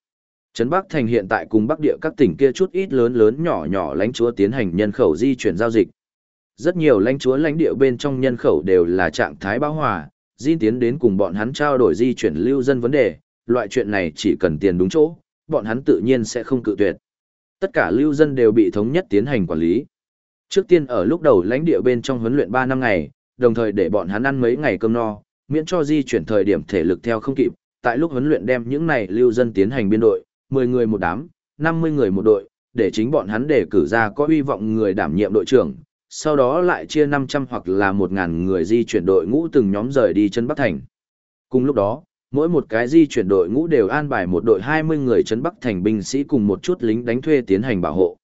S1: Trấn Bắc Thành hiện tại cùng Bắc địa các tỉnh kia chút ít lớn lớn nhỏ nhỏ lãnh chúa tiến hành nhân khẩu di chuyển giao dịch. Rất nhiều lãnh chúa lãnh địa bên trong nhân khẩu đều là trạng thái bão hòa, Jin tiến đến cùng bọn hắn trao đổi di chuyển lưu dân vấn đề, loại chuyện này chỉ cần tiền đúng chỗ, bọn hắn tự nhiên sẽ không cự tuyệt. Tất cả lưu dân đều bị thống nhất tiến hành quản lý. Trước tiên ở lúc đầu lãnh địa bên trong huấn luyện 3 năm ngày, đồng thời để bọn hắn ăn mấy ngày cơm no, miễn cho di chuyển thời điểm thể lực theo không kịp. Tại lúc huấn luyện đem những này lưu dân tiến hành biên đội, 10 người một đám, 50 người một đội, để chính bọn hắn để cử ra có hy vọng người đảm nhiệm đội trưởng, sau đó lại chia 500 hoặc là 1.000 người di chuyển đội ngũ từng nhóm rời đi chân Bắc Thành. Cùng lúc đó, mỗi một cái di chuyển đội ngũ đều an bài một đội 20 người Trấn Bắc Thành binh sĩ cùng một chút lính đánh thuê tiến hành bảo hộ.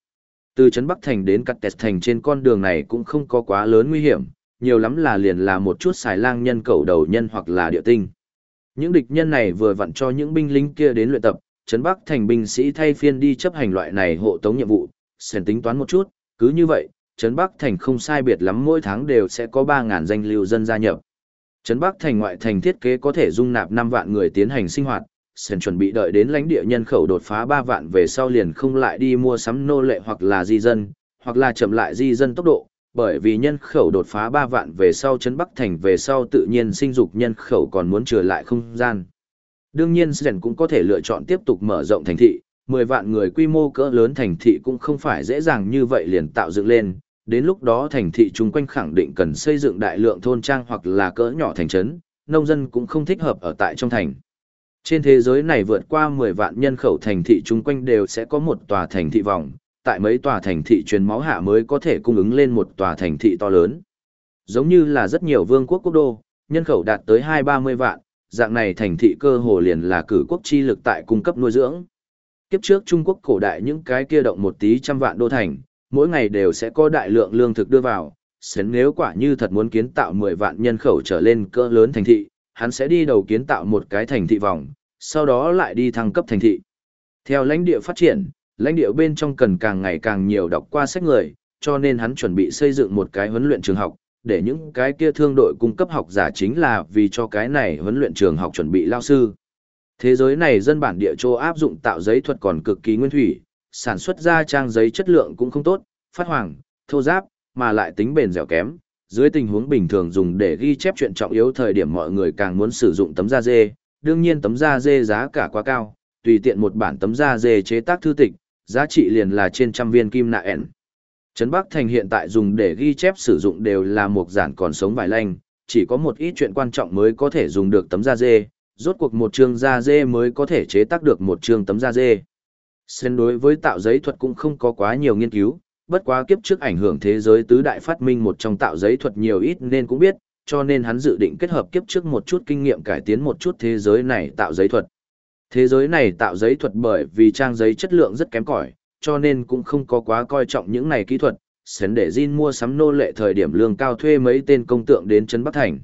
S1: Từ Trấn Bắc Thành đến Cắt Tẹt Thành trên con đường này cũng không có quá lớn nguy hiểm, nhiều lắm là liền là một chút xài lang nhân cầu đầu nhân hoặc là địa tinh. Những địch nhân này vừa vặn cho những binh lính kia đến luyện tập, Trấn Bắc Thành binh sĩ thay phiên đi chấp hành loại này hộ tống nhiệm vụ, xem tính toán một chút, cứ như vậy, Trấn Bắc Thành không sai biệt lắm mỗi tháng đều sẽ có 3000 danh lưu dân gia nhập. Trấn Bắc Thành ngoại thành thiết kế có thể dung nạp 5 vạn người tiến hành sinh hoạt, Sen chuẩn bị đợi đến lãnh địa nhân khẩu đột phá 3 vạn về sau liền không lại đi mua sắm nô lệ hoặc là di dân, hoặc là chậm lại di dân tốc độ, bởi vì nhân khẩu đột phá 3 vạn về sau Trấn Bắc Thành về sau tự nhiên sinh dục nhân khẩu còn muốn trở lại không gian. Đương nhiên Sen cũng có thể lựa chọn tiếp tục mở rộng thành thị, 10 vạn người quy mô cỡ lớn thành thị cũng không phải dễ dàng như vậy liền tạo dựng lên, đến lúc đó thành thị chung quanh khẳng định cần xây dựng đại lượng thôn trang hoặc là cỡ nhỏ thành trấn, nông dân cũng không thích hợp ở tại trong thành. Trên thế giới này vượt qua 10 vạn nhân khẩu thành thị chung quanh đều sẽ có một tòa thành thị vòng, tại mấy tòa thành thị truyền máu hạ mới có thể cung ứng lên một tòa thành thị to lớn. Giống như là rất nhiều vương quốc quốc đô, nhân khẩu đạt tới 2-30 vạn, dạng này thành thị cơ hồ liền là cử quốc chi lực tại cung cấp nuôi dưỡng. Kiếp trước Trung Quốc cổ đại những cái kia động một tí trăm vạn đô thành, mỗi ngày đều sẽ có đại lượng lương thực đưa vào, sến nếu quả như thật muốn kiến tạo 10 vạn nhân khẩu trở lên cỡ lớn thành thị, hắn sẽ đi đầu kiến tạo một cái thành thị vòng, sau đó lại đi thăng cấp thành thị. Theo lãnh địa phát triển, lãnh địa bên trong cần càng ngày càng nhiều đọc qua sách người, cho nên hắn chuẩn bị xây dựng một cái huấn luyện trường học, để những cái kia thương đội cung cấp học giả chính là vì cho cái này huấn luyện trường học chuẩn bị lao sư. Thế giới này dân bản địa châu áp dụng tạo giấy thuật còn cực kỳ nguyên thủy, sản xuất ra trang giấy chất lượng cũng không tốt, phát hoàng, thô giáp, mà lại tính bền dẻo kém. Dưới tình huống bình thường dùng để ghi chép chuyện trọng yếu thời điểm mọi người càng muốn sử dụng tấm da dê, đương nhiên tấm da dê giá cả quá cao, tùy tiện một bản tấm da dê chế tác thư tịch, giá trị liền là trên trăm viên kim nạ ẻn. Trấn Bắc Thành hiện tại dùng để ghi chép sử dụng đều là một giản còn sống vài lanh, chỉ có một ít chuyện quan trọng mới có thể dùng được tấm da dê, rốt cuộc một chương da dê mới có thể chế tác được một chương tấm da dê. Sen đối với tạo giấy thuật cũng không có quá nhiều nghiên cứu, bất quá kiếp trước ảnh hưởng thế giới tứ đại phát minh một trong tạo giấy thuật nhiều ít nên cũng biết, cho nên hắn dự định kết hợp kiếp trước một chút kinh nghiệm cải tiến một chút thế giới này tạo giấy thuật. Thế giới này tạo giấy thuật bởi vì trang giấy chất lượng rất kém cỏi, cho nên cũng không có quá coi trọng những này kỹ thuật, sến để Jin mua sắm nô lệ thời điểm lương cao thuê mấy tên công tượng đến trấn Bắc Thành.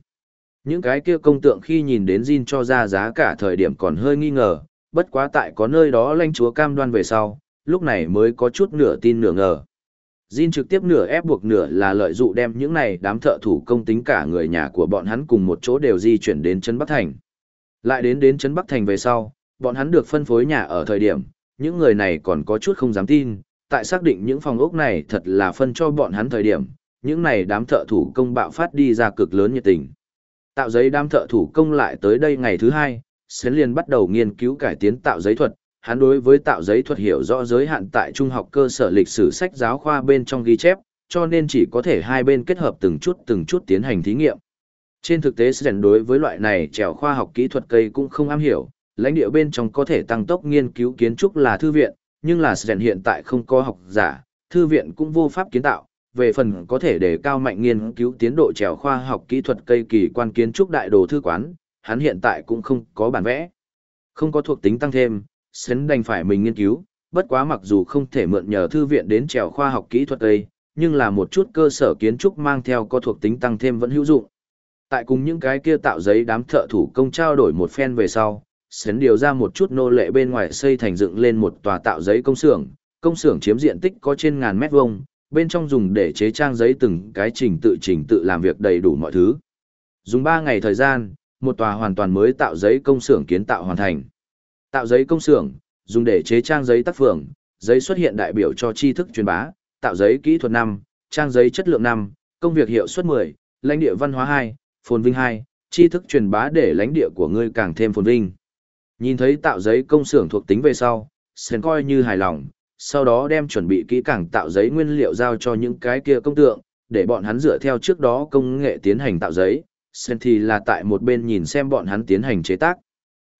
S1: Những cái kia công tượng khi nhìn đến Jin cho ra giá cả thời điểm còn hơi nghi ngờ, bất quá tại có nơi đó lãnh chúa cam đoan về sau, lúc này mới có chút nửa tin nửa ngờ. Jin trực tiếp nửa ép buộc nửa là lợi dụng đem những này đám thợ thủ công tính cả người nhà của bọn hắn cùng một chỗ đều di chuyển đến Trấn Bắc Thành. Lại đến đến Trấn Bắc Thành về sau, bọn hắn được phân phối nhà ở thời điểm, những người này còn có chút không dám tin, tại xác định những phòng ốc này thật là phân cho bọn hắn thời điểm, những này đám thợ thủ công bạo phát đi ra cực lớn nhiệt tình. Tạo giấy đám thợ thủ công lại tới đây ngày thứ hai, Sến liền bắt đầu nghiên cứu cải tiến tạo giấy thuật. Hắn đối với tạo giấy thuật hiểu rõ giới hạn tại trung học cơ sở lịch sử sách giáo khoa bên trong ghi chép, cho nên chỉ có thể hai bên kết hợp từng chút từng chút tiến hành thí nghiệm. Trên thực tế Sến đối với loại này trèo khoa học kỹ thuật cây cũng không am hiểu, lãnh địa bên trong có thể tăng tốc nghiên cứu kiến trúc là thư viện, nhưng là Sến hiện tại không có học giả, thư viện cũng vô pháp kiến tạo, về phần có thể để cao mạnh nghiên cứu tiến độ trèo khoa học kỹ thuật cây kỳ quan kiến trúc đại đồ thư quán, hắn hiện tại cũng không có bản vẽ. Không có thuộc tính tăng thêm, Sến đành phải mình nghiên cứu, bất quá mặc dù không thể mượn nhờ thư viện đến trèo khoa học kỹ thuật ấy, nhưng là một chút cơ sở kiến trúc mang theo có thuộc tính tăng thêm vẫn hữu dụng. Tại cùng những cái kia tạo giấy đám thợ thủ công trao đổi một phen về sau, Sến điều ra một chút nô lệ bên ngoài xây thành dựng lên một tòa tạo giấy công xưởng, công xưởng chiếm diện tích có trên ngàn mét vuông, bên trong dùng để chế trang giấy từng cái trình tự trình tự làm việc đầy đủ mọi thứ. Dùng 3 ngày thời gian, một tòa hoàn toàn mới tạo giấy công xưởng kiến tạo hoàn thành. Tạo giấy công xưởng, dùng để chế trang giấy tác phường, giấy xuất hiện đại biểu cho tri thức truyền bá, tạo giấy kỹ thuật 5, trang giấy chất lượng 5, công việc hiệu suất 10, lãnh địa văn hóa 2, phồn vinh 2, tri thức truyền bá để lãnh địa của ngươi càng thêm phồn vinh. Nhìn thấy tạo giấy công xưởng thuộc tính về sau, Sến coi như hài lòng, sau đó đem chuẩn bị kỹ càng tạo giấy nguyên liệu giao cho những cái kia công tượng, để bọn hắn dựa theo trước đó công nghệ tiến hành tạo giấy, Sen thì là tại một bên nhìn xem bọn hắn tiến hành chế tác.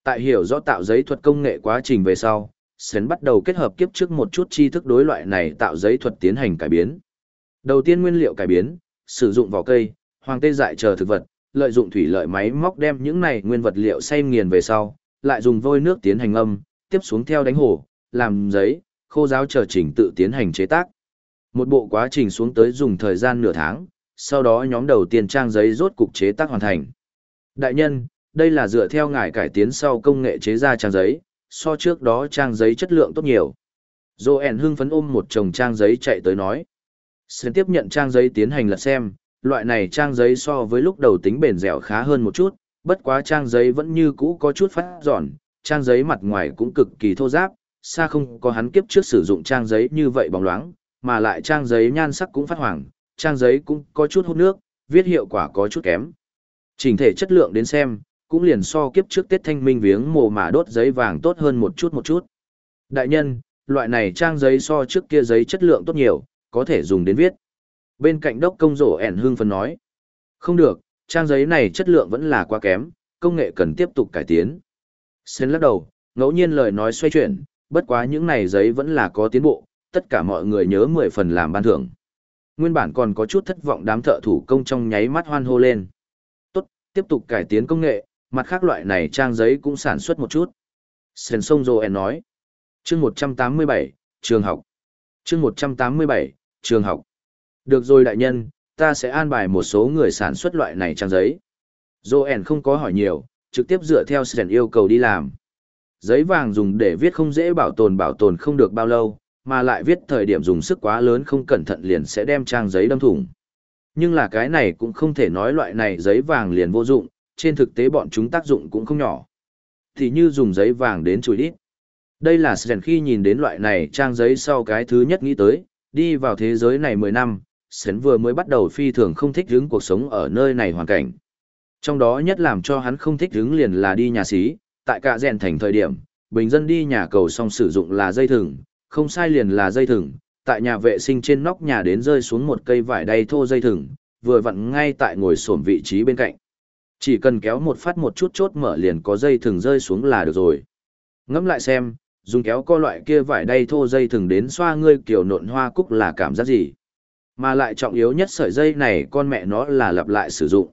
S1: Tại hiểu rõ tạo giấy thuật công nghệ quá trình về sau, Sen bắt đầu kết hợp kiếp trước một chút tri thức đối loại này tạo giấy thuật tiến hành cải biến. Đầu tiên nguyên liệu cải biến, sử dụng vỏ cây, hoàng tê dại chờ thực vật, lợi dụng thủy lợi máy móc đem những này nguyên vật liệu xay nghiền về sau, lại dùng vôi nước tiến hành âm, tiếp xuống theo đánh hổ, làm giấy, khô giáo chờ trình tự tiến hành chế tác. Một bộ quá trình xuống tới dùng thời gian nửa tháng, sau đó nhóm đầu tiên trang giấy rốt cục chế tác hoàn thành. Đại nhân, đây là dựa theo ngài cải tiến sau công nghệ chế ra trang giấy, so trước đó trang giấy chất lượng tốt nhiều. Joen hưng phấn ôm một chồng trang giấy chạy tới nói. Sẽ tiếp nhận trang giấy tiến hành lật xem, loại này trang giấy so với lúc đầu tính bền dẻo khá hơn một chút, bất quá trang giấy vẫn như cũ có chút phát giòn, trang giấy mặt ngoài cũng cực kỳ thô ráp, xa không có hắn kiếp trước sử dụng trang giấy như vậy bóng loáng, mà lại trang giấy nhan sắc cũng phát hoàng, trang giấy cũng có chút hút nước, viết hiệu quả có chút kém. Trình thể chất lượng đến xem, cũng liền so kiếp trước Tết Thanh Minh viếng mồ mà đốt giấy vàng tốt hơn một chút một chút. Đại nhân, loại này trang giấy so trước kia giấy chất lượng tốt nhiều, có thể dùng đến viết. Bên cạnh đốc công rổ ẻn hương phân nói. Không được, trang giấy này chất lượng vẫn là quá kém, công nghệ cần tiếp tục cải tiến. Xên lắc đầu, ngẫu nhiên lời nói xoay chuyển, bất quá những này giấy vẫn là có tiến bộ, tất cả mọi người nhớ 10 phần làm ban thưởng. Nguyên bản còn có chút thất vọng đám thợ thủ công trong nháy mắt hoan hô lên. Tốt, tiếp tục cải tiến công nghệ, mặt khác loại này trang giấy cũng sản xuất một chút. Sền sông Joen nói. chương 187, trường học. chương 187, trường học. Được rồi đại nhân, ta sẽ an bài một số người sản xuất loại này trang giấy. Joen không có hỏi nhiều, trực tiếp dựa theo Sền yêu cầu đi làm. Giấy vàng dùng để viết không dễ bảo tồn bảo tồn không được bao lâu, mà lại viết thời điểm dùng sức quá lớn không cẩn thận liền sẽ đem trang giấy đâm thủng. Nhưng là cái này cũng không thể nói loại này giấy vàng liền vô dụng, trên thực tế bọn chúng tác dụng cũng không nhỏ. Thì như dùng giấy vàng đến chùi đít. Đây là Sren khi nhìn đến loại này trang giấy sau cái thứ nhất nghĩ tới, đi vào thế giới này 10 năm, Sren vừa mới bắt đầu phi thường không thích hứng cuộc sống ở nơi này hoàn cảnh. Trong đó nhất làm cho hắn không thích hứng liền là đi nhà xí, tại cả rèn thành thời điểm, bình dân đi nhà cầu xong sử dụng là dây thừng, không sai liền là dây thừng, tại nhà vệ sinh trên nóc nhà đến rơi xuống một cây vải đay thô dây thừng, vừa vặn ngay tại ngồi xổm vị trí bên cạnh. Chỉ cần kéo một phát một chút chốt mở liền có dây thừng rơi xuống là được rồi. Ngẫm lại xem, dùng kéo co loại kia vải đay thô dây thừng đến xoa ngươi kiểu nộn hoa cúc là cảm giác gì. Mà lại trọng yếu nhất sợi dây này con mẹ nó là lặp lại sử dụng.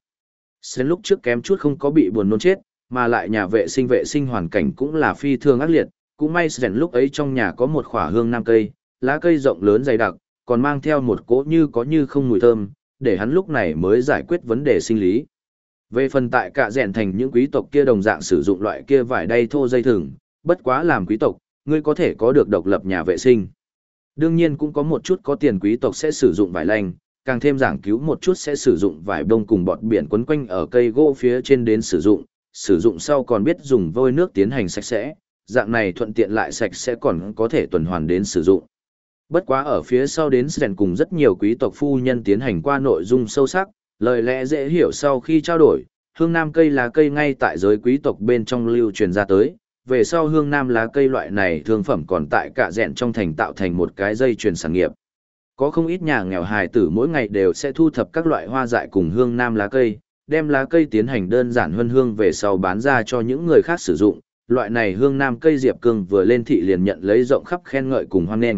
S1: Xến lúc trước kém chút không có bị buồn nôn chết, mà lại nhà vệ sinh vệ sinh hoàn cảnh cũng là phi thường ác liệt, cũng may rèn lúc ấy trong nhà có một khỏa hương nam cây, lá cây rộng lớn dày đặc, còn mang theo một cỗ như có như không mùi thơm, để hắn lúc này mới giải quyết vấn đề sinh lý. Về phần tại cả rèn thành những quý tộc kia đồng dạng sử dụng loại kia vải đay thô dây thừng, bất quá làm quý tộc, ngươi có thể có được độc lập nhà vệ sinh. Đương nhiên cũng có một chút có tiền quý tộc sẽ sử dụng vải lanh, càng thêm giảng cứu một chút sẽ sử dụng vải bông cùng bọt biển quấn quanh ở cây gỗ phía trên đến sử dụng, sử dụng sau còn biết dùng vôi nước tiến hành sạch sẽ, dạng này thuận tiện lại sạch sẽ còn có thể tuần hoàn đến sử dụng. Bất quá ở phía sau đến Sren cùng rất nhiều quý tộc phu nhân tiến hành qua nội dung sâu sắc, lời lẽ dễ hiểu sau khi trao đổi, hương nam cây lá cây ngay tại giới quý tộc bên trong lưu truyền ra tới, về sau hương nam lá cây loại này thương phẩm còn tại cả rẹn trong thành tạo thành một cái dây truyền sản nghiệp. Có không ít nhà nghèo hài tử mỗi ngày đều sẽ thu thập các loại hoa dại cùng hương nam lá cây, đem lá cây tiến hành đơn giản hơn hương về sau bán ra cho những người khác sử dụng. Loại này hương nam cây diệp cương vừa lên thị liền nhận lấy rộng khắp khen ngợi cùng hoan nghênh.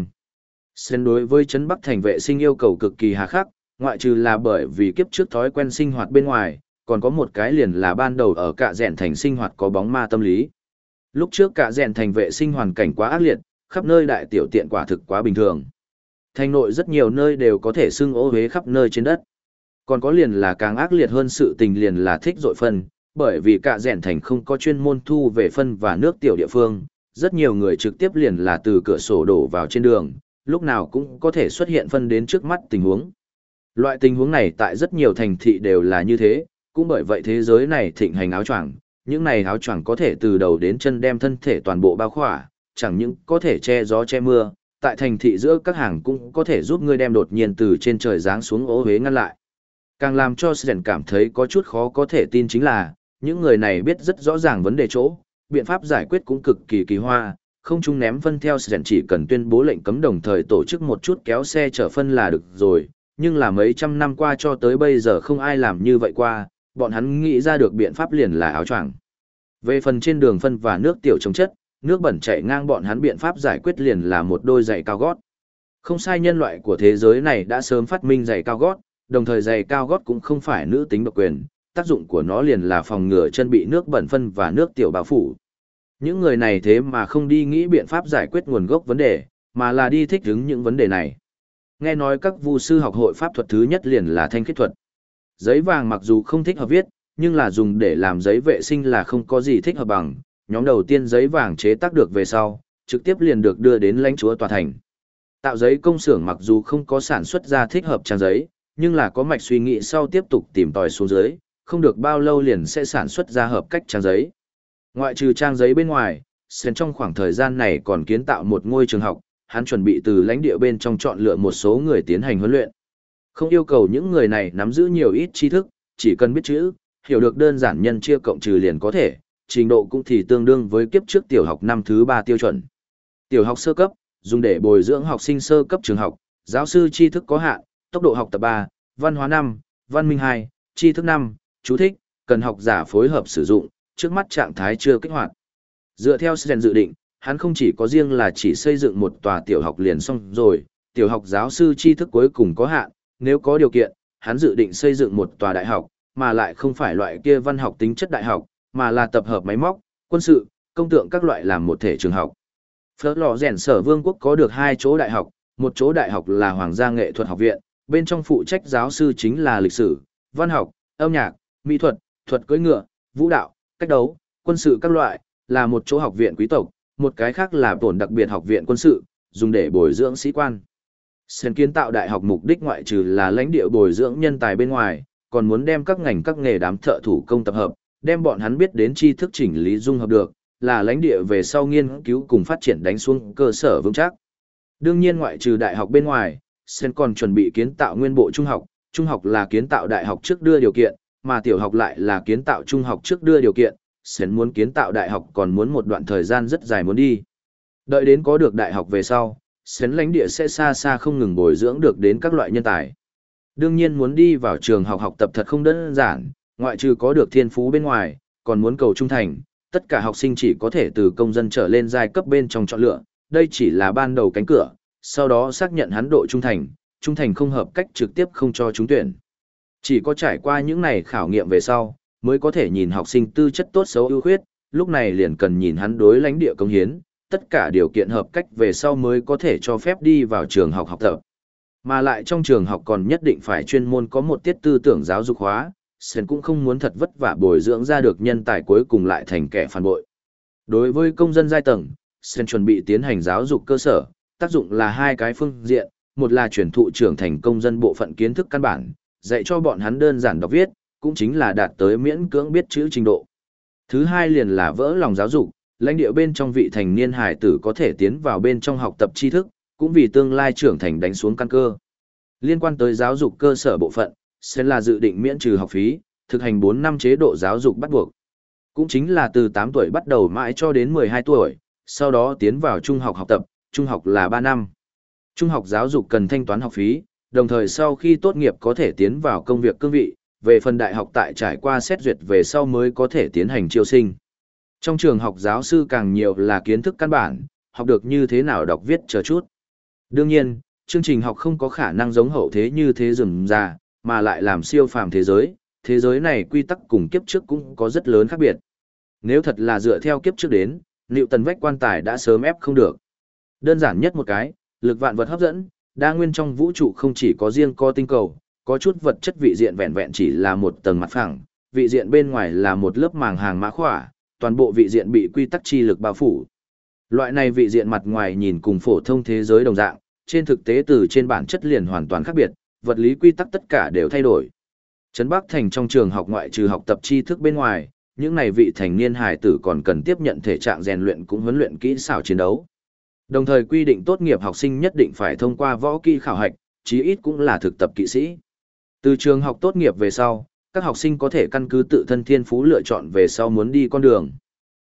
S1: Xen đối với Trấn Bắc thành vệ sinh yêu cầu cực kỳ hà khắc, ngoại trừ là bởi vì kiếp trước thói quen sinh hoạt bên ngoài, còn có một cái liền là ban đầu ở cả rèn thành sinh hoạt có bóng ma tâm lý. Lúc trước cả rèn thành vệ sinh hoàn cảnh quá ác liệt, khắp nơi đại tiểu tiện quả thực quá bình thường. Thành nội rất nhiều nơi đều có thể xưng ô hế khắp nơi trên đất. Còn có liền là càng ác liệt hơn sự tình liền là thích dội phân, bởi vì cả rèn thành không có chuyên môn thu về phân và nước tiểu địa phương, rất nhiều người trực tiếp liền là từ cửa sổ đổ vào trên đường, lúc nào cũng có thể xuất hiện phân đến trước mắt tình huống. Loại tình huống này tại rất nhiều thành thị đều là như thế, cũng bởi vậy thế giới này thịnh hành áo choàng, những này áo choàng có thể từ đầu đến chân đem thân thể toàn bộ bao khỏa, chẳng những có thể che gió che mưa, tại thành thị giữa các hàng cũng có thể giúp ngươi đem đột nhiên từ trên trời giáng xuống ố huế ngăn lại. Càng làm cho Sren cảm thấy có chút khó có thể tin chính là, những người này biết rất rõ ràng vấn đề chỗ, biện pháp giải quyết cũng cực kỳ kỳ hoa, không chung ném phân theo Sren chỉ cần tuyên bố lệnh cấm đồng thời tổ chức một chút kéo xe chở phân là được rồi, nhưng là mấy trăm năm qua cho tới bây giờ không ai làm như vậy qua, bọn hắn nghĩ ra được biện pháp liền là áo choàng. Về phần trên đường phân và nước tiểu chống chất, nước bẩn chảy ngang bọn hắn biện pháp giải quyết liền là một đôi giày cao gót. Không sai nhân loại của thế giới này đã sớm phát minh giày cao gót, đồng thời giày cao gót cũng không phải nữ tính độc quyền, tác dụng của nó liền là phòng ngừa chân bị nước bẩn phân và nước tiểu bao phủ. Những người này thế mà không đi nghĩ biện pháp giải quyết nguồn gốc vấn đề, mà là đi thích ứng những vấn đề này. Nghe nói các vu sư học hội pháp thuật thứ nhất liền là thanh kết thuật. Giấy vàng mặc dù không thích hợp viết, nhưng là dùng để làm giấy vệ sinh là không có gì thích hợp bằng. Nhóm đầu tiên giấy vàng chế tác được về sau, trực tiếp liền được đưa đến lãnh chúa tòa thành. Tạo giấy công xưởng mặc dù không có sản xuất ra thích hợp trang giấy, nhưng là có mạch suy nghĩ sau tiếp tục tìm tòi xuống dưới, không được bao lâu liền sẽ sản xuất ra hợp cách trang giấy. Ngoại trừ trang giấy bên ngoài, Sen trong khoảng thời gian này còn kiến tạo một ngôi trường học, hắn chuẩn bị từ lãnh địa bên trong chọn lựa một số người tiến hành huấn luyện. Không yêu cầu những người này nắm giữ nhiều ít tri thức, chỉ cần biết chữ, hiểu được đơn giản nhân chia cộng trừ liền có thể, trình độ cũng thì tương đương với kiếp trước tiểu học năm thứ ba tiêu chuẩn. Tiểu học sơ cấp, dùng để bồi dưỡng học sinh sơ cấp trường học, giáo sư tri thức có hạn, tốc độ học tập 3, văn hóa 5, văn minh 2, tri thức 5, chú thích, cần học giả phối hợp sử dụng, trước mắt trạng thái chưa kích hoạt. Dựa theo Sren dự định, hắn không chỉ có riêng là chỉ xây dựng một tòa tiểu học liền xong rồi, tiểu học giáo sư tri thức cuối cùng có hạn, nếu có điều kiện, hắn dự định xây dựng một tòa đại học, mà lại không phải loại kia văn học tính chất đại học, mà là tập hợp máy móc, quân sự, công tượng các loại làm một thể trường học. Phở lò rèn sở vương quốc có được hai chỗ đại học, một chỗ đại học là Hoàng gia nghệ thuật học viện, bên trong phụ trách giáo sư chính là lịch sử, văn học, âm nhạc, mỹ thuật, thuật cưỡi ngựa, vũ đạo, cách đấu, quân sự các loại, là một chỗ học viện quý tộc, một cái khác là tổn đặc biệt học viện quân sự, dùng để bồi dưỡng sĩ quan. Sơn kiến tạo đại học mục đích ngoại trừ là lãnh địa bồi dưỡng nhân tài bên ngoài, còn muốn đem các ngành các nghề đám thợ thủ công tập hợp, đem bọn hắn biết đến tri thức chỉnh lý dung hợp được, là lãnh địa về sau nghiên cứu cùng phát triển đánh xuống cơ sở vững chắc. Đương nhiên ngoại trừ đại học bên ngoài, Sơn còn chuẩn bị kiến tạo nguyên bộ trung học, trung học là kiến tạo đại học trước đưa điều kiện, mà tiểu học lại là kiến tạo trung học trước đưa điều kiện, sến muốn kiến tạo đại học còn muốn một đoạn thời gian rất dài muốn đi. Đợi đến có được đại học về sau, sến lãnh địa sẽ xa xa không ngừng bồi dưỡng được đến các loại nhân tài. Đương nhiên muốn đi vào trường học học tập thật không đơn giản, ngoại trừ có được thiên phú bên ngoài, còn muốn cầu trung thành, tất cả học sinh chỉ có thể từ công dân trở lên giai cấp bên trong chọn lựa, đây chỉ là ban đầu cánh cửa, sau đó xác nhận hắn độ trung thành, trung thành không hợp cách trực tiếp không cho trúng tuyển. Chỉ có trải qua những này khảo nghiệm về sau, mới có thể nhìn học sinh tư chất tốt xấu ưu khuyết, lúc này liền cần nhìn hắn đối lãnh địa công hiến, tất cả điều kiện hợp cách về sau mới có thể cho phép đi vào trường học học tập. Mà lại trong trường học còn nhất định phải chuyên môn có một tiết tư tưởng giáo dục hóa, Sen cũng không muốn thật vất vả bồi dưỡng ra được nhân tài cuối cùng lại thành kẻ phản bội. Đối với công dân giai tầng, Sen chuẩn bị tiến hành giáo dục cơ sở, tác dụng là hai cái phương diện, một là truyền thụ trưởng thành công dân bộ phận kiến thức căn bản, dạy cho bọn hắn đơn giản đọc viết, cũng chính là đạt tới miễn cưỡng biết chữ trình độ. Thứ hai liền là vỡ lòng giáo dục, lãnh địa bên trong vị thành niên hải tử có thể tiến vào bên trong học tập tri thức, cũng vì tương lai trưởng thành đánh xuống căn cơ. Liên quan tới giáo dục cơ sở bộ phận, sẽ là dự định miễn trừ học phí, thực hành 4 năm chế độ giáo dục bắt buộc. Cũng chính là từ 8 tuổi bắt đầu mãi cho đến 12 tuổi, sau đó tiến vào trung học học tập, trung học là 3 năm. Trung học giáo dục cần thanh toán học phí, đồng thời sau khi tốt nghiệp có thể tiến vào công việc cương vị, về phần đại học tại trải qua xét duyệt về sau mới có thể tiến hành chiêu sinh. Trong trường học giáo sư càng nhiều là kiến thức căn bản, học được như thế nào đọc viết chờ chút. Đương nhiên, chương trình học không có khả năng giống hậu thế như thế rừng già, mà lại làm siêu phàm thế giới, thế giới này quy tắc cùng kiếp trước cũng có rất lớn khác biệt. Nếu thật là dựa theo kiếp trước đến, liệu tần vách quan tài đã sớm ép không được. Đơn giản nhất một cái, lực vạn vật hấp dẫn, đa nguyên trong vũ trụ không chỉ có riêng co tinh cầu, có chút vật chất vị diện vẹn vẹn chỉ là một tầng mặt phẳng, vị diện bên ngoài là một lớp màng hàng mã khỏa, toàn bộ vị diện bị quy tắc chi lực bao phủ. Loại này vị diện mặt ngoài nhìn cùng phổ thông thế giới đồng dạng, trên thực tế từ trên bản chất liền hoàn toàn khác biệt, vật lý quy tắc tất cả đều thay đổi. Trấn Bắc Thành trong trường học ngoại trừ học tập tri thức bên ngoài, những này vị thành niên hải tử còn cần tiếp nhận thể trạng rèn luyện cũng huấn luyện kỹ xảo chiến đấu. Đồng thời quy định tốt nghiệp học sinh nhất định phải thông qua võ kỹ khảo hạch, chí ít cũng là thực tập kỵ sĩ. Từ trường học tốt nghiệp về sau, các học sinh có thể căn cứ tự thân thiên phú lựa chọn về sau muốn đi con đường.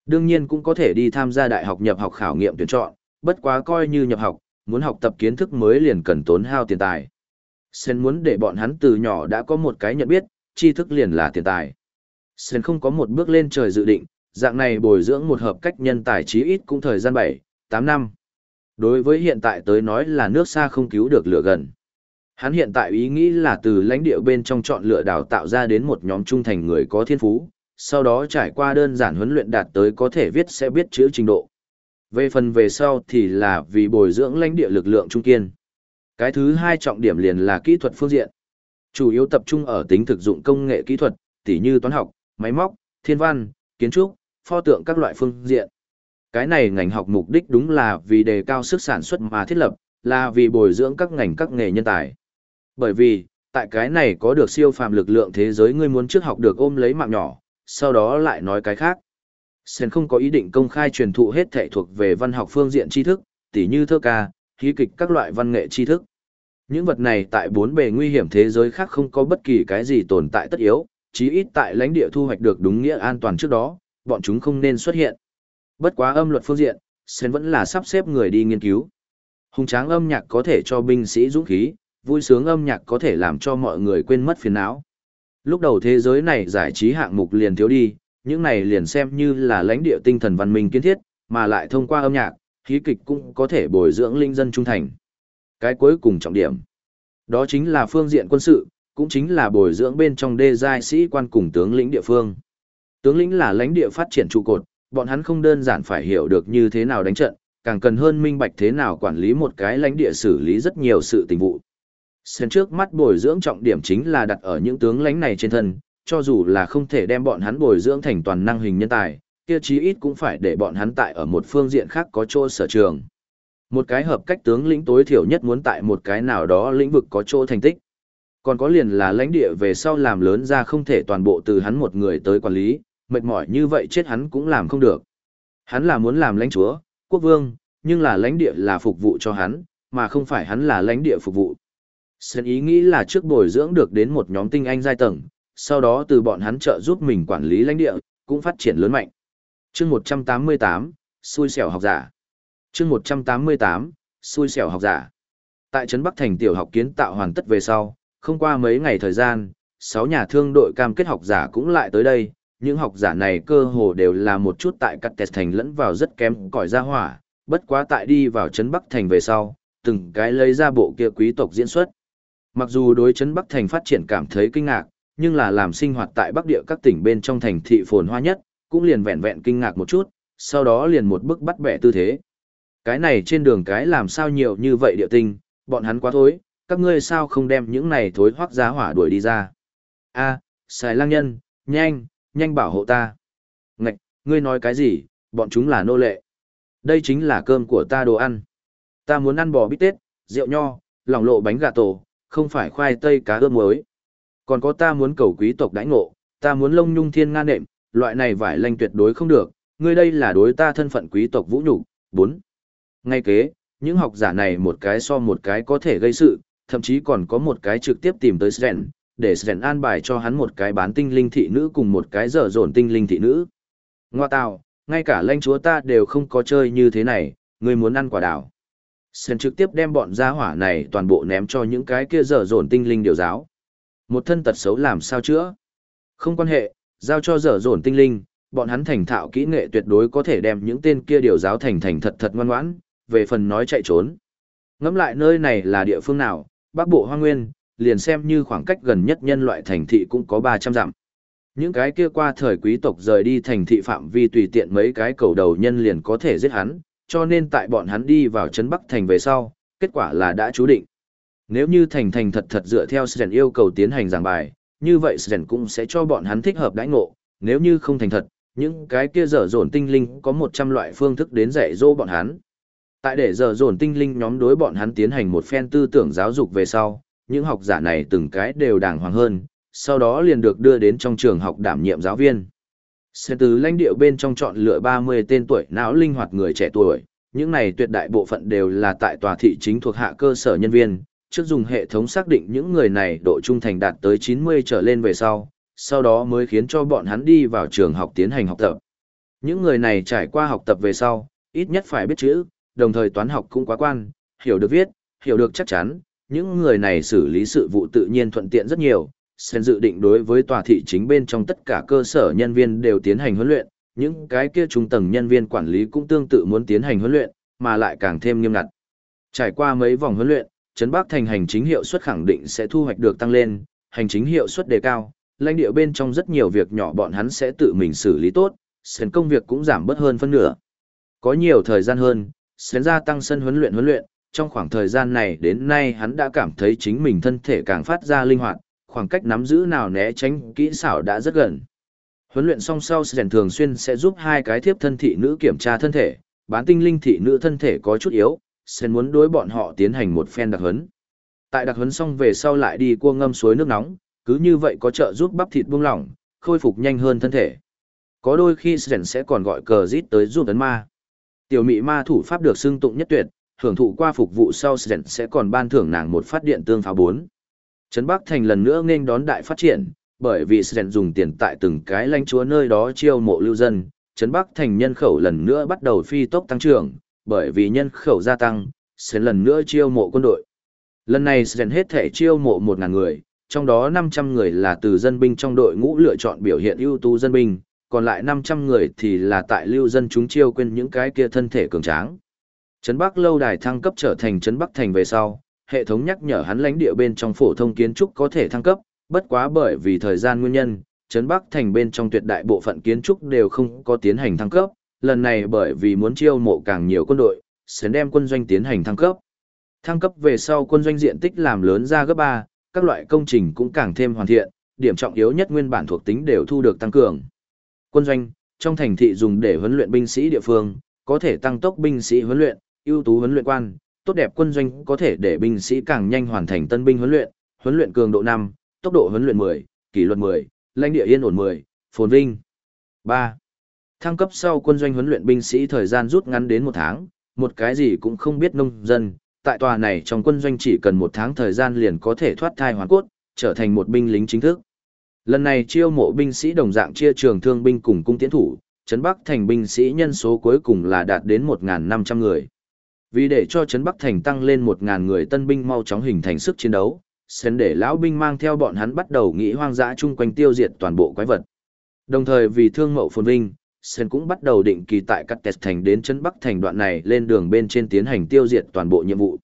S1: Đương nhiên cũng có thể đi tham gia đại học nhập học khảo nghiệm tuyển chọn, bất quá coi như nhập học, muốn học tập kiến thức mới liền cần tốn hao tiền tài. Sen muốn để bọn hắn từ nhỏ đã có một cái nhận biết, tri thức liền là tiền tài. Sen không có một bước lên trời dự định, dạng này bồi dưỡng một hợp cách nhân tài chí ít cũng thời gian 7, 8 năm. Đối với hiện tại tới nói là nước xa không cứu được lửa gần. Hắn hiện tại ý nghĩ là từ lãnh địa bên trong chọn lựa đào tạo ra đến một nhóm trung thành người có thiên phú, sau đó trải qua đơn giản huấn luyện đạt tới có thể viết sẽ biết chữ trình độ. Về phần về sau thì là vì bồi dưỡng lãnh địa lực lượng trung kiên. Cái thứ hai trọng điểm liền là kỹ thuật phương diện. Chủ yếu tập trung ở tính thực dụng công nghệ kỹ thuật, tỉ như toán học, máy móc, thiên văn, kiến trúc, pho tượng các loại phương diện. Cái này ngành học mục đích đúng là vì đề cao sức sản xuất mà thiết lập, là vì bồi dưỡng các ngành các nghề nhân tài. Bởi vì, tại cái này có được siêu phàm lực lượng thế giới ngươi muốn trước học được ôm lấy mạng nhỏ, sau đó lại nói cái khác. Sen không có ý định công khai truyền thụ hết thể thuộc về văn học phương diện tri thức, tỉ như thơ ca, khí kịch các loại văn nghệ tri thức. Những vật này tại bốn bề nguy hiểm thế giới khác không có bất kỳ cái gì tồn tại tất yếu, chí ít tại lãnh địa thu hoạch được đúng nghĩa an toàn trước đó, bọn chúng không nên xuất hiện. Bất quá âm luật phương diện, Sến vẫn là sắp xếp người đi nghiên cứu. Hùng tráng âm nhạc có thể cho binh sĩ dũng khí, vui sướng âm nhạc có thể làm cho mọi người quên mất phiền não. Lúc đầu thế giới này giải trí hạng mục liền thiếu đi, những này liền xem như là lãnh địa tinh thần văn minh kiến thiết, mà lại thông qua âm nhạc, khí kịch cũng có thể bồi dưỡng linh dân trung thành. Cái cuối cùng trọng điểm, đó chính là phương diện quân sự, cũng chính là bồi dưỡng bên trong đê giai sĩ quan cùng tướng lĩnh địa phương. Tướng lĩnh là lãnh địa phát triển trụ cột, bọn hắn không đơn giản phải hiểu được như thế nào đánh trận, càng cần hơn minh bạch thế nào quản lý một cái lãnh địa xử lý rất nhiều sự tình vụ. Sen trước mắt bồi dưỡng trọng điểm chính là đặt ở những tướng lãnh này trên thân, cho dù là không thể đem bọn hắn bồi dưỡng thành toàn năng hình nhân tài, kia chí ít cũng phải để bọn hắn tại ở một phương diện khác có chỗ sở trường. Một cái hợp cách tướng lĩnh tối thiểu nhất muốn tại một cái nào đó lĩnh vực có chỗ thành tích. Còn có liền là lãnh địa về sau làm lớn ra không thể toàn bộ từ hắn một người tới quản lý, mệt mỏi như vậy chết hắn cũng làm không được. Hắn là muốn làm lãnh chúa, quốc vương, nhưng là lãnh địa là phục vụ cho hắn, mà không phải hắn là lãnh địa phục vụ. Sơn ý nghĩ là trước bồi dưỡng được đến một nhóm tinh anh giai tầng, sau đó từ bọn hắn trợ giúp mình quản lý lãnh địa, cũng phát triển lớn mạnh. chương 188, xui xẻo học giả. chương 188, xui xẻo học giả. Tại Trấn Bắc Thành tiểu học kiến tạo hoàn tất về sau, không qua mấy ngày thời gian, sáu nhà thương đội cam kết học giả cũng lại tới đây. Những học giả này cơ hồ đều là một chút tại cắt tẹt thành lẫn vào rất kém cỏi ra hỏa, bất quá tại đi vào Trấn Bắc Thành về sau, từng cái lấy ra bộ kia quý tộc diễn xuất. Mặc dù đối chấn Bắc Thành phát triển cảm thấy kinh ngạc, nhưng là làm sinh hoạt tại Bắc địa các tỉnh bên trong thành thị phồn hoa nhất, cũng liền vẹn vẹn kinh ngạc một chút, sau đó liền một bức bắt bẻ tư thế. Cái này trên đường cái làm sao nhiều như vậy địa tinh, bọn hắn quá thối, các ngươi sao không đem những này thối hoác giá hỏa đuổi đi ra. a xài lang nhân, nhanh, nhanh bảo hộ ta. Ngạch, ngươi nói cái gì, bọn chúng là nô lệ. Đây chính là cơm của ta đồ ăn. Ta muốn ăn bò bít tết, rượu nho, lòng lộ bánh gà tổ, không phải khoai tây cá ướp muối. Còn có ta muốn cầu quý tộc đãi ngộ, ta muốn lông nhung thiên nga nệm, loại này vải lanh tuyệt đối không được, ngươi đây là đối ta thân phận quý tộc vũ nhục. 4. Ngay kế, những học giả này một cái so một cái có thể gây sự, thậm chí còn có một cái trực tiếp tìm tới Sren, để Sren an bài cho hắn một cái bán tinh linh thị nữ cùng một cái dở dồn tinh linh thị nữ. Ngoa tào, ngay cả lãnh chúa ta đều không có chơi như thế này, người muốn ăn quả đảo. Sren trực tiếp đem bọn gia hỏa này toàn bộ ném cho những cái kia dở dồn tinh linh điều giáo. Một thân tật xấu làm sao chữa? Không quan hệ, giao cho dở dồn tinh linh, bọn hắn thành thạo kỹ nghệ tuyệt đối có thể đem những tên kia điều giáo thành thành thật thật ngoan ngoãn, về phần nói chạy trốn. Ngẫm lại nơi này là địa phương nào, Bắc Bộ Hoa Nguyên, liền xem như khoảng cách gần nhất nhân loại thành thị cũng có 300 dặm. Những cái kia qua thời quý tộc rời đi thành thị phạm vi tùy tiện mấy cái cầu đầu nhân liền có thể giết hắn, cho nên tại bọn hắn đi vào trấn Bắc thành về sau, kết quả là đã chú định. Nếu như thành thành thật thật dựa theo Sren yêu cầu tiến hành giảng bài, như vậy Sren cũng sẽ cho bọn hắn thích hợp đãi ngộ, nếu như không thành thật, những cái kia dở dồn tinh linh có 100 loại phương thức đến dạy dỗ bọn hắn. Tại để dở dồn tinh linh nhóm đối bọn hắn tiến hành một phen tư tưởng giáo dục về sau, những học giả này từng cái đều đàng hoàng hơn, sau đó liền được đưa đến trong trường học đảm nhiệm giáo viên. Sẽ từ lãnh điệu bên trong chọn lựa 30 tên tuổi não linh hoạt người trẻ tuổi, những này tuyệt đại bộ phận đều là tại tòa thị chính thuộc hạ cơ sở nhân viên, trước dùng hệ thống xác định những người này độ trung thành đạt tới 90 trở lên về sau, sau đó mới khiến cho bọn hắn đi vào trường học tiến hành học tập. Những người này trải qua học tập về sau, ít nhất phải biết chữ, đồng thời toán học cũng quá quan, hiểu được viết, hiểu được chắc chắn, những người này xử lý sự vụ tự nhiên thuận tiện rất nhiều. Sen dự định đối với tòa thị chính bên trong tất cả cơ sở nhân viên đều tiến hành huấn luyện, những cái kia trung tầng nhân viên quản lý cũng tương tự muốn tiến hành huấn luyện, mà lại càng thêm nghiêm ngặt. Trải qua mấy vòng huấn luyện, Trấn Bắc thành hành chính hiệu suất khẳng định sẽ thu hoạch được tăng lên, hành chính hiệu suất đề cao, lãnh địa bên trong rất nhiều việc nhỏ bọn hắn sẽ tự mình xử lý tốt, sến công việc cũng giảm bớt hơn phân nửa. Có nhiều thời gian hơn, sến gia tăng sân huấn luyện huấn luyện, trong khoảng thời gian này đến nay hắn đã cảm thấy chính mình thân thể càng phát ra linh hoạt, khoảng cách nắm giữ nào né tránh kỹ xảo đã rất gần. Huấn luyện xong sau Sren thường xuyên sẽ giúp hai cái thiếp thân thị nữ kiểm tra thân thể, bán tinh linh thị nữ thân thể có chút yếu, Sren muốn đối bọn họ tiến hành một phen đặc huấn. Tại đặc huấn xong về sau lại đi cua ngâm suối nước nóng, cứ như vậy có trợ giúp bắp thịt buông lỏng, khôi phục nhanh hơn thân thể. Có đôi khi Sren sẽ còn gọi cờ rít tới giúp tấn ma. Tiểu mị ma thủ pháp được xưng tụng nhất tuyệt, hưởng thụ qua phục vụ sau Sren sẽ còn ban thưởng nàng một phát điện tương pháo 4. Trấn Bắc Thành lần nữa nên đón đại phát triển, bởi vì Sren dùng tiền tại từng cái lãnh chúa nơi đó chiêu mộ lưu dân, Trấn Bắc Thành nhân khẩu lần nữa bắt đầu phi tốc tăng trưởng, bởi vì nhân khẩu gia tăng, Sren lần nữa chiêu mộ quân đội. Lần này Sren hết thể chiêu mộ 1.000 người, trong đó 500 người là từ dân binh trong đội ngũ lựa chọn biểu hiện ưu tú dân binh, còn lại 500 người thì là tại lưu dân chúng chiêu quên những cái kia thân thể cường tráng. Trấn Bắc lâu đài thăng cấp trở thành Trấn Bắc thành về sau, hệ thống nhắc nhở hắn lãnh địa bên trong phổ thông kiến trúc có thể thăng cấp, bất quá bởi vì thời gian nguyên nhân, Trấn Bắc thành bên trong tuyệt đại bộ phận kiến trúc đều không có tiến hành thăng cấp, lần này bởi vì muốn chiêu mộ càng nhiều quân đội, sẽ đem quân doanh tiến hành thăng cấp. Thăng cấp về sau quân doanh diện tích làm lớn ra gấp 3, các loại công trình cũng càng thêm hoàn thiện, điểm trọng yếu nhất nguyên bản thuộc tính đều thu được tăng cường. Quân doanh, trong thành thị dùng để huấn luyện binh sĩ địa phương, có thể tăng tốc binh sĩ huấn luyện, ưu tú huấn luyện quan, tốt đẹp quân doanh có thể để binh sĩ càng nhanh hoàn thành tân binh huấn luyện, huấn luyện cường độ 5, tốc độ huấn luyện 10, kỷ luật 10, lãnh địa yên ổn 10, phồn vinh. 3. Thăng cấp sau quân doanh huấn luyện binh sĩ thời gian rút ngắn đến một tháng, một cái gì cũng không biết nông dân, tại tòa này trong quân doanh chỉ cần một tháng thời gian liền có thể thoát thai hoàn cốt, trở thành một binh lính chính thức. Lần này chiêu mộ binh sĩ đồng dạng chia trường thương binh cùng cung tiến thủ, Trấn Bắc thành binh sĩ nhân số cuối cùng là đạt đến 1.500 người. Vì để cho Trấn Bắc thành tăng lên 1.000 người tân binh mau chóng hình thành sức chiến đấu, Sến để lão binh mang theo bọn hắn bắt đầu nghĩ hoang dã chung quanh tiêu diệt toàn bộ quái vật. Đồng thời vì thương mậu phồn vinh, Sen cũng bắt đầu định kỳ tại các test thành đến Trấn Bắc thành đoạn này lên đường bên trên tiến hành tiêu diệt toàn bộ nhiệm vụ.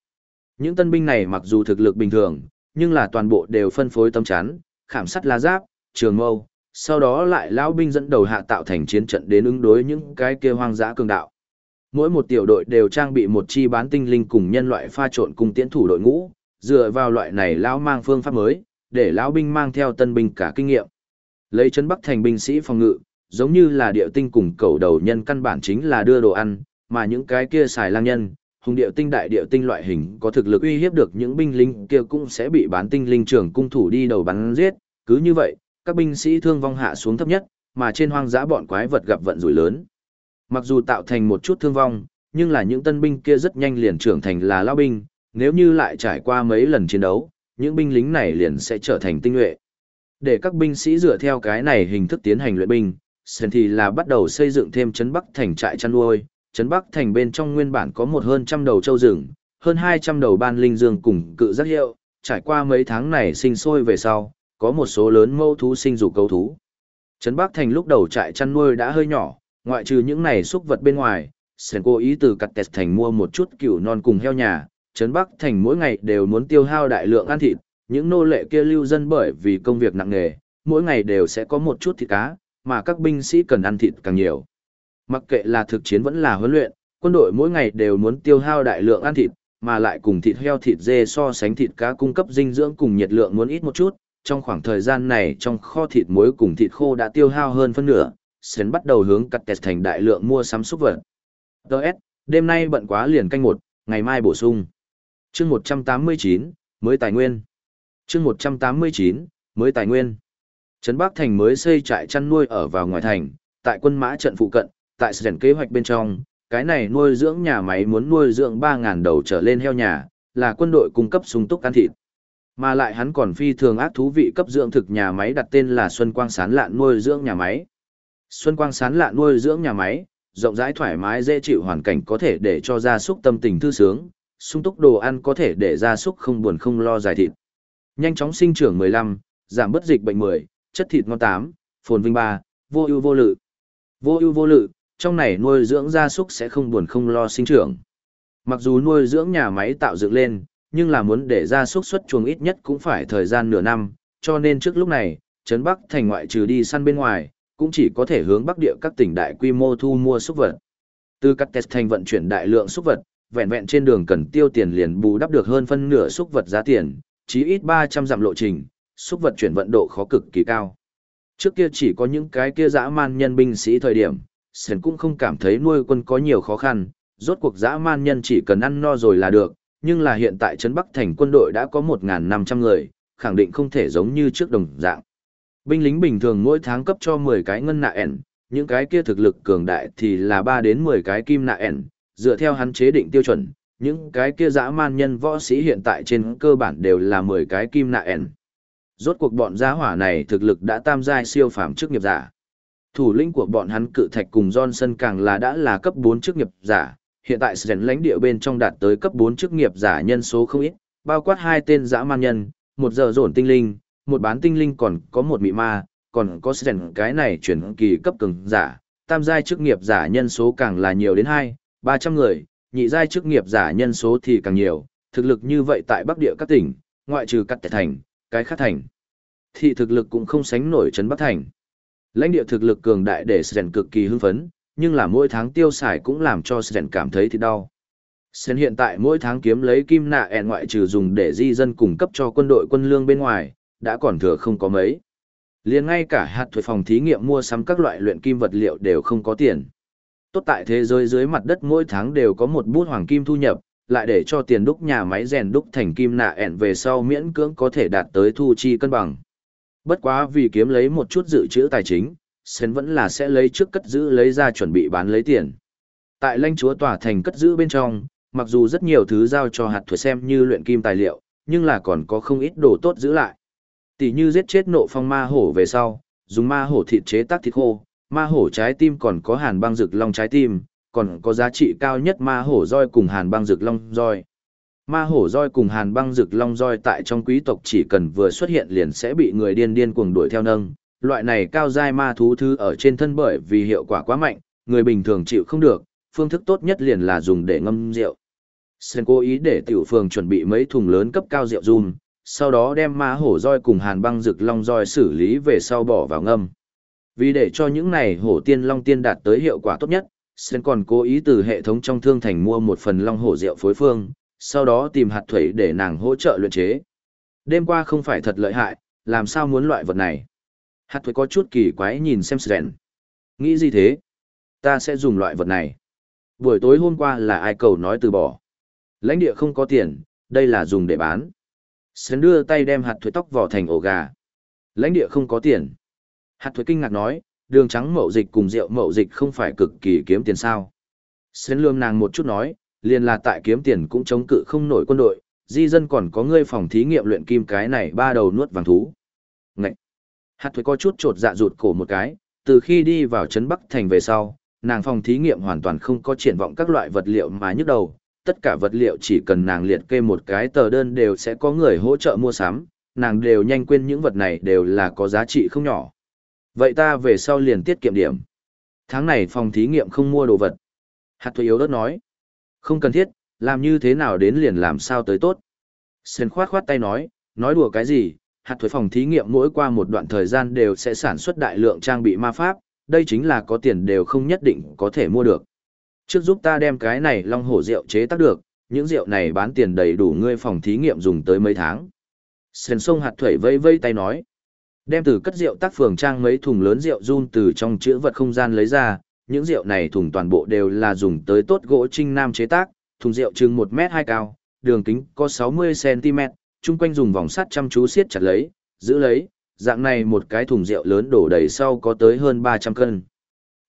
S1: Những tân binh này mặc dù thực lực bình thường, nhưng là toàn bộ đều phân phối tâm chán, khảm sắt lá giáp, trường mâu, sau đó lại lão binh dẫn đầu hạ tạo thành chiến trận đến ứng đối những cái kia hoang dã cường đạo. Mỗi một tiểu đội đều trang bị một chi bán tinh linh cùng nhân loại pha trộn cùng tiễn thủ đội ngũ, dựa vào loại này lão mang phương pháp mới, để lão binh mang theo tân binh cả kinh nghiệm. Lấy chân Bắc thành binh sĩ phòng ngự, giống như là địa tinh cùng cầu đầu nhân căn bản chính là đưa đồ ăn, mà những cái kia xài lang nhân, hùng địa tinh đại địa tinh loại hình có thực lực uy hiếp được những binh lính kia cũng sẽ bị bán tinh linh trưởng cung thủ đi đầu bắn giết, cứ như vậy, các binh sĩ thương vong hạ xuống thấp nhất, mà trên hoang dã bọn quái vật gặp vận rủi lớn. Mặc dù tạo thành một chút thương vong, nhưng là những tân binh kia rất nhanh liền trưởng thành là lao binh, nếu như lại trải qua mấy lần chiến đấu, những binh lính này liền sẽ trở thành tinh nhuệ. Để các binh sĩ dựa theo cái này hình thức tiến hành luyện binh, Sơn thì là bắt đầu xây dựng thêm trấn Bắc thành trại chăn nuôi, trấn Bắc thành bên trong nguyên bản có một hơn trăm đầu châu rừng, hơn 200 đầu ban linh dương cùng cự giác hiệu, trải qua mấy tháng này sinh sôi về sau, có một số lớn mâu thú sinh dục câu thú. Trấn Bắc thành lúc đầu trại chăn nuôi đã hơi nhỏ, ngoại trừ những này xúc vật bên ngoài, Sen cố ý từ cặt tẹt thành mua một chút cừu non cùng heo nhà, Trấn Bắc thành mỗi ngày đều muốn tiêu hao đại lượng ăn thịt, những nô lệ kia lưu dân bởi vì công việc nặng nề, mỗi ngày đều sẽ có một chút thịt cá, mà các binh sĩ cần ăn thịt càng nhiều. Mặc kệ là thực chiến vẫn là huấn luyện, quân đội mỗi ngày đều muốn tiêu hao đại lượng ăn thịt, mà lại cùng thịt heo thịt dê so sánh thịt cá cung cấp dinh dưỡng cùng nhiệt lượng muốn ít một chút. Trong khoảng thời gian này trong kho thịt muối cùng thịt khô đã tiêu hao hơn phân nửa, Sến bắt đầu hướng cắt tẹt thành đại lượng mua sắm súc vật. Đợt, đêm nay bận quá liền canh một, ngày mai bổ sung. chương 189, mới tài nguyên. chương 189, mới tài nguyên. Trấn Bắc Thành mới xây trại chăn nuôi ở vào ngoài thành, tại quân mã trận phụ cận, tại sến kế hoạch bên trong, cái này nuôi dưỡng nhà máy muốn nuôi dưỡng 3.000 đầu trở lên heo nhà, là quân đội cung cấp sung túc ăn thịt. Mà lại hắn còn phi thường ác thú vị cấp dưỡng thực nhà máy đặt tên là Xuân Quang Sán Lạn nuôi dưỡng nhà máy. Xuân Quang Sán lạ nuôi dưỡng nhà máy, rộng rãi thoải mái dễ chịu hoàn cảnh có thể để cho gia súc tâm tình thư sướng, sung túc đồ ăn có thể để gia súc không buồn không lo dài thịt. Nhanh chóng sinh trưởng 15, giảm bất dịch bệnh 10, chất thịt ngon 8, phồn vinh 3, vô ưu vô lự. Vô ưu vô lự, trong này nuôi dưỡng gia súc sẽ không buồn không lo sinh trưởng. Mặc dù nuôi dưỡng nhà máy tạo dựng lên, nhưng là muốn để gia súc xuất chuồng ít nhất cũng phải thời gian nửa năm, cho nên trước lúc này, Trấn Bắc thành ngoại trừ đi săn bên ngoài, cũng chỉ có thể hướng Bắc địa các tỉnh đại quy mô thu mua súc vật. Từ các test thành vận chuyển đại lượng súc vật, vẹn vẹn trên đường cần tiêu tiền liền bù đắp được hơn phân nửa súc vật giá tiền, chí ít 300 dặm lộ trình, súc vật chuyển vận độ khó cực kỳ cao. Trước kia chỉ có những cái kia dã man nhân binh sĩ thời điểm, Sơn cũng không cảm thấy nuôi quân có nhiều khó khăn, rốt cuộc dã man nhân chỉ cần ăn no rồi là được, nhưng là hiện tại Trấn Bắc Thành quân đội đã có 1.500 người, khẳng định không thể giống như trước đồng dạng. Binh lính bình thường mỗi tháng cấp cho 10 cái ngân nạ ẻn, những cái kia thực lực cường đại thì là 3 đến 10 cái kim nạ ẻn, dựa theo hắn chế định tiêu chuẩn, những cái kia dã man nhân võ sĩ hiện tại trên cơ bản đều là 10 cái kim nạ ẻn. Rốt cuộc bọn gia hỏa này thực lực đã tam giai siêu phàm chức nghiệp giả. Thủ lĩnh của bọn hắn cự thạch cùng Johnson càng là đã là cấp 4 chức nghiệp giả, hiện tại sren lãnh địa bên trong đạt tới cấp 4 chức nghiệp giả nhân số không ít, bao quát hai tên dã man nhân, một giờ dồn tinh linh, một bán tinh linh còn có một mị ma, còn có sẻn cái này chuyển kỳ cấp cường giả, tam giai chức nghiệp giả nhân số càng là nhiều đến 2, 300 người, nhị giai chức nghiệp giả nhân số thì càng nhiều, thực lực như vậy tại Bắc Địa các tỉnh, ngoại trừ cắt thành, cái khác thành. Thị thực lực cũng không sánh nổi trấn Bắc Thành. Lãnh địa thực lực cường đại để Sren cực kỳ hưng phấn, nhưng là mỗi tháng tiêu xài cũng làm cho Sren cảm thấy thì đau. Sren hiện tại mỗi tháng kiếm lấy kim nạ ẹn ngoại trừ dùng để di dân cung cấp cho quân đội quân lương bên ngoài, đã còn thừa không có mấy. liền ngay cả hạt thuế phòng thí nghiệm mua sắm các loại luyện kim vật liệu đều không có tiền. Tốt tại thế giới dưới mặt đất mỗi tháng đều có một bút hoàng kim thu nhập, lại để cho tiền đúc nhà máy rèn đúc thành kim nạ ẹn về sau miễn cưỡng có thể đạt tới thu chi cân bằng. Bất quá vì kiếm lấy một chút dự trữ tài chính, Sến vẫn là sẽ lấy trước cất giữ lấy ra chuẩn bị bán lấy tiền. Tại lãnh chúa tòa thành cất giữ bên trong, mặc dù rất nhiều thứ giao cho hạt thuế xem như luyện kim tài liệu, nhưng là còn có không ít đồ tốt giữ lại. Tỷ như giết chết nộ phong ma hổ về sau, dùng ma hổ thịt chế tác thịt khô, ma hổ trái tim còn có hàn băng rực long trái tim, còn có giá trị cao nhất ma hổ roi cùng hàn băng rực long roi. Ma hổ roi cùng hàn băng rực long roi tại trong quý tộc chỉ cần vừa xuất hiện liền sẽ bị người điên điên cuồng đuổi theo nâng. Loại này cao giai ma thú thứ ở trên thân bởi vì hiệu quả quá mạnh, người bình thường chịu không được, phương thức tốt nhất liền là dùng để ngâm rượu. Sen cố ý để tiểu phường chuẩn bị mấy thùng lớn cấp cao rượu dùm, sau đó đem ma hổ roi cùng hàn băng rực long roi xử lý về sau bỏ vào ngâm. Vì để cho những này hổ tiên long tiên đạt tới hiệu quả tốt nhất, Sen còn cố ý từ hệ thống trong thương thành mua một phần long hổ rượu phối phương, sau đó tìm hạt thủy để nàng hỗ trợ luyện chế. Đêm qua không phải thật lợi hại, làm sao muốn loại vật này? Hạt thủy có chút kỳ quái nhìn xem sơn, Nghĩ gì thế? Ta sẽ dùng loại vật này. Buổi tối hôm qua là ai cầu nói từ bỏ. Lãnh địa không có tiền, đây là dùng để bán. Sến đưa tay đem hạt thuế tóc vỏ thành ổ gà. Lãnh địa không có tiền. Hạt thuế kinh ngạc nói, đường trắng mậu dịch cùng rượu mậu dịch không phải cực kỳ kiếm tiền sao. Sến lương nàng một chút nói, liền là tại kiếm tiền cũng chống cự không nổi quân đội, di dân còn có ngươi phòng thí nghiệm luyện kim cái này ba đầu nuốt vàng thú. Ngậy! Hạt thuế có chút trột dạ rụt cổ một cái, từ khi đi vào Trấn Bắc Thành về sau, nàng phòng thí nghiệm hoàn toàn không có triển vọng các loại vật liệu mà nhức đầu, tất cả vật liệu chỉ cần nàng liệt kê một cái tờ đơn đều sẽ có người hỗ trợ mua sắm, nàng đều nhanh quên những vật này đều là có giá trị không nhỏ. Vậy ta về sau liền tiết kiệm điểm. Tháng này phòng thí nghiệm không mua đồ vật. Hạt thuế yếu đất nói. Không cần thiết, làm như thế nào đến liền làm sao tới tốt. Sơn khoát khoát tay nói, nói đùa cái gì, hạt thuế phòng thí nghiệm mỗi qua một đoạn thời gian đều sẽ sản xuất đại lượng trang bị ma pháp, đây chính là có tiền đều không nhất định có thể mua được. Trước giúp ta đem cái này long hổ rượu chế tác được, những rượu này bán tiền đầy đủ ngươi phòng thí nghiệm dùng tới mấy tháng. Sền sông hạt thủy vây vây tay nói, đem từ cất rượu tác phường trang mấy thùng lớn rượu run từ trong chữ vật không gian lấy ra, những rượu này thùng toàn bộ đều là dùng tới tốt gỗ trinh nam chế tác, thùng rượu chừng 1 mét 2 cao, đường kính có 60cm, chung quanh dùng vòng sắt chăm chú siết chặt lấy, giữ lấy, dạng này một cái thùng rượu lớn đổ đầy sau có tới hơn 300 cân.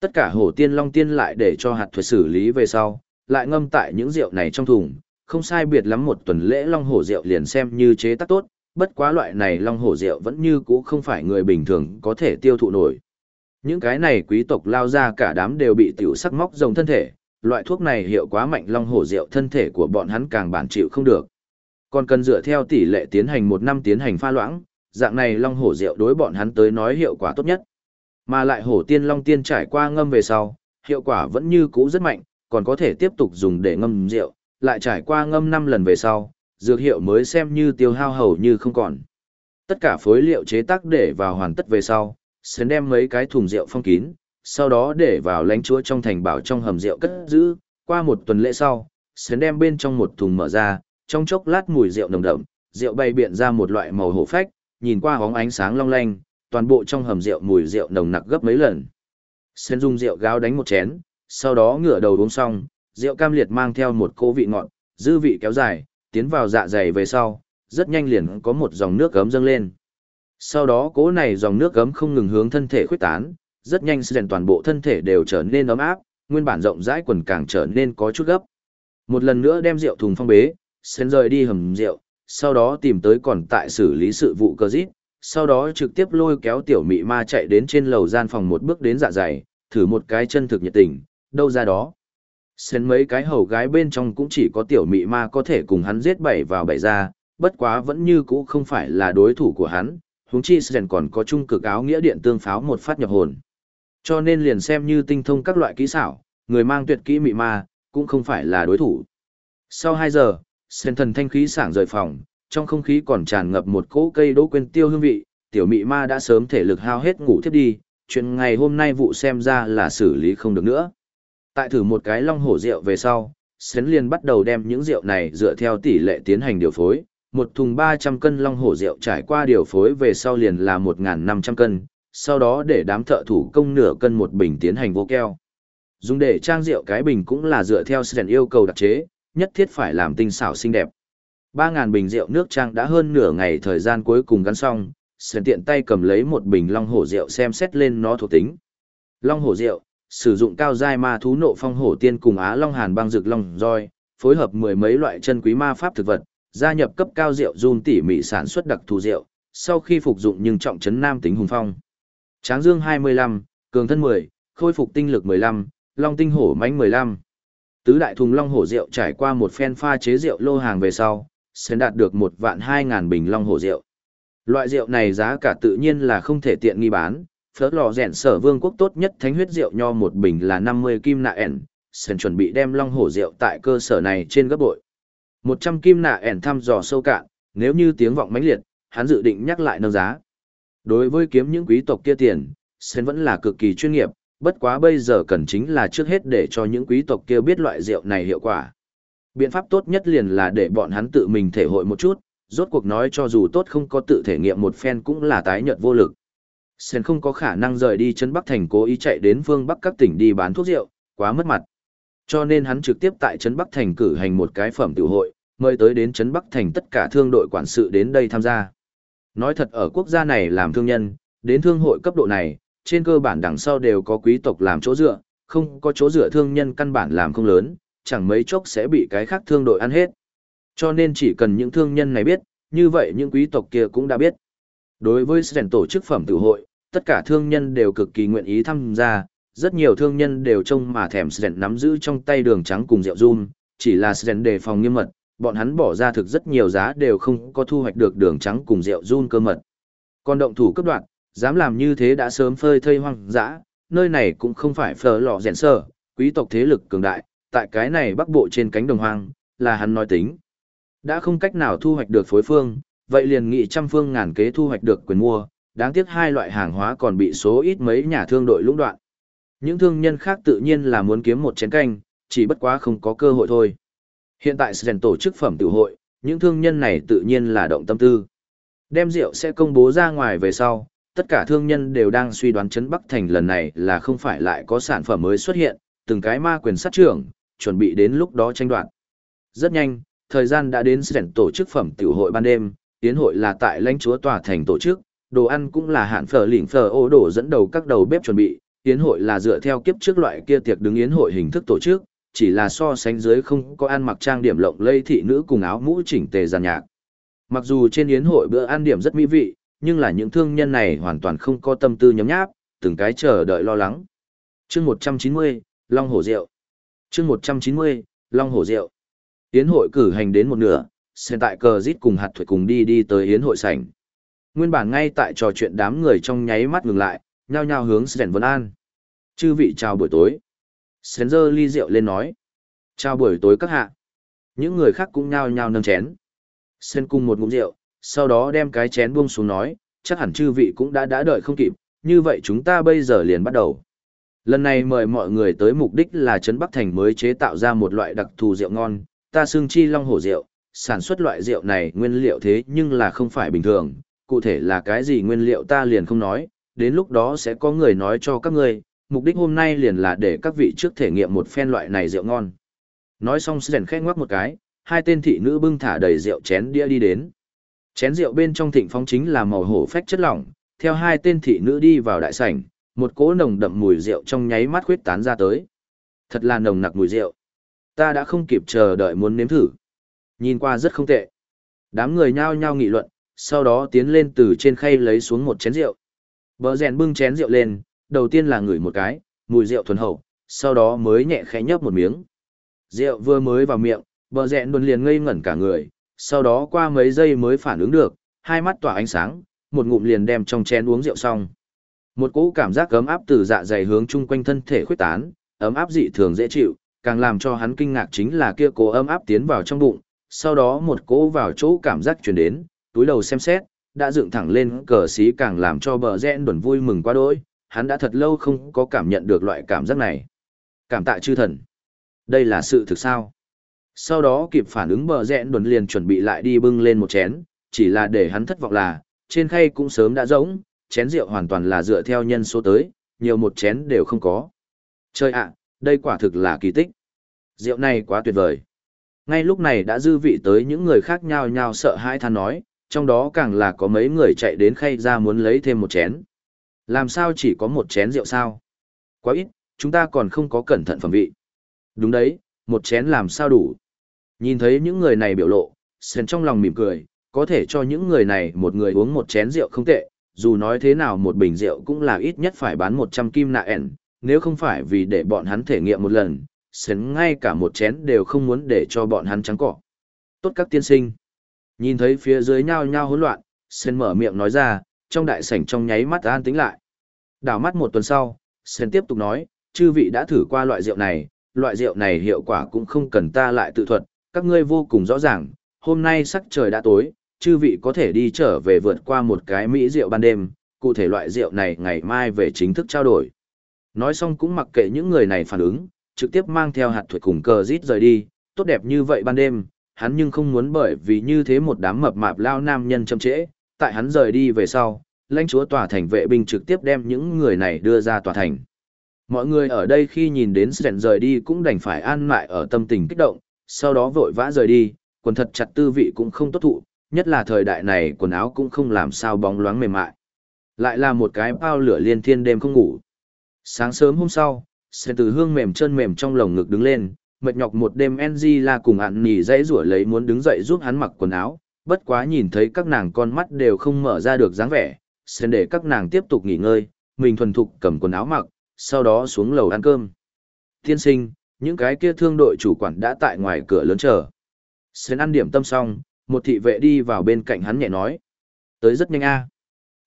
S1: Tất cả hổ tiên long tiên lại để cho hạt thuật xử lý về sau, lại ngâm tại những rượu này trong thùng, không sai biệt lắm một tuần lễ long hổ rượu liền xem như chế tác tốt, bất quá loại này long hổ rượu vẫn như cũ không phải người bình thường có thể tiêu thụ nổi. Những cái này quý tộc lao ra cả đám đều bị tiểu sắc móc rồng thân thể, loại thuốc này hiệu quá mạnh long hổ rượu thân thể của bọn hắn càng bản chịu không được. Còn cần dựa theo tỷ lệ tiến hành một năm tiến hành pha loãng, dạng này long hổ rượu đối bọn hắn tới nói hiệu quả tốt nhất. Mà lại hổ tiên long tiên trải qua ngâm về sau, hiệu quả vẫn như cũ rất mạnh, còn có thể tiếp tục dùng để ngâm rượu, lại trải qua ngâm 5 lần về sau, dược hiệu mới xem như tiêu hao hầu như không còn. Tất cả phối liệu chế tác để vào hoàn tất về sau, sến đem mấy cái thùng rượu phong kín, sau đó để vào lánh chúa trong thành bảo trong hầm rượu cất giữ, qua một tuần lễ sau, sến đem bên trong một thùng mở ra, trong chốc lát mùi rượu nồng đậm, rượu bay biện ra một loại màu hổ phách, nhìn qua hóng ánh sáng long lanh, toàn bộ trong hầm rượu mùi rượu nồng nặc gấp mấy lần. Sen dùng rượu gáo đánh một chén, sau đó ngửa đầu uống xong, rượu cam liệt mang theo một cô vị ngọt, dư vị kéo dài, tiến vào dạ dày về sau, rất nhanh liền có một dòng nước gấm dâng lên. Sau đó cố này dòng nước gấm không ngừng hướng thân thể khuếch tán, rất nhanh Sen toàn bộ thân thể đều trở nên ấm áp, nguyên bản rộng rãi quần càng trở nên có chút gấp. Một lần nữa đem rượu thùng phong bế, sen rời đi hầm rượu, sau đó tìm tới còn tại xử lý sự vụ cơ dít, sau đó trực tiếp lôi kéo tiểu mị ma chạy đến trên lầu gian phòng một bước đến dạ dày, thử một cái chân thực nhiệt tình, đâu ra đó. Xen mấy cái hầu gái bên trong cũng chỉ có tiểu mị ma có thể cùng hắn giết bảy vào bảy ra, bất quá vẫn như cũ không phải là đối thủ của hắn, huống chi Sren còn có trung cực áo nghĩa điện tương pháo một phát nhập hồn. Cho nên liền xem như tinh thông các loại kỹ xảo, người mang tuyệt kỹ mị ma, cũng không phải là đối thủ. Sau 2 giờ, Sren thần thanh khí sảng rời phòng, trong không khí còn tràn ngập một cỗ cây đỗ quên tiêu hương vị, tiểu mị ma đã sớm thể lực hao hết ngủ thiếp đi, chuyện ngày hôm nay vụ xem ra là xử lý không được nữa. Tại thử một cái long hổ rượu về sau, Sến liền bắt đầu đem những rượu này dựa theo tỷ lệ tiến hành điều phối, một thùng 300 cân long hổ rượu trải qua điều phối về sau liền là 1.500 cân, sau đó để đám thợ thủ công nửa cân một bình tiến hành vô keo. Dùng để trang rượu cái bình cũng là dựa theo Sren yêu cầu đặc chế, nhất thiết phải làm tinh xảo xinh đẹp. 3.000 bình rượu nước trang đã hơn nửa ngày thời gian cuối cùng gắn xong, Sren tiện tay cầm lấy một bình long hổ rượu xem xét lên nó thuộc tính. Long hổ rượu, sử dụng cao giai ma thú nộ phong hổ tiên cùng á long hàn băng rực long roi, phối hợp mười mấy loại chân quý ma pháp thực vật, gia nhập cấp cao rượu run tỉ mỉ sản xuất đặc thù rượu, sau khi phục dụng nhưng trọng trấn nam tính hùng phong. Tráng dương 25, cường thân 10, khôi phục tinh lực 15, long tinh hổ mãnh 15. Tứ đại thùng long hổ rượu trải qua một phen pha chế rượu lô hàng về sau, sẽ đạt được một vạn hai ngàn bình long hổ rượu. Loại rượu này giá cả tự nhiên là không thể tiện nghi bán, phớt lò rèn sở vương quốc tốt nhất thánh huyết rượu nho một bình là 50 kim nạ ẻn, sẽ chuẩn bị đem long hổ rượu tại cơ sở này trên gấp bội. 100 kim nạ ẻn thăm dò sâu cạn, nếu như tiếng vọng mãnh liệt, hắn dự định nhắc lại nâng giá. Đối với kiếm những quý tộc kia tiền, Sen vẫn là cực kỳ chuyên nghiệp, bất quá bây giờ cần chính là trước hết để cho những quý tộc kia biết loại rượu này hiệu quả. Biện pháp tốt nhất liền là để bọn hắn tự mình thể hội một chút, rốt cuộc nói cho dù tốt không có tự thể nghiệm một phen cũng là tái nhợt vô lực. Sen không có khả năng rời đi chân Bắc Thành cố ý chạy đến phương Bắc các tỉnh đi bán thuốc rượu, quá mất mặt. Cho nên hắn trực tiếp tại Trấn Bắc Thành cử hành một cái phẩm tiểu hội, mời tới đến Trấn Bắc Thành tất cả thương đội quản sự đến đây tham gia. Nói thật ở quốc gia này làm thương nhân, đến thương hội cấp độ này, trên cơ bản đằng sau đều có quý tộc làm chỗ dựa, không có chỗ dựa thương nhân căn bản làm không lớn, chẳng mấy chốc sẽ bị cái khác thương đội ăn hết. Cho nên chỉ cần những thương nhân này biết, như vậy những quý tộc kia cũng đã biết. Đối với Sren tổ chức phẩm tự hội, tất cả thương nhân đều cực kỳ nguyện ý tham gia, rất nhiều thương nhân đều trông mà thèm Sren nắm giữ trong tay đường trắng cùng rượu rum, chỉ là Sren đề phòng nghiêm mật, bọn hắn bỏ ra thực rất nhiều giá đều không có thu hoạch được đường trắng cùng rượu rum cơ mật. Còn động thủ cấp đoạn, dám làm như thế đã sớm phơi thây hoang dã, nơi này cũng không phải phở lò rèn sở, quý tộc thế lực cường đại, tại cái này bắc bộ trên cánh đồng hoang, là hắn nói tính. Đã không cách nào thu hoạch được phối phương, vậy liền nghị trăm phương ngàn kế thu hoạch được quyền mua, đáng tiếc hai loại hàng hóa còn bị số ít mấy nhà thương đội lũng đoạn. Những thương nhân khác tự nhiên là muốn kiếm một chén canh, chỉ bất quá không có cơ hội thôi. Hiện tại Sren tổ chức phẩm tiểu hội, những thương nhân này tự nhiên là động tâm tư. Đem rượu sẽ công bố ra ngoài về sau, tất cả thương nhân đều đang suy đoán chấn Bắc Thành lần này là không phải lại có sản phẩm mới xuất hiện, từng cái ma quyền sát trưởng, chuẩn bị đến lúc đó tranh đoạt. Rất nhanh, thời gian đã đến sẻn tổ chức phẩm tiểu hội ban đêm, tiến hội là tại lãnh chúa tòa thành tổ chức, đồ ăn cũng là hạn phở lỉnh phở ô đổ dẫn đầu các đầu bếp chuẩn bị, tiến hội là dựa theo kiếp trước loại kia tiệc đứng yến hội hình thức tổ chức, chỉ là so sánh dưới không có ăn mặc trang điểm lộng lây thị nữ cùng áo mũ chỉnh tề giàn nhạc. Mặc dù trên yến hội bữa ăn điểm rất mỹ vị, nhưng là những thương nhân này hoàn toàn không có tâm tư nhấm nháp, từng cái chờ đợi lo lắng. Chương 190, Long Hổ Rượu. Chương 190, Long Hổ Rượu. Yến hội cử hành đến một nửa, xem tại cờ rít cùng hạt thuật cùng đi đi tới yến hội sảnh. Nguyên bản ngay tại trò chuyện đám người trong nháy mắt ngừng lại, nhao nhao hướng Sren Vân An. Chư vị chào buổi tối. Sren dơ ly rượu lên nói. Chào buổi tối các hạ. Những người khác cũng nhao nhao nâng chén. Sren cùng một ngụm rượu, sau đó đem cái chén buông xuống nói, chắc hẳn chư vị cũng đã đã đợi không kịp, như vậy chúng ta bây giờ liền bắt đầu. Lần này mời mọi người tới mục đích là Trấn Bắc Thành mới chế tạo ra một loại đặc thù rượu ngon, ta xương chi long hổ rượu, sản xuất loại rượu này nguyên liệu thế nhưng là không phải bình thường, cụ thể là cái gì nguyên liệu ta liền không nói, đến lúc đó sẽ có người nói cho các ngươi, mục đích hôm nay liền là để các vị trước thể nghiệm một phen loại này rượu ngon. Nói xong Sren khẽ ngoắc một cái, hai tên thị nữ bưng thả đầy rượu chén đĩa đi đến. Chén rượu bên trong thịnh phong chính là màu hổ phách chất lỏng, theo hai tên thị nữ đi vào đại sảnh, một cỗ nồng đậm mùi rượu trong nháy mắt khuyết tán ra tới. Thật là nồng nặc mùi rượu. Ta đã không kịp chờ đợi muốn nếm thử. Nhìn qua rất không tệ. Đám người nhao nhao nghị luận, sau đó tiến lên từ trên khay lấy xuống một chén rượu. Bờ rèn bưng chén rượu lên, đầu tiên là ngửi một cái, mùi rượu thuần hậu, sau đó mới nhẹ khẽ nhấp một miếng. Rượu vừa mới vào miệng, bờ rèn đồn liền ngây ngẩn cả người, sau đó qua mấy giây mới phản ứng được, hai mắt tỏa ánh sáng, một ngụm liền đem trong chén uống rượu xong. Một cỗ cảm giác ấm áp từ dạ dày hướng chung quanh thân thể khuyết tán, ấm áp dị thường dễ chịu, càng làm cho hắn kinh ngạc chính là kia cố ấm áp tiến vào trong bụng, sau đó một cỗ vào chỗ cảm giác truyền đến, túi đầu xem xét, đã dựng thẳng lên cờ xí càng làm cho bờ rẽn đuẩn vui mừng quá đỗi, hắn đã thật lâu không có cảm nhận được loại cảm giác này. Cảm tạ chư thần. Đây là sự thực sao? Sau đó kịp phản ứng bờ rẽn đuẩn liền chuẩn bị lại đi bưng lên một chén, chỉ là để hắn thất vọng là, trên khay cũng sớm đã rỗng, chén rượu hoàn toàn là dựa theo nhân số tới, nhiều một chén đều không có. Chơi ạ, đây quả thực là kỳ tích. Rượu này quá tuyệt vời. Ngay lúc này đã dư vị tới những người khác nhao nhao sợ hãi than nói, trong đó càng là có mấy người chạy đến khay ra muốn lấy thêm một chén. Làm sao chỉ có một chén rượu sao? Quá ít, chúng ta còn không có cẩn thận phẩm vị. Đúng đấy, một chén làm sao đủ? Nhìn thấy những người này biểu lộ, Sền trong lòng mỉm cười, có thể cho những người này một người uống một chén rượu không tệ, dù nói thế nào một bình rượu cũng là ít nhất phải bán 100 kim nạ ẻn, nếu không phải vì để bọn hắn thể nghiệm một lần, sến ngay cả một chén đều không muốn để cho bọn hắn trắng cỏ. Tốt các tiên sinh. Nhìn thấy phía dưới nhao nhao hỗn loạn, sến mở miệng nói ra, trong đại sảnh trong nháy mắt an tĩnh lại. Đảo mắt một tuần sau, sến tiếp tục nói, chư vị đã thử qua loại rượu này, loại rượu này hiệu quả cũng không cần ta lại tự thuật, các ngươi vô cùng rõ ràng, hôm nay sắc trời đã tối, chư vị có thể đi trở về vượt qua một cái mỹ rượu ban đêm, cụ thể loại rượu này ngày mai về chính thức trao đổi. Nói xong cũng mặc kệ những người này phản ứng, trực tiếp mang theo hạt thuật cùng cờ rít rời đi, tốt đẹp như vậy ban đêm, hắn nhưng không muốn bởi vì như thế một đám mập mạp lao nam nhân châm trễ, tại hắn rời đi về sau, lãnh chúa tòa thành vệ binh trực tiếp đem những người này đưa ra tòa thành. Mọi người ở đây khi nhìn đến Sren rời đi cũng đành phải an mại ở tâm tình kích động, sau đó vội vã rời đi, quần thật chặt tư vị cũng không tốt thụ, nhất là thời đại này quần áo cũng không làm sao bóng loáng mềm mại. Lại là một cái bao lửa liên thiên đêm không ngủ. Sáng sớm hôm sau, Sen từ hương mềm chân mềm trong lồng ngực đứng lên, mệt nhọc một đêm Angela cùng ạn nỉ dãy rủa lấy muốn đứng dậy giúp hắn mặc quần áo, bất quá nhìn thấy các nàng con mắt đều không mở ra được dáng vẻ, Sen để các nàng tiếp tục nghỉ ngơi, mình thuần thục cầm quần áo mặc, sau đó xuống lầu ăn cơm. Tiên sinh, những cái kia thương đội chủ quản đã tại ngoài cửa lớn chờ. Sen ăn điểm tâm xong, một thị vệ đi vào bên cạnh hắn nhẹ nói. Tới rất nhanh a. À.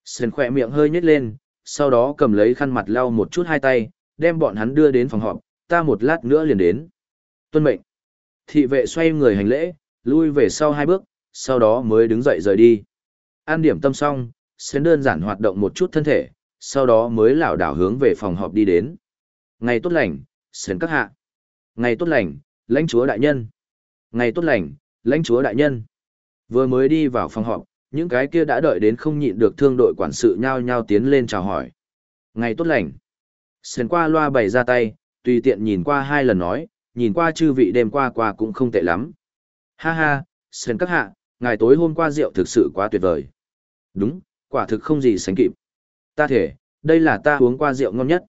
S1: Sen khỏe miệng hơi nhếch lên, sau đó cầm lấy khăn mặt lau một chút hai tay, đem bọn hắn đưa đến phòng họp, ta một lát nữa liền đến. Tuân mệnh. Thị vệ xoay người hành lễ, lui về sau hai bước, sau đó mới đứng dậy rời đi. An điểm tâm xong, Sen đơn giản hoạt động một chút thân thể, sau đó mới lảo đảo hướng về phòng họp đi đến. Ngày tốt lành, Sen các hạ. Ngày tốt lành, lãnh chúa đại nhân. Ngày tốt lành, lãnh chúa đại nhân. Vừa mới đi vào phòng họp, những cái kia đã đợi đến không nhịn được thương đội quản sự nhao nhao tiến lên chào hỏi. Ngày tốt lành. Sền qua loa bày ra tay, tùy tiện nhìn qua hai lần nói, nhìn qua chư vị đêm qua qua cũng không tệ lắm. Ha ha, Sền các hạ, ngày tối hôm qua rượu thực sự quá tuyệt vời. Đúng, quả thực không gì sánh kịp. Ta thể, đây là ta uống qua rượu ngon nhất.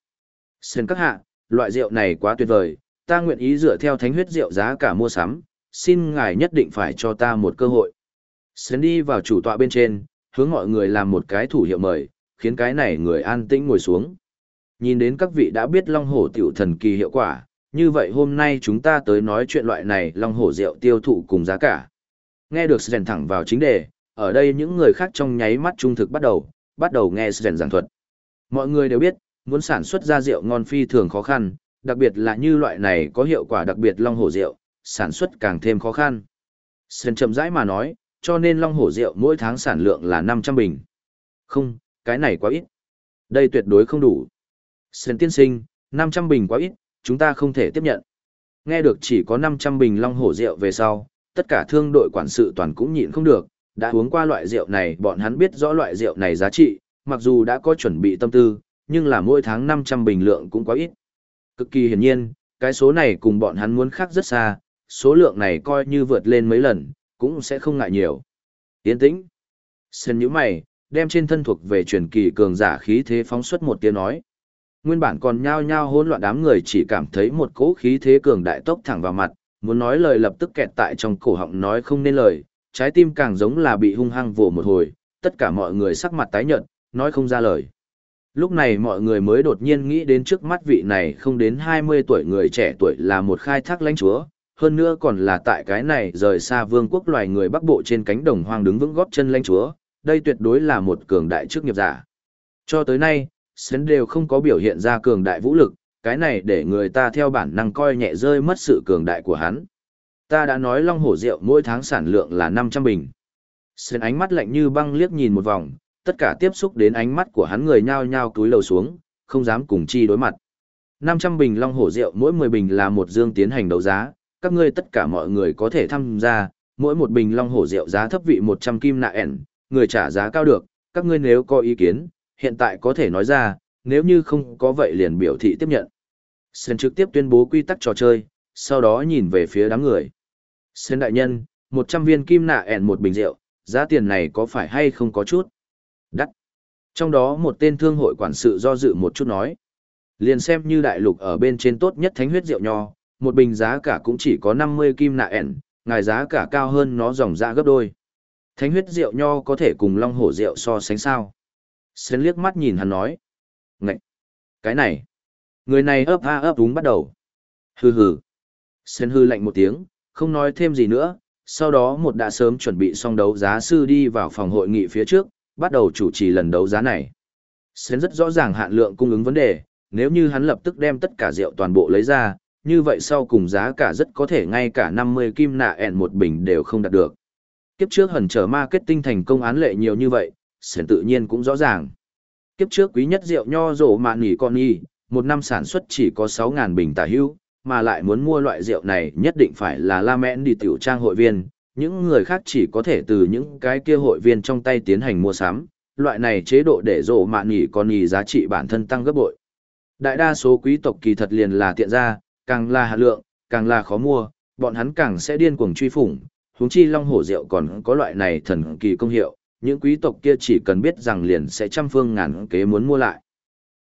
S1: Sền các hạ, loại rượu này quá tuyệt vời, ta nguyện ý dựa theo thánh huyết rượu giá cả mua sắm, xin ngài nhất định phải cho ta một cơ hội. Sến đi vào chủ tọa bên trên, hướng mọi người làm một cái thủ hiệu mời, khiến cái này người an tĩnh ngồi xuống. Nhìn đến các vị đã biết long hổ tiểu thần kỳ hiệu quả, như vậy hôm nay chúng ta tới nói chuyện loại này long hổ rượu tiêu thụ cùng giá cả. Nghe được Sến thẳng vào chính đề, ở đây những người khác trong nháy mắt trung thực bắt đầu, bắt đầu nghe Sến giảng thuật. Mọi người đều biết, muốn sản xuất ra rượu ngon phi thường khó khăn, đặc biệt là như loại này có hiệu quả đặc biệt long hổ rượu, sản xuất càng thêm khó khăn. Sến chậm rãi mà nói, cho nên long hổ rượu mỗi tháng sản lượng là 500 bình. Không, cái này quá ít. Đây tuyệt đối không đủ. Sơn tiên sinh, 500 bình quá ít, chúng ta không thể tiếp nhận. Nghe được chỉ có 500 bình long hổ rượu về sau, tất cả thương đội quản sự toàn cũng nhịn không được, đã uống qua loại rượu này bọn hắn biết rõ loại rượu này giá trị, mặc dù đã có chuẩn bị tâm tư, nhưng là mỗi tháng 500 bình lượng cũng quá ít. Cực kỳ hiển nhiên, cái số này cùng bọn hắn muốn khác rất xa, số lượng này coi như vượt lên mấy lần, cũng sẽ không ngại nhiều. Yên tĩnh. Sơn nhíu mày, đem trên thân thuộc về truyền kỳ cường giả khí thế phóng xuất một tiếng nói. Nguyên bản còn nhao nhao hỗn loạn đám người chỉ cảm thấy một cỗ khí thế cường đại tốc thẳng vào mặt, muốn nói lời lập tức kẹt tại trong cổ họng nói không nên lời, trái tim càng giống là bị hung hăng vồ một hồi, tất cả mọi người sắc mặt tái nhợt, nói không ra lời. Lúc này mọi người mới đột nhiên nghĩ đến trước mắt vị này không đến 20 tuổi người trẻ tuổi là một khai thác lãnh chúa, hơn nữa còn là tại cái này rời xa vương quốc loài người bắc bộ trên cánh đồng hoang đứng vững góp chân lanh chúa, đây tuyệt đối là một cường đại chức nghiệp giả. Cho tới nay, Sến đều không có biểu hiện ra cường đại vũ lực, cái này để người ta theo bản năng coi nhẹ rơi mất sự cường đại của hắn. Ta đã nói long hổ rượu mỗi tháng sản lượng là 500 bình. Sến ánh mắt lạnh như băng liếc nhìn một vòng, tất cả tiếp xúc đến ánh mắt của hắn người nhao nhao túi lầu xuống, không dám cùng chi đối mặt. 500 bình long hổ rượu mỗi 10 bình là một dương tiến hành đấu giá, các ngươi tất cả mọi người có thể tham gia, mỗi một bình long hổ rượu giá thấp vị 100 kim nạ ẻn, người trả giá cao được, các ngươi nếu có ý kiến, hiện tại có thể nói ra, nếu như không có vậy liền biểu thị tiếp nhận. Sơn trực tiếp tuyên bố quy tắc trò chơi, sau đó nhìn về phía đám người. Sơn đại nhân, 100 viên kim nạ ẻn một bình rượu, giá tiền này có phải hay không có chút? Đắt. Trong đó một tên thương hội quản sự do dự một chút nói. Liền xem như đại lục ở bên trên tốt nhất thánh huyết rượu nho, một bình giá cả cũng chỉ có 50 kim nạ ẻn, ngài giá cả cao hơn nó dòng ra gấp đôi. Thánh huyết rượu nho có thể cùng long hổ rượu so sánh sao? Sến liếc mắt nhìn hắn nói. Ngậy! Cái này! Người này ấp a ấp đúng bắt đầu. Hừ hừ! Sến hư lạnh một tiếng, không nói thêm gì nữa. Sau đó một đã sớm chuẩn bị xong đấu giá sư đi vào phòng hội nghị phía trước, bắt đầu chủ trì lần đấu giá này. Sến rất rõ ràng hạn lượng cung ứng vấn đề, nếu như hắn lập tức đem tất cả rượu toàn bộ lấy ra, như vậy sau cùng giá cả rất có thể ngay cả 50 kim nạ ẻn một bình đều không đạt được. Kiếp trước hần trở marketing thành công án lệ nhiều như vậy, sển tự nhiên cũng rõ ràng. Kiếp trước quý nhất rượu nho rổ mạn nghỉ con y, một năm sản xuất chỉ có 6.000 bình tả hữu, mà lại muốn mua loại rượu này nhất định phải là la mẽn đi tiểu trang hội viên, những người khác chỉ có thể từ những cái kia hội viên trong tay tiến hành mua sắm, loại này chế độ để rổ mạn nghỉ con y giá trị bản thân tăng gấp bội. Đại đa số quý tộc kỳ thật liền là tiện ra, càng là hạt lượng, càng là khó mua, bọn hắn càng sẽ điên cuồng truy phủng, huống chi long hổ rượu còn có loại này thần kỳ công hiệu, những quý tộc kia chỉ cần biết rằng liền sẽ trăm phương ngàn kế muốn mua lại.